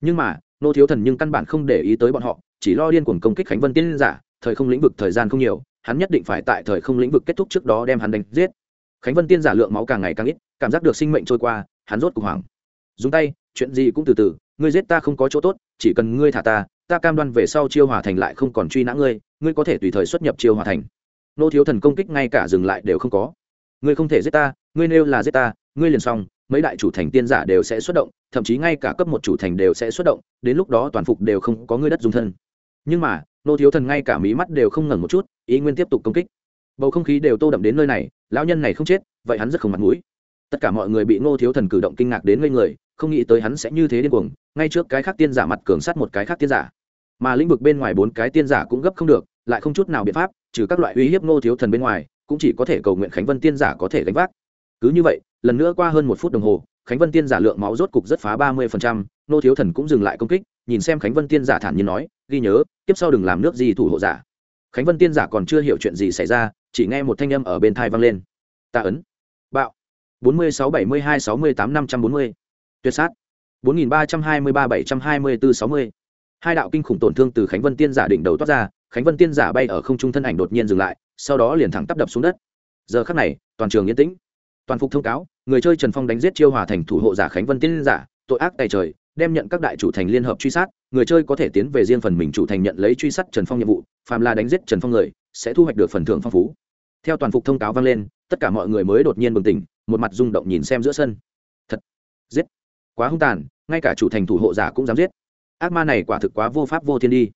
Nhưng mà, nô thiếu thần nhưng căn bản không để ý tới bọn họ, chỉ lo điên cuồng công kích khánh vân tiên giả, thời không lĩnh vực thời gian không nhiều, hắn nhất định phải tại thời không lĩnh vực kết thúc trước đó đem hắn đánh giết. Khánh vân tiên giả lượng máu càng ngày càng ít, cảm giác được sinh mệnh trôi qua, hắn rốt cuộc hoảng. Dùng tay, chuyện gì cũng từ từ, ngươi giết ta không có chỗ tốt, chỉ cần ngươi thả ta ta cam đoan về sau chiêu hòa thành lại không còn truy nã ngươi ngươi có thể tùy thời xuất nhập chiêu hòa thành. Nô thiếu thần công kích ngay cả dừng lại đều không có. Ngươi không thể giết ta, ngươi nêu là giết ta, ngươi liền xong, mấy đại chủ thành tiên giả đều sẽ xuất động, thậm chí ngay cả cấp một chủ thành đều sẽ xuất động, đến lúc đó toàn phục đều không có ngươi đất dung thân. Nhưng mà, nô thiếu thần ngay cả mí mắt đều không ngẩn một chút, ý nguyên tiếp tục công kích. Bầu không khí đều tô đậm đến nơi này, lão nhân này không chết, vậy hắn rất không mặt mũi. Tất cả mọi người bị nô thiếu thần cử động kinh ngạc đến ngây người, không nghĩ tới hắn sẽ như thế điên cuồng, ngay trước cái khác tiên giả mặt cường sát một cái khác tiên giả mà lĩnh vực bên ngoài bốn cái tiên giả cũng gấp không được, lại không chút nào biện pháp, trừ các loại uy hiếp ngô thiếu thần bên ngoài, cũng chỉ có thể cầu nguyện khánh vân tiên giả có thể gánh vác. Cứ như vậy, lần nữa qua hơn một phút đồng hồ, khánh vân tiên giả lượng máu rốt cục rất phá ba mươi phần trăm nô thiếu thần cũng dừng lại công kích, nhìn xem khánh vân tiên giả thản nhiên nói, ghi nhớ, tiếp sau đừng làm nước gì thủ hộ giả. Khánh vân tiên giả còn chưa hiểu chuyện gì xảy ra, chỉ nghe một thanh âm ở bên thai vang lên. Tạ ấn, bạo. bốn mươi sáu bảy mươi hai sáu mươi tám năm trăm bốn mươi. Tuyệt sát. bốn nghìn ba trăm hai mươi ba bảy trăm hai mươi bốn sáu mươi hai đạo kinh khủng tổn thương từ khánh vân tiên giả đỉnh đầu toát ra, khánh vân tiên giả bay ở không trung thân ảnh đột nhiên dừng lại, sau đó liền thẳng tắp đập xuống đất. Giờ khắc này, toàn trường yên tĩnh. Toàn phục thông cáo, người chơi trần phong đánh giết chiêu hòa thành thủ hộ giả khánh vân tiên giả, tội ác tài trời, đem nhận các đại chủ thành liên hợp truy sát, người chơi có thể tiến về riêng phần mình chủ thành nhận lấy truy sát trần phong nhiệm vụ, phàm là đánh giết trần phong người, sẽ thu hoạch được phần thưởng phong phú. Theo toàn phục thông cáo vang lên, tất cả mọi người mới đột nhiên bừng tỉnh, một mặt rung động nhìn xem giữa sân. Thật, giết. Quá hung tàn, ngay cả chủ thành thủ hộ giả cũng dám giết ác ma này quả thực quá vô pháp vô thiên đi.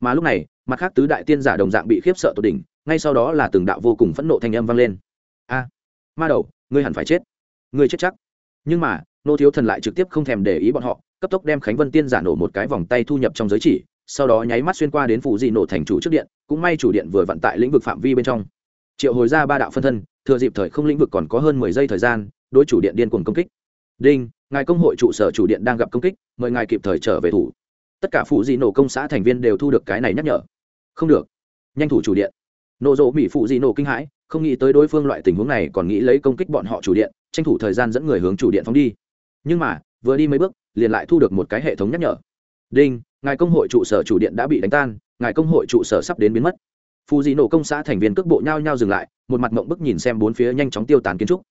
Mà lúc này, mặt khác tứ đại tiên giả đồng dạng bị khiếp sợ tột đỉnh, ngay sau đó là từng đạo vô cùng phẫn nộ thanh âm vang lên. A, ma đầu, ngươi hẳn phải chết. Ngươi chết chắc. Nhưng mà, nô thiếu thần lại trực tiếp không thèm để ý bọn họ, cấp tốc đem khánh vân tiên giả nổ một cái vòng tay thu nhập trong giới chỉ, sau đó nháy mắt xuyên qua đến phụ dị nổ thành chủ trước điện, cũng may chủ điện vừa vận tại lĩnh vực phạm vi bên trong. Triệu hồi ra ba đạo phân thân, thừa dịp thời không lĩnh vực còn có hơn mười giây thời gian, đối chủ điện điên cuồng công kích. Đinh, ngài công hội trụ sở chủ điện đang gặp công kích, mời ngài kịp thời trở về thủ tất cả phụ dị nổ công xã thành viên đều thu được cái này nhắc nhở. Không được. Nhanh thủ chủ điện. Nộ rộ mỹ phụ dị nổ kinh hãi, không nghĩ tới đối phương loại tình huống này còn nghĩ lấy công kích bọn họ chủ điện, tranh thủ thời gian dẫn người hướng chủ điện phóng đi. Nhưng mà, vừa đi mấy bước, liền lại thu được một cái hệ thống nhắc nhở. Đinh, ngài công hội trụ sở chủ điện đã bị đánh tan, ngài công hội trụ sở sắp đến biến mất. Phù dị nổ công xã thành viên cước bộ nhao nhao dừng lại, một mặt mộng bức nhìn xem bốn phía nhanh chóng tiêu tán kiến trúc.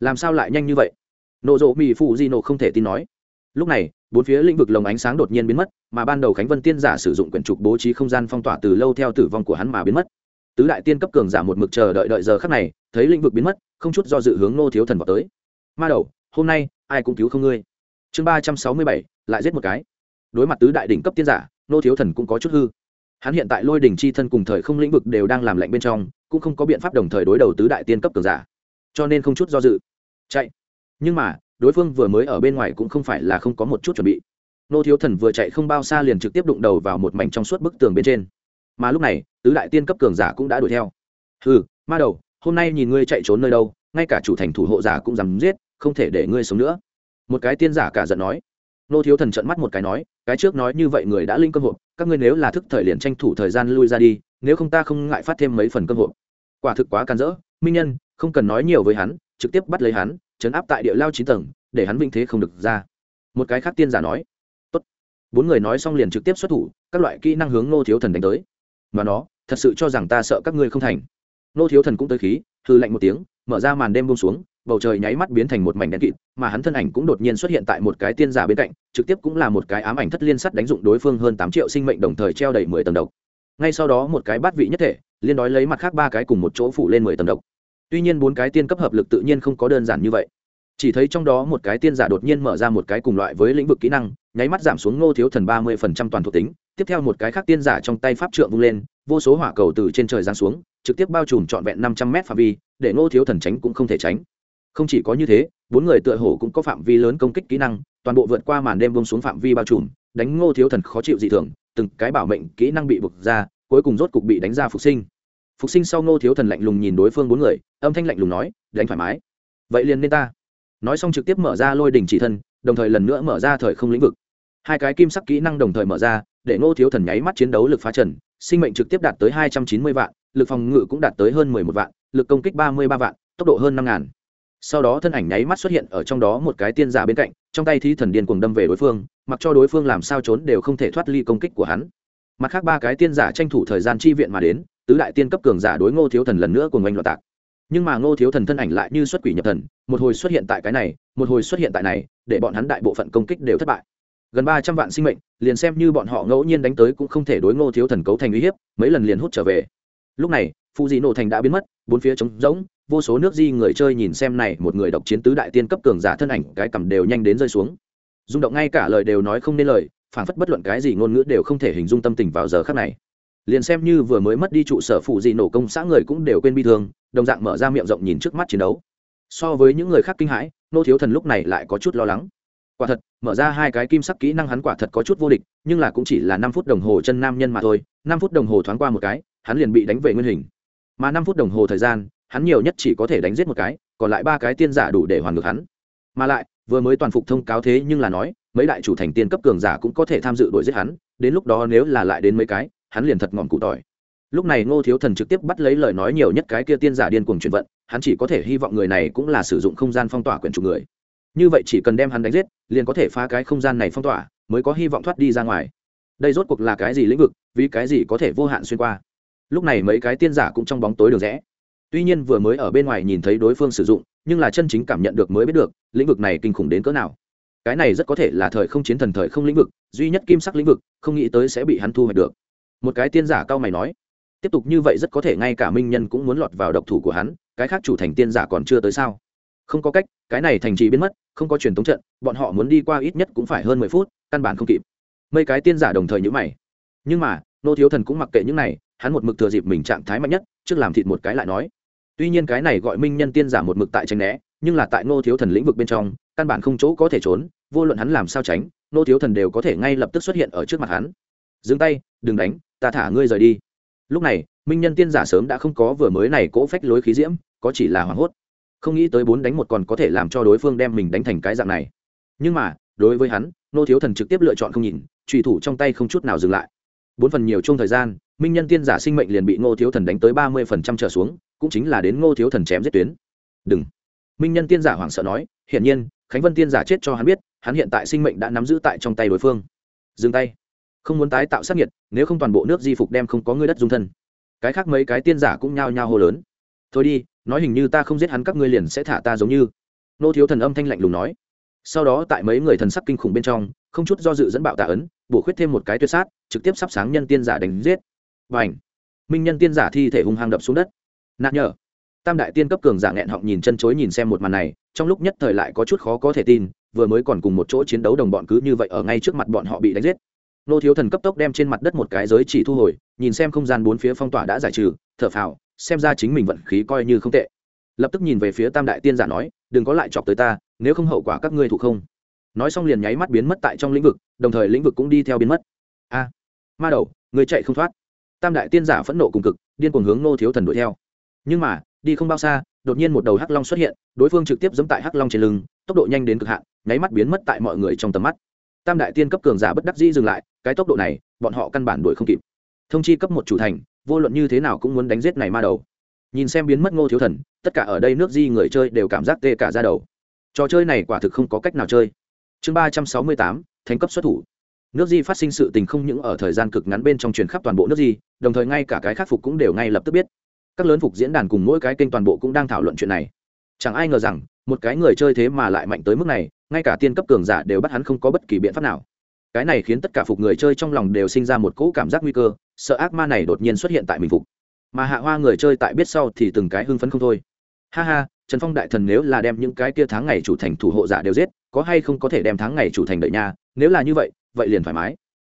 Làm sao lại nhanh như vậy? Nộ rộ mỹ phù dị nổ không thể tin nói lúc này, bốn phía lĩnh vực lồng ánh sáng đột nhiên biến mất, mà ban đầu khánh vân tiên giả sử dụng quyển trục bố trí không gian phong tỏa từ lâu theo tử vong của hắn mà biến mất. Tứ đại tiên cấp cường giả một mực chờ đợi đợi giờ khắc này, thấy lĩnh vực biến mất, không chút do dự hướng nô thiếu thần vào tới. Ma đầu, hôm nay, ai cũng cứu không ngươi. Chương ba trăm sáu mươi bảy, lại giết một cái. Đối mặt tứ đại đỉnh cấp tiên giả nô thiếu thần cũng có chút hư. Hắn hiện tại lôi đỉnh chi thân cùng thời không lĩnh vực đều đang làm lạnh bên trong, cũng không có biện pháp đồng thời đối đầu tứ đại tiên cấp cường giả. Cho nên không chút do dự. Chạy. Nhưng mà đối phương vừa mới ở bên ngoài cũng không phải là không có một chút chuẩn bị. Nô thiếu thần vừa chạy không bao xa liền trực tiếp đụng đầu vào một mảnh trong suốt bức tường bên trên. Mà lúc này, tứ đại tiên cấp cường giả cũng đã đuổi theo. Ừ ma đầu, hôm nay nhìn ngươi chạy trốn nơi đâu, ngay cả chủ thành thủ hộ giả cũng dám giết, không thể để ngươi sống nữa. Một cái tiên giả cả giận nói. Nô thiếu thần trận mắt một cái nói, cái trước nói như vậy người đã linh cơ hội các ngươi nếu là thức thời liền tranh thủ thời gian lui ra đi, nếu không ta không ngại phát thêm mấy phần cơ hội quả thực quá can dỡ minh nhân, không cần nói nhiều với hắn, trực tiếp bắt lấy hắn chấn áp tại địa lao chín tầng, để hắn vinh thế không được ra. Một cái khác tiên giả nói, tốt. Bốn người nói xong liền trực tiếp xuất thủ, các loại kỹ năng hướng nô thiếu thần đánh tới. Mà nó, thật sự cho rằng ta sợ các ngươi không thành. Nô thiếu thần cũng tới khí hư lạnh một tiếng, mở ra màn đêm bông xuống, bầu trời nháy mắt biến thành một mảnh đen kịt, mà hắn thân ảnh cũng đột nhiên xuất hiện tại một cái tiên giả bên cạnh, trực tiếp cũng là một cái ám ảnh thất liên sắt đánh dụng đối phương hơn tám triệu sinh mệnh đồng thời treo đầy mười tầng độc. Ngay sau đó một cái bát vị nhất thể, liên đói lấy mặt khác ba cái cùng một chỗ phủ lên mười tầng độc tuy nhiên bốn cái tiên cấp hợp lực tự nhiên không có đơn giản như vậy. Chỉ thấy trong đó một cái tiên giả đột nhiên mở ra một cái cùng loại với lĩnh vực kỹ năng, nháy mắt giảm xuống ngô thiếu thần ba mươi phần trăm toàn thuộc tính, tiếp theo một cái khác tiên giả trong tay pháp trượng vung lên, vô số hỏa cầu từ trên trời giáng xuống, trực tiếp bao trùm trọn vẹn năm trăm mét phạm vi, để ngô thiếu thần tránh cũng không thể tránh. Không chỉ có như thế, bốn người tựa hổ cũng có phạm vi lớn công kích kỹ năng, toàn bộ vượt qua màn đêm bông xuống phạm vi bao trùm, đánh ngô thiếu thần khó chịu dị thường, từng cái bảo mệnh kỹ năng bị bực ra, cuối cùng rốt cục bị đánh ra phục sinh phục sinh sau ngô thiếu thần lạnh lùng nhìn đối phương bốn người, âm thanh lạnh lùng nói, đánh thoải mái. Vậy liền nên ta. Nói xong trực tiếp mở ra lôi đình chỉ thân, đồng thời lần nữa mở ra thời không lĩnh vực. Hai cái kim sắc kỹ năng đồng thời mở ra, để ngô thiếu thần nháy mắt chiến đấu lực phá trần, sinh mệnh trực tiếp đạt tới hai trăm chín mươi vạn, lực phòng ngự cũng đạt tới hơn mười một vạn, lực công kích ba mươi ba vạn, tốc độ hơn năm ngàn. Sau đó thân ảnh nháy mắt xuất hiện ở trong đó một cái tiên giả bên cạnh, trong tay thi thần điên cuồng đâm về đối phương, mặc cho đối phương làm sao trốn đều không thể thoát ly công kích của hắn. Mặt khác ba cái tiên giả tranh thủ thời gian chi viện mà đến tứ đại tiên cấp cường giả đối ngô thiếu thần lần nữa cùng oanh loạt tạc. Nhưng mà ngô thiếu thần thân ảnh lại như xuất quỷ nhập thần, một hồi xuất hiện tại cái này, một hồi xuất hiện tại này, để bọn hắn đại bộ phận công kích đều thất bại. Gần ba trăm vạn sinh mệnh, liền xem như bọn họ ngẫu nhiên đánh tới cũng không thể đối ngô thiếu thần cấu thành uy hiếp, mấy lần liền hút trở về. Lúc này phụ dị nổ thành đã biến mất, bốn phía trống rỗng, vô số nước di người chơi nhìn xem này, một người độc chiến tứ đại tiên cấp cường giả thân ảnh, cái cầm đều nhanh đến rơi xuống. Rung động ngay cả lời đều nói không nên lời phản phất bất luận cái gì ngôn ngữ đều không thể hình dung tâm tình vào giờ khắc này liền xem như vừa mới mất đi trụ sở phụ gì nổ công xã người cũng đều quên bi thương, đồng dạng mở ra miệng rộng nhìn trước mắt chiến đấu. So với những người khác kinh hãi, nô thiếu thần lúc này lại có chút lo lắng. Quả thật, mở ra hai cái kim sắc kỹ năng hắn quả thật có chút vô địch, nhưng là cũng chỉ là năm phút đồng hồ chân nam nhân mà thôi, năm phút đồng hồ thoáng qua một cái, hắn liền bị đánh về nguyên hình. Mà năm phút đồng hồ thời gian, hắn nhiều nhất chỉ có thể đánh giết một cái, còn lại ba cái tiên giả đủ để hoàn ngược hắn. Mà lại, vừa mới toàn phục thông cáo thế nhưng là nói, mấy đại chủ thành tiên cấp cường giả cũng có thể tham dự đội giết hắn, đến lúc đó nếu là lại đến mấy cái hắn liền thật ngọn cụ tỏi. Lúc này ngô thiếu thần trực tiếp bắt lấy lời nói nhiều nhất cái kia tiên giả điên cuồng chuyển vận, hắn chỉ có thể hy vọng người này cũng là sử dụng không gian phong tỏa quyển chủ người. Như vậy chỉ cần đem hắn đánh giết, liền có thể phá cái không gian này phong tỏa, mới có hy vọng thoát đi ra ngoài. Đây rốt cuộc là cái gì lĩnh vực, vì cái gì có thể vô hạn xuyên qua? Lúc này mấy cái tiên giả cũng trong bóng tối đường rẽ. Tuy nhiên vừa mới ở bên ngoài nhìn thấy đối phương sử dụng, nhưng là chân chính cảm nhận được mới biết được, lĩnh vực này kinh khủng đến cỡ nào. Cái này rất có thể là thời không chiến thần thời không lĩnh vực, duy nhất kim sắc lĩnh vực, không nghĩ tới sẽ bị hắn thu hoạch được một cái tiên giả cao mày nói, tiếp tục như vậy rất có thể ngay cả minh nhân cũng muốn lọt vào độc thủ của hắn, cái khác chủ thành tiên giả còn chưa tới sao? Không có cách, cái này thành trì biến mất, không có truyền thống trận, bọn họ muốn đi qua ít nhất cũng phải hơn mười phút, căn bản không kịp. Mấy cái tiên giả đồng thời nhữ mày. Nhưng mà, nô thiếu thần cũng mặc kệ những này, hắn một mực thừa dịp mình trạng thái mạnh nhất, trước làm thịt một cái lại nói. Tuy nhiên cái này gọi minh nhân tiên giả một mực tại tranh né, nhưng là tại nô thiếu thần lĩnh vực bên trong, căn bản không chỗ có thể trốn, vô luận hắn làm sao tránh, nô thiếu thần đều có thể ngay lập tức xuất hiện ở trước mặt hắn. Dừng tay, đừng đánh ta thả ngươi rời đi. Lúc này, minh nhân tiên giả sớm đã không có vừa mới này cỗ phách lối khí diễm, có chỉ là hoảng hốt. Không nghĩ tới bốn đánh một còn có thể làm cho đối phương đem mình đánh thành cái dạng này. Nhưng mà, đối với hắn, nô thiếu thần trực tiếp lựa chọn không nhìn, trùy thủ trong tay không chút nào dừng lại. Bốn phần nhiều chung thời gian, minh nhân tiên giả sinh mệnh liền bị ngô thiếu thần đánh tới ba mươi phần trăm trở xuống, cũng chính là đến ngô thiếu thần chém giết tuyến. Đừng. Minh nhân tiên giả hoảng sợ nói, hiển nhiên, khánh vân tiên giả chết cho hắn biết, hắn hiện tại sinh mệnh đã nắm giữ tại trong tay đối phương. Dừng tay không muốn tái tạo sát nhiệt nếu không toàn bộ nước di phục đem không có ngươi đất dung thân. Cái khác mấy cái tiên giả cũng nhao nhao hô lớn. Thôi đi, nói hình như ta không giết hắn các ngươi liền sẽ thả ta giống như. Nô thiếu thần âm thanh lạnh lùng nói. Sau đó tại mấy người thần sắc kinh khủng bên trong, không chút do dự dẫn bạo tạ ấn, bổ khuyết thêm một cái tuyệt sát, trực tiếp sắp sáng nhân tiên giả đánh giết. Và ảnh minh nhân tiên giả thi thể hung hăng đập xuống đất. Nạt nhở! Tam đại tiên cấp cường giả nghẹn họng nhìn chân chối nhìn xem một màn này, trong lúc nhất thời lại có chút khó có thể tin, vừa mới còn cùng một chỗ chiến đấu đồng bọn cứ như vậy ở ngay trước mặt bọn họ bị đánh giết nô thiếu thần cấp tốc đem trên mặt đất một cái giới chỉ thu hồi, nhìn xem không gian bốn phía phong tỏa đã giải trừ, thở phào, xem ra chính mình vận khí coi như không tệ. Lập tức nhìn về phía tam đại tiên giả nói, đừng có lại chọc tới ta, nếu không hậu quả các ngươi thủ không. Nói xong liền nháy mắt biến mất tại trong lĩnh vực, đồng thời lĩnh vực cũng đi theo biến mất. A, ma đầu người chạy không thoát. Tam đại tiên giả phẫn nộ cùng cực, điên cuồng hướng nô thiếu thần đuổi theo. Nhưng mà, đi không bao xa, đột nhiên một đầu hắc long xuất hiện, đối phương trực tiếp giẫm tại hắc long trên lưng, tốc độ nhanh đến cực hạn, nháy mắt biến mất tại mọi người trong tầm mắt tam đại tiên cấp cường giả bất đắc dĩ dừng lại, cái tốc độ này, bọn họ căn bản đuổi không kịp. Thông chi cấp một chủ thành, vô luận như thế nào cũng muốn đánh giết này ma đầu. Nhìn xem biến mất ngô thiếu thần, tất cả ở đây nước di người chơi đều cảm giác tê cả ra đầu. Trò chơi này quả thực không có cách nào chơi. Chương ba trăm sáu mươi tám thánh cấp xuất thủ. Nước di phát sinh sự tình không những ở thời gian cực ngắn bên trong truyền khắp toàn bộ nước di, đồng thời ngay cả cái khắc phục cũng đều ngay lập tức biết. Các lớn phục diễn đàn cùng mỗi cái kênh toàn bộ cũng đang thảo luận chuyện này. Chẳng ai ngờ rằng, một cái người chơi thế mà lại mạnh tới mức này ngay cả tiên cấp cường giả đều bắt hắn không có bất kỳ biện pháp nào. Cái này khiến tất cả phục người chơi trong lòng đều sinh ra một cỗ cảm giác nguy cơ, sợ ác ma này đột nhiên xuất hiện tại mình phục. Mà hạ hoa người chơi tại biết sau thì từng cái hưng phấn không thôi. Ha ha, trần phong đại thần nếu là đem những cái kia tháng ngày chủ thành thủ hộ giả đều giết, có hay không có thể đem tháng ngày chủ thành đợi nha? Nếu là như vậy vậy liền thoải mái.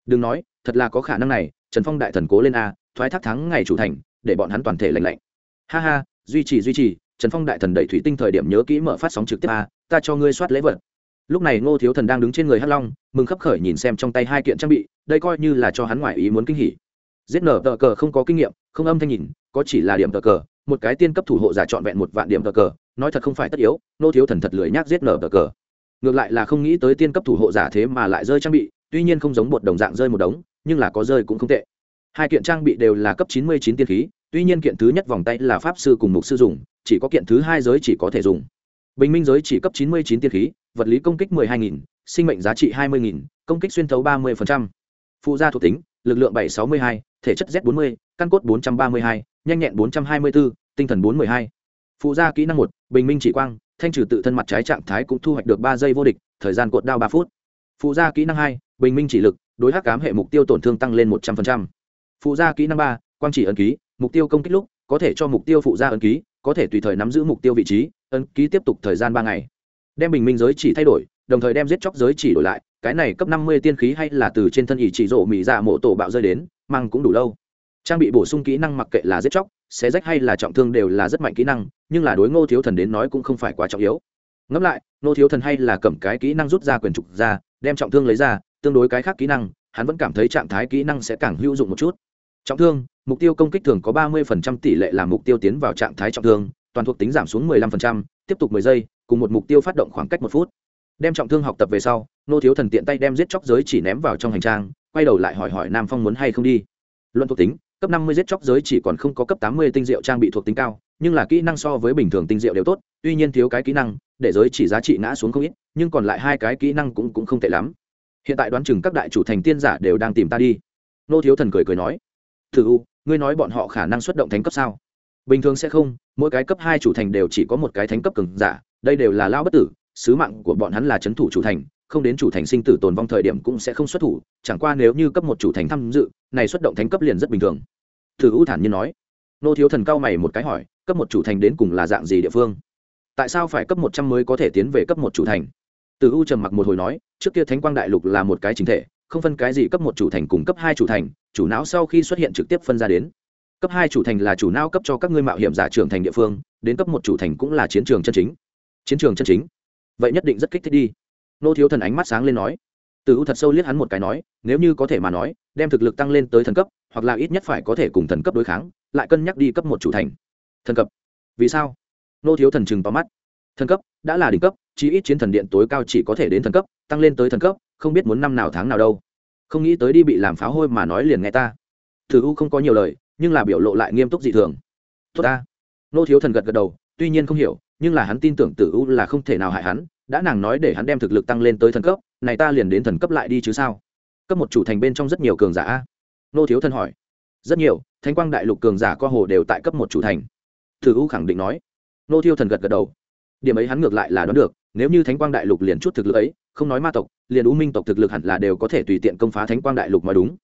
Đừng nói, thật là có khả năng này, trần phong đại thần cố lên a, thoái thác tháng ngày chủ thành, để bọn hắn toàn thể lành lạnh. Ha ha, duy trì duy trì, trần phong đại thần đẩy thủy tinh thời điểm nhớ kỹ mở phát sóng trực tiếp a, ta cho ngươi soát lễ vật lúc này ngô thiếu thần đang đứng trên người hắc long, mừng khấp khởi nhìn xem trong tay hai kiện trang bị, đây coi như là cho hắn ngoại ý muốn kinh hỉ. Giết nở tờ cờ không có kinh nghiệm, không âm thanh nhìn, có chỉ là điểm tờ cờ, một cái tiên cấp thủ hộ giả trọn vẹn một vạn điểm tờ cờ, nói thật không phải tất yếu nô thiếu thần thật lười nhác giết nở tờ cờ. Ngược lại là không nghĩ tới tiên cấp thủ hộ giả thế mà lại rơi trang bị, tuy nhiên không giống một đồng dạng rơi một đống, nhưng là có rơi cũng không tệ. Hai kiện trang bị đều là cấp chín mươi chín tiên khí, tuy nhiên kiện thứ nhất vòng tay là pháp sư cùng mục sư dùng, chỉ có kiện thứ hai giới chỉ có thể dùng. Bình minh giới chỉ cấp chín mươi chín tiên khí vật lý công kích 12.000, sinh mệnh giá trị 20.000, công kích xuyên thấu 30%. Phụ gia thuộc tính, lực lượng 762, thể chất Z40, căn cốt 432, nhanh nhẹn 424, tinh thần 412. Phụ gia kỹ năng 1, bình minh chỉ quang, thanh trừ tự thân mặt trái trạng thái cũng thu hoạch được 3 giây vô địch, thời gian cột đao 3 phút. Phụ gia kỹ năng 2, bình minh chỉ lực, đối hắc ám hệ mục tiêu tổn thương tăng lên 100%. Phụ gia kỹ năng 3, quang chỉ ấn ký, mục tiêu công kích lúc, có thể cho mục tiêu phụ gia ấn ký, có thể tùy thời nắm giữ mục tiêu vị trí, ấn ký tiếp tục thời gian 3 ngày đem bình minh giới chỉ thay đổi đồng thời đem giết chóc giới chỉ đổi lại cái này cấp năm mươi tiên khí hay là từ trên thân ỷ chỉ rộ mỹ dạ mộ tổ bạo rơi đến mang cũng đủ lâu. Trang bị bổ sung kỹ năng mặc kệ là giết chóc xé rách hay là trọng thương đều là rất mạnh kỹ năng nhưng là đối ngô thiếu thần đến nói cũng không phải quá trọng yếu. Ngẫm lại ngô thiếu thần hay là cầm cái kỹ năng rút ra quyền trục ra đem trọng thương lấy ra tương đối cái khác kỹ năng hắn vẫn cảm thấy trạng thái kỹ năng sẽ càng hữu dụng một chút. Trọng thương mục tiêu công kích thường có ba mươi tỷ lệ làm mục tiêu tiến vào trạng thái trọng thương toàn thuộc tính giảm xuống 15%, tiếp tục 10 giây cùng một mục tiêu phát động khoảng cách một phút. Đem trọng thương học tập về sau, nô thiếu thần tiện tay đem giết chóc giới chỉ ném vào trong hành trang, quay đầu lại hỏi hỏi nam phong muốn hay không đi. Luận thuộc tính, cấp 50 giết chóc giới chỉ còn không có cấp 80 tinh diệu trang bị thuộc tính cao, nhưng là kỹ năng so với bình thường tinh diệu đều tốt, tuy nhiên thiếu cái kỹ năng, để giới chỉ giá trị ngã xuống không ít, nhưng còn lại hai cái kỹ năng cũng cũng không tệ lắm. Hiện tại đoán chừng các đại chủ thành tiên giả đều đang tìm ta đi. Nô thiếu thần cười cười nói, thử u, ngươi nói bọn họ khả năng xuất động thánh cấp sao? Bình thường sẽ không, mỗi cái cấp hai chủ thành đều chỉ có một cái thánh cấp cường giả đây đều là lao bất tử, sứ mạng của bọn hắn là c h ấ n thủ chủ thành, không đến chủ thành sinh tử tồn vong thời điểm cũng sẽ không xuất thủ, chẳng qua nếu như cấp một chủ thành tham dự, này xuất động thánh cấp liền rất bình thường. Thử u thản nhiên nói. Nô thiếu thần cao mày một cái hỏi, cấp một chủ thành đến cùng là dạng gì địa phương? Tại sao phải cấp một trăm mới có thể tiến về cấp một chủ thành? Từ u trầm mặc một hồi nói, trước kia thánh quang đại lục là một cái chính thể, không phân cái gì cấp một chủ thành cùng cấp hai chủ thành, chủ não sau khi xuất hiện trực tiếp phân ra đến. Cấp hai chủ thành là chủ não cấp cho các ngươi mạo hiểm giả trưởng thành địa phương, đến cấp một chủ thành cũng là chiến trường chân chính chiến trường chân chính. Vậy nhất định rất kích thích đi. Nô thiếu thần ánh mắt sáng lên nói. Từ u thật sâu liếc hắn một cái nói, nếu như có thể mà nói, đem thực lực tăng lên tới thần cấp, hoặc là ít nhất phải có thể cùng thần cấp đối kháng, lại cân nhắc đi cấp một chủ thành. Thần cấp. Vì sao? Nô thiếu thần chừng tóm mắt. Thần cấp, đã là đỉnh cấp, chí ít chiến thần điện tối cao chỉ có thể đến thần cấp, tăng lên tới thần cấp, không biết muốn năm nào tháng nào đâu. Không nghĩ tới đi bị làm phá hôi mà nói liền nghe ta. Thử u không có nhiều lời, nhưng là biểu lộ lại nghiêm túc dị thường. Tốt ta. Nô thiếu thần gật gật đầu, tuy nhiên không hiểu nhưng là hắn tin tưởng tử u là không thể nào hại hắn đã nàng nói để hắn đem thực lực tăng lên tới thần cấp này ta liền đến thần cấp lại đi chứ sao? Cấp một chủ thành bên trong rất nhiều cường giả a, nô thiếu thần hỏi. Rất nhiều thánh quang đại lục cường giả co hồ đều tại cấp một chủ thành. Tử u khẳng định nói. Nô thiếu thần gật gật đầu. Điểm ấy hắn ngược lại là đoán được nếu như thánh quang đại lục liền chút thực lực ấy không nói ma tộc liền u minh tộc thực lực hẳn là đều có thể tùy tiện công phá thánh quang đại lục mà đúng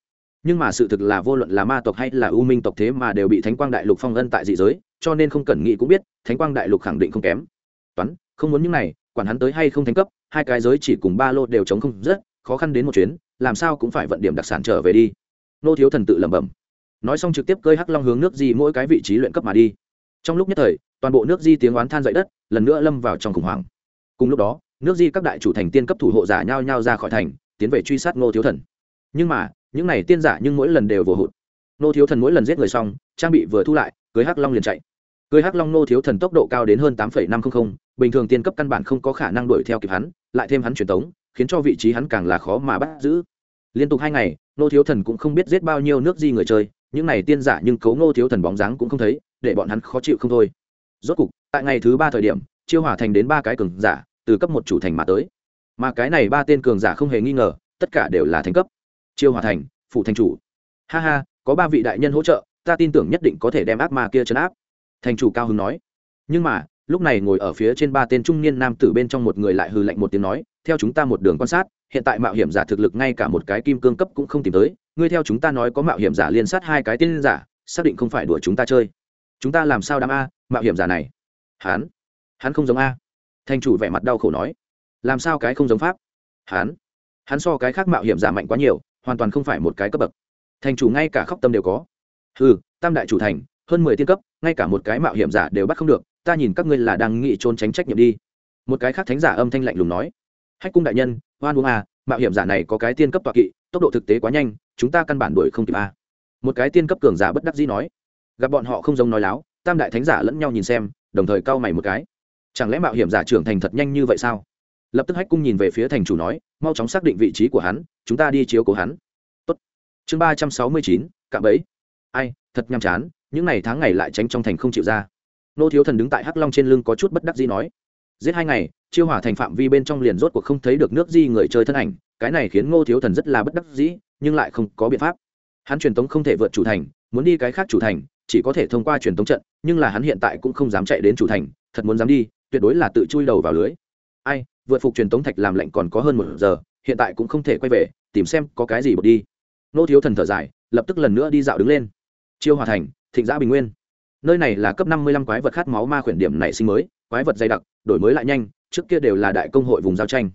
nhưng mà sự thực là vô luận là ma tộc hay là u minh tộc thế mà đều bị thánh quang đại lục phong ân tại dị giới, cho nên không cần nghĩ cũng biết, thánh quang đại lục khẳng định không kém. Toán, không muốn những này, quản hắn tới hay không thánh cấp, hai cái giới chỉ cùng ba lô đều chống không rất khó khăn đến một chuyến, làm sao cũng phải vận điểm đặc sản trở về đi. Nô thiếu thần tự lẩm bẩm. Nói xong trực tiếp cơi hắc long hướng nước di mỗi cái vị trí luyện cấp mà đi. Trong lúc nhất thời, toàn bộ nước di tiếng oán than dậy đất, lần nữa lâm vào trong khủng hoảng. Cùng lúc đó, nước di các đại chủ thành tiên cấp thủ hộ giả nhao nhao ra khỏi thành, tiến về truy sát ngô thiếu thần. Nhưng mà những này tiên giả nhưng mỗi lần đều vô hụt. Nô thiếu thần mỗi lần giết người xong, trang bị vừa thu lại, cưới hắc long liền chạy. Cưới hắc long nô thiếu thần tốc độ cao đến hơn tám năm trăm linh bình thường tiên cấp căn bản không có khả năng đuổi theo kịp hắn, lại thêm hắn truyền tống, khiến cho vị trí hắn càng là khó mà bắt giữ. Liên tục hai ngày, nô thiếu thần cũng không biết giết bao nhiêu nước di người chơi, những này tiên giả nhưng cấu nô thiếu thần bóng dáng cũng không thấy, để bọn hắn khó chịu không thôi. Rốt cục, tại ngày thứ ba thời điểm, chiêu hỏa thành đến ba cái cường giả, từ cấp một chủ thành mà tới. Mà cái này ba tên cường giả không hề nghi ngờ, tất cả đều là thành cấp chiêu Hòa thành phụ thành chủ. Ha ha có ba vị đại nhân hỗ trợ ta tin tưởng nhất định có thể đem ác ma kia chấn áp. Thành chủ cao hưng nói. Nhưng mà lúc này ngồi ở phía trên ba tên trung niên nam tử bên trong một người lại hừ lạnh một tiếng nói theo chúng ta một đường quan sát hiện tại mạo hiểm giả thực lực ngay cả một cái kim cương cấp cũng không tìm tới. Ngươi theo chúng ta nói có mạo hiểm giả liên sát hai cái tiên giả xác định không phải đùa chúng ta chơi. Chúng ta làm sao đám a mạo hiểm giả này? Hán, hắn không giống a. Thành chủ vẻ mặt đau khổ nói. Làm sao cái không giống pháp? Hán, hắn so cái khác mạo hiểm giả mạnh quá nhiều hoàn toàn không phải một cái cấp bậc. Thành chủ ngay cả khóc tâm đều có. Ừ tam đại chủ thành, hơn mười tiên cấp, ngay cả một cái mạo hiểm giả đều bắt không được, ta nhìn các ngươi là đang nghĩ trốn tránh trách nhiệm đi. Một cái khác thánh giả âm thanh lạnh lùng nói. Hách cung đại nhân hoan uống à mạo hiểm giả này có cái tiên cấp tọa kỵ, tốc độ thực tế quá nhanh, chúng ta căn bản đuổi không kịp à. một cái tiên cấp cường giả bất đắc dĩ nói. Gặp bọn họ không giống nói láo, tam đại thánh giả lẫn nhau nhìn xem, đồng thời cau mày một cái. Chẳng lẽ mạo hiểm giả trưởng thành thật nhanh như vậy sao? Lập tức hách cung nhìn về phía thành chủ nói, mau chóng xác định vị trí của hắn, chúng ta đi chiếu cố hắn. Tốt. chương ba trăm sáu mươi chín, cạm ấy ai, thật nhàm chán, những ngày tháng ngày lại tránh trong thành không chịu ra. Nô thiếu thần đứng tại hắc long trên lưng có chút bất đắc dĩ nói, giết hai ngày, chiêu hỏa thành phạm vi bên trong liền rốt cuộc không thấy được nước di người chơi thân ảnh, cái này khiến ngô thiếu thần rất là bất đắc dĩ, nhưng lại không có biện pháp. Hắn truyền tống không thể vượt chủ thành, muốn đi cái khác chủ thành, chỉ có thể thông qua truyền tống trận, nhưng là hắn hiện tại cũng không dám chạy đến chủ thành, thật muốn dám đi, tuyệt đối là tự chui đầu vào lưới. Ai vượt phục truyền tống thạch làm lạnh còn có hơn một giờ, hiện tại cũng không thể quay về, tìm xem có cái gì bột đi. Nô thiếu thần thở dài, lập tức lần nữa đi dạo đứng lên. Chiêu hòa thành, thịnh giã bình nguyên. Nơi này là cấp năm mươi lăm quái vật khát máu ma khuyển điểm nảy sinh mới, quái vật dày đặc, đổi mới lại nhanh, trước kia đều là đại công hội vùng giao tranh.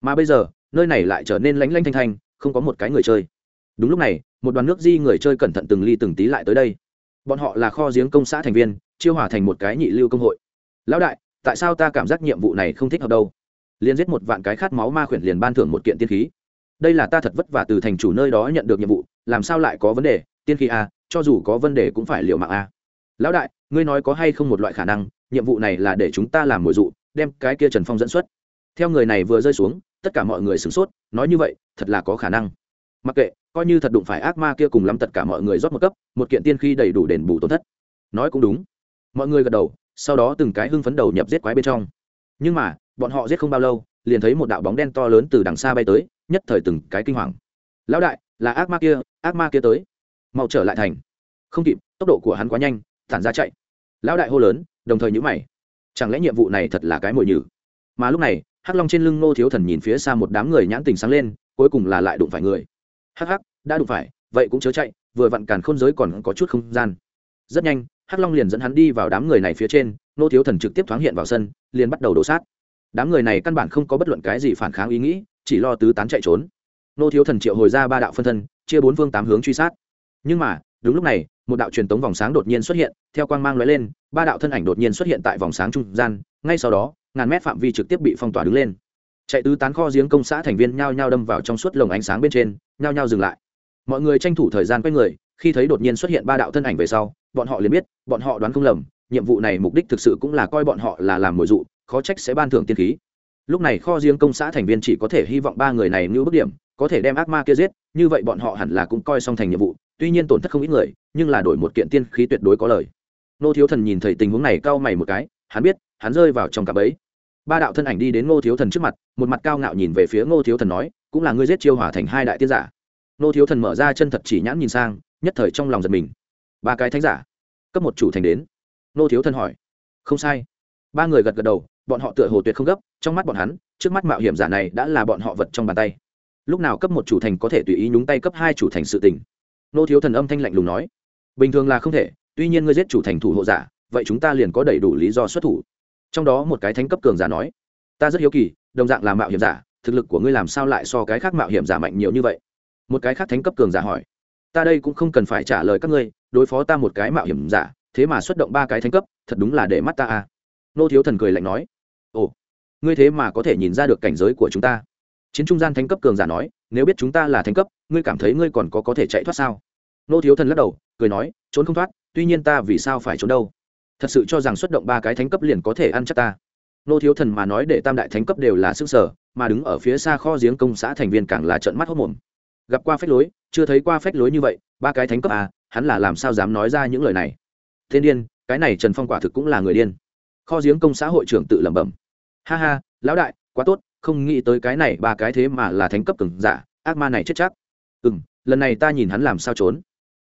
Mà bây giờ, nơi này lại trở nên lánh lanh thanh thanh, không có một cái người chơi. Đúng lúc này, một đoàn nước di người chơi cẩn thận từng ly từng tí lại tới đây. Bọn họ là kho giếng công xã thành viên, chiêu hòa thành một cái nhị lưu công hội. Lão đại, tại sao ta cảm giác nhiệm vụ này không thích hợp đâu? Liền giết một vạn cái khát máu ma khuyển liền ban thưởng một kiện tiên khí. Đây là ta thật vất vả từ thành chủ nơi đó nhận được nhiệm vụ, làm sao lại có vấn đề? Tiên khí a cho dù có vấn đề cũng phải liệu mạng a lão đại, ngươi nói có hay không một loại khả năng, nhiệm vụ này là để chúng ta làm mồi dụ, đem cái kia trần phong dẫn xuất. Theo người này vừa rơi xuống, tất cả mọi người sửng sốt, nói như vậy, thật là có khả năng. Mặc kệ, coi như thật đụng phải ác ma kia cùng lắm tất cả mọi người rót một cấp, một kiện tiên khi đầy đủ đền bù tổn thất. Nói cũng đúng. Mọi người gật đầu, sau đó từng cái hưng phấn đầu nhập giết quái bên trong. Nhưng mà bọn họ giết không bao lâu, liền thấy một đạo bóng đen to lớn từ đằng xa bay tới, nhất thời từng cái kinh hoàng. Lão đại, là ác ma kia, ác ma kia tới. Mau trở lại thành. Không kịp, tốc độ của hắn quá nhanh, thản ra chạy. Lão đại hô lớn, đồng thời nhữ mày. Chẳng lẽ nhiệm vụ này thật là cái mồi nhử? Mà lúc này, hắc long trên lưng nô thiếu thần nhìn phía xa một đám người nhãn tình sáng lên, cuối cùng là lại đụng phải người. Hắc hắc, đã đụng phải, vậy cũng chớ chạy, vừa vặn càn khôn giới còn có chút không gian. Rất nhanh, hắc long liền dẫn hắn đi vào đám người này phía trên nô thiếu thần trực tiếp thoáng hiện vào sân, liền bắt đầu đổ sát đám người này căn bản không có bất luận cái gì phản kháng ý nghĩ, chỉ lo tứ tán chạy trốn. Nô thiếu thần triệu hồi ra ba đạo phân thân, chia bốn phương tám hướng truy sát. Nhưng mà, đúng lúc này, một đạo truyền tống vòng sáng đột nhiên xuất hiện, theo quang mang lóe lên, ba đạo thân ảnh đột nhiên xuất hiện tại vòng sáng trung gian, ngay sau đó, ngàn mét phạm vi trực tiếp bị phong tỏa đứng lên. Chạy tứ tán kho giếng công xã thành viên nhao nhao đâm vào trong suốt lồng ánh sáng bên trên, nhao nhao dừng lại. Mọi người tranh thủ thời gian quay người, khi thấy đột nhiên xuất hiện ba đạo thân ảnh về sau, bọn họ liền biết, bọn họ đoán không lầm, nhiệm vụ này mục đích thực sự cũng là coi bọn họ là làm mồi dụ khó trách sẽ ban thưởng tiên khí. Lúc này kho riêng công xã thành viên chỉ có thể hy vọng ba người này như bước điểm, có thể đem ác ma kia giết, như vậy bọn họ hẳn là cũng coi xong thành nhiệm vụ, tuy nhiên tổn thất không ít người, nhưng là đổi một kiện tiên khí tuyệt đối có lời. Nô thiếu thần nhìn thấy tình huống này cau mày một cái, hắn biết, hắn rơi vào trong cặp ấy ba đạo thân ảnh đi đến ngô thiếu thần trước mặt, một mặt cao ngạo nhìn về phía ngô thiếu thần nói, cũng là ngươi giết chiêu hỏa thành hai đại tiên giả. Ngô thiếu thần mở ra chân thật chỉ nhãn nhìn sang, nhất thời trong lòng giật mình. Ba cái thánh giả, cấp một chủ thành đến. Ngô thiếu thần hỏi, không sai. Ba người gật gật đầu bọn họ tựa hồ tuyệt không gấp, trong mắt bọn hắn, trước mắt mạo hiểm giả này đã là bọn họ vật trong bàn tay. Lúc nào cấp một chủ thành có thể tùy ý nhúng tay cấp hai chủ thành sự tình? Nô thiếu thần âm thanh lạnh lùng nói. Bình thường là không thể, tuy nhiên ngươi giết chủ thành thủ hộ giả, vậy chúng ta liền có đầy đủ lý do xuất thủ. Trong đó một cái thánh cấp cường giả nói. Ta rất hiếu kỳ, đồng dạng là mạo hiểm giả, thực lực của ngươi làm sao lại so cái khác mạo hiểm giả mạnh nhiều như vậy? Một cái khác thánh cấp cường giả hỏi. Ta đây cũng không cần phải trả lời các ngươi, đối phó ta một cái mạo hiểm giả, thế mà xuất động ba cái thánh cấp, thật đúng là để mắt ta à nô thiếu thần cười lạnh nói, ồ, ngươi thế mà có thể nhìn ra được cảnh giới của chúng ta. Chiến trung gian thánh cấp cường giả nói, nếu biết chúng ta là thánh cấp, ngươi cảm thấy ngươi còn có có thể chạy thoát sao? Nô thiếu thần lắc đầu, cười nói, trốn không thoát, tuy nhiên ta vì sao phải trốn đâu? Thật sự cho rằng xuất động ba cái thánh cấp liền có thể ăn chắc ta. Nô thiếu thần mà nói để tam đại thánh cấp đều là sức sở, mà đứng ở phía xa kho giếng công xã thành viên càng là trận mắt hốc mồm gặp qua phách lối, chưa thấy qua phách lối như vậy, ba cái thánh cấp à hắn là làm sao dám nói ra những lời này? Thiên điên, cái này trần phong quả thực cũng là người điên kho giếng công xã hội trưởng tự lẩm bẩm. Ha ha, lão đại, quá tốt, không nghĩ tới cái này ba cái thế mà là thánh cấp cường giả, ác ma này chết chắc. Ừ m lần này ta nhìn hắn làm sao trốn.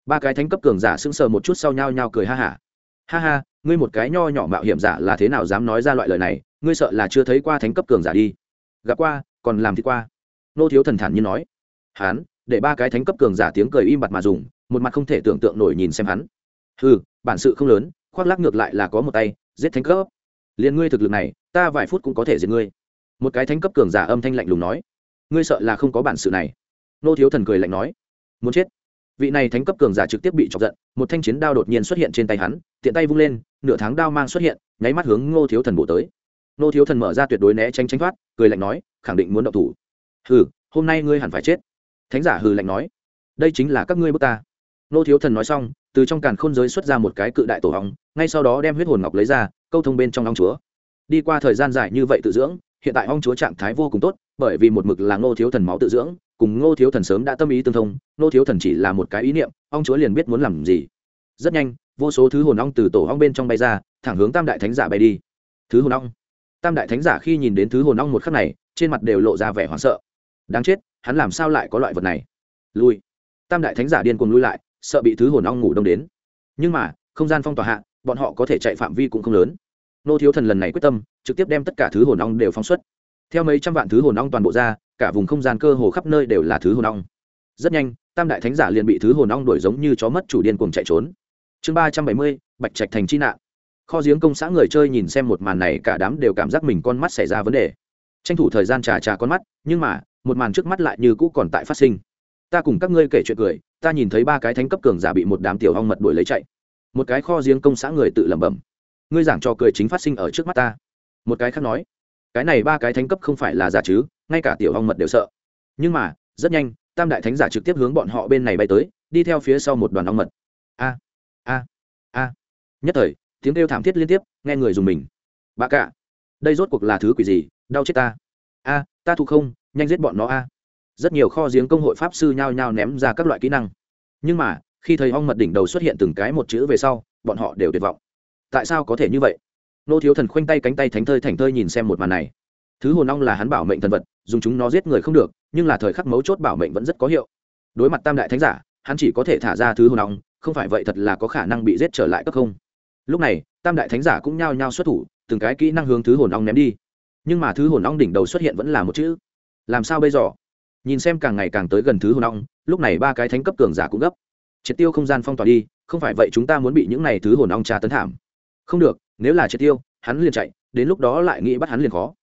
Ba cái thánh cấp cường giả sững sờ một chút sau nhau nhau cười ha hả. Ha. ha ha ngươi một cái nho nhỏ mạo hiểm giả là thế nào dám nói ra loại lời này, ngươi sợ là chưa thấy qua thánh cấp cường giả đi. Gặp qua, còn làm thì qua. Nô thiếu thần thản như nói. Hắn, để ba cái thánh cấp cường giả tiếng cười im bặt mà dùng, một mặt không thể tưởng tượng nổi nhìn xem hắn. Ừ bản sự không lớn, khoác lắc ngược lại là có một tay giết thánh cấp. Liền ngươi thực lực này, ta vài phút cũng có thể giết ngươi. Một cái thánh cấp cường giả âm thanh lạnh lùng nói, ngươi sợ là không có bản sự này. Nô thiếu thần cười lạnh nói, muốn chết. Vị này thánh cấp cường giả trực tiếp bị chọc giận, một thanh chiến đao đột nhiên xuất hiện trên tay hắn, tiện tay vung lên, nửa tháng đao mang xuất hiện, nháy mắt hướng ngô thiếu thần bổ tới. Ngô thiếu thần mở ra tuyệt đối né tránh tránh thoát, cười lạnh nói, khẳng định muốn động thủ. Hừ, hôm nay ngươi hẳn phải chết. Thánh giả hừ lạnh nói, đây chính là các ngươi bước ta. Ngô thiếu thần nói xong từ trong càn khôn giới xuất ra một cái cự đại tổ hóng ngay sau đó đem huyết hồn ngọc lấy ra, câu thông bên trong ong chúa. Đi qua thời gian dài như vậy tự dưỡng, hiện tại ong chúa trạng thái vô cùng tốt, bởi vì một mực là ngô thiếu thần máu tự dưỡng, cùng ngô thiếu thần sớm đã tâm ý tương thông, ngô thiếu thần chỉ là một cái ý niệm ong chúa liền biết muốn làm gì. Rất nhanh, vô số thứ hồn ong từ tổ ong bên trong bay ra, thẳng hướng tam đại thánh giả bay đi. Thứ hồn ong. Tam đại thánh giả khi nhìn đến thứ hồn ong một khắc này, trên mặt đều lộ ra vẻ hoảng sợ. Đáng chết, hắn làm sao lại có loại vật này? Lui. Tam đại thánh giả điên cuồng lui lại sợ bị thứ hồn ong ngủ đông đến. Nhưng mà, không gian phong tỏa hạ, bọn họ có thể chạy phạm vi cũng không lớn. Nô thiếu thần lần này quyết tâm, trực tiếp đem tất cả thứ hồn ong đều phóng xuất. Theo mấy trăm vạn thứ hồn ong toàn bộ ra, cả vùng không gian cơ hồ khắp nơi đều là thứ hồn ong. Rất nhanh, tam đại thánh giả liền bị thứ hồn ong đuổi giống như chó mất chủ điên cuồng chạy trốn. Chương ba trăm bảy mươi, bạch trạch thành chi nạn. Kho giếng công xã người chơi nhìn xem một màn này, cả đám đều cảm giác mình con mắt xảy ra vấn đề. Tranh thủ thời gian trà trà con mắt, nhưng mà, một màn trước mắt lại như cũ còn tại phát sinh ta cùng các ngươi kể chuyện cười, ta nhìn thấy ba cái thánh cấp cường giả bị một đám tiểu ong mật đuổi lấy chạy. Một cái kho giếng công xã người tự lẩm bẩm, ngươi giảng trò cười chính phát sinh ở trước mắt ta. Một cái khác nói, cái này ba cái thánh cấp không phải là giả chứ, ngay cả tiểu ong mật đều sợ. Nhưng mà, rất nhanh, tam đại thánh giả trực tiếp hướng bọn họ bên này bay tới, đi theo phía sau một đoàn ong mật. A a a. Nhất thời, tiếng kêu thảm thiết liên tiếp, nghe người dùng mình. Bà cả, đây rốt cuộc là thứ quỷ gì? Đau chết ta. A, ta thu không, nhanh giết bọn nó a rất nhiều kho giếng công hội pháp sư nhao nhao ném ra các loại kỹ năng. Nhưng mà, khi thầy ong mật đỉnh đầu xuất hiện từng cái một chữ về sau, bọn họ đều tuyệt vọng. Tại sao có thể như vậy? Nô thiếu thần khoanh tay cánh tay thánh thơi thành thơi nhìn xem một màn này. Thứ hồn ong là hắn bảo mệnh thần vật, dùng chúng nó giết người không được, nhưng là thời khắc mấu chốt bảo mệnh vẫn rất có hiệu. Đối mặt tam đại thánh giả, hắn chỉ có thể thả ra thứ hồn ong, không phải vậy thật là có khả năng bị giết trở lại cấp không. Lúc này, tam đại thánh giả cũng nhao nhao xuất thủ, từng cái kỹ năng hướng thứ hồn ong ném đi. Nhưng mà thứ hồn ong đỉnh đầu xuất hiện vẫn là một chữ. Làm sao bây giờ? Nhìn xem càng ngày càng tới gần thứ hồn long lúc này ba cái thánh cấp cường giả cũng gấp. Triệt tiêu không gian phong tỏa đi, không phải vậy chúng ta muốn bị những này thứ hồn long tra tấn thảm. Không được, nếu là triệt tiêu, hắn liền chạy, đến lúc đó lại nghĩ bắt hắn liền khó.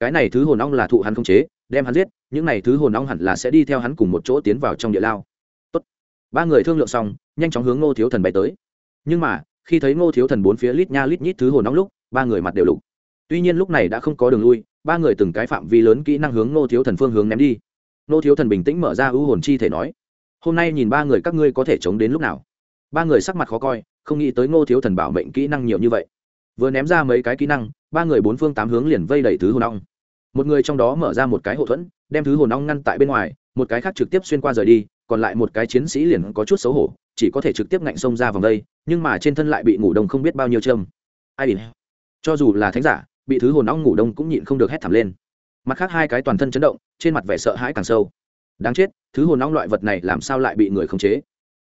Cái này thứ hồn long là thụ hắn không chế, đem hắn giết, những này thứ hồn long hẳn là sẽ đi theo hắn cùng một chỗ tiến vào trong địa lao. Tốt. ba người thương lượng xong, nhanh chóng hướng ngô thiếu thần bay tới. Nhưng mà, khi thấy ngô thiếu thần bốn phía lít nha lít nhít thứ hồn long lúc, ba người mặt đều lục. Tuy nhiên lúc này đã không có đường lui, ba người từng cái phạm vi lớn kỹ năng hướng ngô thiếu thần phương hướng ném đi. Nô thiếu thần bình tĩnh mở ra ưu hồn chi thể nói, hôm nay nhìn ba người các ngươi có thể chống đến lúc nào? Ba người sắc mặt khó coi, không nghĩ tới ngô thiếu thần bảo mệnh kỹ năng nhiều như vậy. Vừa ném ra mấy cái kỹ năng, ba người bốn phương tám hướng liền vây đẩy thứ hồn ong. Một người trong đó mở ra một cái hậu thuẫn, đem thứ hồn ong ngăn tại bên ngoài, một cái khác trực tiếp xuyên qua rời đi, còn lại một cái chiến sĩ liền có chút xấu hổ, chỉ có thể trực tiếp ngạnh xông ra vòng đây, nhưng mà trên thân lại bị ngủ đông không biết bao nhiêu châm. Ai bị cho dù là thánh giả, bị thứ hồn ong ngủ đông cũng nhịn không được hét thảm lên mặt khác hai cái toàn thân chấn động, trên mặt vẻ sợ hãi càng sâu. Đáng chết, thứ hồn long loại vật này làm sao lại bị người khống chế?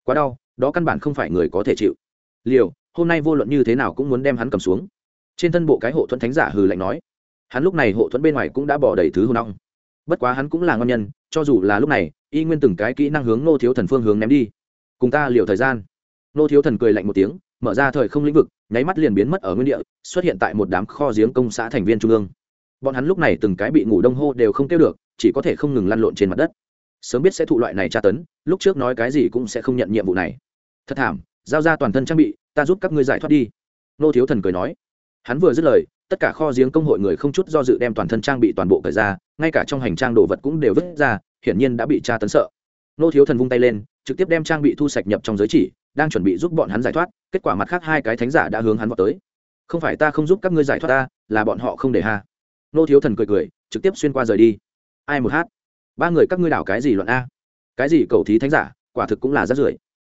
Quá đau, đó căn bản không phải người có thể chịu. Liều, hôm nay vô luận như thế nào cũng muốn đem hắn cầm xuống. Trên thân bộ cái hộ thuẫn thánh giả hừ lạnh nói. Hắn lúc này hộ thuẫn bên ngoài cũng đã bỏ đầy thứ hồn long. bất quá hắn cũng là ngon nhân, cho dù là lúc này, y nguyên từng cái kỹ năng hướng nô thiếu thần phương hướng ném đi. Cùng ta liều thời gian. Nô thiếu thần cười lạnh một tiếng, mở ra thời không lĩnh vực, nháy mắt liền biến mất ở nguyên địa, xuất hiện tại một đám kho giếng công xã thành viên trung ương bọn hắn lúc này từng cái bị ngủ đông hô đều không kêu được, chỉ có thể không ngừng lăn lộn trên mặt đất. Sớm biết sẽ thụ loại này tra tấn, lúc trước nói cái gì cũng sẽ không nhận nhiệm vụ này. Thật thảm, giao ra toàn thân trang bị, ta giúp các ngươi giải thoát đi. Nô thiếu thần cười nói. Hắn vừa dứt lời, tất cả kho giếng công hội người không chút do dự đem toàn thân trang bị toàn bộ cởi ra, ngay cả trong hành trang đồ vật cũng đều vứt ra, hiển nhiên đã bị tra tấn sợ. Nô thiếu thần vung tay lên, trực tiếp đem trang bị thu sạch nhập trong giới chỉ, đang chuẩn bị giúp bọn hắn giải thoát, kết quả mặt khác hai cái thánh giả đã hướng hắn vào tới. Không phải ta không giúp các ngươi giải thoát ta, là bọn họ không để ha nô thiếu thần cười cười, trực tiếp xuyên qua rời đi. Ai một hát? Ba người các ngươi đảo cái gì luận a? Cái gì cầu thí thánh giả, quả thực cũng là rát rưởi.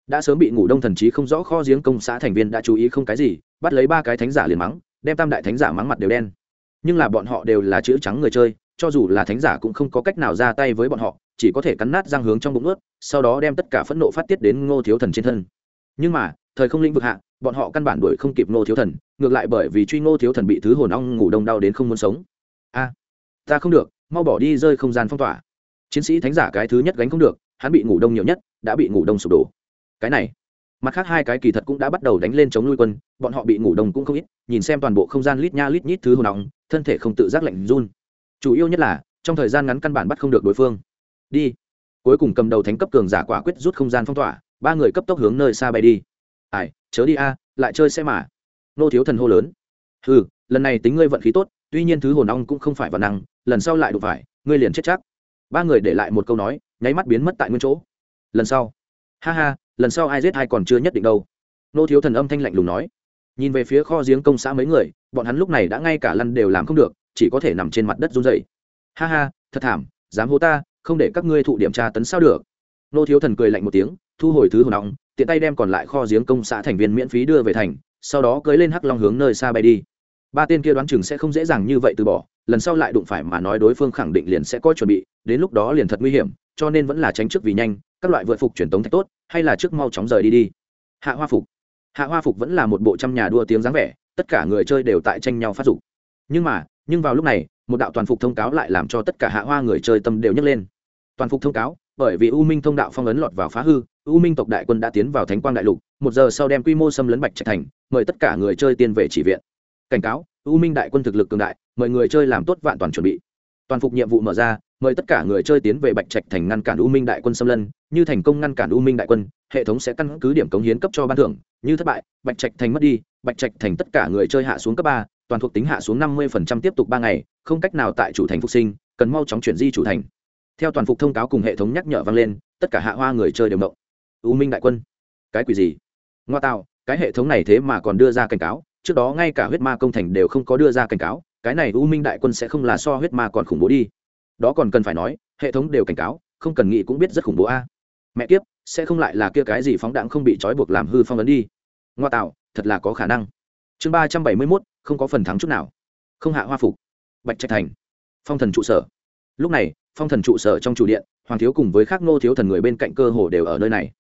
Đã sớm bị ngủ đông thần trí không rõ kho giếng công xã thành viên đã chú ý không cái gì, bắt lấy ba cái thánh giả liền mắng, đem tam đại thánh giả mắng mặt đều đen. Nhưng là bọn họ đều là chữ trắng người chơi, cho dù là thánh giả cũng không có cách nào ra tay với bọn họ, chỉ có thể cắn nát răng hướng trong bụng ướt sau đó đem tất cả phẫn nộ phát tiết đến ngô thiếu thần trên thân. Nhưng mà, thời không lĩnh vực hạ, bọn họ căn bản đuổi không kịp ngô thiếu thần, ngược lại bởi vì truy ngô thiếu thần bị thứ hồn ong ngủ đông đau đến không muốn sống a ta không được, mau bỏ đi rơi không gian phong tỏa. Chiến sĩ thánh giả cái thứ nhất gánh không được, hắn bị ngủ đông nhiều nhất, đã bị ngủ đông sụp đổ. Cái này, mặt khác hai cái kỳ thật cũng đã bắt đầu đánh lên chống nuôi quân, bọn họ bị ngủ đông cũng không ít, nhìn xem toàn bộ không gian lít nha lít nhít thứ hồn nóng, thân thể không tự giác lạnh run. Chủ yếu nhất là, trong thời gian ngắn căn bản bắt không được đối phương. Đi. Cuối cùng cầm đầu thánh cấp cường giả quả quyết rút không gian phong tỏa, ba người cấp tốc hướng nơi xa bay đi. Ai, chớ đi a, lại chơi xe mà. Nô thiếu thần hô lớn. Ừ lần này tính ngươi vận khí tốt tuy nhiên thứ hồn ong cũng không phải vật năng, lần sau lại đụng phải, ngươi liền chết chắc. Ba người để lại một câu nói, nháy mắt biến mất tại nguyên chỗ. Lần sau. Ha ha, lần sau ai giết ai còn chưa nhất định đâu. Nô thiếu thần âm thanh lạnh lùng nói. Nhìn về phía kho giếng công xã mấy người, bọn hắn lúc này đã ngay cả lăn đều làm không được, chỉ có thể nằm trên mặt đất run dậy ha ha, thật thảm, dám hô ta, không để các ngươi thụ điểm tra tấn sao được. Nô thiếu thần cười lạnh một tiếng, thu hồi thứ hồn nóng tiện tay đem còn lại kho giếng công xã thành viên miễn phí đưa về thành, sau đó cưới lên hắc long hướng nơi xa bay đi ba tên kia đoán chừng sẽ không dễ dàng như vậy từ bỏ, lần sau lại đụng phải mà nói đối phương khẳng định liền sẽ có chuẩn bị, đến lúc đó liền thật nguy hiểm, cho nên vẫn là tránh trước vì nhanh, các loại vượt phục truyền tống thạch tốt, hay là trước mau chóng rời đi đi. Hạ hoa phục. Hạ hoa phục vẫn là một bộ trăm nhà đua tiếng dáng vẻ, tất cả người chơi đều tại tranh nhau phát dục. Nhưng mà, nhưng vào lúc này, một đạo toàn phục thông cáo lại làm cho tất cả hạ hoa người chơi tâm đều nhấc lên. Toàn phục thông cáo, bởi vì u minh thông đạo phong ấn lọt vào phá hư, u minh tộc đại quân đã tiến vào thánh quang đại lục, một giờ sau đem quy mô xâm lấn bạch trạch thành, mời tất cả người chơi tiên về chỉ viện cảnh cáo, u minh đại quân thực lực cường đại, mời người chơi làm tốt vạn toàn chuẩn bị. Toàn phục nhiệm vụ mở ra, mời tất cả người chơi tiến về bạch trạch thành ngăn cản u minh đại quân xâm lân như thành công ngăn cản u minh đại quân, hệ thống sẽ căn cứ điểm cống hiến cấp cho ban thưởng. Như thất bại, bạch trạch thành mất đi, bạch trạch thành tất cả người chơi hạ xuống cấp ba, toàn thuộc tính hạ xuống năm mươi tiếp tục ba ngày, không cách nào tại chủ thành phục sinh, cần mau chóng chuyển di chủ thành. Theo toàn phục thông cáo cùng hệ thống nhắc nhở vang lên, tất cả hạ hoa người chơi đều động. U minh đại quân, cái quỷ gì? Ngoa tạo, cái hệ thống này thế mà còn đưa ra cảnh cáo trước đó ngay cả huyết ma công thành đều không có đưa ra cảnh cáo, cái này u minh đại quân sẽ không là so huyết ma còn khủng bố đi. Đó còn cần phải nói, hệ thống đều cảnh cáo, không cần nghĩ cũng biết rất khủng bố a. Mẹ kiếp, sẽ không lại là kia cái gì phóng đạn không bị trói buộc làm hư phong ấn đi. Ngoa tạo, thật là có khả năng. Chương ba trăm bảy mươi mốt, không có phần thắng chút nào. Không hạ hoa phục. Bạch trạch thành. Phong thần trụ sở. Lúc này, phong thần trụ sở trong chủ điện, hoàng thiếu cùng với các ngô thiếu thần người bên cạnh cơ hồ đều ở nơi này.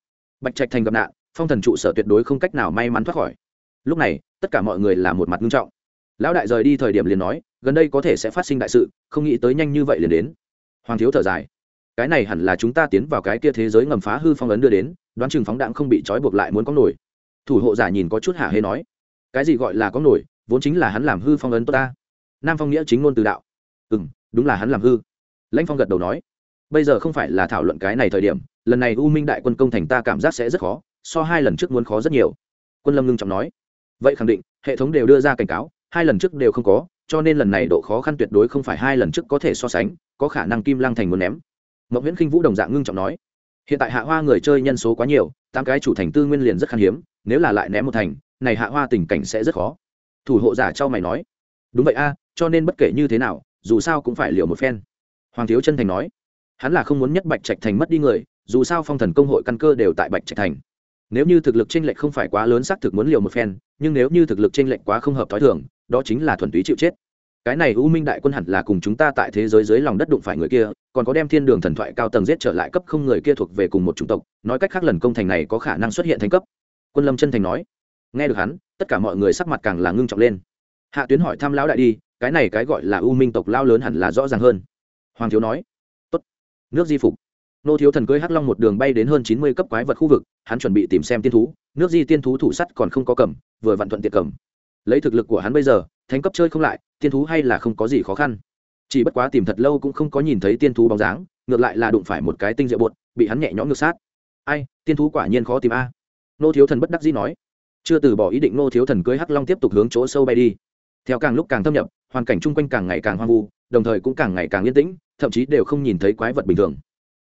Bạch trạch thành gặp nạn, phong thần trụ sở tuyệt đối không cách nào may mắn thoát khỏi. Lúc này tất cả mọi người là một mặt nghiêm trọng. Lão đại rời đi thời điểm liền nói, gần đây có thể sẽ phát sinh đại sự, không nghĩ tới nhanh như vậy liền đến. Hoàng thiếu thở dài. Cái này hẳn là chúng ta tiến vào cái kia thế giới ngầm phá hư phong ấn đưa đến, đoán chừng phóng đạn không bị trói buộc lại muốn có nổi. Thủ hộ giả nhìn có chút hả hê nói, cái gì gọi là có nổi, vốn chính là hắn làm hư phong ấn tốt ta. Nam phong nghĩa chính ngôn từ đạo. Ừ m đúng là hắn làm hư. Lãnh phong gật đầu nói, bây giờ không phải là thảo luận cái này thời điểm, lần này u minh đại quân công thành ta cảm giác sẽ rất khó, so hai lần trước muốn khó rất nhiều. Quân lâm ngưng trọng nói vậy khẳng định, hệ thống đều đưa ra cảnh cáo, hai lần trước đều không có, cho nên lần này độ khó khăn tuyệt đối không phải hai lần trước có thể so sánh, có khả năng kim lăng thành muốn ném. Mậu nguyễn khinh vũ đồng dạng ngưng trọng nói, hiện tại hạ hoa người chơi nhân số quá nhiều, tám cái chủ thành tư nguyên liền rất khan hiếm, nếu là lại ném một thành, này hạ hoa tình cảnh sẽ rất khó. Thủ hộ giả trao mày nói, đúng vậy a, cho nên bất kể như thế nào, dù sao cũng phải liều một phen. Hoàng thiếu chân thành nói, hắn là không muốn nhất bạch trạch thành mất đi người, dù sao phong thần công hội căn cơ đều tại bạch trạch thành nếu như thực lực tranh lệch không phải quá lớn, xác thực muốn liều một phen, nhưng nếu như thực lực tranh lệch quá không hợp t h i thường, đó chính là thuần túy chịu chết. Cái này u minh đại quân hẳn là cùng chúng ta tại thế giới dưới lòng đất đụng phải người kia, còn có đem thiên đường thần thoại cao tầng giết trở lại cấp không người kia thuộc về cùng một chủng tộc, nói cách khác lần công thành này có khả năng xuất hiện thành cấp. Quân lâm chân thành nói. Nghe được hắn, tất cả mọi người sắc mặt càng là ngưng trọng lên. Hạ tuyến hỏi thăm lão đại đi, cái này cái gọi là u minh tộc lao lớn hẳn là rõ ràng hơn. Hoàng thiếu nói. Tốt. Nước di phục nô thiếu thần cưới hắc long một đường bay đến hơn chín mươi cấp quái vật khu vực, hắn chuẩn bị tìm xem tiên thú, nước di tiên thú thủ sắt còn không có cầm, vừa vặn thuận tiện cầm. Lấy thực lực của hắn bây giờ, thánh cấp chơi không lại, tiên thú hay là không có gì khó khăn. Chỉ bất quá tìm thật lâu cũng không có nhìn thấy tiên thú bóng dáng, ngược lại là đụng phải một cái tinh diệu bột, bị hắn nhẹ nhõm ngược sát. Ai, tiên thú quả nhiên khó tìm a. Nô thiếu thần bất đắc dĩ nói. Chưa từ bỏ ý định nô thiếu thần cưới hắc long tiếp tục hướng chỗ sâu bay đi. Theo càng lúc càng thâm nhập, hoàn cảnh chung quanh càng ngày càng hoang vu, đồng thời cũng càng ngày càng yên tĩnh, thậm chí đều không nhìn thấy quái vật bình thường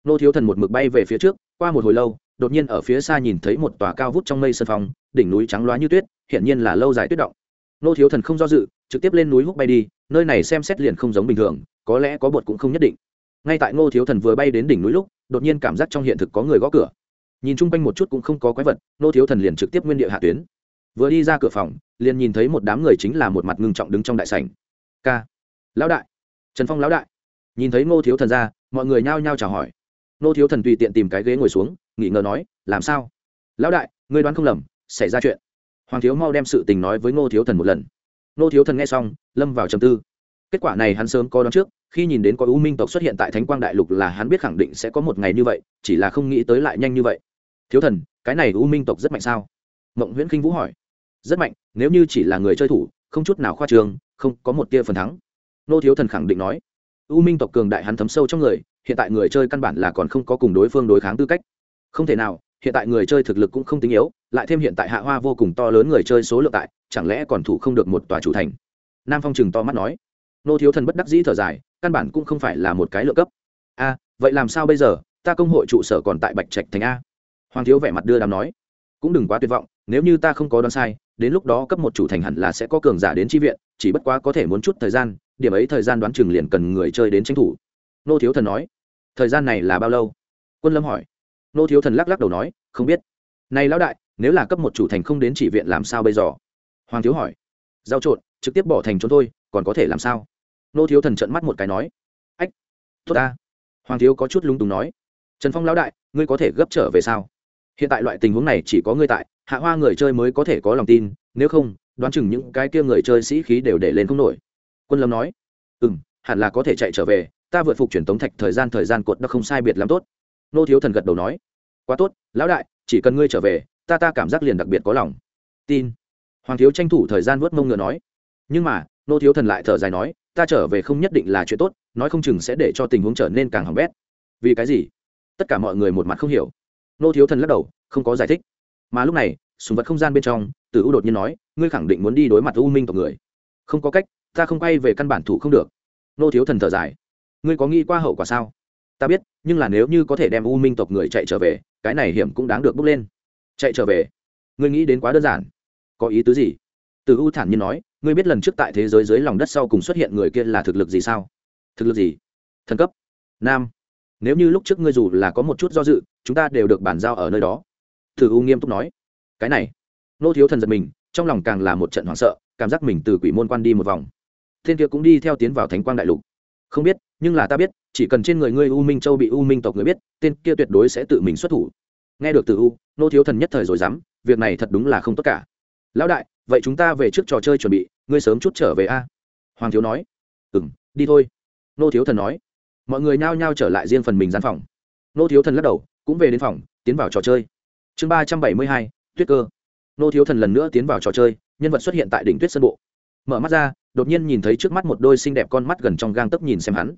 nô thiếu thần một mực bay về phía trước, qua một hồi lâu, đột nhiên ở phía xa nhìn thấy một tòa cao vút trong mây sân phong đỉnh núi trắng loá như tuyết hiện nhiên là lâu dài tuyết động. Nô thiếu thần không do dự, trực tiếp lên núi húc bay đi, nơi này xem xét liền không giống bình thường, có lẽ có bột cũng không nhất định. Ngay tại ngô thiếu thần vừa bay đến đỉnh núi lúc, đột nhiên cảm giác trong hiện thực có người gõ cửa. Nhìn chung quanh một chút cũng không có quái vật nô thiếu thần liền trực tiếp nguyên địa hạ tuyến. Vừa đi ra cửa phòng, liền nhìn thấy một đám người chính là một mặt ngưng trọng đứng trong đại sảnh. K lão đại, trần phong lão đại. Nhìn thấy ngô thiếu thần ra, mọi người nhao nhao chào hỏi nô thiếu thần tùy tiện tìm cái ghế ngồi xuống, nghỉ ngờ nói, làm sao? Lão đại, ngươi đoán không lầm, xảy ra chuyện. Hoàng thiếu mau đem sự tình nói với ngô thiếu thần một lần. Nô thiếu thần nghe xong, lâm vào trầm tư. Kết quả này hắn sớm có đoán trước, khi nhìn đến có u minh tộc xuất hiện tại thánh quang đại lục là hắn biết khẳng định sẽ có một ngày như vậy, chỉ là không nghĩ tới lại nhanh như vậy. Thiếu thần, cái này u minh tộc rất mạnh sao? Mộng nguyễn khinh vũ hỏi. Rất mạnh, nếu như chỉ là người chơi thủ, không chút nào khoa trường không có một tia phần thắng. Nô thiếu thần khẳng định nói. U minh tộc cường đại hắn thấm sâu trong người hiện tại người chơi căn bản là còn không có cùng đối phương đối kháng tư cách. Không thể nào, hiện tại người chơi thực lực cũng không tính yếu, lại thêm hiện tại hạ hoa vô cùng to lớn người chơi số lượng tại, chẳng lẽ còn thủ không được một tòa chủ thành? Nam phong chừng to mắt nói. Nô thiếu thần bất đắc dĩ thở dài, căn bản cũng không phải là một cái lựa cấp. A, vậy làm sao bây giờ? Ta công hội trụ sở còn tại bạch trạch thành a. Hoàng thiếu vẻ mặt đưa đàm nói. Cũng đừng quá tuyệt vọng, nếu như ta không có đoán sai, đến lúc đó cấp một chủ thành hẳn là sẽ có cường giả đến tri viện, chỉ bất quá có thể muốn chút thời gian, điểm ấy thời gian đoán chừng liền cần người chơi đến tranh thủ nô thiếu thần nói, thời gian này là bao lâu? Quân lâm hỏi. Nô thiếu thần lắc lắc đầu nói, không biết. Này lão đại, nếu là cấp một chủ thành không đến chỉ viện làm sao bây giờ? Hoàng thiếu hỏi. Giao trộn, trực tiếp bỏ thành trốn thôi, còn có thể làm sao? Nô thiếu thần trợn mắt một cái nói. Ách, tốt ta. Hoàng thiếu có chút lung túng nói. Trần phong lão đại, ngươi có thể gấp trở về sao? Hiện tại loại tình huống này chỉ có ngươi tại, hạ hoa người chơi mới có thể có lòng tin, nếu không, đoán chừng những cái kia người chơi sĩ khí đều để lên không nổi. Quân lâm nói. Ừ m hẳn là có thể chạy trở về ta vượt phục truyền tống thạch thời gian thời gian cột đã không sai biệt lắm tốt. Nô thiếu thần gật đầu nói, quá tốt, lão đại, chỉ cần ngươi trở về, ta ta cảm giác liền đặc biệt có lòng. Tin. Hoàng thiếu tranh thủ thời gian vớt mông ngựa nói. Nhưng mà, nô thiếu thần lại thở dài nói, ta trở về không nhất định là chuyện tốt, nói không chừng sẽ để cho tình huống trở nên càng hỏng bét. Vì cái gì? Tất cả mọi người một mặt không hiểu. Nô thiếu thần lắc đầu, không có giải thích. Mà lúc này, sùng vật không gian bên trong, tử u đột nhiên nói, ngươi khẳng định muốn đi đối mặt u minh tộc người. Không có cách, ta không quay về căn bản thủ không được. Nô thiếu thần thở dài ngươi có nghĩ qua hậu quả sao? Ta biết, nhưng là nếu như có thể đem u minh tộc người chạy trở về, cái này hiểm cũng đáng được bước lên. Chạy trở về? Ngươi nghĩ đến quá đơn giản. Có ý tứ gì? Từ u thản nhiên nói, ngươi biết lần trước tại thế giới dưới lòng đất sau cùng xuất hiện người kia là thực lực gì sao? Thực lực gì? Thần cấp. Nam. Nếu như lúc trước ngươi dù là có một chút do dự, chúng ta đều được bàn giao ở nơi đó. Từ u nghiêm túc nói. Cái này. Nô thiếu thần giật mình, trong lòng càng là một trận hoảng sợ, cảm giác mình từ quỷ môn quan đi một vòng. Thiên kia cũng đi theo tiến vào thánh quang đại lục không biết, nhưng là ta biết, chỉ cần trên người ngươi u minh châu bị u minh tộc người biết, tên kia tuyệt đối sẽ tự mình xuất thủ. Nghe được từ u, nô thiếu thần nhất thời rồi dám, việc này thật đúng là không tất cả. Lão đại, vậy chúng ta về trước trò chơi chuẩn bị, ngươi sớm chút trở về a. Hoàng thiếu nói. Ừ m đi thôi. Nô thiếu thần nói. Mọi người nhao nhao trở lại riêng phần mình gian phòng. Nô thiếu thần lắc đầu, cũng về đến phòng, tiến vào trò chơi. Chương ba trăm bảy mươi hai, tuyết cơ. Nô thiếu thần lần nữa tiến vào trò chơi, nhân vật xuất hiện tại đỉnh tuyết sân bộ. Mở mắt ra đột nhiên nhìn thấy trước mắt một đôi xinh đẹp con mắt gần trong gang tấp nhìn xem hắn.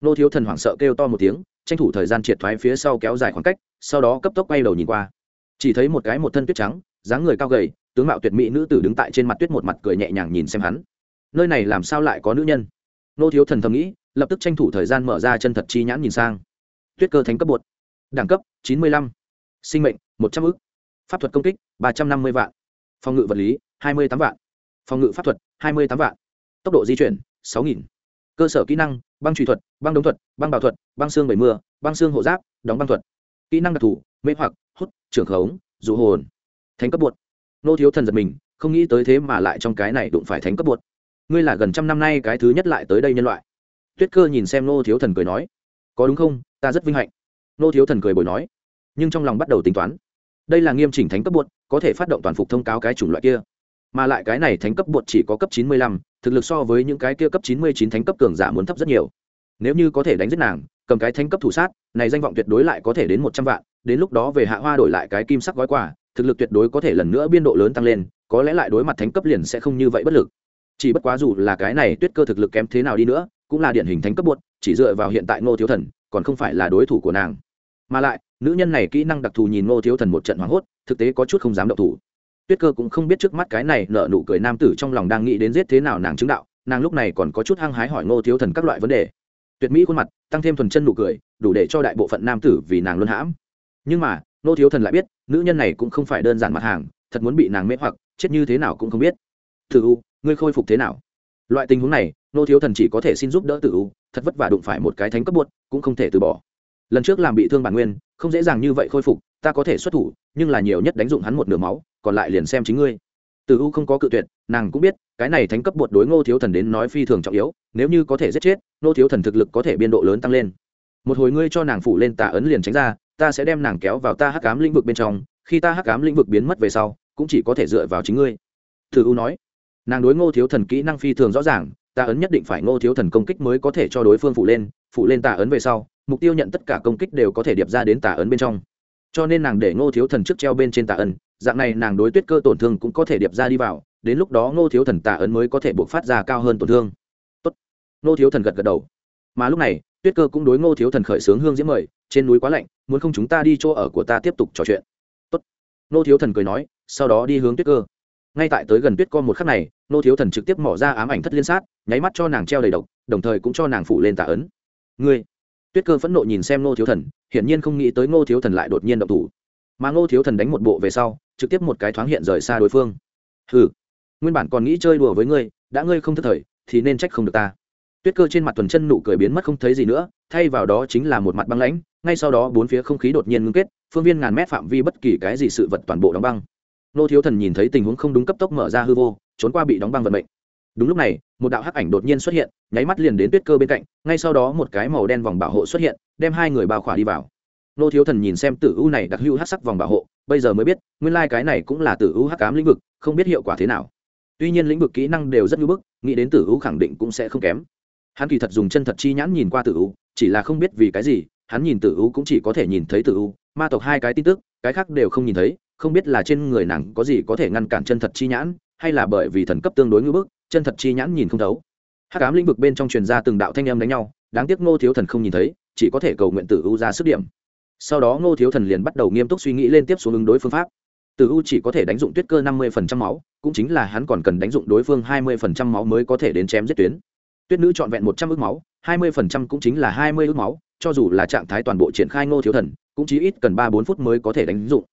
Nô thiếu thần hoảng sợ kêu to một tiếng, tranh thủ thời gian triệt thoái phía sau kéo dài khoảng cách, sau đó cấp tốc quay đầu nhìn qua. Chỉ thấy một cái một thân tuyết trắng, dáng người cao gầy, tướng mạo tuyệt mỹ nữ tử đứng tại trên mặt tuyết một mặt cười nhẹ nhàng nhìn xem hắn. Nơi này làm sao lại có nữ nhân? Nô thiếu thần thầm nghĩ, lập tức tranh thủ thời gian mở ra chân thật chi nhãn nhìn sang. Tuyết cơ thánh cấp bột. Đẳng cấp, chín mươi lăm. Sinh mệnh, một trăm ư pháp thuật công kích, ba trăm năm mươi vạn. Phòng ngự vật lý, hai mươi tám vạn. Phòng ngự pháp thuật, hai mươi tám vạn tốc độ di chuyển, sáu nghìn. Cơ sở kỹ năng, băng truy thuật, băng đống thuật, băng bảo thuật, băng xương bảy mưa, băng xương hộ giáp, đóng băng thuật. Kỹ năng đặc thù, mê hoặc, hút, trưởng khống, dụ hồn. Thánh cấp bột. Nô thiếu thần giật mình, không nghĩ tới thế mà lại trong cái này đụng phải thánh cấp bột. Ngươi là gần trăm năm nay cái thứ nhất lại tới đây nhân loại. Tuyết cơ nhìn xem nô thiếu thần cười nói, có đúng không? Ta rất vinh hạnh. Nô thiếu thần cười bồi nói, nhưng trong lòng bắt đầu tính toán, đây là nghiêm chỉnh thánh cấp bột, có thể phát động toàn phục thông cáo cái chủng loại kia mà lại cái này thánh cấp bột chỉ có cấp chín mươi lăm, thực lực so với những cái kia cấp chín mươi chín thánh cấp cường giả muốn thấp rất nhiều. Nếu như có thể đánh giết nàng, cầm cái thánh cấp thủ sát, này danh vọng tuyệt đối lại có thể đến một trăm vạn, đến lúc đó về hạ hoa đổi lại cái kim sắc gói quà, thực lực tuyệt đối có thể lần nữa biên độ lớn tăng lên, có lẽ lại đối mặt thánh cấp liền sẽ không như vậy bất lực. Chỉ bất quá dù là cái này tuyết cơ thực lực kém thế nào đi nữa, cũng là điển hình thánh cấp buốt chỉ dựa vào hiện tại ngô thiếu thần, còn không phải là đối thủ của nàng. Mà lại, nữ nhân này kỹ năng đặc thù nhìn ngô thiếu thần một trận hoảng hốt, thực tế có chút không dám động thủ tuyết cơ cũng không biết trước mắt cái này nợ nụ cười nam tử trong lòng đang nghĩ đến giết thế nào nàng chứng đạo, nàng lúc này còn có chút hăng hái hỏi ngô thiếu thần các loại vấn đề. Tuyệt mỹ khuôn mặt, tăng thêm thuần chân nụ cười, đủ để cho đại bộ phận nam tử vì nàng luôn hãm. Nhưng mà, ngô thiếu thần lại biết, nữ nhân này cũng không phải đơn giản mặt hàng, thật muốn bị nàng mê hoặc, chết như thế nào cũng không biết. Thử u, ngươi khôi phục thế nào? Loại tình huống này, Ngô thiếu thần chỉ có thể xin giúp đỡ tử u, thật vất vả đụng phải một cái thánh cấp buốt, cũng không thể từ bỏ. Lần trước làm bị thương bản nguyên, không dễ dàng như vậy khôi phục, ta có thể xuất thủ nhưng là nhiều nhất đánh dụng hắn một nửa máu, còn lại liền xem chính ngươi. Từ u không có cự tuyệt, nàng cũng biết, cái này thánh cấp bột đối ngô thiếu thần đến nói phi thường trọng yếu, nếu như có thể giết chết, ngô thiếu thần thực lực có thể biên độ lớn tăng lên. Một hồi ngươi cho nàng phủ lên tà ấn liền tránh ra, ta sẽ đem nàng kéo vào ta hắc cám lĩnh vực bên trong, khi ta hắc cám lĩnh vực biến mất về sau, cũng chỉ có thể dựa vào chính ngươi. Từ u nói. Nàng đối ngô thiếu thần kỹ năng phi thường rõ ràng, tà ấn nhất định phải ngô thiếu thần công kích mới có thể cho đối phương phụ lên phụ lên tà ấn về sau, mục tiêu nhận tất cả công kích đều có thể điệp ra đến tà ấn bên trong cho nên nàng để ngô thiếu thần trước treo bên trên tà ấn dạng này nàng đối tuyết cơ tổn thương cũng có thể điệp ra đi vào, đến lúc đó ngô thiếu thần tà ấn mới có thể buộc phát ra cao hơn tổn thương. Tốt. ngô thiếu thần gật gật đầu. Mà lúc này, tuyết cơ cũng đối ngô thiếu thần khởi xướng hương diễm mời, trên núi quá lạnh, muốn không chúng ta đi chỗ ở của ta tiếp tục trò chuyện. Tốt. ngô thiếu thần cười nói, sau đó đi hướng tuyết cơ. Ngay tại tới gần tuyết co một khắc này, ngô thiếu thần trực tiếp mỏ ra ám ảnh thất liên sát, nháy mắt cho nàng treo đầy độc, đồng thời cũng cho nàng phụ lên tà ấn. Ngươi. Tuyết cơ phẫn nộ nhìn xem ngô thiếu thần hiển nhiên không nghĩ tới ngô thiếu thần lại đột nhiên động thủ. Mà ngô thiếu thần đánh một bộ về sau, trực tiếp một cái thoáng hiện rời xa đối phương. Hừ, nguyên bản còn nghĩ chơi đùa với ngươi, đã ngươi không thất thời, thì nên trách không được ta. Tuyết cơ trên mặt tuần chân nụ cười biến mất không thấy gì nữa, thay vào đó chính là một mặt băng lãnh, ngay sau đó bốn phía không khí đột nhiên ngưng kết, phương viên ngàn mét phạm vi bất kỳ cái gì sự vật toàn bộ đóng băng. Nô thiếu thần nhìn thấy tình huống không đúng cấp tốc mở ra hư vô, trốn qua bị đóng băng vận mệnh. Đúng lúc này, một đạo hắc ảnh đột nhiên xuất hiện, nháy mắt liền đến tuyết cơ bên cạnh, ngay sau đó một cái màu đen vòng bảo hộ xuất hiện đem hai người bao khỏa đi vào. Nô thiếu thần nhìn xem tử u này đặc hữu hắc sắc vòng bảo hộ, bây giờ mới biết, nguyên lai、like、cái này cũng là tử u hắc cám lĩnh vực, không biết hiệu quả thế nào. Tuy nhiên lĩnh vực kỹ năng đều rất ngưỡng bức, nghĩ đến tử u khẳng định cũng sẽ không kém. Hắn kỳ thật dùng chân thật chi nhãn nhìn qua tử u, chỉ là không biết vì cái gì, hắn nhìn tử u cũng chỉ có thể nhìn thấy tử u, ma tộc hai cái tin tức, cái khác đều không nhìn thấy, không biết là trên người nàng có gì có thể ngăn cản chân thật chi nhãn, hay là bởi vì thần cấp tương đối ngưỡng bức, chân thật chi nhãn nhìn không thấu. Hắc ám lĩnh vực bên trong truyền ra từng đạo thanh âm đánh nhau, đáng tiếc ngô thiếu thần không nhìn thấy chỉ có thể cầu nguyện tử u ra sức điểm. Sau đó ngô thiếu thần liền bắt đầu nghiêm túc suy nghĩ lên tiếp xuống ứng đối phương pháp. Tử u chỉ có thể đánh dụng tuyết cơ năm mươi máu, cũng chính là hắn còn cần đánh dụng đối phương hai mươi máu mới có thể đến chém giết tuyến. Tuyết nữ trọn vẹn một trăm ước máu, hai mươi cũng chính là hai mươi ước máu, cho dù là trạng thái toàn bộ triển khai ngô thiếu thần, cũng chỉ ít cần ba bốn phút mới có thể đánh dụng.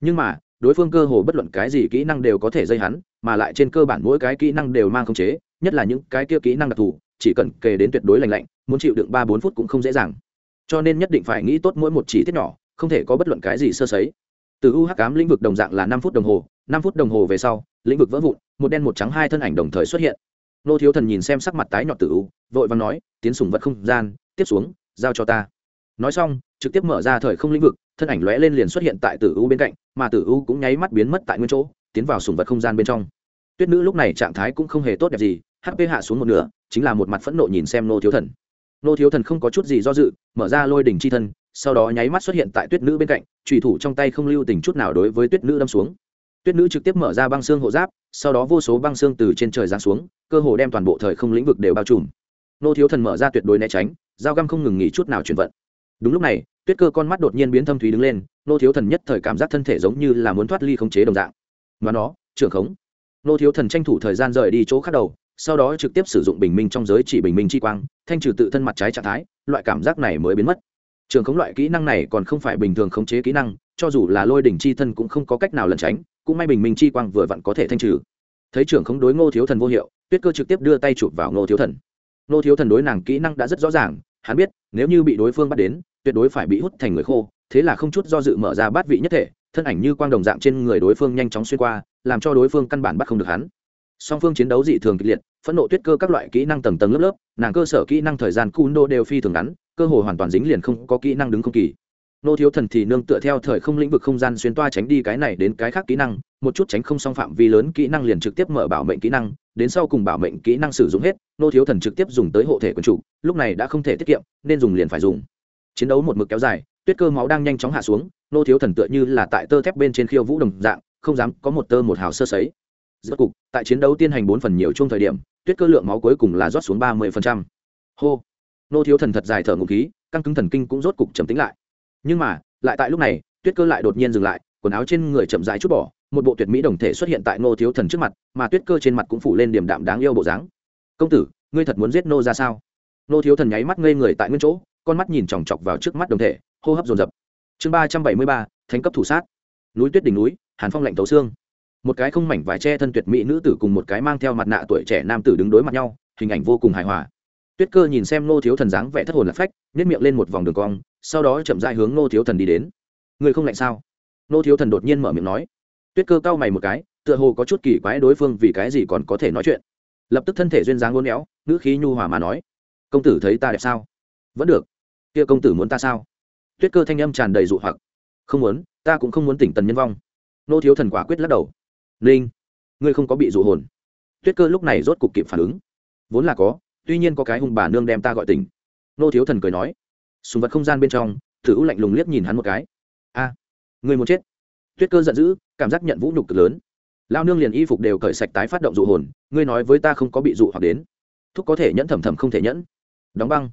Nhưng mà, đối phương cơ hồ bất luận cái gì kỹ năng đều có thể dây hắn, mà lại trên cơ bản mỗi cái kỹ năng đều mang khống chế, nhất là những cái kia kỹ năng đặc thù, chỉ cần kề đến tuyệt đối lành lạnh, muốn chịu đựng ba bốn phút cũng không dễ dàng cho nên nhất định phải nghĩ tốt mỗi một chi tiết nhỏ, không thể có bất luận cái gì sơ sấy. Từ u hắc cám lĩnh vực đồng dạng là năm phút đồng hồ, năm phút đồng hồ về sau, lĩnh vực vỡ vụn, một đen một trắng hai thân ảnh đồng thời xuất hiện. Nô thiếu thần nhìn xem sắc mặt tái nhọt tử u, vội vàng nói, tiến sùng vật không gian, tiếp xuống, giao cho ta. Nói xong, trực tiếp mở ra thời không lĩnh vực, thân ảnh lóe lên liền xuất hiện tại tử u bên cạnh, mà tử u cũng nháy mắt biến mất tại nguyên chỗ, tiến vào sùng vật không gian bên trong. Tuyết nữ lúc này trạng thái cũng không hề tốt đẹp gì hp hạ xuống một nửa, chính là một mặt phẫn nộ nhìn xem nô thiếu thần nô thiếu thần không có chút gì do dự, mở ra lôi đỉnh c h i thân, sau đó nháy mắt xuất hiện tại tuyết nữ bên cạnh trùy thủ trong tay không lưu tình chút nào đối với tuyết nữ đâm xuống. Tuyết nữ trực tiếp mở ra băng xương hộ giáp, sau đó vô số băng xương từ trên trời giáng xuống, cơ hồ đem toàn bộ thời không lĩnh vực đều bao trùm. Nô thiếu thần mở ra tuyệt đối né tránh, dao găm không ngừng nghỉ chút nào chuyển vận. Đúng lúc này, tuyết cơ con mắt đột nhiên biến thâm thúy đứng lên, nô thiếu thần nhất thời cảm giác thân thể giống như là muốn thoát ly khống chế đồng dạng. Và nó, trưởng khống. Nô thiếu thần tranh thủ thời gian rời đi chỗ khác đầu sau đó trực tiếp sử dụng bình minh trong giới chỉ bình minh chi quang, thanh trừ tự thân mặt trái trạng thái, loại cảm giác này mới biến mất. Trường khống loại kỹ năng này còn không phải bình thường khống chế kỹ năng, cho dù là lôi đỉnh chi thân cũng không có cách nào lẩn tránh, cũng may bình minh chi quang vừa vặn có thể thanh trừ. Thấy trưởng khống đối ngô thiếu thần vô hiệu, tuyết cơ trực tiếp đưa tay chụp vào ngô thiếu thần. Ngô thiếu thần đối nàng kỹ năng đã rất rõ ràng, hắn biết, nếu như bị đối phương bắt đến, tuyệt đối phải bị hút thành người khô, thế là không chút do dự mở ra bát vị nhất thể, thân ảnh như quang đồng dạng trên người đối phương nhanh chóng xuyên qua, làm cho đối phương căn bản bắt không được hắn song phương chiến đấu dị thường kịch liệt, phẫn nộ tuyết cơ các loại kỹ năng tầng tầng lớp lớp, nàng cơ sở kỹ năng thời gian cun đô đều phi thường ngắn, cơ hồ hoàn toàn dính liền không có kỹ năng đứng không kỳ. Nô thiếu thần thì nương tựa theo thời không lĩnh vực không gian xuyên toa tránh đi cái này đến cái khác kỹ năng, một chút tránh không song phạm vi lớn kỹ năng liền trực tiếp mở bảo mệnh kỹ năng, đến sau cùng bảo mệnh kỹ năng sử dụng hết, nô thiếu thần trực tiếp dùng tới hộ thể quần chủ, lúc này đã không thể tiết kiệm, nên dùng liền phải dùng. Chiến đấu một mực kéo dài, tuyết cơ máu đang nhanh chóng hạ xuống, nô thiếu thần tựa như là tại tơ thép bên trên khiêu vũ đồng dạng, không dám có một tơ một hào sơ sấy rốt cục, tại chiến đấu tiến hành bốn phần nhiều chung thời điểm, tuyết cơ lượng máu cuối cùng là rót xuống ba mươi hô. Nô thiếu thần thật dài thở ngụ khí, căng cứng thần kinh cũng rốt cục trầm tính lại. Nhưng mà, lại tại lúc này, tuyết cơ lại đột nhiên dừng lại, quần áo trên người chậm rãi chút bỏ, một bộ tuyệt mỹ đồng thể xuất hiện tại nô thiếu thần trước mặt, mà tuyết cơ trên mặt cũng phủ lên điểm đạm đáng yêu bộ dáng. Công tử, ngươi thật muốn giết nô ra sao? Nô thiếu thần nháy mắt ngây người tại nguyên chỗ, con mắt nhìn chòng chọc vào trước mắt đồng thể, hô hấp dồn dập. Chương ba trăm bảy mươi ba, thánh cấp thủ sát. Núi tuyết đỉnh núi, hàn phong lạnh tấu xương một cái không mảnh vải che thân tuyệt mỹ nữ tử cùng một cái mang theo mặt nạ tuổi trẻ nam tử đứng đối mặt nhau, hình ảnh vô cùng hài hòa. Tuyết cơ nhìn xem nô thiếu thần dáng vẻ thất hồn lạc phách nếp miệng lên một vòng đường cong, sau đó chậm dại hướng nô thiếu thần đi đến. Người không lạnh sao? Nô thiếu thần đột nhiên mở miệng nói. Tuyết cơ cau mày một cái, tựa hồ có chút kỳ quái đối phương vì cái gì còn có thể nói chuyện. Lập tức thân thể duyên dáng ngôn éo, ngữ khí nhu hòa mà nói. Công tử thấy ta đẹp sao? Vẫn được. Kia công tử muốn ta sao? Tuyết cơ thanh âm tràn đầy dụ hoặc. Không muốn, ta cũng không muốn tỉnh tần nhân vong. Nô thiếu thần quả quyết lắc đầu linh, ngươi không có bị dụ hồn. Tuyết cơ lúc này rốt cục kịp phản ứng. Vốn là có, tuy nhiên có cái hung bà nương đem ta gọi tỉnh. Nô thiếu thần cười nói, sùng vật không gian bên trong, thử lạnh lùng liếc nhìn hắn một cái. A người muốn chết. Tuyết cơ giận dữ, cảm giác nhận vũ nhục cực lớn. Lao nương liền y phục đều cởi sạch tái phát động dụ hồn, ngươi nói với ta không có bị dụ hoặc đến. Thúc có thể nhẫn thầm thầm không thể nhẫn. Đóng băng.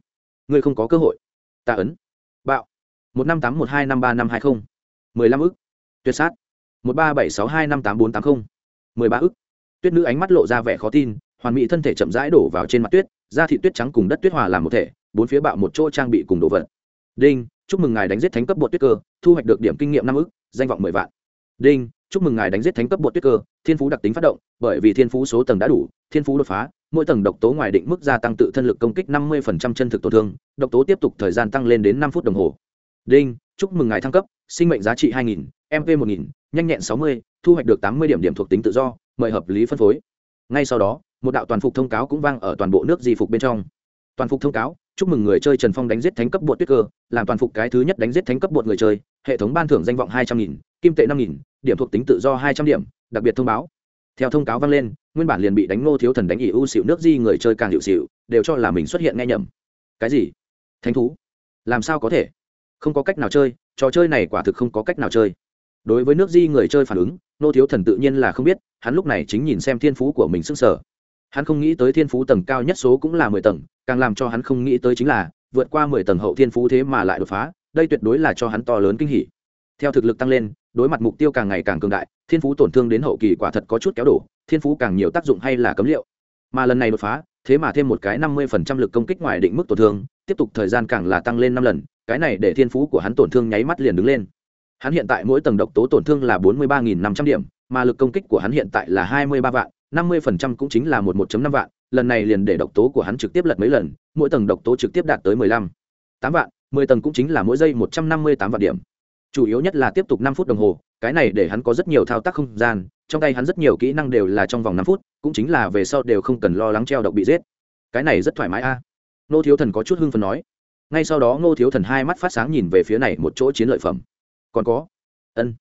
Ngươi không có cơ hội. Ta ấn. Bạo. Một năm tám một hai năm ba năm hai không. mười lăm ức. Tuyệt sát một ba bảy sáu hai năm tám bốn tám mươi mười ba ức. Tuyết nữ ánh mắt lộ ra vẻ khó tin, hoàn mỹ thân thể chậm rãi đổ vào trên mặt tuyết, da thị tuyết trắng cùng đất tuyết hòa làm một thể, bốn phía bạo một chỗ trang bị cùng đồ vật. Đinh, chúc mừng ngài đánh giết thánh cấp bột tuyết cơ, thu hoạch được điểm kinh nghiệm năm ức, danh vọng mười vạn. Đinh, chúc mừng ngài đánh giết thánh cấp bột tuyết cơ, thiên phú đặc tính phát động, bởi vì thiên phú số tầng đã đủ, thiên phú đột phá, mỗi tầng độc tố ngoài định mức gia tăng tự thân lực công kích năm mươi chân thực tổn thương, độc tố tiếp tục thời gian tăng lên đến năm phút đồng hồ. Đinh, chúc mừng ngài thăng cấp, sinh mệnh giá trị hai nghìn mp một nghìn nhanh nhẹn sáu mươi, thu hoạch được tám mươi điểm điểm thuộc tính tự do, mời hợp lý phân phối. Ngay sau đó, một đạo toàn phục thông cáo cũng vang ở toàn bộ nước di phục bên trong. Toàn phục thông cáo, chúc mừng người chơi trần phong đánh giết thánh cấp bột tuyết cơ, làm toàn phục cái thứ nhất đánh giết thánh cấp bột người chơi, hệ thống ban thưởng danh vọng hai trăm nghìn, kim tệ năm nghìn, điểm thuộc tính tự do hai trăm điểm, đặc biệt thông báo. Theo thông cáo vang lên, nguyên bản liền bị đánh ngô thiếu thần đánh ỉ u xịu nước di người chơi càng hiệu xịu đều cho là mình xuất hiện nghe nhầm. Cái gì? Thánh thú? Làm sao có thể? Không có cách nào chơi, trò chơi này quả thực không có cách nào chơi đối với nước di người chơi phản ứng, nô thiếu thần tự nhiên là không biết, hắn lúc này chính nhìn xem thiên phú của mình s ư n g sở hắn không nghĩ tới thiên phú tầng cao nhất số cũng là mười tầng, càng làm cho hắn không nghĩ tới chính là, vượt qua mười tầng hậu thiên phú thế mà lại đột phá, đây tuyệt đối là cho hắn to lớn kinh hỉ. Theo thực lực tăng lên, đối mặt mục tiêu càng ngày càng cường đại, thiên phú tổn thương đến hậu kỳ quả thật có chút kéo đổ, thiên phú càng nhiều tác dụng hay là cấm liệu. Mà lần này đột phá, thế mà thêm một cái năm mươi phần trăm lực công kích ngoài định mức tổn thương, tiếp tục thời gian càng là tăng lên năm lần, cái này để thiên phú của hắn tổn thương nháy mắt liền đứng lên hắn hiện tại mỗi tầng độc tố tổn thương là bốn mươi ba năm trăm điểm, mà lực công kích của hắn hiện tại là hai mươi ba vạn, năm mươi phần trăm cũng chính là một một năm vạn, lần này liền để độc tố của hắn trực tiếp lật mấy lần, mỗi tầng độc tố trực tiếp đạt tới mười lăm, tám vạn, mười tầng cũng chính là mỗi giây một trăm năm mươi tám vạn điểm. Chủ yếu nhất là tiếp tục năm phút đồng hồ, cái này để hắn có rất nhiều thao tác không gian, trong tay hắn rất nhiều kỹ năng đều là trong vòng năm phút, cũng chính là về sau đều không cần lo lắng treo độc bị giết. Cái này rất thoải mái a. Nô thiếu thần có chút hưng phần nói. Ngay sau đó ngô thiếu thần hai mắt phát sáng nhìn về phía này một chỗ chiến lợi phẩm còn có. Ân,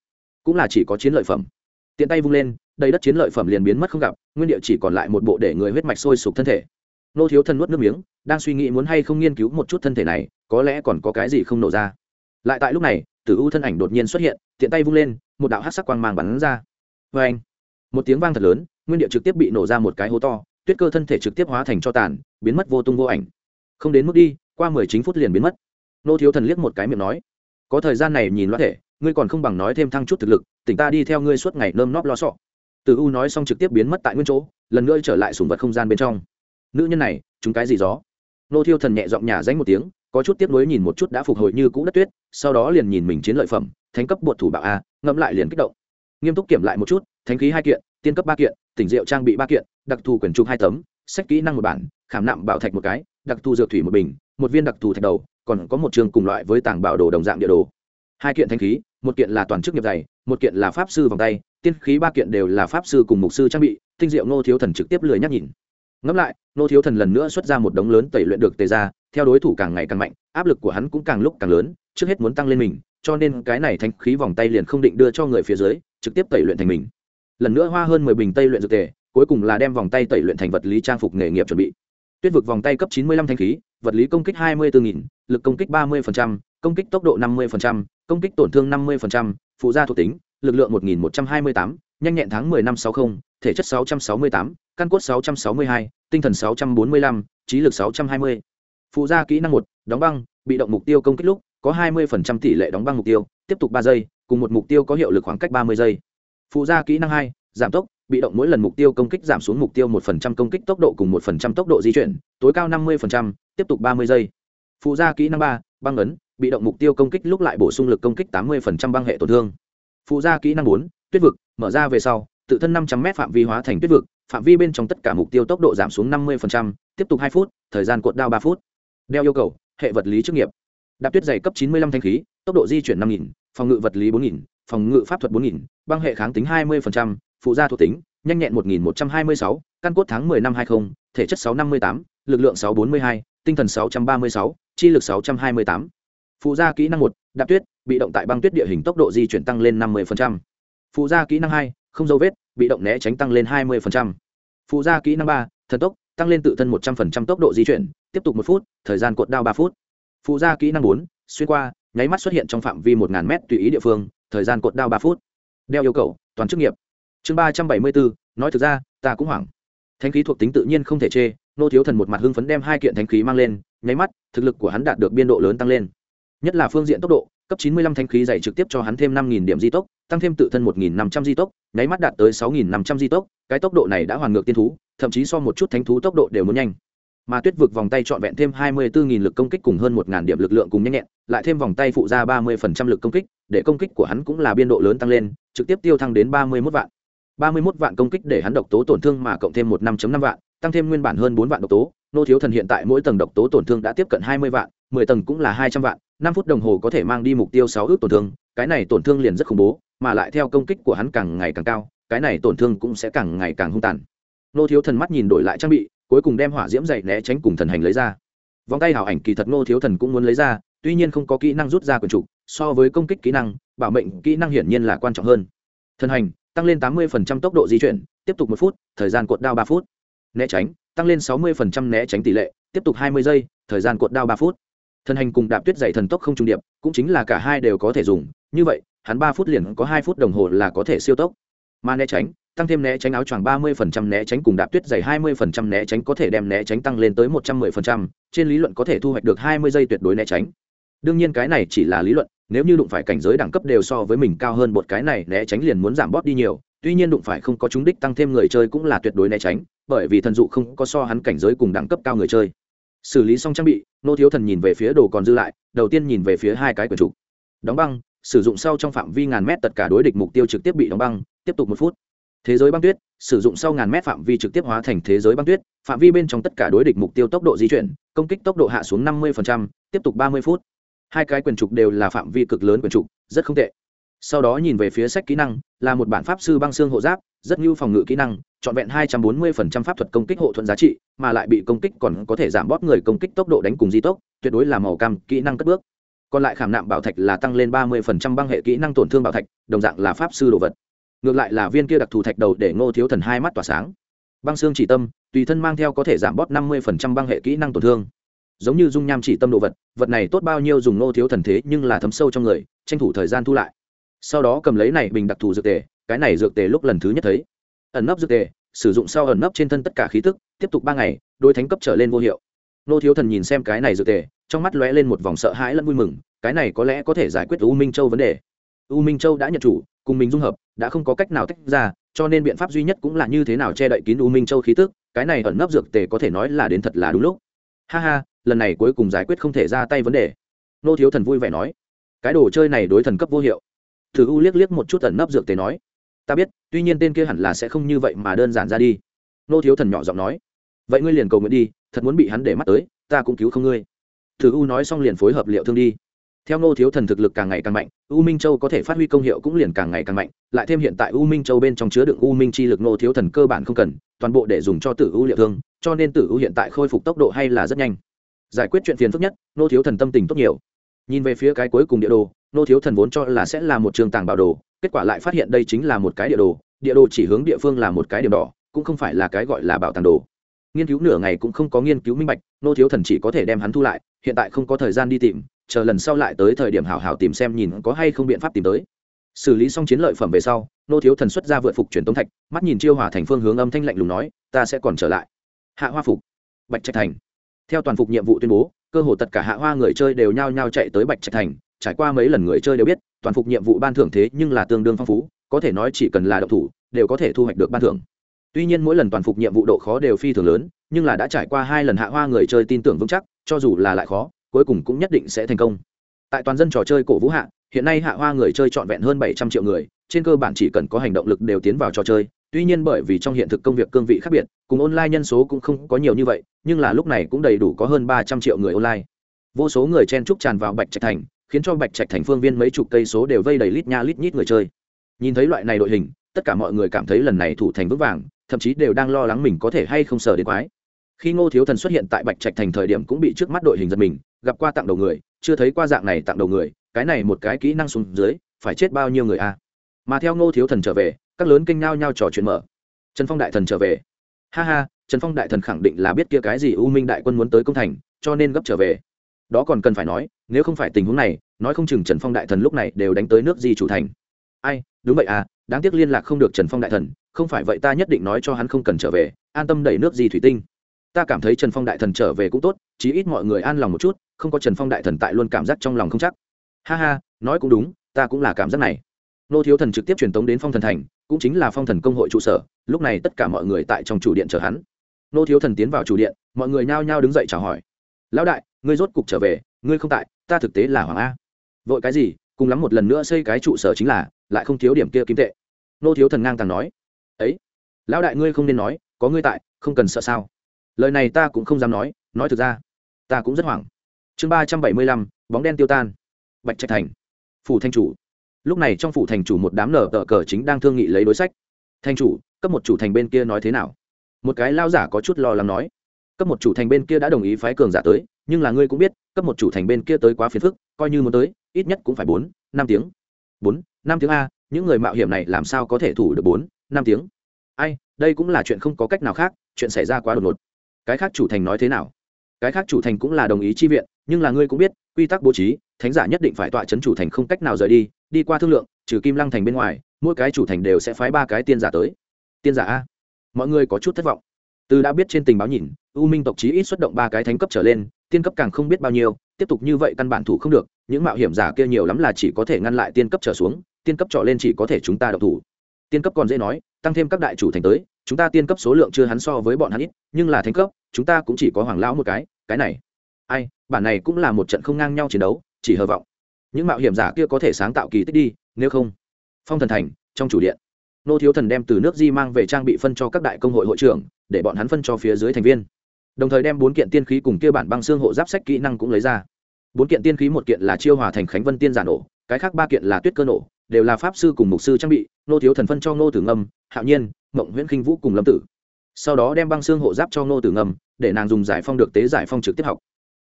cũng là chỉ có chiến lợi phẩm. Tiện tay vung lên, đầy đất chiến lợi phẩm liền biến mất không gặp, nguyên địa chỉ còn lại một bộ để người huyết mạch sôi sục thân thể. Nô thiếu thân nuốt nước miếng, đang suy nghĩ muốn hay không nghiên cứu một chút thân thể này, có lẽ còn có cái gì không nổ ra. Lại tại lúc này, tử u thân ảnh đột nhiên xuất hiện, tiện tay vung lên, một đạo hát sắc quang mang bắn ra. Vê anh, một tiếng vang thật lớn, nguyên địa trực tiếp bị nổ ra một cái hố to, tuyết cơ thân thể trực tiếp hóa thành cho tàn, biến mất vô tung vô ảnh. Không đến mức đi, qua mười chín phút liền biến mất. Nô thiếu thần liếc một cái miệng nói có thời gian này nhìn loát thể, ngươi còn không bằng nói thêm thăng chút thực lực, tỉnh ta đi theo ngươi suốt ngày nơm nóp lo sọ từ u nói xong trực tiếp biến mất tại nguyên chỗ, lần nữa trở lại sùng vật không gian bên trong. Nữ nhân này, chúng cái gì gió? Nô thiêu thần nhẹ giọng nhà dánh một tiếng, có chút tiếp nối nhìn một chút đã phục hồi như cũ đất tuyết, sau đó liền nhìn mình chiến lợi phẩm, thánh cấp bột thủ bạo a, ngẫm lại liền kích động. Nghiêm túc kiểm lại một chút, thánh khí hai kiện, tiên cấp ba kiện, tỉnh rượu trang bị ba kiện, đặc thù quyển trục hai tấm, sách kỹ năng một bản, khảm nạm bảo thạch một cái, đặc thù dược thủy một bình, một viên đặc thù thạch đầu còn có một trường cùng loại với tảng bảo đồ đồng dạng địa đồ. Hai kiện thanh khí, một kiện là toàn chức nghiệp dày, một kiện là pháp sư vòng tay, tiên khí ba kiện đều là pháp sư cùng mục sư trang bị, tinh diệu nô thiếu thần trực tiếp lười nhắc nhìn. Ngẫm lại nô thiếu thần lần nữa xuất ra một đống lớn tẩy luyện được tề ra, theo đối thủ càng ngày càng mạnh, áp lực của hắn cũng càng lúc càng lớn, trước hết muốn tăng lên mình, cho nên cái này thanh khí vòng tay liền không định đưa cho người phía dưới, trực tiếp tẩy luyện thành mình. Lần nữa hoa hơn mười bình tây luyện dược tề, cuối cùng là đem vòng tay tẩy luyện thành vật lý trang phục nghề nghiệp chuẩn bị. Tuyết vực vòng tay cấp chín mươi lăm thanh khí vật lý công kích 24.000, lực công kích 30%, công kích tốc độ 50%, công kích tổn thương 50%, phụ gia thuộc tính, lực lượng 1128, nhanh nhẹn tháng 10 năm 60, thể chất 668, căn cốt 662, tinh thần 645, trí lực 620. Phụ gia kỹ năng 1, đóng băng, bị động mục tiêu công kích lúc, có 20% tỷ lệ đóng băng mục tiêu, tiếp tục 3 giây, cùng một mục tiêu có hiệu lực khoảng cách 30 giây. Phụ gia kỹ năng 2, giảm tốc, bị động mỗi lần mục tiêu công kích giảm xuống mục tiêu một phần trăm công kích tốc độ cùng một phần trăm tốc độ di chuyển, tối cao năm mươi phần trăm, tiếp tục ba mươi giây. Phụ gia kỹ năng ba, băng ấn, bị động mục tiêu công kích lúc lại bổ sung lực công kích tám mươi phần trăm băng hệ tổn thương. Phụ gia kỹ năng bốn, tuyết vực, mở ra về sau, tự thân năm trăm m phạm vi hóa thành tuyết vực, phạm vi bên trong tất cả mục tiêu tốc độ giảm xuống năm mươi tiếp tục hai phút, thời gian cuộn đao ba phút. Đeo yêu cầu, hệ vật lý chức nghiệp. Đạp tuyết dày cấp chín mươi lăm thanh khí, tốc độ di chuyển năm nghìn, phòng ngự vật lý bốn nghìn, phòng ngự pháp thuật bốn nghìn, băng hệ kháng tính hai mươi phụ gia thuộc tính nhanh nhẹn 1126, căn cốt tháng 10 năm 20, thể chất 658, lực lượng 642, tinh thần 636, chi lực 628. Phụ gia kỹ năng 1, đạp tuyết, bị động tại băng tuyết địa hình tốc độ di chuyển tăng lên 50%. Phụ gia kỹ năng 2, không dấu vết, bị động né tránh tăng lên 20%. Phụ gia kỹ năng 3, thần tốc, tăng lên tự thân 100% tốc độ di chuyển, tiếp tục 1 phút, thời gian cột đao 3 phút. Phụ gia kỹ năng 4, xuyên qua, nháy mắt xuất hiện trong phạm vi 1000 m tùy ý địa phương, thời gian cột đao 3 phút. Đeo yêu cầu, toàn chức nghiệp. Chương 374, nói thực ra, ta cũng hoảng. Thánh khí thuộc tính tự nhiên không thể chê, nô thiếu thần một mặt hưng phấn đem hai kiện thánh khí mang lên, nháy mắt, thực lực của hắn đạt được biên độ lớn tăng lên. Nhất là phương diện tốc độ, cấp 95 thánh khí dày trực tiếp cho hắn thêm 5000 điểm di tốc, tăng thêm tự thân 1500 di tốc, nháy mắt đạt tới 6500 di tốc, cái tốc độ này đã hoàn ngược tiên thú, thậm chí so một chút thánh thú tốc độ đều muốn nhanh. Mà Tuyết vực vòng tay trọn vẹn thêm 24000 lực công kích cùng hơn 1000 điểm lực lượng cùng nhanh nhẹn, lại thêm vòng tay phụ ra 30% lực công kích, để công kích của hắn cũng là biên độ lớn tăng lên, trực tiếp tiêu thăng đến 31 vạn. 31 vạn công kích để hắn độc tố tổn thương mà cộng thêm một 5.5 vạn, tăng thêm nguyên bản hơn 4 vạn độc tố, nô thiếu thần hiện tại mỗi tầng độc tố tổn thương đã tiếp cận 20 vạn, 10 tầng cũng là 200 vạn, 5 phút đồng hồ có thể mang đi mục tiêu 6 ước tổn thương, cái này tổn thương liền rất khủng bố, mà lại theo công kích của hắn càng ngày càng cao, cái này tổn thương cũng sẽ càng ngày càng hung tàn. Nô thiếu thần mắt nhìn đổi lại trang bị, cuối cùng đem hỏa diễm dày né tránh cùng thần hành lấy ra. Vòng tay hảo ảnh kỳ thật nô thiếu thần cũng muốn lấy ra, tuy nhiên không có kỹ năng rút ra quần chủ, so với công kích kỹ năng, bảo mệnh kỹ năng hiển nhiên là quan trọng hơn. Thần hành, tăng lên 80% tốc độ di chuyển, tiếp tục một phút, thời gian cuộn đao 3 phút. Né tránh, tăng lên 60% né tránh tỷ lệ, tiếp tục 20 giây, thời gian cuộn đao 3 phút. Thần hành cùng đạp tuyết dày thần tốc không trung điệp, cũng chính là cả hai đều có thể dùng, như vậy, hắn 3 phút liền có 2 phút đồng hồ là có thể siêu tốc. Mà né tránh, tăng thêm né tránh áo choàng 30% né tránh cùng đạp tuyết dày 20% né tránh có thể đem né tránh tăng lên tới 110%, trên lý luận có thể thu hoạch được 20 giây tuyệt đối né tránh. Đương nhiên cái này chỉ là lý luận, nếu như đụng phải cảnh giới đẳng cấp đều so với mình cao hơn một cái này, né tránh liền muốn giảm bóp đi nhiều. Tuy nhiên đụng phải không có chúng đích tăng thêm người chơi cũng là tuyệt đối né tránh, bởi vì thần dụ không có so hắn cảnh giới cùng đẳng cấp cao người chơi. Xử lý xong trang bị, nô thiếu thần nhìn về phía đồ còn dư lại, đầu tiên nhìn về phía hai cái quyển trục. Đóng băng, sử dụng sau trong phạm vi ngàn mét tất cả đối địch mục tiêu trực tiếp bị đóng băng, tiếp tục một phút. Thế giới băng tuyết, sử dụng sau ngàn mét phạm vi trực tiếp hóa thành thế giới băng tuyết, phạm vi bên trong tất cả đối địch mục tiêu tốc độ di chuyển, công kích tốc độ hạ xuống năm mươi tiếp tục ba mươi phút hai cái quyền trục đều là phạm vi cực lớn quyền trục, rất không tệ. Sau đó nhìn về phía sách kỹ năng, là một bản pháp sư băng xương hộ giáp, rất như phòng ngự kỹ năng, trọn vẹn hai trăm bốn mươi phần trăm pháp thuật công kích hộ thuận giá trị, mà lại bị công kích còn có thể giảm bóp người công kích tốc độ đánh cùng di tốc, tuyệt đối là màu cam kỹ năng cất bước. Còn lại khảm nạm bảo thạch là tăng lên ba mươi phần trăm băng hệ kỹ năng tổn thương bảo thạch, đồng dạng là pháp sư đồ vật. Ngược lại là viên kia đặc thù thạch đầu để ngô thiếu thần hai mắt tỏa sáng. Băng xương chỉ tâm, tùy thân mang theo có thể giảm bóp năm mươi phần trăm băng hệ kỹ năng tổn thương giống như dung nham chỉ tâm đồ vật vật này tốt bao nhiêu dùng nô thiếu thần thế nhưng là thấm sâu trong người, tranh thủ thời gian thu lại. Sau đó cầm lấy này bình đặc thù dược tề, cái này dược tề lúc lần thứ nhất thấy. Ẩn nấp dược tề, sử dụng sau ẩn nấp trên thân tất cả khí tức, tiếp tục ba ngày đôi thánh cấp trở lên vô hiệu. Nô thiếu thần nhìn xem cái này dược tề, trong mắt lóe lên một vòng sợ hãi lẫn vui mừng, cái này có lẽ có thể giải quyết u minh châu vấn đề. U minh châu đã nhận chủ, cùng mình dung hợp, đã không có cách nào tách ra, cho nên biện pháp duy nhất cũng là như thế nào che đậy kín u minh châu khí tức, cái này ẩn nấp dược tề có thể nói là đến thật là đúng lúc. Ha ha lần này cuối cùng giải quyết không thể ra tay vấn đề. Nô thiếu thần vui vẻ nói, cái đồ chơi này đối thần cấp vô hiệu. Thử u liếc liếc một chút tẩn nấp dược tế nói, ta biết, tuy nhiên tên kia hẳn là sẽ không như vậy mà đơn giản ra đi. Nô thiếu thần nhỏ giọng nói, vậy ngươi liền cầu nguyện đi, thật muốn bị hắn để mắt tới, ta cũng cứu không ngươi. Thử u nói xong liền phối hợp liệu thương đi. Theo nô thiếu thần thực lực càng ngày càng mạnh, u minh châu có thể phát huy công hiệu cũng liền càng ngày càng mạnh, lại thêm hiện tại u minh châu bên trong chứa đựng u minh chi lực nô thiếu thần cơ bản không cần, toàn bộ để dùng cho tử u liệu thương, cho nên tử u hiện tại khôi phục tốc độ hay là rất nhanh giải quyết chuyện phiền phức nhất, nô thiếu thần tâm tình tốt nhiều. Nhìn về phía cái cuối cùng địa đồ, nô thiếu thần vốn cho là sẽ là một trường tàng bảo đồ, kết quả lại phát hiện đây chính là một cái địa đồ địa đồ chỉ hướng địa phương là một cái điểm đỏ, cũng không phải là cái gọi là bảo tàng đồ. Nghiên cứu nửa ngày cũng không có nghiên cứu minh bạch, nô thiếu thần chỉ có thể đem hắn thu lại, hiện tại không có thời gian đi tìm, chờ lần sau lại tới thời điểm hảo hảo tìm xem nhìn có hay không biện pháp tìm tới. Xử lý xong chiến lợi phẩm về sau, nô thiếu thần xuất ra vượt phục truyền tống thạch, mắt nhìn chiêu hòa thành phương hướng âm thanh lạnh lùng nói, ta sẽ còn trở lại. Hạ hoa phục. Bạch trạch thành theo toàn phục nhiệm vụ tuyên bố, cơ hồ tất cả hạ hoa người chơi đều nhao nhao chạy tới bạch trạch thành. Trải qua mấy lần người chơi đều biết, toàn phục nhiệm vụ ban thưởng thế nhưng là tương đương phong phú, có thể nói chỉ cần là độc thủ, đều có thể thu hoạch được ban thưởng. Tuy nhiên mỗi lần toàn phục nhiệm vụ độ khó đều phi thường lớn, nhưng là đã trải qua hai lần hạ hoa người chơi tin tưởng vững chắc, cho dù là lại khó, cuối cùng cũng nhất định sẽ thành công. Tại toàn dân trò chơi cổ vũ hạ, hiện nay hạ hoa người chơi trọn vẹn hơn bảy trăm triệu người, trên cơ bản chỉ cần có hành động lực đều tiến vào trò chơi tuy nhiên bởi vì trong hiện thực công việc cương vị khác biệt, cùng online nhân số cũng không có nhiều như vậy, nhưng là lúc này cũng đầy đủ có hơn ba trăm triệu người online. Vô số người chen trúc tràn vào bạch trạch thành, khiến cho bạch trạch thành phương viên mấy chục cây số đều vây đầy lít nha lít nhít người chơi. Nhìn thấy loại này đội hình, tất cả mọi người cảm thấy lần này thủ thành vững vàng, thậm chí đều đang lo lắng mình có thể hay không sờ đến quái. Khi ngô thiếu thần xuất hiện tại bạch trạch thành thời điểm cũng bị trước mắt đội hình giật mình, gặp qua tặng đầu người, chưa thấy qua dạng này tặng đầu người, cái này một cái kỹ năng xuống dưới, phải chết bao nhiêu người a? Mà theo ngô thiếu thần trở về các lớn kênh nao nhau trò chuyện mở. Trần phong đại thần trở về. Ha ha, trần phong đại thần khẳng định là biết kia cái gì u minh đại quân muốn tới công thành, cho nên gấp trở về. Đó còn cần phải nói, nếu không phải tình huống này, nói không chừng trần phong đại thần lúc này đều đánh tới nước di chủ thành. Ai, đúng vậy à đáng tiếc liên lạc không được trần phong đại thần, không phải vậy ta nhất định nói cho hắn không cần trở về, an tâm đẩy nước di thủy tinh. Ta cảm thấy trần phong đại thần trở về cũng tốt, chí ít mọi người an lòng một chút, không có trần phong đại thần tại luôn cảm giác trong lòng không chắc. Ha ha, nói cũng đúng, ta cũng là cảm giác này. Nô thiếu thần trực tiếp truyền tống đến phong thần thành cũng chính là phong thần công hội trụ sở, lúc này tất cả mọi người tại trong chủ điện chờ hắn. Nô thiếu thần tiến vào chủ điện, mọi người nhao nhao đứng dậy chào hỏi. Lão đại, ngươi rốt cục trở về, ngươi không tại, ta thực tế là hoàng a. Vội cái gì, cùng lắm một lần nữa xây cái trụ sở chính là, lại không thiếu điểm kia kim tệ. Nô thiếu thần ngang tàng nói. Ấy, lão đại ngươi không nên nói, có ngươi tại, không cần sợ sao. Lời này ta cũng không dám nói nói thực ra, ta cũng rất hoảng. Chương ba trăm bảy mươi lăm, bóng đen tiêu tan. Bạch trạch thành, phủ thanh chủ lúc này trong phủ thành chủ một đám nở tờ cờ chính đang thương nghị lấy đối sách. Thành chủ, cấp một chủ thành bên kia nói thế nào? Một cái lao giả có chút lo lắng nói. Cấp một chủ thành bên kia đã đồng ý phái cường giả tới, nhưng là ngươi cũng biết, cấp một chủ thành bên kia tới quá phiền phức, coi như muốn tới, ít nhất cũng phải bốn, năm tiếng. Bốn, năm tiếng a, những người mạo hiểm này làm sao có thể thủ được bốn, năm tiếng? Ai, đây cũng là chuyện không có cách nào khác, chuyện xảy ra quá đột ngột. Cái khác chủ thành nói thế nào? Cái khác chủ thành cũng là đồng ý chi viện, nhưng là ngươi cũng biết, quy tắc bố trí, thánh giả nhất định phải tọa chấn chủ thành không cách nào rời đi đi qua thương lượng, trừ kim lăng thành bên ngoài, mỗi cái chủ thành đều sẽ phái ba cái tiên giả tới. Tiên giả a. Mọi người có chút thất vọng. Từ đã biết trên tình báo nhìn, u minh tộc chí ít xuất động ba cái thánh cấp trở lên, tiên cấp càng không biết bao nhiêu, tiếp tục như vậy căn bản thủ không được, những mạo hiểm giả kia nhiều lắm là chỉ có thể ngăn lại tiên cấp trở xuống, tiên cấp trọ lên chỉ có thể chúng ta độc thủ. Tiên cấp còn dễ nói, tăng thêm các đại chủ thành tới, chúng ta tiên cấp số lượng chưa hắn so với bọn hắn ít, nhưng là thánh cấp, chúng ta cũng chỉ có hoàng lão một cái cái này. Ai, bản này cũng là một trận không ngang nhau chiến đấu, chỉ hờ vọng những mạo hiểm giả kia có thể sáng tạo kỳ tích đi, nếu không, phong thần thành, trong chủ điện, nô thiếu thần đem từ nước di mang về trang bị phân cho các đại công hội hội trưởng, để bọn hắn phân cho phía dưới thành viên. Đồng thời đem bốn kiện tiên khí cùng kia bản băng xương hộ giáp sách kỹ năng cũng lấy ra. Bốn kiện tiên khí một kiện là chiêu hòa thành khánh vân tiên giả nổ, cái khác ba kiện là tuyết cơ nổ, đều là pháp sư cùng mục sư trang bị, nô thiếu thần phân cho nô tử ngâm, hạo nhiên, mộng nguyễn khinh vũ cùng lâm tử. Sau đó đem băng xương hộ giáp cho nô tử ngâm, để nàng dùng giải phong được tế giải phong trực tiếp học.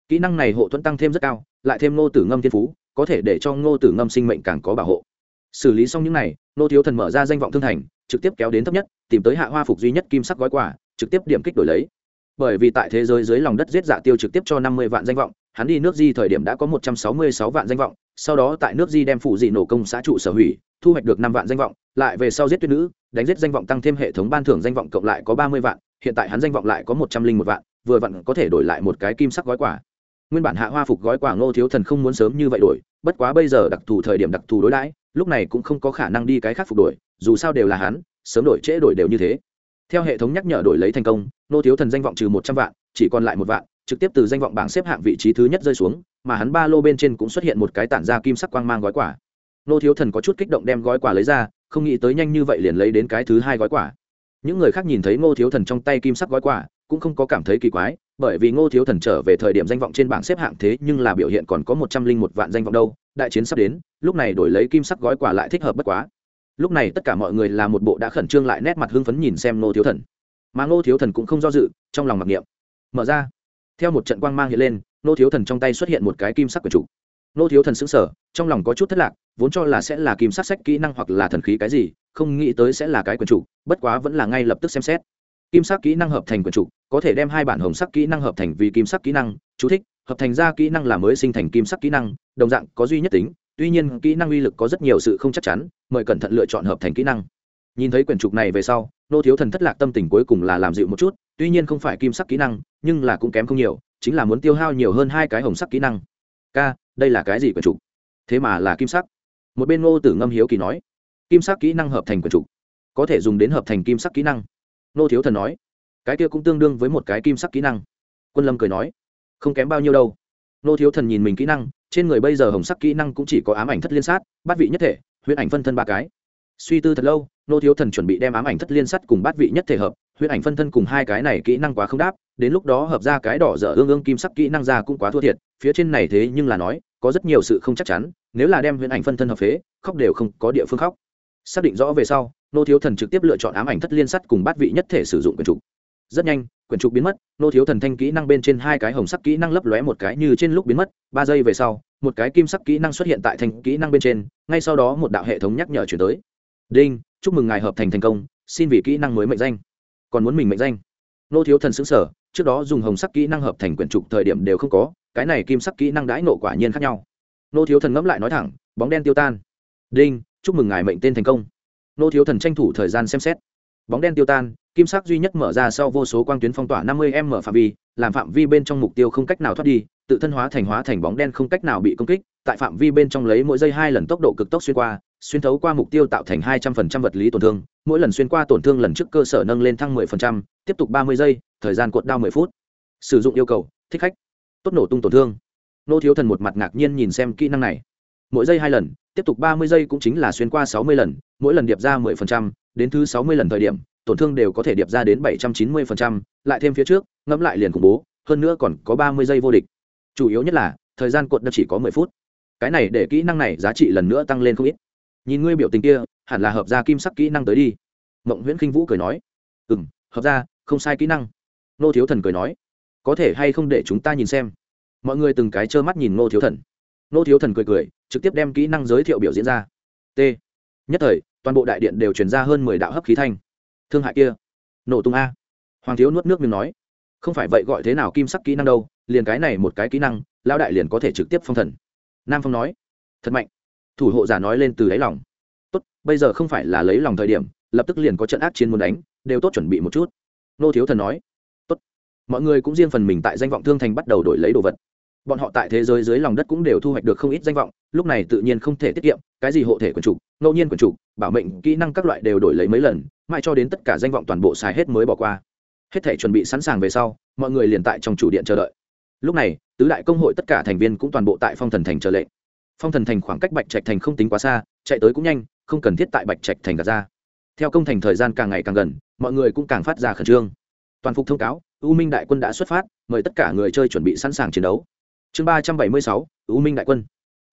Kỹ năng này hộ thuẫn tăng thêm rất cao, lại thêm nô tử ngâm thiên phú có thể để cho Ngô tử ngâm sinh mệnh càng có bảo hộ. Xử lý xong những này nô thiếu thần mở ra danh vọng thương thành, trực tiếp kéo đến thấp nhất, tìm tới hạ hoa phục duy nhất kim sắc gói quà, trực tiếp điểm kích đổi lấy. Bởi vì tại thế giới dưới lòng đất giết dạ tiêu trực tiếp cho năm mươi vạn danh vọng, hắn đi nước di thời điểm đã có một trăm sáu mươi sáu vạn danh vọng, sau đó tại nước di đem phụ dị nổ công xã trụ sở hủy, thu hoạch được năm vạn danh vọng, lại về sau giết tuyết nữ, đánh giết danh vọng tăng thêm hệ thống ban thưởng danh vọng cộng lại có ba mươi vạn, hiện tại hắn danh vọng lại có một trăm linh một vạn, vừa vặn có thể đổi lại một cái kim sắc gói quả nguyên bản hạ hoa phục gói quả ngô thiếu thần không muốn sớm như vậy đổi bất quá bây giờ đặc thù thời điểm đặc thù đối đãi, lúc này cũng không có khả năng đi cái khác phục đổi, dù sao đều là hắn, sớm đổi trễ đổi đều như thế. Theo hệ thống nhắc nhở đổi lấy thành công, nô thiếu thần danh vọng trừ một trăm vạn, chỉ còn lại một vạn, trực tiếp từ danh vọng bảng xếp hạng vị trí thứ nhất rơi xuống, mà hắn ba lô bên trên cũng xuất hiện một cái tản ra kim sắc quang mang gói quả nô thiếu thần có chút kích động đem gói quả lấy ra, không nghĩ tới nhanh như vậy liền lấy đến cái thứ hai gói quả những người khác nhìn thấy ngô thiếu thần trong tay kim sắc gói quả cũng không có cảm thấy kỳ quái bởi vì ngô thiếu thần trở về thời điểm danh vọng trên bảng xếp hạng thế nhưng là biểu hiện còn có một trăm linh một vạn danh vọng đâu, đại chiến sắp đến, lúc này đổi lấy kim sắc gói quả lại thích hợp bất quá. Lúc này tất cả mọi người là một bộ đã khẩn trương lại nét mặt hưng phấn nhìn xem ngô thiếu thần. Mà ngô thiếu thần cũng không do dự, trong lòng mặc niệm. Mở ra. Theo một trận quang mang hiện lên, ngô thiếu thần trong tay xuất hiện một cái kim sắc quyển trục ngô thiếu thần xứng sở trong lòng có chút thất lạc, vốn cho là sẽ là kim sắc sách kỹ năng hoặc là thần khí cái gì, không nghĩ tới sẽ là cái quyển trục bất quá vẫn là ngay lập tức xem xét kim sắc kỹ năng hợp thành quyển trục, có thể đem hai bản hồng sắc kỹ năng hợp thành vì kim sắc kỹ năng. Chú thích, hợp thành ra kỹ năng là mới sinh thành kim sắc kỹ năng, đồng dạng có duy nhất tính, tuy nhiên kỹ năng uy lực có rất nhiều sự không chắc chắn, mời cẩn thận lựa chọn hợp thành kỹ năng. Nhìn thấy quyển trục này về sau, nô thiếu thần thất lạc tâm tình cuối cùng là làm dịu một chút, tuy nhiên không phải kim sắc kỹ năng, nhưng là cũng kém không nhiều, chính là muốn tiêu hao nhiều hơn hai cái hồng sắc kỹ năng. K đây là cái gì quyển trục? Thế mà là kim sắc. Một bên ngô tử ngâm hiếu kỳ nói. Kim sắc kỹ năng hợp thành quyển trục, có thể dùng đến hợp thành kim sắc kỹ năng nô thiếu thần nói, cái kia cũng tương đương với một cái kim sắc kỹ năng. Quân lâm cười nói, không kém bao nhiêu đâu. Nô thiếu thần nhìn mình kỹ năng, trên người bây giờ hồng sắc kỹ năng cũng chỉ có ám ảnh thất liên sát, bát vị nhất thể, huyễn ảnh phân thân ba cái. Suy tư thật lâu, nô thiếu thần chuẩn bị đem ám ảnh thất liên sắt cùng bát vị nhất thể hợp, huyễn ảnh phân thân cùng hai cái này kỹ năng quá không đáp, đến lúc đó hợp ra cái đỏ dở ương ương kim sắc kỹ năng ra cũng quá thua thiệt, phía trên này thế nhưng là nói, có rất nhiều sự không chắc chắn, nếu là đem huyễn ảnh phân thân hợp phế, khóc đều không có địa phương khóc xác định rõ về sau, nô thiếu thần trực tiếp lựa chọn ám ảnh thất liên sắt cùng bát vị nhất thể sử dụng quyển trục. Rất nhanh quyển trục biến mất, nô thiếu thần thanh kỹ năng bên trên hai cái hồng sắc kỹ năng lấp lóe một cái như trên lúc biến mất, ba giây về sau, một cái kim sắc kỹ năng xuất hiện tại thanh kỹ năng bên trên, ngay sau đó một đạo hệ thống nhắc nhở chuyển tới. Đinh, chúc mừng ngài hợp thành thành công, xin vì kỹ năng mới mệnh danh. Còn muốn mình mệnh danh? Nô thiếu thần xứng sở trước đó dùng hồng sắc kỹ năng hợp thành quyển trục thời điểm đều không có, cái này kim sắc kỹ năng đãi nộ quả nhiên khác nhau. Nô thiếu thần ngẫm lại nói thẳng, bóng đen tiêu tan. Đinh chúc mừng ngài mệnh tên thành công. Nô thiếu thần tranh thủ thời gian xem xét. Bóng đen tiêu tan, kim sắc duy nhất mở ra sau vô số quang tuyến phong tỏa năm mươi m phạm vi, làm phạm vi bên trong mục tiêu không cách nào thoát đi, tự thân hóa thành hóa thành bóng đen không cách nào bị công kích, tại phạm vi bên trong lấy mỗi giây hai lần tốc độ cực tốc xuyên qua, xuyên thấu qua mục tiêu tạo thành hai trăm phần trăm vật lý tổn thương, mỗi lần xuyên qua tổn thương lần trước cơ sở nâng lên thăng mười phần trăm, tiếp tục ba mươi giây, thời gian cuộn đao mười phút. Sử dụng yêu cầu, thích khách, tốt nổ tung tổn thương. Nô thiếu thần một mặt ngạc nhiên nhìn xem kỹ năng này mỗi giây hai lần, tiếp tục ba mươi giây cũng chính là xuyên qua sáu mươi lần, mỗi lần điệp ra mười phần trăm, đến thứ sáu mươi lần thời điểm, tổn thương đều có thể điệp ra đến bảy trăm chín mươi phần trăm, lại thêm phía trước, ngẫm lại liền khủng bố, hơn nữa còn có ba mươi giây vô địch. Chủ yếu nhất là, thời gian cuộn đập chỉ có mười phút. Cái này để kỹ năng này giá trị lần nữa tăng lên không ít. Nhìn ngươi biểu tình kia, hẳn là hợp ra kim sắc kỹ năng tới đi. Mộng nguyễn khinh vũ cười nói. Ừ m hợp ra không sai kỹ năng. Nô thiếu thần cười nói. Có thể hay không để chúng ta nhìn xem? Mọi người từng cái trơ mắt nhìn nô thiếu thần. Nô thiếu thần cười cười trực tiếp đem kỹ năng giới thiệu biểu diễn ra. T. Nhất thời, toàn bộ đại điện đều truyền ra hơn mười đạo hấp khí thanh. Thương hại kia. Nổ tung a. Hoàng thiếu nuốt nước miếng nói. Không phải vậy gọi thế nào kim sắc kỹ năng đâu, liền cái này một cái kỹ năng, lão đại liền có thể trực tiếp phong thần. Nam phong nói. Thật mạnh. Thủ hộ giả nói lên từ lấy lòng. Tốt, bây giờ không phải là lấy lòng thời điểm, lập tức liền có trận ác chiến muốn đánh, đều tốt chuẩn bị một chút. Nô thiếu thần nói. Tốt. Mọi người cũng riêng phần mình tại danh vọng thương thành bắt đầu đổi lấy đồ vật bọn họ tại thế giới dưới lòng đất cũng đều thu hoạch được không ít danh vọng, lúc này tự nhiên không thể tiết kiệm, cái gì hộ thể quần chủ, ngẫu nhiên quần chủ, bảo mệnh, kỹ năng các loại đều đổi lấy mấy lần, mãi cho đến tất cả danh vọng toàn bộ xài hết mới bỏ qua. Hết thể chuẩn bị sẵn sàng về sau, mọi người liền tại trong chủ điện chờ đợi. Lúc này, tứ đại công hội tất cả thành viên cũng toàn bộ tại phong thần thành chờ lệnh. Phong thần thành khoảng cách bạch trạch thành không tính quá xa, chạy tới cũng nhanh, không cần thiết tại bạch trạch thành gạt ra. Theo công thành thời gian càng ngày càng gần, mọi người cũng càng phát ra khẩn trương. Toàn phục thông cáo, u minh đại quân đã xuất phát, mời tất cả người chơi chuẩn bị sẵn sàng chiến đấu chương ba trăm bảy mươi sáu, u minh đại quân.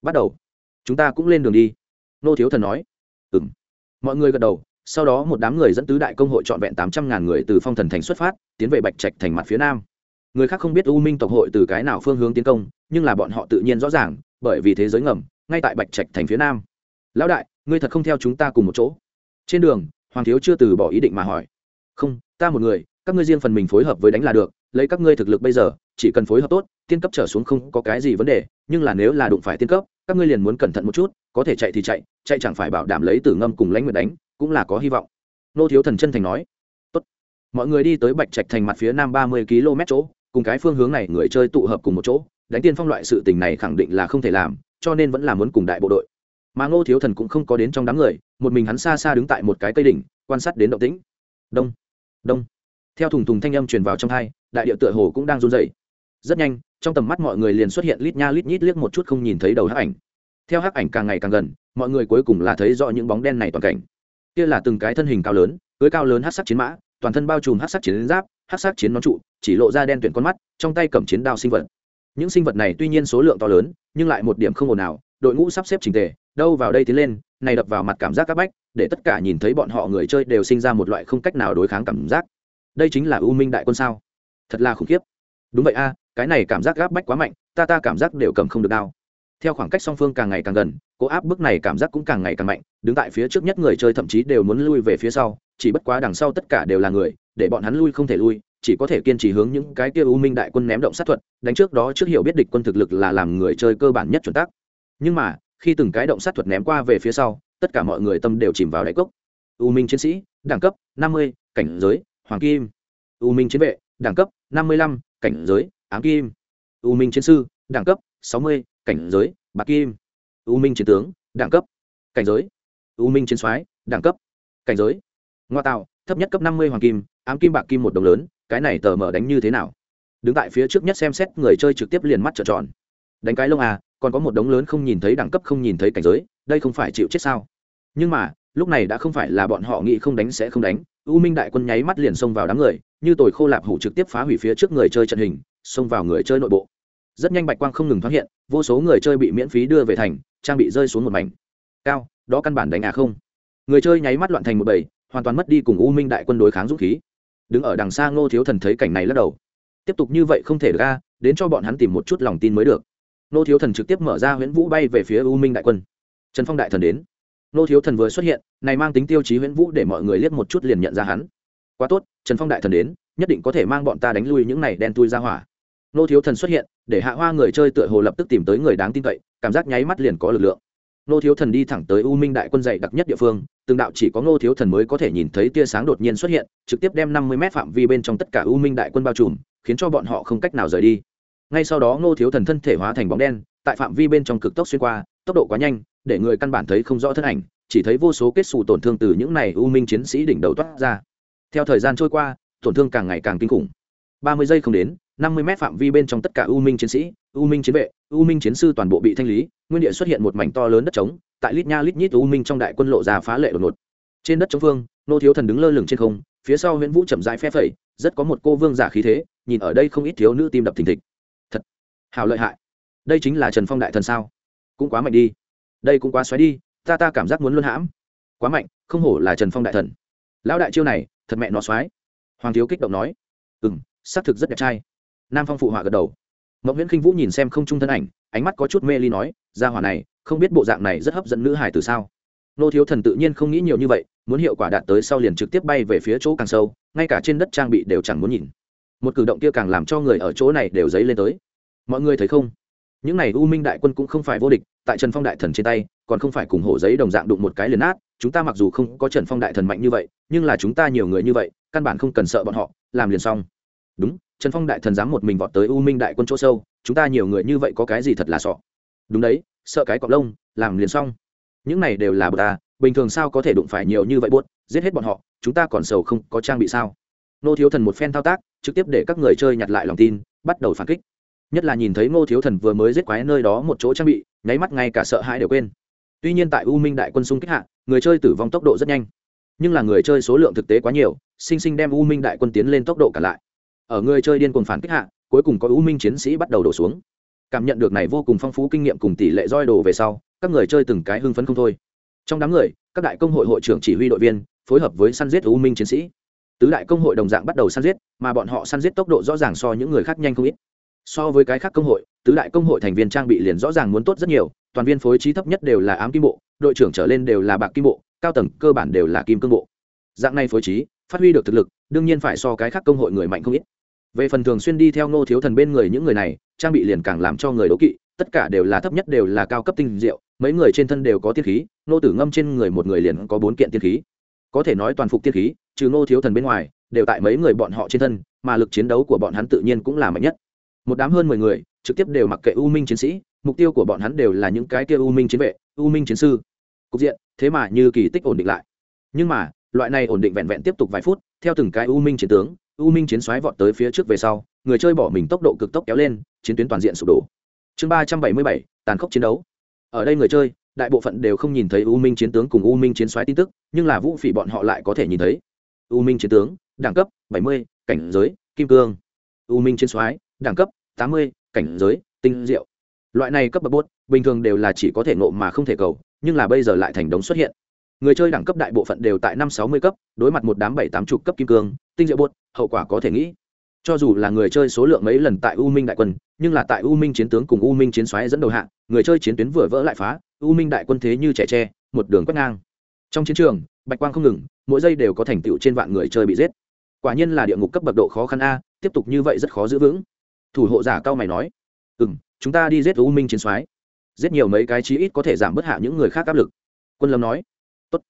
Bắt đầu. Chúng ta cũng lên đường đi. Nô thiếu thần nói. Ừ m mọi người gật đầu, sau đó một đám người dẫn tứ đại công hội trọn vẹn tám trăm ngàn người từ phong thần thành xuất phát, tiến về bạch trạch thành mặt phía nam. Người khác không biết u minh tộc hội từ cái nào phương hướng tiến công, nhưng là bọn họ tự nhiên rõ ràng, bởi vì thế giới ngầm, ngay tại bạch trạch thành phía nam. Lão đại, ngươi thật không theo chúng ta cùng một chỗ? Trên đường, hoàng thiếu chưa từ bỏ ý định mà hỏi. Không, ta một người các ngươi riêng phần mình phối hợp với đánh là được, lấy các ngươi thực lực bây giờ, chỉ cần phối hợp tốt, tiên cấp trở xuống không có cái gì vấn đề, nhưng là nếu là đụng phải tiên cấp, các ngươi liền muốn cẩn thận một chút, có thể chạy thì chạy chạy chẳng phải bảo đảm lấy tử ngâm cùng lãnh nguyệt đánh, cũng là có hy vọng. Nô thiếu thần chân thành nói. Tốt. Mọi người đi tới bạch trạch thành mặt phía nam ba mươi km chỗ, cùng cái phương hướng này người chơi tụ hợp cùng một chỗ, đánh tiên phong loại sự tình này khẳng định là không thể làm, cho nên vẫn là muốn cùng đại bộ đội. Mà ngô thiếu thần cũng không có đến trong đám người, một mình hắn xa xa đứng tại một cái cây đỉnh, quan sát đến động tĩnh. Đông đông theo thùng thùng thanh âm truyền vào trong hai, đại địa tựa hồ cũng đang run dày rất nhanh, trong tầm mắt mọi người liền xuất hiện lít nha lít nhít liếc một chút không nhìn thấy đầu hắc ảnh. Theo hắc ảnh càng ngày càng gần, mọi người cuối cùng là thấy rõ những bóng đen này toàn cảnh. Kia là từng cái thân hình cao lớn, cưới cao lớn hát sắc chiến mã, toàn thân bao trùm hát sắc chiến giáp hát sắc chiến nón trụ, chỉ lộ ra đen tuyển con mắt, trong tay cầm chiến đao sinh vật. Những sinh vật này tuy nhiên số lượng to lớn, nhưng lại một điểm không ồn nào đội ngũ sắp xếp trình tề, đâu vào đây tiến lên, này đập vào mặt cảm giác các bách, để tất cả nhìn thấy bọn họ người chơi đều sinh ra một loại không cách nào đối kháng cảm giác đây chính là u minh đại quân sao? Thật là khủng khiếp. Đúng vậy a, cái này cảm giác gáp bách quá mạnh, ta ta cảm giác đều cầm không được đao. Theo khoảng cách song phương càng ngày càng gần cố áp bức này cảm giác cũng càng ngày càng mạnh, đứng tại phía trước nhất người chơi thậm chí đều muốn lui về phía sau, chỉ bất quá đằng sau tất cả đều là người, để bọn hắn lui không thể lui, chỉ có thể kiên trì hướng những cái kia u minh đại quân ném động sát thuật, đánh trước đó trước hiểu biết địch quân thực lực là làm người chơi cơ bản nhất chuẩn tắc. Nhưng mà, khi từng cái động sát thuật ném qua về phía sau, tất cả mọi người tâm đều chìm vào đáy cốc. U minh chiến sĩ, đẳng cấp năm mươi, cảnh giới hoàng kim. U minh chiến vệ, đẳng cấp năm mươi lăm, cảnh giới, ám kim. U minh chiến sư, đẳng cấp sáu mươi, cảnh giới, bạc kim. U minh chiến tướng, đẳng cấp cảnh giới. U minh chiến soái, đẳng cấp cảnh giới. Ngoa tạo, thấp nhất cấp năm mươi hoàng kim, ám kim, bạc kim một đồng lớn, cái này tờ mở đánh như thế nào? Đứng tại phía trước nhất xem xét, người chơi trực tiếp liền mắt trợn tròn. Đánh cái lông à còn có một đống lớn không nhìn thấy đẳng cấp, không nhìn thấy cảnh giới, đây không phải chịu chết sao? Nhưng mà, lúc này đã không phải là bọn họ nghĩ không đánh sẽ không đánh u minh đại quân nháy mắt liền xông vào đám người, như tồi khô lạp hủ trực tiếp phá hủy phía trước người chơi trận hình, xông vào người chơi nội bộ. Rất nhanh bạch quang không ngừng thoáng hiện, vô số người chơi bị miễn phí đưa về thành, trang bị rơi xuống một mảnh. Cao, đó căn bản đánh à không. Người chơi nháy mắt loạn thành một bầy, hoàn toàn mất đi cùng u minh đại quân đối kháng dũng khí. Đứng ở đằng xa ngô thiếu thần thấy cảnh này lắc đầu. Tiếp tục như vậy không thể ra đến cho bọn hắn tìm một chút lòng tin mới được. Ngô thiếu thần trực tiếp mở ra huyễn vũ bay về phía u minh đại quân. Trần phong đại thần đến. Nô thiếu thần vừa xuất hiện, này mang tính tiêu chí huyễn vũ để mọi người liếc một chút liền nhận ra hắn. Quá tốt, trần phong đại thần đến, nhất định có thể mang bọn ta đánh lui những này đen tui ra hỏa. Nô thiếu thần xuất hiện, để hạ hoa người chơi tựa hồ lập tức tìm tới người đáng tin cậy, cảm giác nháy mắt liền có lực lượng. Nô thiếu thần đi thẳng tới u minh đại quân dạy đặc nhất địa phương, từng đạo chỉ có nô thiếu thần mới có thể nhìn thấy tia sáng đột nhiên xuất hiện, trực tiếp đem năm mươi mét phạm vi bên trong tất cả u minh đại quân bao trùm, khiến cho bọn họ không cách nào rời đi. Ngay sau đó, nô thiếu thần thân thể hóa thành bóng đen, tại phạm vi bên trong cực tốc xuyên qua, tốc độ quá nhanh để người căn bản thấy không rõ thân ảnh, chỉ thấy vô số kết xù tổn thương từ những này u minh chiến sĩ đỉnh đầu toát ra. Theo thời gian trôi qua, tổn thương càng ngày càng kinh khủng. Ba mươi giây không đến, năm mươi mét phạm vi bên trong tất cả u minh chiến sĩ, u minh chiến vệ, u minh chiến sư toàn bộ bị thanh lý, nguyên địa xuất hiện một mảnh to lớn đất trống, tại lít nha lít nhít u minh trong đại quân lộ ra phá lệ đột ngột. Trên đất trống phương, nô thiếu thần đứng lơ lửng trên không, phía sau nguyễn vũ chậm rãi phe phẩy, rất có một cô vương giả khí thế, nhìn ở đây không ít thiếu nữ tim đập thình thịch. Thật, hào lợi hại. Đây chính là trần phong đại thần sao? Cũng quá mạnh đi đây cũng quá xoáy đi, ta ta cảm giác muốn luân hãm. Quá mạnh, không hổ là trần phong đại thần. Lão đại chiêu này, thật mẹ nó xoáy. Hoàng thiếu kích động nói. Ừ m xác thực rất đẹp trai. Nam phong phụ họa gật đầu. Mộng nguyễn khinh vũ nhìn xem không trung thân ảnh, ánh mắt có chút mê ly nói ra hỏa này, không biết bộ dạng này rất hấp dẫn nữ hải từ sao. Nô thiếu thần tự nhiên không nghĩ nhiều như vậy, muốn hiệu quả đạt tới sau liền trực tiếp bay về phía chỗ càng sâu, ngay cả trên đất trang bị đều chẳng muốn nhìn. Một cử động kia càng làm cho người ở chỗ này đều dấy lên tới. Mọi người thấy không? Những này u minh đại quân cũng không phải vô địch, tại trần phong đại thần trên tay, còn không phải cùng hổ giấy đồng dạng đụng một cái liền nát, chúng ta mặc dù không có trần phong đại thần mạnh như vậy, nhưng là chúng ta nhiều người như vậy, căn bản không cần sợ bọn họ, làm liền xong. Đúng, trần phong đại thần dám một mình vọt tới u minh đại quân chỗ sâu, chúng ta nhiều người như vậy có cái gì thật là sọ đúng đấy, sợ cái cọc lông, làm liền xong. Những này đều là bờ ta à, bình thường sao có thể đụng phải nhiều như vậy buốt, giết hết bọn họ, chúng ta còn sầu không có trang bị sao? Nô thiếu thần một phen thao tác, trực tiếp để các người chơi nhặt lại lòng tin, bắt đầu phản kích nhất là nhìn thấy ngô thiếu thần vừa mới giết quái nơi đó một chỗ trang bị, nháy mắt ngay cả sợ hãi đều quên. Tuy nhiên tại u minh đại quân xung kích hạ, người chơi tử vong tốc độ rất nhanh. Nhưng là người chơi số lượng thực tế quá nhiều, sinh sinh đem u minh đại quân tiến lên tốc độ cả lại. Ở người chơi điên cuồng phản kích hạ, cuối cùng có u minh chiến sĩ bắt đầu đổ xuống. Cảm nhận được này vô cùng phong phú kinh nghiệm cùng tỷ lệ roi đồ về sau, các người chơi từng cái hưng phấn không thôi. Trong đám người, các đại công hội hội trưởng chỉ huy đội viên, phối hợp với săn giết u minh chiến sĩ. Tứ đại công hội đồng dạng bắt đầu săn giết, mà bọn họ săn giết tốc độ rõ ràng so những người khác nhanh không ít so với cái khác công hội, tứ đại công hội thành viên trang bị liền rõ ràng muốn tốt rất nhiều, toàn viên phối trí thấp nhất đều là ám kim bộ, đội trưởng trở lên đều là bạc kim bộ, cao tầng cơ bản đều là kim cương bộ. Dạng này phối trí, phát huy được thực lực, đương nhiên phải so cái khác công hội người mạnh không ít. Về phần thường xuyên đi theo ngô thiếu thần bên người những người này, trang bị liền càng làm cho người đố kỵ, tất cả đều là thấp nhất đều là cao cấp tinh diệu, mấy người trên thân đều có tiên khí nô tử ngâm trên người một người liền có bốn kiện tiên khí. Có thể nói toàn phục tiên khí, trừ ngô thiếu thần bên ngoài, đều tại mấy người bọn họ trên thân, mà lực chiến đấu của bọn hắn tự nhiên cũng là mạnh nhất một đám hơn mười người trực tiếp đều mặc kệ u minh chiến sĩ, mục tiêu của bọn hắn đều là những cái kia u minh chiến vệ, u minh chiến sư. Cục diện, thế mà như kỳ tích ổn định lại. Nhưng mà, loại này ổn định vẹn vẹn tiếp tục vài phút, theo từng cái u minh chiến tướng, u minh chiến xoáy vọt tới phía trước về sau, người chơi bỏ mình tốc độ cực tốc kéo lên, chiến tuyến toàn diện sụp đổ. Chương ba trăm bảy mươi bảy, tàn khốc chiến đấu. Ở đây người chơi, đại bộ phận đều không nhìn thấy u minh chiến tướng cùng u minh chiến xoáy tin tức, nhưng là vũ phỉ bọn họ lại có thể nhìn thấy. U minh chiến tướng, đẳng cấp bảy mươi, cảnh giới, kim cương. U minh chiến soái đẳng cấp, tám mươi, cảnh giới, tinh diệu. Loại này cấp bậc bốt, bình thường đều là chỉ có thể nộ mà không thể cầu, nhưng là bây giờ lại thành đống xuất hiện. Người chơi đẳng cấp đại bộ phận đều tại năm sáu mươi cấp, đối mặt một đám bảy tám chục cấp kim cương, tinh diệu bốt, hậu quả có thể nghĩ. Cho dù là người chơi số lượng mấy lần tại u minh đại quân, nhưng là tại u minh chiến tướng cùng u minh chiến xoáy dẫn đầu hạng người chơi chiến tuyến vừa vỡ lại phá, u minh đại quân thế như trẻ tre, một đường quét ngang. Trong chiến trường, bạch quang không ngừng, mỗi giây đều có thành tựu trên vạn người chơi bị giết. Quả nhiên là địa ngục cấp bậc độ khó khăn a, tiếp tục như vậy rất khó giữ vững thủ hộ giả cao mày nói ừ m chúng ta đi giết u minh chiến soái. Giết nhiều mấy cái chí ít có thể giảm bớt hạ những người khác áp lực. Quân lâm nói, Tốt.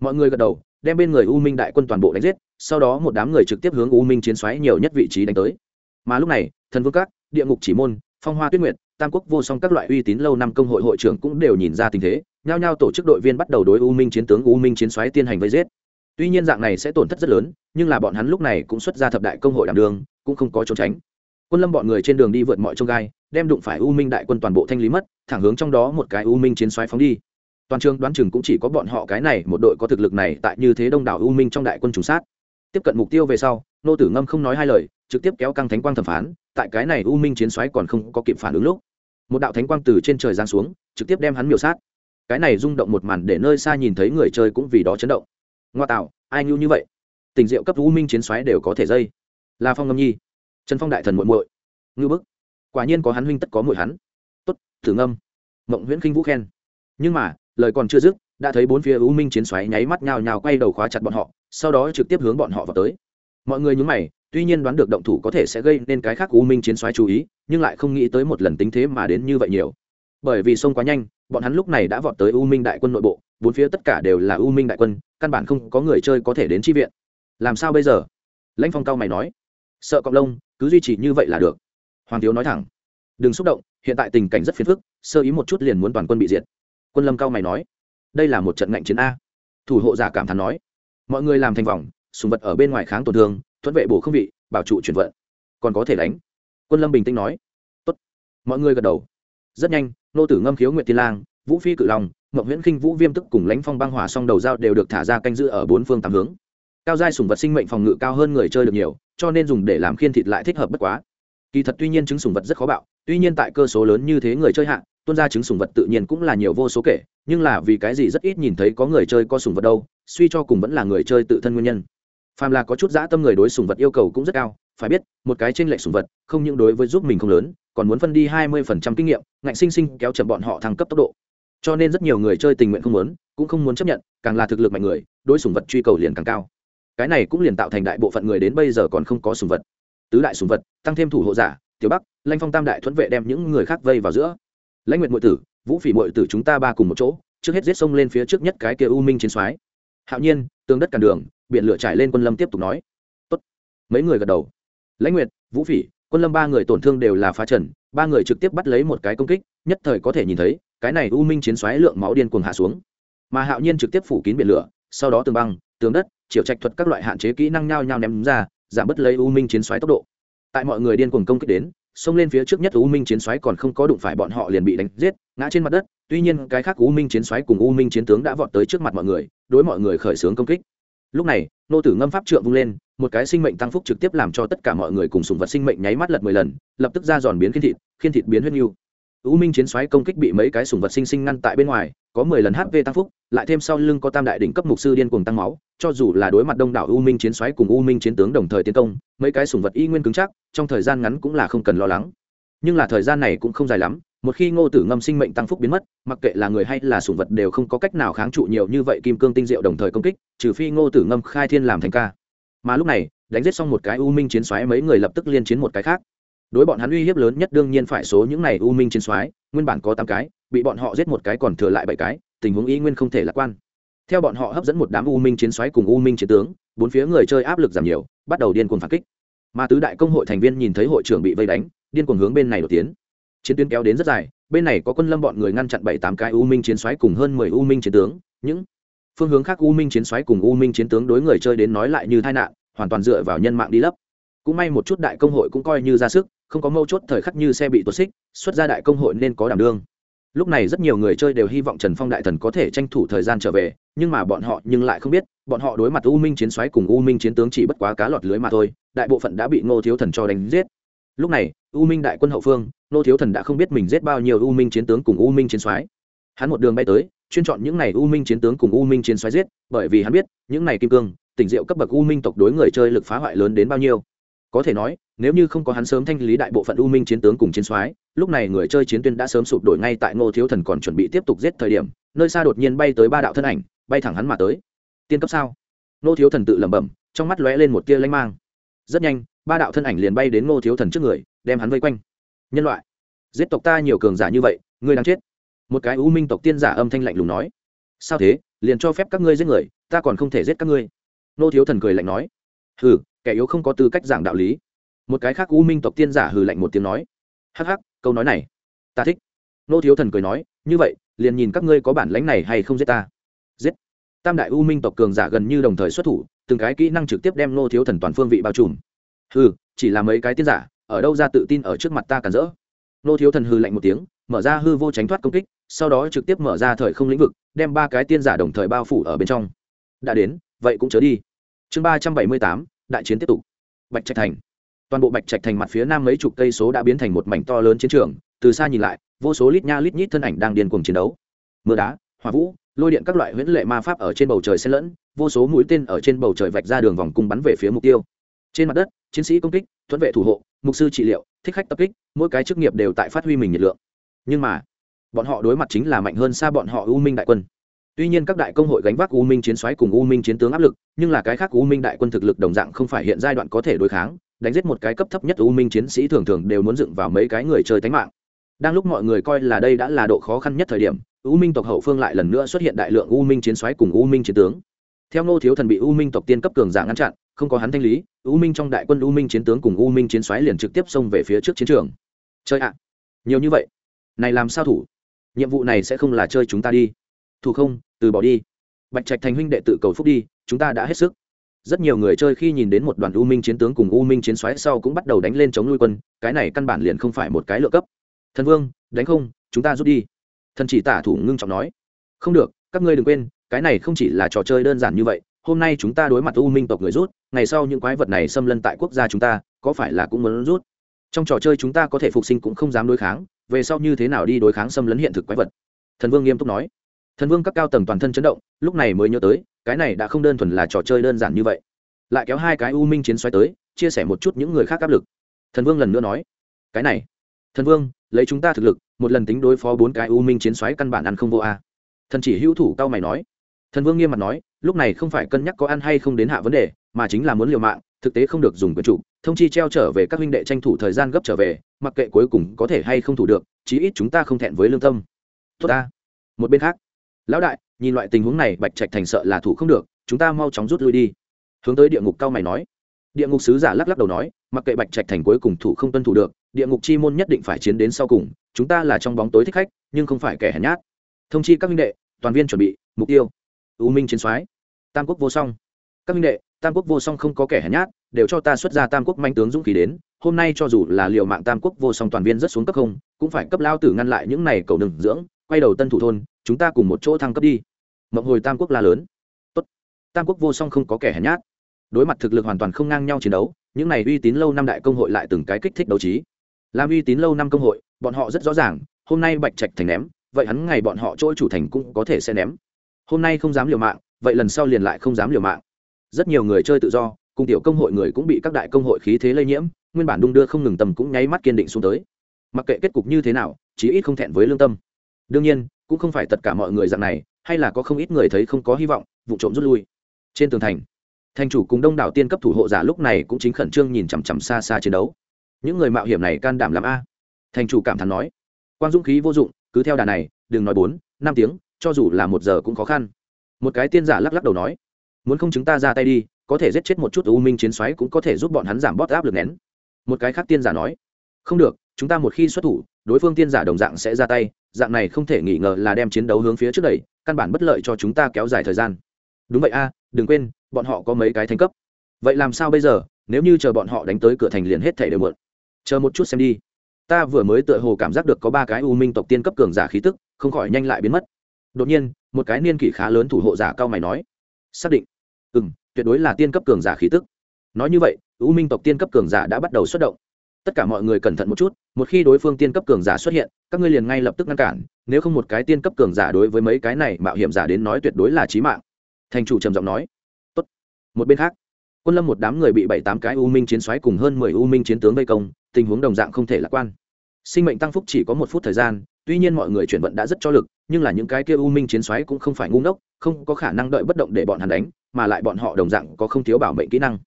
mọi người gật đầu, đem bên người u minh đại quân toàn bộ đánh giết, sau đó một đám người trực tiếp hướng u minh chiến xoáy nhiều nhất vị trí đánh tới. Mà lúc này, thần vương các, địa ngục chỉ môn, phong hoa tuyết nguyệt, tam quốc vô song các loại uy tín lâu năm công hội hội trưởng cũng đều nhìn ra tình thế, nhao nhao tổ chức đội viên bắt đầu đối u minh chiến tướng, u minh chiến xoáy tiến hành vây giết. Tuy nhiên dạng này sẽ tổn thất rất lớn, nhưng là bọn hắn lúc này cũng xuất ra thập đại công hội đảm đường cũng không có trốn tránh quân lâm bọn người trên đường đi vượt mọi trông gai, đem đụng phải u minh đại quân toàn bộ thanh lý mất, thẳng hướng trong đó một cái u minh chiến xoáy phóng đi. Toàn trường đoán chừng cũng chỉ có bọn họ cái này, một đội có thực lực này tại như thế đông đảo u minh trong đại quân trùng sát. Tiếp cận mục tiêu về sau, nô tử ngâm không nói hai lời, trực tiếp kéo căng thánh quang thẩm phán, tại cái này u minh chiến xoáy còn không có kịp phản ứng lúc, một đạo thánh quang từ trên trời giáng xuống, trực tiếp đem hắn miểu sát. Cái này rung động một màn để nơi xa nhìn thấy người chơi cũng vì đó chấn động. Ngoa tạo, ai nhu như vậy? Tình diệu cấp u minh chiến xoáy đều có thể dây. Là phong ngâm nhi trần phong đại thần muội muội. Ngư bức. Quả nhiên có hắn huynh tất có muội hắn. Tốt thử ngâm. Mộng nguyễn kinh vũ khen. Nhưng mà, lời còn chưa dứt, đã thấy bốn phía u minh chiến xoáy nháy mắt nhào nhào quay đầu khóa chặt bọn họ, sau đó trực tiếp hướng bọn họ vào tới. Mọi người nhúng mày, tuy nhiên đoán được động thủ có thể sẽ gây nên cái khác u minh chiến xoáy chú ý, nhưng lại không nghĩ tới một lần tính thế mà đến như vậy nhiều. Bởi vì sông quá nhanh, bọn hắn lúc này đã vọt tới u minh đại quân nội bộ, bốn phía tất cả đều là u minh đại quân, căn bản không có người chơi có thể đến tri viện. Làm sao bây giờ? Lãnh phong cao mày nói sợ cọc lông, cứ duy trì như vậy là được. Hoàng thiếu nói thẳng. Đừng xúc động, hiện tại tình cảnh rất phiền phức, sơ ý một chút liền muốn toàn quân bị diệt. Quân lâm cao mày nói. Đây là một trận ngạnh chiến a. Thủ hộ giả cảm thán nói. Mọi người làm thành vòng, sùng vật ở bên ngoài kháng tổn thương thuận vệ bổ không vị, bảo trụ chuyển vận. Còn có thể đánh. Quân lâm bình tĩnh nói. Tốt. mọi người gật đầu. Rất nhanh, nô tử ngâm khiếu nguyệt tiên lang, vũ phi cự long mộng nguyễn khinh vũ viêm tức cùng lãnh phong băng hỏa song đầu dao đều được thả ra canh giữ ở bốn phương tám hướng. Cao giai sùng vật sinh mệnh phòng ngự cao hơn người chơi được nhiều cho nên dùng để làm khiên thịt lại thích hợp bất quá. Kỳ thật tuy nhiên trứng sùng vật rất khó bạo, tuy nhiên tại cơ số lớn như thế người chơi hạ tuân ra trứng sùng vật tự nhiên cũng là nhiều vô số kể, nhưng là vì cái gì rất ít nhìn thấy có người chơi có sùng vật đâu, suy cho cùng vẫn là người chơi tự thân nguyên nhân. Phàm là có chút dã tâm người đối sùng vật yêu cầu cũng rất cao, phải biết, một cái trên lệnh sùng vật, không những đối với giúp mình không lớn, còn muốn phân đi hai mươi phần trăm kinh nghiệm, ngạnh sinh sinh kéo chậm bọn họ thăng cấp tốc độ. Cho nên rất nhiều người chơi tình nguyện không muốn, cũng không muốn chấp nhận, càng là thực lực mạnh người, đối sùng vật truy cầu liền càng cao cái này cũng liền tạo thành đại bộ phận người đến bây giờ còn không có sùng vật. Tứ đại sùng vật, tăng thêm thủ hộ giả, tiểu bắc, lanh phong tam đại thuẫn vệ đem những người khác vây vào giữa. Lãnh nguyện m tử, vũ phỉ m tử chúng ta ba cùng một chỗ, trước hết giết sông lên phía trước nhất cái kia u minh chiến soái. Hạo nhiên tương đất cản đường, biển lửa trải lên quân lâm tiếp tục nói. Tốt. Mấy người gật đầu. Lãnh nguyệt, vũ phỉ, quân lâm ba người tổn thương đều là phá trần, ba người trực tiếp bắt lấy một cái công kích, nhất thời có thể nhìn thấy, cái này u minh chiến xoáy lượng máu điên cuồng hạ xuống. Mà hạo nhiên trực tiếp phủ kín biển lửa, sau đó tường băng, tường đất chiều trạch thuật các loại hạn chế kỹ năng nhao nhao ném ra, giảm bớt lấy u minh chiến xoáy tốc độ. Tại mọi người điên cuồng công kích đến, xông lên phía trước nhất u minh chiến xoáy còn không có đụng phải bọn họ liền bị đánh giết, ngã trên mặt đất, tuy nhiên cái khác u minh chiến xoáy cùng u minh chiến tướng đã vọt tới trước mặt mọi người, đối mọi người khởi xướng công kích. Lúc này, nô tử ngâm pháp trượng vung lên, một cái sinh mệnh tăng phúc trực tiếp làm cho tất cả mọi người cùng sùng vật sinh mệnh nháy mắt lật mười lần, lập tức ra giòn biến khiên thịt khiên thịt biến huyết nhu u minh chiến xoáy công kích bị mấy cái sùng vật sinh sinh ngăn tại bên ngoài, có mười lần hp tăng phúc, lại thêm sau lưng có tam đại đỉnh cấp mục sư điên cuồng tăng máu, cho dù là đối mặt đông đảo u minh chiến xoáy cùng u minh chiến tướng đồng thời tiến công, mấy cái sùng vật y nguyên cứng chắc, trong thời gian ngắn cũng là không cần lo lắng. Nhưng là thời gian này cũng không dài lắm, một khi ngô tử ngâm sinh mệnh tăng phúc biến mất, mặc kệ là người hay là sùng vật đều không có cách nào kháng trụ nhiều như vậy kim cương tinh diệu đồng thời công kích, trừ phi ngô tử ngâm khai thiên làm thành ca. Mà lúc này, đánh giết xong một cái u minh chiến xoáy, mấy người lập tức liên chiến một cái khác đối bọn hắn uy hiếp lớn nhất đương nhiên phải số những này u minh chiến soái, nguyên bản có tám cái, bị bọn họ giết một cái còn thừa lại bảy cái, tình huống y nguyên không thể lạc quan. Theo bọn họ hấp dẫn một đám u minh chiến soái cùng u minh chiến tướng, bốn phía người chơi áp lực giảm nhiều, bắt đầu điên cuồng phản kích. Mà tứ đại công hội thành viên nhìn thấy hội trưởng bị vây đánh, điên cuồng hướng bên này đột tiến. Chiến tuyến kéo đến rất dài, bên này có quân lâm bọn người ngăn chặn bảy tám cái u minh chiến soái cùng hơn mười u minh chiến tướng, những phương hướng khác u minh chiến soái cùng u minh chiến tướng đối người chơi đến nói lại như tai nạn, hoàn toàn dựa vào nhân mạng đi lấp. Cũng may một chút đại công hội cũng coi như ra sức không có mâu chốt thời khắc như xe bị tuột xích, xuất ra đại công hội nên có đảm đương. Lúc này rất nhiều người chơi đều hy vọng trần phong đại thần có thể tranh thủ thời gian trở về, nhưng mà bọn họ nhưng lại không biết, bọn họ đối mặt u minh chiến xoáy cùng u minh chiến tướng chỉ bất quá cá lọt lưới mà thôi, đại bộ phận đã bị ngô thiếu thần cho đánh giết. Lúc này, u minh đại quân hậu phương, ngô thiếu thần đã không biết mình giết bao nhiêu u minh chiến tướng cùng u minh chiến xoáy hắn một đường bay tới, chuyên chọn những n à y u minh chiến tướng cùng u minh chiến xoáy giết, bởi vì hắn biết, những n à y kim cương, tỉnh diệu cấp bậc u minh tộc đối người chơi lực phá hoại lớn đến bao nhiêu có thể nói, nếu như không có hắn sớm thanh lý đại bộ phận u minh chiến tướng cùng chiến soái, lúc này người chơi chiến tuyên đã sớm sụp đổi ngay tại ngô thiếu thần còn chuẩn bị tiếp tục giết thời điểm, nơi xa đột nhiên bay tới ba đạo thân ảnh, bay thẳng hắn mà tới. Tiên cấp sao? Ngô thiếu thần tự lẩm bẩm, trong mắt lóe lên một tia lanh mang. Rất nhanh, ba đạo thân ảnh liền bay đến ngô thiếu thần trước người, đem hắn vây quanh. Nhân loại, giết tộc ta nhiều cường giả như vậy, ngươi đang chết. Một cái u minh tộc tiên giả âm thanh lạnh lùng nói. Sao thế? Liền cho phép các ngươi giết người, ta còn không thể giết các ngươi. Nô thiếu thần cười lạnh nói. Hừ kẻ yếu không có tư cách giảng đạo lý. Một cái khác u minh tộc tiên giả hừ lạnh một tiếng nói, hắc hắc, câu nói này, ta thích. Nô thiếu thần cười nói, như vậy, liền nhìn các ngươi có bản lãnh này hay không giết ta. Giết. Tam đại u minh tộc cường giả gần như đồng thời xuất thủ, từng cái kỹ năng trực tiếp đem nô thiếu thần toàn phương vị bao trùm. Hừ, chỉ là mấy cái tiên giả, ở đâu ra tự tin ở trước mặt ta cản rỡ? Nô thiếu thần hừ lạnh một tiếng, mở ra hư vô tránh thoát công kích, sau đó trực tiếp mở ra thời không lĩnh vực, đem ba cái tiên giả đồng thời bao phủ ở bên trong. Đã đến, vậy cũng chớ đi. Chương ba trăm bảy mươi tám đại chiến tiếp tục. Bạch trạch thành. Toàn bộ bạch trạch thành mặt phía nam mấy chục cây số đã biến thành một mảnh to lớn chiến trường, từ xa nhìn lại, vô số lít nha lít nhít thân ảnh đang điên cuồng chiến đấu. Mưa đá, hỏa vũ, lôi điện các loại huyễn lệ ma pháp ở trên bầu trời xen lẫn, vô số mũi tên ở trên bầu trời vạch ra đường vòng cung bắn về phía mục tiêu. Trên mặt đất, chiến sĩ công kích, thuận vệ thủ hộ, mục sư trị liệu, thích khách tập kích, mỗi cái chức nghiệp đều tại phát huy mình nhiệt lượng. Nhưng mà, bọn họ đối mặt chính là mạnh hơn xa bọn họ u minh đại quân tuy nhiên các đại công hội gánh vác u minh chiến xoáy cùng u minh chiến tướng áp lực nhưng là cái khác u minh đại quân thực lực đồng dạng không phải hiện giai đoạn có thể đối kháng đánh giết một cái cấp thấp nhất u minh chiến sĩ thường thường đều muốn dựng vào mấy cái người chơi tánh mạng đang lúc mọi người coi là đây đã là độ khó khăn nhất thời điểm u minh tộc hậu phương lại lần nữa xuất hiện đại lượng u minh chiến xoáy cùng u minh chiến tướng theo ngô thiếu thần bị u minh tộc tiên cấp cường giả ngăn chặn không có hắn thanh lý u minh trong đại quân u minh chiến tướng cùng u minh chiến xoáy liền trực tiếp xông về phía trước chiến trường chơi ạ nhiều như vậy này làm sao thủ nhiệm vụ này sẽ không là chơi chúng ta đi thủ không từ bỏ đi. Bạch trạch thành huynh đệ tự cầu phúc đi, chúng ta đã hết sức. Rất nhiều người chơi khi nhìn đến một đoàn u minh chiến tướng cùng u minh chiến xoáy sau cũng bắt đầu đánh lên chống nuôi quân, cái này căn bản liền không phải một cái lựa cấp. Thần vương, đánh không, chúng ta rút đi. Thần chỉ tả thủ ngưng trọng nói. Không được, các ngươi đừng quên, cái này không chỉ là trò chơi đơn giản như vậy, hôm nay chúng ta đối mặt u minh tộc người rút, ngày sau những quái vật này xâm lân tại quốc gia chúng ta, có phải là cũng muốn rút? Trong trò chơi chúng ta có thể phục sinh cũng không dám đối kháng, về sau như thế nào đi đối kháng xâm lấn hiện thực quái vật? Thần vương nghiêm túc nói thần vương các cao tầng toàn thân chấn động, lúc này mới nhớ tới, cái này đã không đơn thuần là trò chơi đơn giản như vậy. Lại kéo hai cái u minh chiến xoáy tới, chia sẻ một chút những người khác áp lực. Thần vương lần nữa nói, cái này, thần vương, lấy chúng ta thực lực, một lần tính đối phó bốn cái u minh chiến xoáy căn bản ăn không vô a. Thần chỉ hữu thủ cao mày nói. Thần vương nghiêm mặt nói, lúc này không phải cân nhắc có ăn hay không đến hạ vấn đề, mà chính là muốn liều mạng, thực tế không được dùng quyền chủ, thông chi treo trở về các huynh đệ tranh thủ thời gian gấp trở về, mặc kệ cuối cùng có thể hay không thủ được, chí ít chúng ta không thẹn với lương tâm. Tốt ta. Một bên khác lão đại, nhìn loại tình huống này, bạch trạch thành sợ là thủ không được, chúng ta mau chóng rút lui đi. Hướng tới địa ngục cao mày nói. Địa ngục sứ giả lắc lắc đầu nói, mặc kệ bạch trạch thành cuối cùng thủ không tuân thủ được, địa ngục chi môn nhất định phải chiến đến sau cùng, chúng ta là trong bóng tối thích khách, nhưng không phải kẻ hèn nhát. Thông chi các minh đệ, toàn viên chuẩn bị, mục tiêu. U minh chiến soái, tam quốc vô song. Các minh đệ, tam quốc vô song không có kẻ hèn nhát, đều cho ta xuất ra tam quốc manh tướng dũng khí đến, hôm nay cho dù là liều mạng tam quốc vô song toàn viên rất xuống cấp không, cũng phải cấp lao tử ngăn lại những này cầu đừng dưỡng quay đầu tân thủ thôn, chúng ta cùng một chỗ thăng cấp đi. Mộng hồi tam quốc la lớn. Tốt. Tam quốc vô song không có kẻ hèn nhát. Đối mặt thực lực hoàn toàn không ngang nhau chiến đấu, những này uy tín lâu năm đại công hội lại từng cái kích thích đấu trí. Làm uy tín lâu năm công hội, bọn họ rất rõ ràng, hôm nay bạch trạch thành ném, vậy hắn ngày bọn họ chỗ chủ thành cũng có thể sẽ ném. Hôm nay không dám liều mạng, vậy lần sau liền lại không dám liều mạng. Rất nhiều người chơi tự do, cùng tiểu công hội người cũng bị các đại công hội khí thế lây nhiễm, nguyên bản đung đưa không ngừng tầm cũng nháy mắt kiên định xuống tới. Mặc kệ kết cục như thế nào, chí ít không thẹn với lương tâm đương nhiên, cũng không phải tất cả mọi người dạng này, hay là có không ít người thấy không có hy vọng, vụ trộm rút lui. Trên tường thành thành chủ cùng đông đảo tiên cấp thủ hộ giả lúc này cũng chính khẩn trương nhìn chằm chằm xa xa chiến đấu. Những người mạo hiểm này can đảm làm a? Thành chủ cảm thán nói. Quan dũng khí vô dụng, cứ theo đà này, đừng nói bốn, năm tiếng, cho dù là một giờ cũng khó khăn. Một cái tiên giả lắc lắc đầu nói. Muốn không chúng ta ra tay đi, có thể giết chết một chút u minh chiến xoáy cũng có thể giúp bọn hắn giảm bót áp lực nén. Một cái khác tiên giả nói. Không được, chúng ta một khi xuất thủ, đối phương tiên giả đồng dạng sẽ ra tay dạng này không thể nghi ngờ là đem chiến đấu hướng phía trước đẩy, căn bản bất lợi cho chúng ta kéo dài thời gian. Đúng vậy a, đừng quên, bọn họ có mấy cái thành cấp. Vậy làm sao bây giờ? Nếu như chờ bọn họ đánh tới cửa thành liền hết thể đều mượn chờ một chút xem đi. Ta vừa mới tựa hồ cảm giác được có ba cái u minh tộc tiên cấp cường giả khí tức, không khỏi nhanh lại biến mất. Đột nhiên, một cái niên kỷ khá lớn thủ hộ giả cao mày nói, xác định. Ừ m tuyệt đối là tiên cấp cường giả khí tức. Nói như vậy, u minh tộc tiên cấp cường giả đã bắt đầu xuất động tất cả mọi người cẩn thận một chút, một khi đối phương tiên cấp cường giả xuất hiện, các ngươi liền ngay lập tức ngăn cản, nếu không một cái tiên cấp cường giả đối với mấy cái này mạo hiểm giả đến nói tuyệt đối là trí mạng. Thành chủ trầm giọng nói. Tốt. một bên khác, quân lâm một đám người bị bảy tám cái u minh chiến xoáy cùng hơn mười u minh chiến tướng vây công, tình huống đồng dạng không thể lạc quan. Sinh mệnh tăng phúc chỉ có một phút thời gian, tuy nhiên mọi người chuyển vận đã rất cho lực, nhưng là những cái kia u minh chiến xoáy cũng không phải ngu ngốc, không có khả năng đợi bất động để bọn hắn đánh, mà lại bọn họ đồng dạng có không thiếu bảo mệnh kỹ năng.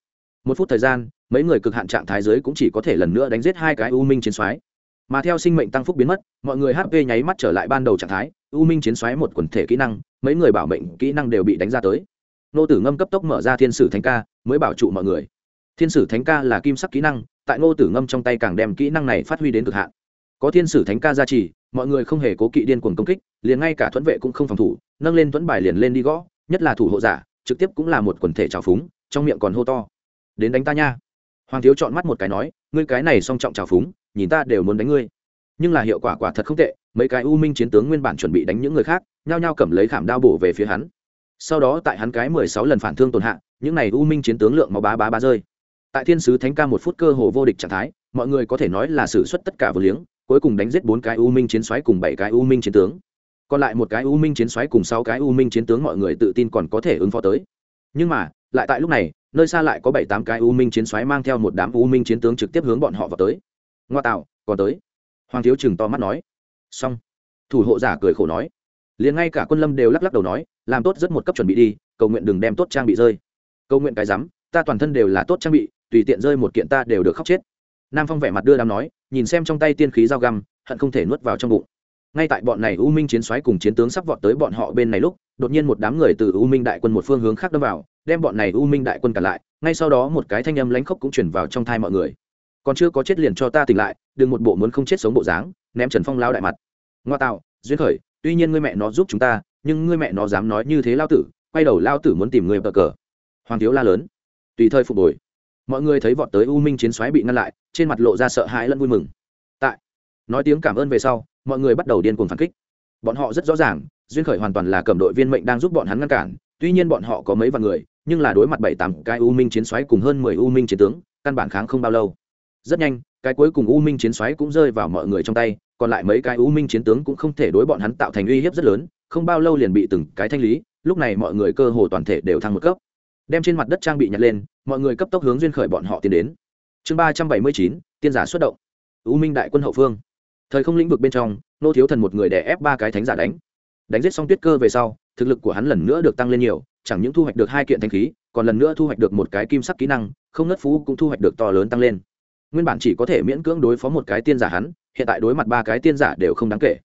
Một phút thời gian mấy người cực hạn trạng thái giới cũng chỉ có thể lần nữa đánh giết hai cái u minh chiến xoáy mà theo sinh mệnh tăng phúc biến mất, mọi người hp nháy mắt trở lại ban đầu trạng thái, u minh chiến xoáy một quần thể kỹ năng, mấy người bảo mệnh kỹ năng đều bị đánh ra tới. Nô tử ngâm cấp tốc mở ra thiên sử thánh ca, mới bảo trụ mọi người. Thiên sử thánh ca là kim sắc kỹ năng, tại nô tử ngâm trong tay càng đem kỹ năng này phát huy đến cực hạn. Có thiên sử thánh ca gia trì, mọi người không hề cố kỵ điên cuồng công kích, liền ngay cả thuẫn vệ cũng không phòng thủ, nâng lên thuẫn bài liền lên đi gõ, nhất là thủ hộ giả, trực tiếp cũng là một quần thể trào phúng, trong miệng còn hô to. Đến đánh ta nha! Hoàng thiếu chọn mắt một cái nói, ngươi cái này song trọng trào phúng, nhìn ta đều muốn đánh ngươi. Nhưng là hiệu quả quả thật không tệ, mấy cái u minh chiến tướng nguyên bản chuẩn bị đánh những người khác, nhao nhao cầm lấy khảm đao bổ về phía hắn. Sau đó tại hắn cái mười sáu lần phản thương tổn hạ, những này u minh chiến tướng lượng máu bá bá bá rơi. Tại thiên sứ thánh ca một phút cơ hồ vô địch trạng thái, mọi người có thể nói là xử suất tất cả vừa liếng, cuối cùng đánh giết bốn cái u minh chiến xoáy cùng bảy cái u minh chiến tướng. Còn lại một cái u minh chiến xoáy cùng sáu cái u minh chiến tướng mọi người tự tin còn có thể ứng phó tới. Nhưng mà, lại tại lúc này nơi xa lại có bảy tám cái u minh chiến xoáy mang theo một đám u minh chiến tướng trực tiếp hướng bọn họ vào tới. Ngoa tạo, còn tới. Hoàng thiếu chừng to mắt nói. Xong. Thủ hộ giả cười khổ nói. Liền ngay cả quân lâm đều lắc lắc đầu nói, làm tốt rất một cấp chuẩn bị đi, cầu nguyện đừng đem tốt trang bị rơi. Cầu nguyện cái rắm, ta toàn thân đều là tốt trang bị, tùy tiện rơi một kiện ta đều được khóc chết. Nam phong vẻ mặt đưa đám nói, nhìn xem trong tay tiên khí dao găm, hận không thể nuốt vào trong bụng. Ngay tại bọn này u minh chiến xoáy cùng chiến tướng sắp vọt tới bọn họ bên này lúc, đột nhiên một đám người từ u minh đại quân một phương hướng khác đâm vào đem bọn này u minh đại quân cả lại, ngay sau đó một cái thanh âm lánh khốc cũng chuyển vào trong thai mọi người. Còn chưa có chết liền cho ta tỉnh lại, đừng một bộ muốn không chết sống bộ dáng, ném trần phong lao đại mặt. Ngoa tạo, duyên khởi, tuy nhiên ngươi mẹ nó giúp chúng ta, nhưng ngươi mẹ nó dám nói như thế lao tử, quay đầu lao tử muốn tìm người bờ cờ. Hoàng thiếu la lớn. Tùy thời phục hồi. Mọi người thấy vọt tới u minh chiến xoáy bị ngăn lại, trên mặt lộ ra sợ hãi lẫn vui mừng. Tại, nói tiếng cảm ơn về sau, mọi người bắt đầu điên cuồng phản kích. Bọn họ rất rõ ràng, duyên khởi hoàn toàn là cầm đội viên mệnh đang giúp bọn hắn ngăn cản tuy nhiên bọn họ có mấy vạn người, nhưng là đối mặt bảy tám cái u minh chiến xoáy cùng hơn mười u minh chiến tướng, căn bản kháng không bao lâu. Rất nhanh, cái cuối cùng u minh chiến xoáy cũng rơi vào mọi người trong tay, còn lại mấy cái u minh chiến tướng cũng không thể đối bọn hắn tạo thành uy hiếp rất lớn, không bao lâu liền bị từng cái thanh lý, lúc này mọi người cơ hồ toàn thể đều thăng một cấp. Đem trên mặt đất trang bị nhặt lên, mọi người cấp tốc hướng duyên khởi bọn họ tiến đến. Chương ba trăm bảy mươi chín, tiên giả xuất động. U minh đại quân hậu phương. Thời không lĩnh vực bên trong, nô thiếu thần một người đè ép ba cái thánh giả đánh đánh giết xong tuyết cơ về sau, thực lực của hắn lần nữa được tăng lên nhiều, chẳng những thu hoạch được hai kiện thanh khí, còn lần nữa thu hoạch được một cái kim sắc kỹ năng, không ngất phú cũng thu hoạch được to lớn tăng lên. Nguyên bản chỉ có thể miễn cưỡng đối phó một cái tiên giả hắn, hiện tại đối mặt ba cái tiên giả đều không đáng kể.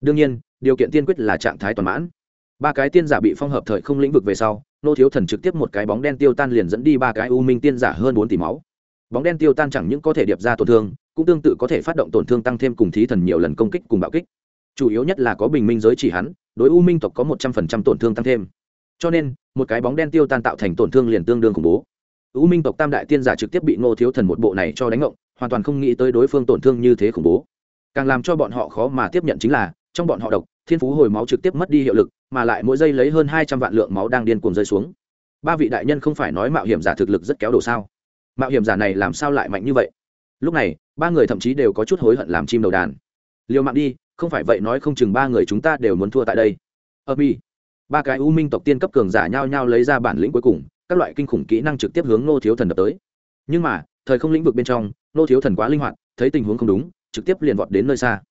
Đương nhiên, điều kiện tiên quyết là trạng thái toàn mãn. Ba cái tiên giả bị phong hợp thời không lĩnh vực về sau, nô thiếu thần trực tiếp một cái bóng đen tiêu tan liền dẫn đi ba cái u minh tiên giả hơn bốn tỷ máu. Bóng đen tiêu tan chẳng những có thể điệp ra tổn thương, cũng tương tự có thể phát động tổn thương tăng thêm cùng thí thần nhiều lần công kích cùng bạo kích. Chủ yếu nhất là có bình minh giới chỉ hắn đối u minh tộc có một trăm phần trăm tổn thương tăng thêm. Cho nên, một cái bóng đen tiêu tan tạo thành tổn thương liền tương đương khủng bố. U minh tộc tam đại tiên giả trực tiếp bị ngô thiếu thần một bộ này cho đánh ngộng, hoàn toàn không nghĩ tới đối phương tổn thương như thế khủng bố. Càng làm cho bọn họ khó mà tiếp nhận chính là, trong bọn họ độc, thiên phú hồi máu trực tiếp mất đi hiệu lực, mà lại mỗi giây lấy hơn hai trăm vạn lượng máu đang điên cuồng rơi xuống. Ba vị đại nhân không phải nói mạo hiểm giả thực lực rất kéo đổ sao? Mạo hiểm giả này làm sao lại mạnh như vậy? Lúc này, ba người thậm chí đều có chút hối hận làm chim đầu đàn. Liều mạng đi không phải vậy nói không chừng ba người chúng ta đều muốn thua tại đây. Ơ mi. Ba cái u minh tộc tiên cấp cường giả nhau nhau lấy ra bản lĩnh cuối cùng, các loại kinh khủng kỹ năng trực tiếp hướng nô thiếu thần đập tới. Nhưng mà, thời không lĩnh vực bên trong nô thiếu thần quá linh hoạt, thấy tình huống không đúng, trực tiếp liền vọt đến nơi xa.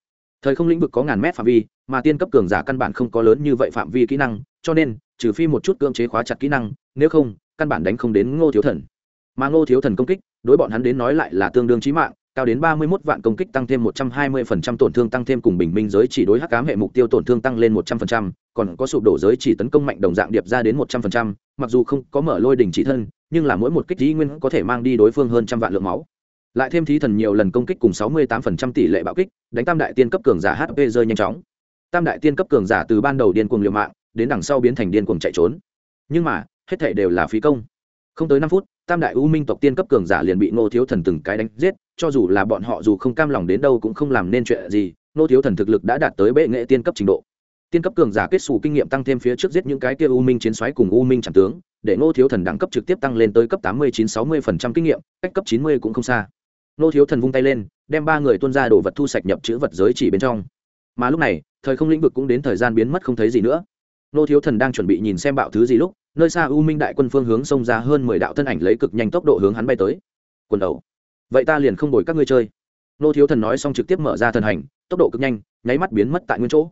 Thời không lĩnh vực có ngàn mét phạm vi, mà tiên cấp cường giả căn bản không có lớn như vậy phạm vi kỹ năng, cho nên, trừ phi một chút cưỡng chế khóa chặt kỹ năng, nếu không, căn bản đánh không đến ngô thiếu thần. Mà ngô thiếu thần công kích, đối bọn hắn đến nói lại là tương đương trí mạng cao đến ba mươi 31 vạn công kích tăng thêm một trăm hai mươi phần trăm tổn thương tăng thêm cùng bình minh giới chỉ đối hắc ám hệ mục tiêu tổn thương tăng lên một trăm phần trăm, còn có sụp đổ giới chỉ tấn công mạnh đồng dạng điệp ra đến một trăm phần trăm, mặc dù không có mở lôi đỉnh chỉ thân, nhưng là mỗi một kích dĩ nguyên có thể mang đi đối phương hơn trăm vạn lượng máu. Lại thêm thí thần nhiều lần công kích cùng sáu mươi tám phần trăm tỷ lệ bạo kích, đánh tam đại tiên cấp cường giả HP rơi nhanh chóng. Tam đại tiên cấp cường giả từ ban đầu điên cuồng liều mạng, đến đằng sau biến thành điên cuồng chạy trốn. Nhưng mà, hết thảy đều là phí công. Không tới năm phút, tam đại u minh tộc tiên cấp cường giả liền bị Ngô Thiếu Thần từng cái đánh giết, cho dù là bọn họ dù không cam lòng đến đâu cũng không làm nên chuyện gì nô thiếu thần thực lực đã đạt tới bệ nghệ tiên cấp trình độ. Tiên cấp cường giả kết xù kinh nghiệm tăng thêm phía trước giết những cái kia u minh chiến xoáy cùng u minh tràng tướng để nô thiếu thần đẳng cấp trực tiếp tăng lên tới cấp tám mươi chín sáu mươi phần trăm kinh nghiệm cách cấp chín mươi cũng không xa. Nô thiếu thần vung tay lên đem ba người tuân ra đồ vật thu sạch nhập chữ vật giới chỉ bên trong. Mà lúc này thời không lĩnh vực cũng đến thời gian biến mất không thấy gì nữa. Nô thiếu thần đang chuẩn bị nhìn xem bạo thứ gì lúc nơi xa u minh đại quân phương hướng xông ra hơn mười đạo thân ảnh lấy cực nhanh tốc độ hướng hắn bay tới. Quần đầu. Vậy ta liền không đổi các ngươi chơi. Nô thiếu thần nói xong trực tiếp mở ra thần hành tốc độ cực nhanh, nháy mắt biến mất tại nguyên chỗ.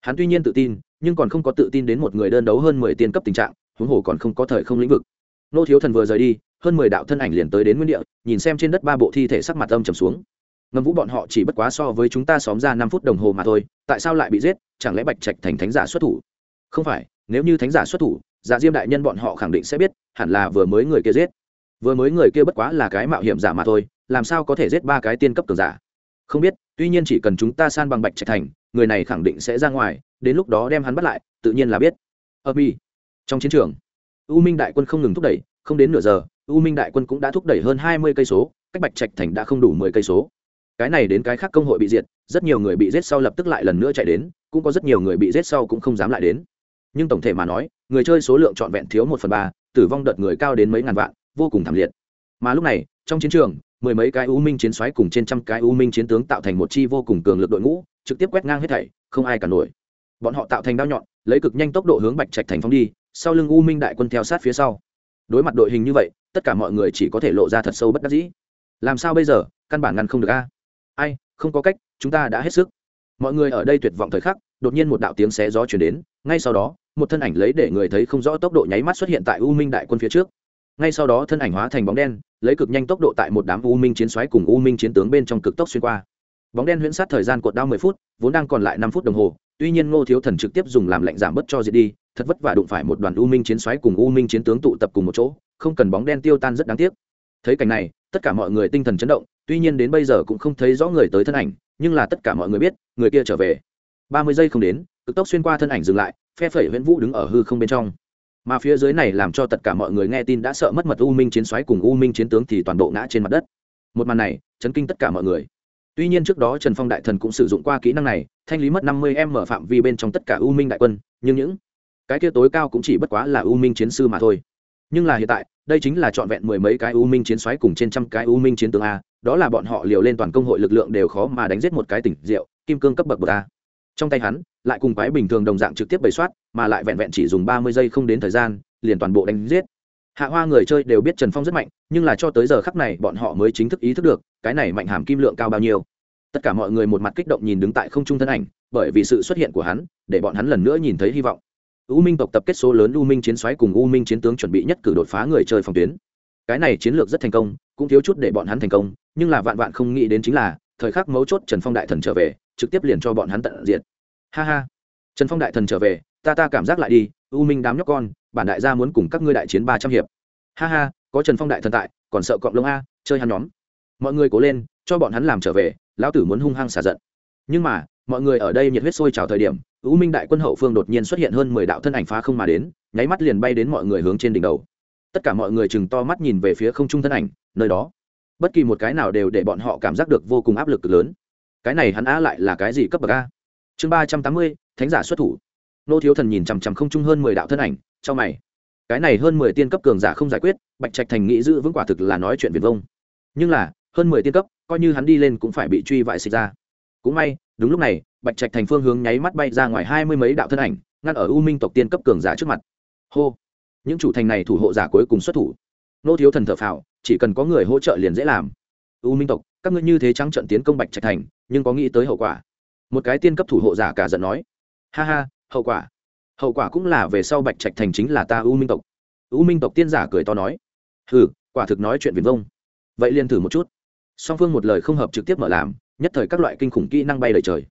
Hắn tuy nhiên tự tin, nhưng còn không có tự tin đến một người đơn đấu hơn mười tiên cấp tình trạng, huống hồ còn không có thời không lĩnh vực. Nô thiếu thần vừa rời đi, hơn mười đạo thân ảnh liền tới đến nguyên địa, nhìn xem trên đất ba bộ thi thể sắc mặt âm trầm xuống. Ngầm vũ bọn họ chỉ bất quá so với chúng ta xóm ra năm phút đồng hồ mà thôi, tại sao lại bị giết? Chẳng lẽ bạch trạch thành thánh giả xuất thủ? Không phải, nếu như thánh giả xuất thủ dạ diêm đại nhân bọn họ khẳng định sẽ biết, hẳn là vừa mới người kia giết. Vừa mới người kia bất quá là cái mạo hiểm giả mà thôi, làm sao có thể giết ba cái tiên cấp cường giả? Không biết, tuy nhiên chỉ cần chúng ta san bằng bạch trạch thành, người này khẳng định sẽ ra ngoài, đến lúc đó đem hắn bắt lại, tự nhiên là biết. Ở mi. Trong chiến trường, u minh đại quân không ngừng thúc đẩy, không đến nửa giờ, u minh đại quân cũng đã thúc đẩy hơn hai mươi cây số, cách bạch trạch thành đã không đủ mười cây số. Cái này đến cái khác công hội bị diệt, rất nhiều người bị giết sau lập tức lại lần nữa chạy đến, cũng có rất nhiều người bị giết sau cũng không dám lại đến nhưng tổng thể mà nói, người chơi số lượng trọn vẹn thiếu một phần ba, tử vong đợt người cao đến mấy ngàn vạn, vô cùng thảm liệt. Mà lúc này, trong chiến trường, mười mấy cái u minh chiến xoáy cùng trên trăm cái u minh chiến tướng tạo thành một chi vô cùng cường lực đội ngũ, trực tiếp quét ngang hết thảy, không ai cả nổi. Bọn họ tạo thành đao nhọn, lấy cực nhanh tốc độ hướng bạch trạch thành phong đi, sau lưng u minh đại quân theo sát phía sau. Đối mặt đội hình như vậy, tất cả mọi người chỉ có thể lộ ra thật sâu bất đắc dĩ. Làm sao bây giờ, căn bản ngăn không được a. Ai, không có cách, chúng ta đã hết sức. Mọi người ở đây tuyệt vọng thời khắc, đột nhiên một đạo tiếng xé gió chuyển đến, ngay sau đó một thân ảnh lấy để người thấy không rõ tốc độ nháy mắt xuất hiện tại u minh đại quân phía trước. Ngay sau đó thân ảnh hóa thành bóng đen, lấy cực nhanh tốc độ tại một đám u minh chiến xoáy cùng u minh chiến tướng bên trong cực tốc xuyên qua. Bóng đen huyễn sát thời gian cột đao mười phút, vốn đang còn lại năm phút đồng hồ, tuy nhiên ngô thiếu thần trực tiếp dùng làm lệnh giảm bớt cho diệt đi, thật vất vả đụng phải một đoàn u minh chiến xoáy cùng u minh chiến tướng tụ tập cùng một chỗ, không cần bóng đen tiêu tan rất đáng tiếc. Thấy cảnh này, tất cả mọi người tinh thần chấn động, tuy nhiên đến bây giờ cũng không thấy rõ người tới thân ảnh, nhưng là tất cả mọi người biết, người kia trở về. Ba mươi giây không đến, cực tốc xuyên qua thân ảnh dừng lại phe phẩy huyễn vũ đứng ở hư không bên trong. Mà phía dưới này làm cho tất cả mọi người nghe tin đã sợ mất mật u minh chiến xoáy cùng u minh chiến tướng thì toàn bộ ngã trên mặt đất. Một màn này, chấn kinh tất cả mọi người. Tuy nhiên trước đó trần phong đại thần cũng sử dụng qua kỹ năng này, thanh lý mất năm mươi m phạm vi bên trong tất cả u minh đại quân, nhưng những cái kia tối cao cũng chỉ bất quá là u minh chiến sư mà thôi. Nhưng là hiện tại, đây chính là trọn vẹn mười mấy cái u minh chiến xoáy cùng trên trăm cái u minh chiến tướng a, đó là bọn họ liều lên toàn công hội lực lượng đều khó mà đánh giết một cái tỉnh rượu, kim cương cấp bậc bậc a trong tay hắn, lại cùng quái bình thường đồng dạng trực tiếp bày soát, mà lại vẹn vẹn chỉ dùng ba mươi giây không đến thời gian, liền toàn bộ đánh giết. Hạ hoa người chơi đều biết trần phong rất mạnh, nhưng là cho tới giờ khắc này bọn họ mới chính thức ý thức được, cái này mạnh hàm kim lượng cao bao nhiêu. Tất cả mọi người một mặt kích động nhìn đứng tại không trung thân ảnh, bởi vì sự xuất hiện của hắn, để bọn hắn lần nữa nhìn thấy hy vọng. U minh tộc tập kết số lớn u minh chiến xoáy cùng u minh chiến tướng chuẩn bị nhất cử đột phá người chơi phòng tuyến. Cái này chiến lược rất thành công, cũng thiếu chút để bọn hắn thành công, nhưng là vạn vạn không nghĩ đến chính là, thời khắc mấu chốt trần phong đại thần trở về trực tiếp liền cho bọn hắn tận diệt. ha ha. Trần phong đại thần trở về, ta ta cảm giác lại đi, u minh đám nhóc con, bản đại gia muốn cùng các ngươi đại chiến ba trăm hiệp. Ha ha, có trần phong đại thần tại, còn sợ cọng lông a, chơi hắn nhóm. Mọi người cố lên, cho bọn hắn làm trở về, lão tử muốn hung hăng xả giận. Nhưng mà, mọi người ở đây nhiệt huyết sôi trào thời điểm, u minh đại quân hậu phương đột nhiên xuất hiện hơn mười đạo thân ảnh phá không mà đến, nháy mắt liền bay đến mọi người hướng trên đỉnh đầu. Tất cả mọi người chừng to mắt nhìn về phía không trung thân ảnh, nơi đó, bất kỳ một cái nào đều để bọn họ cảm giác được vô cùng áp lực lớn cái này hắn á lại là cái gì cấp bậc a? Chương ba trăm tám mươi, thánh giả xuất thủ. Nô thiếu thần nhìn chằm chằm không chung hơn mười đạo thân ảnh cho mày. Cái này hơn mười tiên cấp cường giả không giải quyết, bạch trạch thành nghĩ giữ vững quả thực là nói chuyện viền vông. Nhưng là, hơn mười tiên cấp, coi như hắn đi lên cũng phải bị truy vại xịt ra. Cũng may, đúng lúc này, bạch trạch thành phương hướng nháy mắt bay ra ngoài hai mươi mấy đạo thân ảnh, ngăn ở u minh tộc tiên cấp cường giả trước mặt. Hô! Những chủ thành này thủ hộ giả cuối cùng xuất thủ. Nô thiếu thần thợ phào, chỉ cần có người hỗ trợ liền dễ làm. U minh tộc các ngươi như thế trắng trận tiến công bạch trạch thành, nhưng có nghĩ tới hậu quả? Một cái tiên cấp thủ hộ giả cả giận nói. Ha ha, hậu quả. Hậu quả cũng là về sau bạch trạch thành chính là ta u minh tộc. U minh tộc tiên giả cười to nói. Hừ, quả thực nói chuyện viền vông. Vậy liền thử một chút. Song phương một lời không hợp trực tiếp mở làm, nhất thời các loại kinh khủng kỹ năng bay lời trời.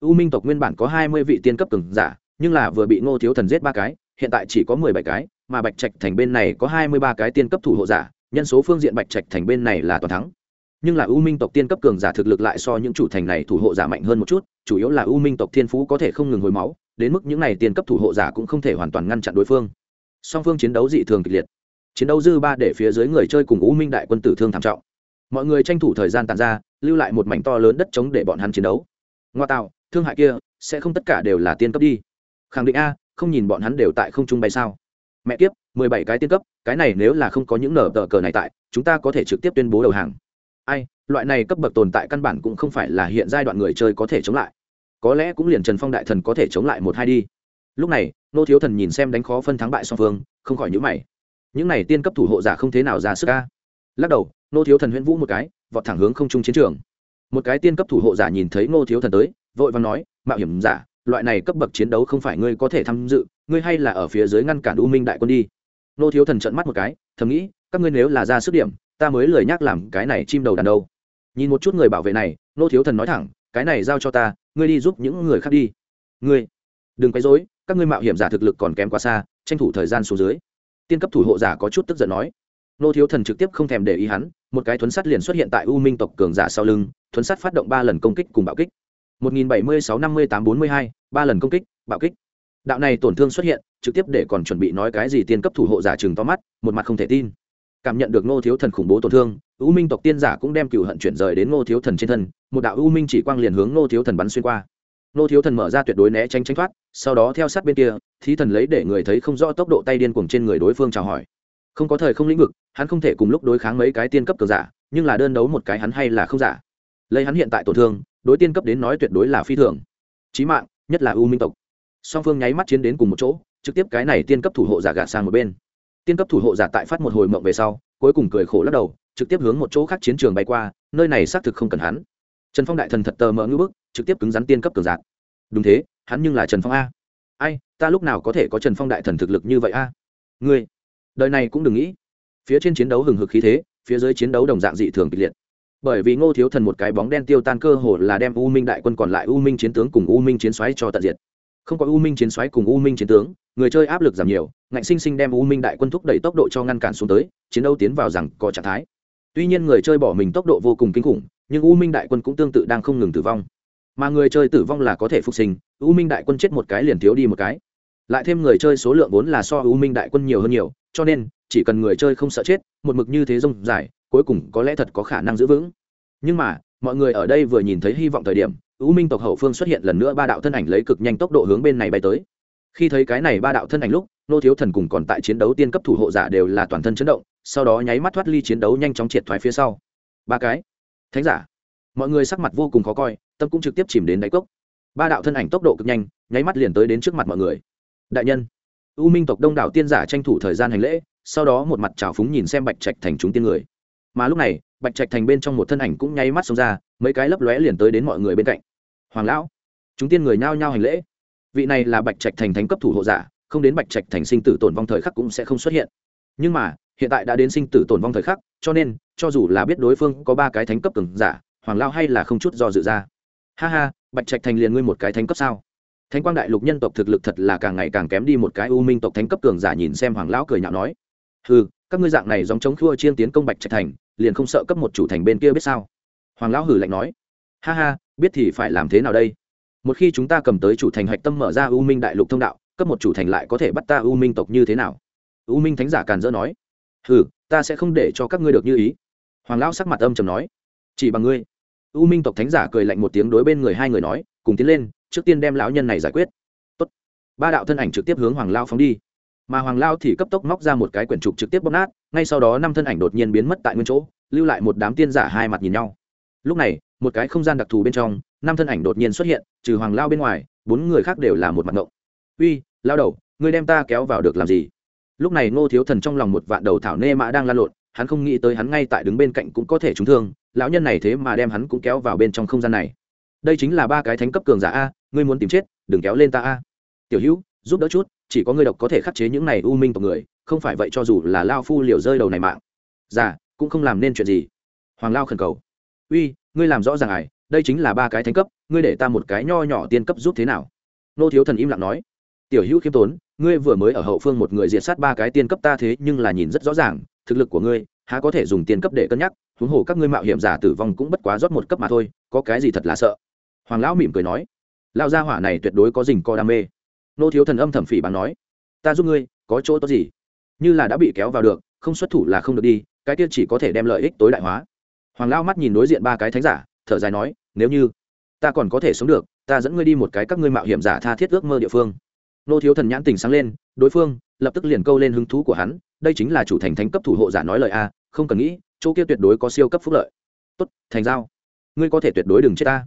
U minh tộc nguyên bản có hai mươi vị tiên cấp cường giả, nhưng là vừa bị ngô thiếu thần giết ba cái, hiện tại chỉ có mười bảy cái, mà bạch trạch thành bên này có hai mươi ba cái tiên cấp thủ hộ giả, nhân số phương diện bạch trạch thành bên này là toàn thắng nhưng là u minh tộc tiên cấp cường giả thực lực lại so những chủ thành này thủ hộ giả mạnh hơn một chút, chủ yếu là u minh tộc thiên phú có thể không ngừng hồi máu, đến mức những n à y tiên cấp thủ hộ giả cũng không thể hoàn toàn ngăn chặn đối phương. Song phương chiến đấu dị thường kịch liệt. Chiến đấu dư ba để phía dưới người chơi cùng u minh đại quân tử thương thảm trọng. Mọi người tranh thủ thời gian tàn ra, lưu lại một mảnh to lớn đất trống để bọn hắn chiến đấu. Ngoa tạo, thương hại kia, sẽ không tất cả đều là tiên cấp đi. Khẳng định a, không nhìn bọn hắn đều tại không trung bay sao. Mẹ kiếp, mười bảy cái tiên cấp, cái này nếu là không có những nở tờ cờ này tại, chúng ta có thể trực tiếp tuyên bố đầu hàng ai, loại này cấp bậc tồn tại căn bản cũng không phải là hiện giai đoạn người chơi có thể chống lại. Có lẽ cũng liền trần phong đại thần có thể chống lại một hai đi. Lúc này, nô thiếu thần nhìn xem đánh khó phân thắng bại song phương, không khỏi nhữ mày. Những này tiên cấp thủ hộ giả không thế nào ra sức ca lắc đầu, nô thiếu thần huyễn vũ một cái, vọt thẳng hướng không trung chiến trường. Một cái tiên cấp thủ hộ giả nhìn thấy nô thiếu thần tới, vội và nói, mạo hiểm giả, loại này cấp bậc chiến đấu không phải ngươi có thể tham dự, ngươi hay là ở phía dưới ngăn cản u minh đại quân đi. Nô thiếu thần trận mắt một cái, thầm nghĩ, các ngươi nếu là ra sức điểm ta mới lười nhắc làm cái này chim đầu đàn đâu. Nhìn một chút người bảo vệ này nô thiếu thần nói thẳng cái này giao cho ta ngươi đi giúp những người khác đi. Ngươi đừng quấy rối các ngươi mạo hiểm giả thực lực còn kém quá xa tranh thủ thời gian xuống dưới. Tiên cấp thủ hộ giả có chút tức giận nói. Nô thiếu thần trực tiếp không thèm để ý hắn một cái thuấn sắt liền xuất hiện tại u minh tộc cường giả sau lưng thuấn sắt phát động ba lần công kích cùng bạo kích. 1076 58 42, ba lần công kích bạo kích. Đạo này tổn thương xuất hiện trực tiếp để còn chuẩn bị nói cái gì tiên cấp thủ hộ giả chừng to mắt một mặt không thể tin cảm nhận được ngô thiếu thần khủng bố tổn thương, u minh tộc tiên giả cũng đem cựu hận chuyển rời đến ngô thiếu thần trên thân, một đạo u minh chỉ quang liền hướng ngô thiếu thần bắn xuyên qua. Ngô thiếu thần mở ra tuyệt đối né tránh tránh thoát, sau đó theo sát bên kia, thí thần lấy để người thấy không rõ tốc độ tay điên cuồng trên người đối phương chào hỏi. Không có thời không lĩnh vực, hắn không thể cùng lúc đối kháng mấy cái tiên cấp cờ giả, nhưng là đơn đấu một cái hắn hay là không giả. Lấy hắn hiện tại tổn thương, đối tiên cấp đến nói tuyệt đối là phi thường. Chí mạng, nhất là u minh tộc. Song phương nháy mắt chiến đến cùng một chỗ, trực tiếp cái này tiên cấp thủ hộ giả gạt sang một bên tiên cấp thủ hộ giả tại phát một hồi mộng về sau, cuối cùng cười khổ lắc đầu, trực tiếp hướng một chỗ khác chiến trường bay qua, nơi này xác thực không cần hắn. Trần phong đại thần thật tờ mờ ngữ bức, trực tiếp cứng rắn tiên cấp cường giạt đúng thế, hắn nhưng là trần phong a. Ai, ta lúc nào có thể có trần phong đại thần thực lực như vậy a? Ngươi, đời này cũng đừng nghĩ. Phía trên chiến đấu hừng hực khí thế, phía dưới chiến đấu đồng dạng dị thường kịch liệt. Bởi vì ngô thiếu thần một cái bóng đen tiêu tan cơ hồ là đem u minh đại quân còn lại u minh chiến tướng cùng u minh chiến xoáy cho tận diệt không có u minh chiến xoáy cùng u minh chiến tướng, người chơi áp lực giảm nhiều, ngạnh sinh sinh đem u minh đại quân thúc đẩy tốc độ cho ngăn cản xuống tới, chiến đấu tiến vào rằng có trạng thái. Tuy nhiên người chơi bỏ mình tốc độ vô cùng kinh khủng, nhưng u minh đại quân cũng tương tự đang không ngừng tử vong. Mà người chơi tử vong là có thể phục sinh, u minh đại quân chết một cái liền thiếu đi một cái. Lại thêm người chơi số lượng vốn là so u minh đại quân nhiều hơn nhiều, cho nên, chỉ cần người chơi không sợ chết, một mực như thế rông dài, cuối cùng có lẽ thật có khả năng giữ vững. Nhưng mà, mọi người ở đây vừa nhìn thấy hy vọng thời điểm u minh tộc hậu phương xuất hiện lần nữa ba đạo thân ảnh lấy cực nhanh tốc độ hướng bên này bay tới. Khi thấy cái này ba đạo thân ảnh lúc, nô thiếu thần cùng còn tại chiến đấu tiên cấp thủ hộ giả đều là toàn thân chấn động, sau đó nháy mắt thoát ly chiến đấu nhanh chóng triệt thoái phía sau. Ba cái. Thánh giả. Mọi người sắc mặt vô cùng khó coi, tâm cũng trực tiếp chìm đến đáy cốc. Ba đạo thân ảnh tốc độ cực nhanh, nháy mắt liền tới đến trước mặt mọi người. Đại nhân. U minh tộc đông đảo tiên giả tranh thủ thời gian hành lễ, sau đó một mặt trào phúng nhìn xem bạch trạch thành chúng tiên người. Mà lúc này, bạch trạch thành bên trong một thân ảnh cũng nháy mắt xông ra, mấy cái lấp lóe liền tới đến mọi người bên cạnh hoàng lão, chúng tiên người nhao nhao hành lễ. Vị này là bạch trạch thành thánh cấp thủ hộ giả, không đến bạch trạch thành sinh tử tổn vong thời khắc cũng sẽ không xuất hiện. Nhưng mà, hiện tại đã đến sinh tử tổn vong thời khắc, cho nên, cho dù là biết đối phương có ba cái thánh cấp cường giả, hoàng lao hay là không chút do dự ra. Ha ha, bạch trạch thành liền ngươi một cái thánh cấp sao? Thánh quang đại lục nhân tộc thực lực thật là càng ngày càng kém đi một cái u minh tộc thánh cấp cường giả nhìn xem hoàng lão cười nhạo nói. Ừ các ngươi dạng này dòng chống khua chiên tiến công bạch trạch thành, liền không sợ cấp một chủ thành bên kia biết sao? Hoàng lão hử lạnh nói ha ha, biết thì phải làm thế nào đây? Một khi chúng ta cầm tới chủ thành hạch tâm mở ra u minh đại lục thông đạo, cấp một chủ thành lại có thể bắt ta u minh tộc như thế nào? U minh thánh giả càn dỡ nói. Ừ ta sẽ không để cho các ngươi được như ý. Hoàng lão sắc mặt âm trầm nói. Chỉ bằng ngươi. U minh tộc thánh giả cười lạnh một tiếng đối bên người hai người nói, cùng tiến lên, trước tiên đem lão nhân này giải quyết. Tốt. ba đạo thân ảnh trực tiếp hướng hoàng lao phóng đi. Mà hoàng lao thì cấp tốc móc ra một cái quyển trục trực tiếp bóp nát, ngay sau đó năm thân ảnh đột nhiên biến mất tại nguyên chỗ, lưu lại một đám tiên giả hai mặt nhìn nhau. Lúc này một cái không gian đặc thù bên trong, năm thân ảnh đột nhiên xuất hiện, trừ hoàng lao bên ngoài, bốn người khác đều là một mặt ngộng. Uy, lao đầu, ngươi đem ta kéo vào được làm gì? Lúc này ngô thiếu thần trong lòng một vạn đầu thảo nê mã đang lan lộn, hắn không nghĩ tới hắn ngay tại đứng bên cạnh cũng có thể trúng thương, lão nhân này thế mà đem hắn cũng kéo vào bên trong không gian này. Đây chính là ba cái thánh cấp cường giả a, ngươi muốn tìm chết, đừng kéo lên ta a. Tiểu hữu, giúp đỡ chút, chỉ có ngươi độc có thể khắc chế những này u minh tộc người, không phải vậy cho dù là lao phu liều rơi đầu này mạng. Già cũng không làm nên chuyện gì. Hoàng lao khẩn cầu. Uy ngươi làm rõ ràng ải đây chính là ba cái thánh cấp, ngươi để ta một cái nho nhỏ tiên cấp giúp thế nào? Nô thiếu thần im lặng nói. Tiểu hữu khiêm tốn, ngươi vừa mới ở hậu phương một người diệt sát ba cái tiên cấp ta thế nhưng là nhìn rất rõ ràng, thực lực của ngươi, há có thể dùng tiên cấp để cân nhắc, huống hồ các ngươi mạo hiểm giả tử vong cũng bất quá rót một cấp mà thôi, có cái gì thật là sợ? Hoàng lão mỉm cười nói. Lao gia hỏa này tuyệt đối có dình co đam mê. Nô thiếu thần âm thẩm phỉ bằng nói. Ta giúp ngươi, có chỗ tốt gì? Như là đã bị kéo vào được, không xuất thủ là không được đi, cái kia chỉ có thể đem lợi ích tối đại hóa hoàng lao mắt nhìn đối diện ba cái thánh giả, thở dài nói, nếu như ta còn có thể sống được, ta dẫn ngươi đi một cái các ngươi mạo hiểm giả tha thiết ước mơ địa phương. Nô thiếu thần nhãn tình sáng lên, đối phương lập tức liền câu lên hứng thú của hắn, đây chính là chủ thành thánh cấp thủ hộ giả nói lời a, không cần nghĩ, chỗ kia tuyệt đối có siêu cấp phúc lợi. Tốt, thành giao. Ngươi có thể tuyệt đối đừng chết ta.